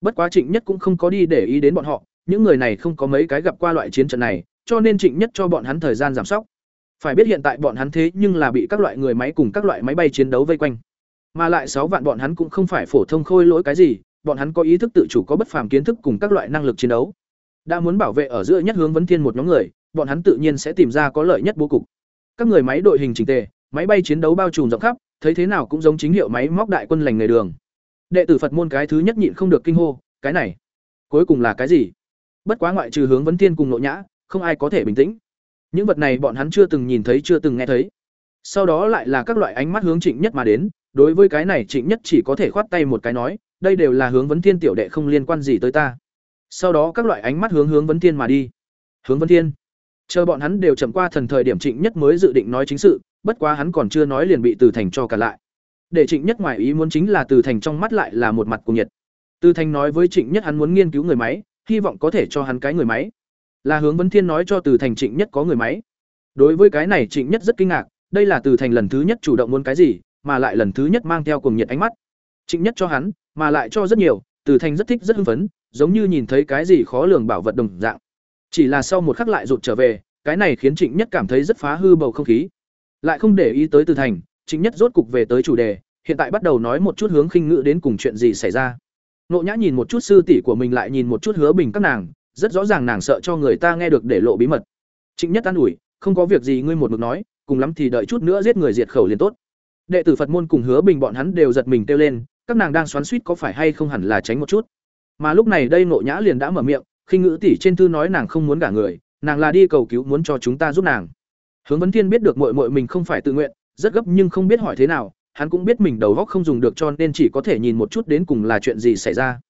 Bất quá Trịnh Nhất cũng không có đi để ý đến bọn họ, những người này không có mấy cái gặp qua loại chiến trận này, cho nên Trịnh Nhất cho bọn hắn thời gian giảm sóc. Phải biết hiện tại bọn hắn thế nhưng là bị các loại người máy cùng các loại máy bay chiến đấu vây quanh. Mà lại sáu vạn bọn hắn cũng không phải phổ thông khôi lỗi cái gì, bọn hắn có ý thức tự chủ có bất phàm kiến thức cùng các loại năng lực chiến đấu. Đã muốn bảo vệ ở giữa nhất hướng vấn thiên một nhóm người, bọn hắn tự nhiên sẽ tìm ra có lợi nhất bố cục. Các người máy đội hình chỉnh tề, máy bay chiến đấu bao trùm rộng khắp, thấy thế nào cũng giống chính hiệu máy móc đại quân lành người đường. Đệ tử Phật môn cái thứ nhất nhịn không được kinh hô, cái này, cuối cùng là cái gì? Bất quá ngoại trừ hướng vấn thiên cùng nội nhã, không ai có thể bình tĩnh. Những vật này bọn hắn chưa từng nhìn thấy chưa từng nghe thấy. Sau đó lại là các loại ánh mắt hướng Trịnh Nhất mà đến, đối với cái này Trịnh Nhất chỉ có thể khoát tay một cái nói, đây đều là hướng vấn thiên tiểu đệ không liên quan gì tới ta. Sau đó các loại ánh mắt hướng hướng vấn thiên mà đi. Hướng vấn thiên. Chờ bọn hắn đều chậm qua thần thời điểm Trịnh Nhất mới dự định nói chính sự, bất quá hắn còn chưa nói liền bị Từ Thành cho cả lại. Để Trịnh Nhất ngoài ý muốn chính là Từ Thành trong mắt lại là một mặt cùng nhiệt. Từ Thành nói với Trịnh Nhất hắn muốn nghiên cứu người máy, hy vọng có thể cho hắn cái người máy. Là hướng Vấn Thiên nói cho Từ Thành Trịnh Nhất có người máy. Đối với cái này Trịnh Nhất rất kinh ngạc, đây là Từ Thành lần thứ nhất chủ động muốn cái gì, mà lại lần thứ nhất mang theo cùng nhiệt ánh mắt. Trịnh Nhất cho hắn, mà lại cho rất nhiều, Từ Thành rất thích rất hưng phấn, giống như nhìn thấy cái gì khó lường bảo vật đồng dạng. Chỉ là sau một khắc lại rụt trở về, cái này khiến Trịnh Nhất cảm thấy rất phá hư bầu không khí. Lại không để ý tới Từ Thành, Trịnh Nhất rốt cục về tới chủ đề, hiện tại bắt đầu nói một chút hướng khinh ngự đến cùng chuyện gì xảy ra. Nộ Nhã nhìn một chút sư tỷ của mình lại nhìn một chút Hứa Bình các nàng, rất rõ ràng nàng sợ cho người ta nghe được để lộ bí mật. Trịnh Nhất an ủi, không có việc gì ngươi một mực nói, cùng lắm thì đợi chút nữa giết người diệt khẩu liền tốt. Đệ tử Phật môn cùng Hứa Bình bọn hắn đều giật mình kêu lên, các nàng đang xoắn xuýt có phải hay không hẳn là tránh một chút. Mà lúc này đây Nộ Nhã liền đã mở miệng, khinh ngữ tỷ trên thư nói nàng không muốn gả người, nàng là đi cầu cứu muốn cho chúng ta giúp nàng. Hướng Vấn Thiên biết được muội muội mình không phải tự nguyện, rất gấp nhưng không biết hỏi thế nào, hắn cũng biết mình đầu óc không dùng được cho nên chỉ có thể nhìn một chút đến cùng là chuyện gì xảy ra.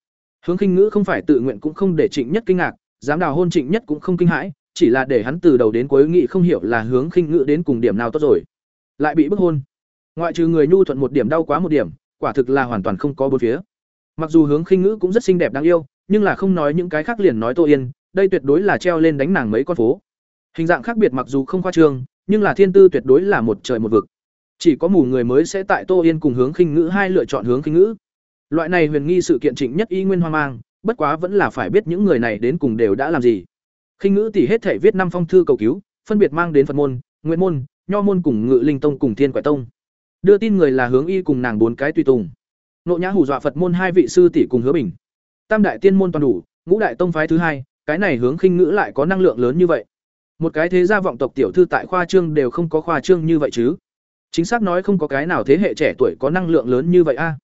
Hướng Khinh Ngữ không phải tự nguyện cũng không để Trịnh Nhất kinh ngạc, dám đào hôn Trịnh Nhất cũng không kinh hãi, chỉ là để hắn từ đầu đến cuối nghĩ không hiểu là Hướng Khinh Ngữ đến cùng điểm nào tốt rồi, lại bị bức hôn. Ngoại trừ người nhu thuận một điểm đau quá một điểm, quả thực là hoàn toàn không có bốn phía. Mặc dù Hướng Khinh Ngữ cũng rất xinh đẹp đáng yêu, nhưng là không nói những cái khác liền nói Tô Yên, đây tuyệt đối là treo lên đánh nàng mấy con phố. Hình dạng khác biệt mặc dù không khoa trương, nhưng là thiên tư tuyệt đối là một trời một vực. Chỉ có mù người mới sẽ tại Tô Yên cùng hướng khinh ngữ hai lựa chọn hướng khinh ngữ. Loại này huyền nghi sự kiện trịnh nhất y nguyên hoang mang, bất quá vẫn là phải biết những người này đến cùng đều đã làm gì. Khinh ngữ tỷ hết thể viết năm phong thư cầu cứu, phân biệt mang đến Phật môn, Nguyên môn, Nho môn cùng Ngự Linh tông cùng Thiên Quẻ tông. Đưa tin người là hướng y cùng nàng bốn cái tùy tùng. Nộ nhã hù dọa Phật môn hai vị sư tỷ cùng hứa bình. Tam đại tiên môn toàn đủ, ngũ đại tông phái thứ hai, cái này hướng khinh ngữ lại có năng lượng lớn như vậy. Một cái thế gia vọng tộc tiểu thư tại khoa trương đều không có khoa trương như vậy chứ? Chính xác nói không có cái nào thế hệ trẻ tuổi có năng lượng lớn như vậy a.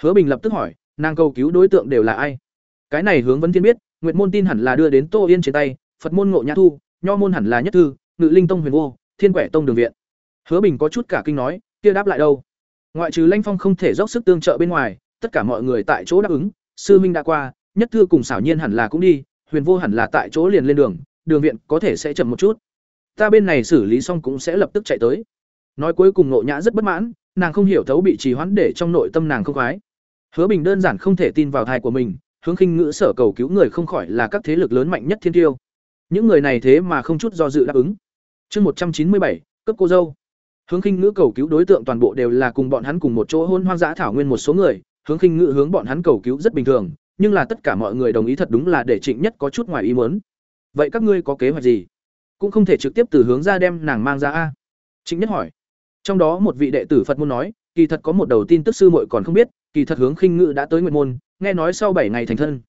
Hứa Bình lập tức hỏi, nàng cầu cứu đối tượng đều là ai? Cái này hướng vấn thiên biết, Nguyệt môn tin hẳn là đưa đến Tô Yên trên tay, Phật môn Ngộ Nhã Thu, Nho môn hẳn là Nhất Thư, Ngự Linh Tông Huyền Vô, Thiên Quẻ Tông Đường viện. Hứa Bình có chút cả kinh nói, kia đáp lại đâu? Ngoại trừ Lanh Phong không thể dốc sức tương trợ bên ngoài, tất cả mọi người tại chỗ đáp ứng, sư minh đã qua, Nhất Thư cùng xảo nhiên hẳn là cũng đi, Huyền Vô hẳn là tại chỗ liền lên đường, đường viện có thể sẽ chậm một chút. Ta bên này xử lý xong cũng sẽ lập tức chạy tới. Nói cuối cùng Nộ Nhã rất bất mãn, nàng không hiểu thấu bị trì hoãn để trong nội tâm nàng không khoái. Hứa Bình đơn giản không thể tin vào thai của mình, hướng khinh ngữ sở cầu cứu người không khỏi là các thế lực lớn mạnh nhất thiên tiêu. Những người này thế mà không chút do dự đáp ứng. Chương một trăm chín mươi bảy, cấp cô dâu. Hướng khinh ngữ cầu cứu đối tượng toàn bộ đều là cùng bọn hắn cùng một chỗ hôn hoang dã thảo nguyên một số người, hướng khinh ngữ hướng bọn hắn cầu cứu rất bình thường, nhưng là tất cả mọi người đồng ý thật đúng là để Trịnh Nhất có chút ngoài ý muốn. Vậy các ngươi có kế hoạch gì? Cũng không thể trực tiếp từ hướng ra đem nàng mang ra a. Trịnh Nhất hỏi. Trong đó một vị đệ tử Phật môn nói, kỳ thật có một đầu tin tức sư muội còn không biết, kỳ thật hướng khinh ngự đã tới nguyện môn, nghe nói sau bảy ngày thành thân.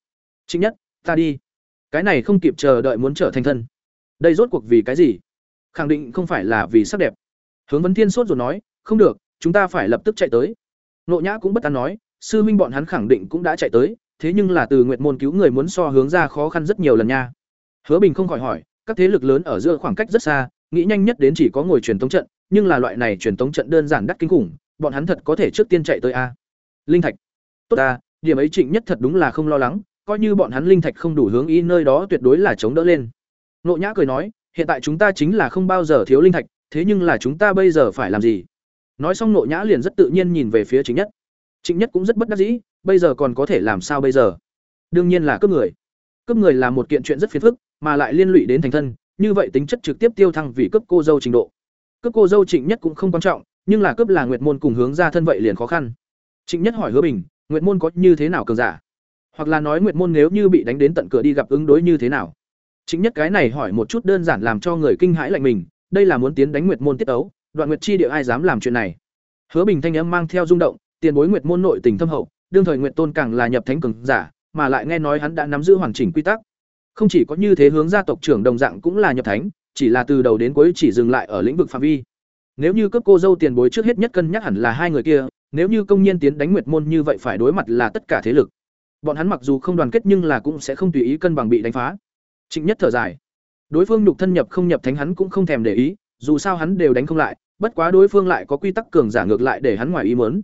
Chính nhất, ta đi. Cái này không kịp chờ đợi muốn trở thành thân. Đây rốt cuộc vì cái gì? Khẳng định không phải là vì sắc đẹp. Hướng Vấn Thiên sốt rồi nói, không được, chúng ta phải lập tức chạy tới. Nộ Nhã cũng bất an nói, sư minh bọn hắn khẳng định cũng đã chạy tới, thế nhưng là từ nguyện môn cứu người muốn so hướng ra khó khăn rất nhiều lần nha. Hứa Bình không khỏi hỏi, các thế lực lớn ở giữa khoảng cách rất xa, nghĩ nhanh nhất đến chỉ có ngồi truyền tống trận, nhưng là loại này truyền tống trận đơn giản đắt kinh khủng, bọn hắn thật có thể trước tiên chạy tới a. Linh thạch. Tốt a, điểm ấy Trịnh Nhất thật đúng là không lo lắng, coi như bọn hắn linh thạch không đủ hướng ý nơi đó tuyệt đối là chống đỡ lên. Nộ Nhã cười nói, hiện tại chúng ta chính là không bao giờ thiếu linh thạch, thế nhưng là chúng ta bây giờ phải làm gì? Nói xong Nộ Nhã liền rất tự nhiên nhìn về phía Trịnh Nhất. Trịnh Nhất cũng rất bất đắc dĩ, bây giờ còn có thể làm sao bây giờ? Đương nhiên là cướp người. Cướp người là một kiện chuyện rất phiền phức, mà lại liên lụy đến thành thân, như vậy tính chất trực tiếp tiêu thăng vì cướp cô dâu trình độ. Cướp cô dâu Trịnh Nhất cũng không quan trọng, nhưng là cướp là Nguyệt môn cùng hướng ra thân vậy liền khó khăn. Trịnh Nhất hỏi Hứa Bình, Nguyệt môn có như thế nào cường giả? Hoặc là nói Nguyệt môn nếu như bị đánh đến tận cửa đi gặp ứng đối như thế nào? Trịnh Nhất cái này hỏi một chút đơn giản làm cho người kinh hãi lạnh mình, đây là muốn tiến đánh Nguyệt môn tiết ấu, đoạn Nguyệt chi địa ai dám làm chuyện này. Hứa Bình thanh âm mang theo rung động, tiền bối Nguyệt môn nội tình thâm hậu, đương thời Nguyệt tôn càng là nhập thánh cường giả, mà lại nghe nói hắn đã nắm giữ hoàn chỉnh quy tắc. Không chỉ có như thế hướng gia tộc trưởng đồng dạng cũng là nhập thánh, chỉ là từ đầu đến cuối chỉ dừng lại ở lĩnh vực phạm vi. Nếu như cấp cô dâu tiền bối trước hết nhất cân nhắc hẳn là hai người kia, nếu như công nhân tiến đánh Nguyệt môn như vậy phải đối mặt là tất cả thế lực. Bọn hắn mặc dù không đoàn kết nhưng là cũng sẽ không tùy ý cân bằng bị đánh phá. Trịnh Nhất thở dài. Đối phương nhục thân nhập không nhập thánh hắn cũng không thèm để ý, dù sao hắn đều đánh không lại, bất quá đối phương lại có quy tắc cường giả ngược lại để hắn ngoài ý muốn.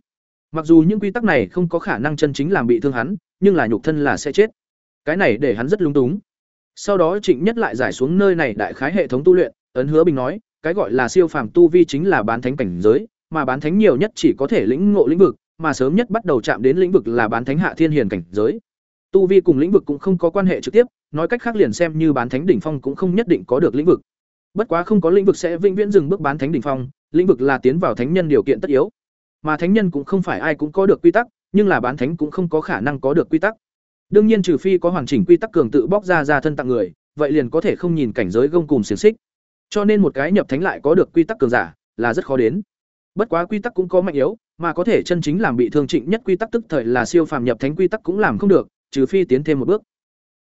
Mặc dù những quy tắc này không có khả năng chân chính làm bị thương hắn, nhưng là nhục thân là sẽ chết. Cái này để hắn rất lung túng. Sau đó Trịnh Nhất lại giải xuống nơi này đại khái hệ thống tu luyện, ấn hứa bình nói, cái gọi là siêu phàm tu vi chính là bán thánh cảnh giới, mà bán thánh nhiều nhất chỉ có thể lĩnh ngộ lĩnh vực, mà sớm nhất bắt đầu chạm đến lĩnh vực là bán thánh hạ thiên hiền cảnh giới. Tu vi cùng lĩnh vực cũng không có quan hệ trực tiếp, nói cách khác liền xem như bán thánh đỉnh phong cũng không nhất định có được lĩnh vực. Bất quá không có lĩnh vực sẽ vĩnh viễn dừng bước bán thánh đỉnh phong, lĩnh vực là tiến vào thánh nhân điều kiện tất yếu. Mà thánh nhân cũng không phải ai cũng có được quy tắc, nhưng là bán thánh cũng không có khả năng có được quy tắc. Đương nhiên trừ phi có hoàn chỉnh quy tắc cường tự bóc ra ra thân tặng người, vậy liền có thể không nhìn cảnh giới gông cùng xiển xích. Cho nên một cái nhập thánh lại có được quy tắc cường giả là rất khó đến. Bất quá quy tắc cũng có mạnh yếu, mà có thể chân chính làm bị thương Trịnh Nhất quy tắc tức thời là siêu phàm nhập thánh quy tắc cũng làm không được, trừ phi tiến thêm một bước.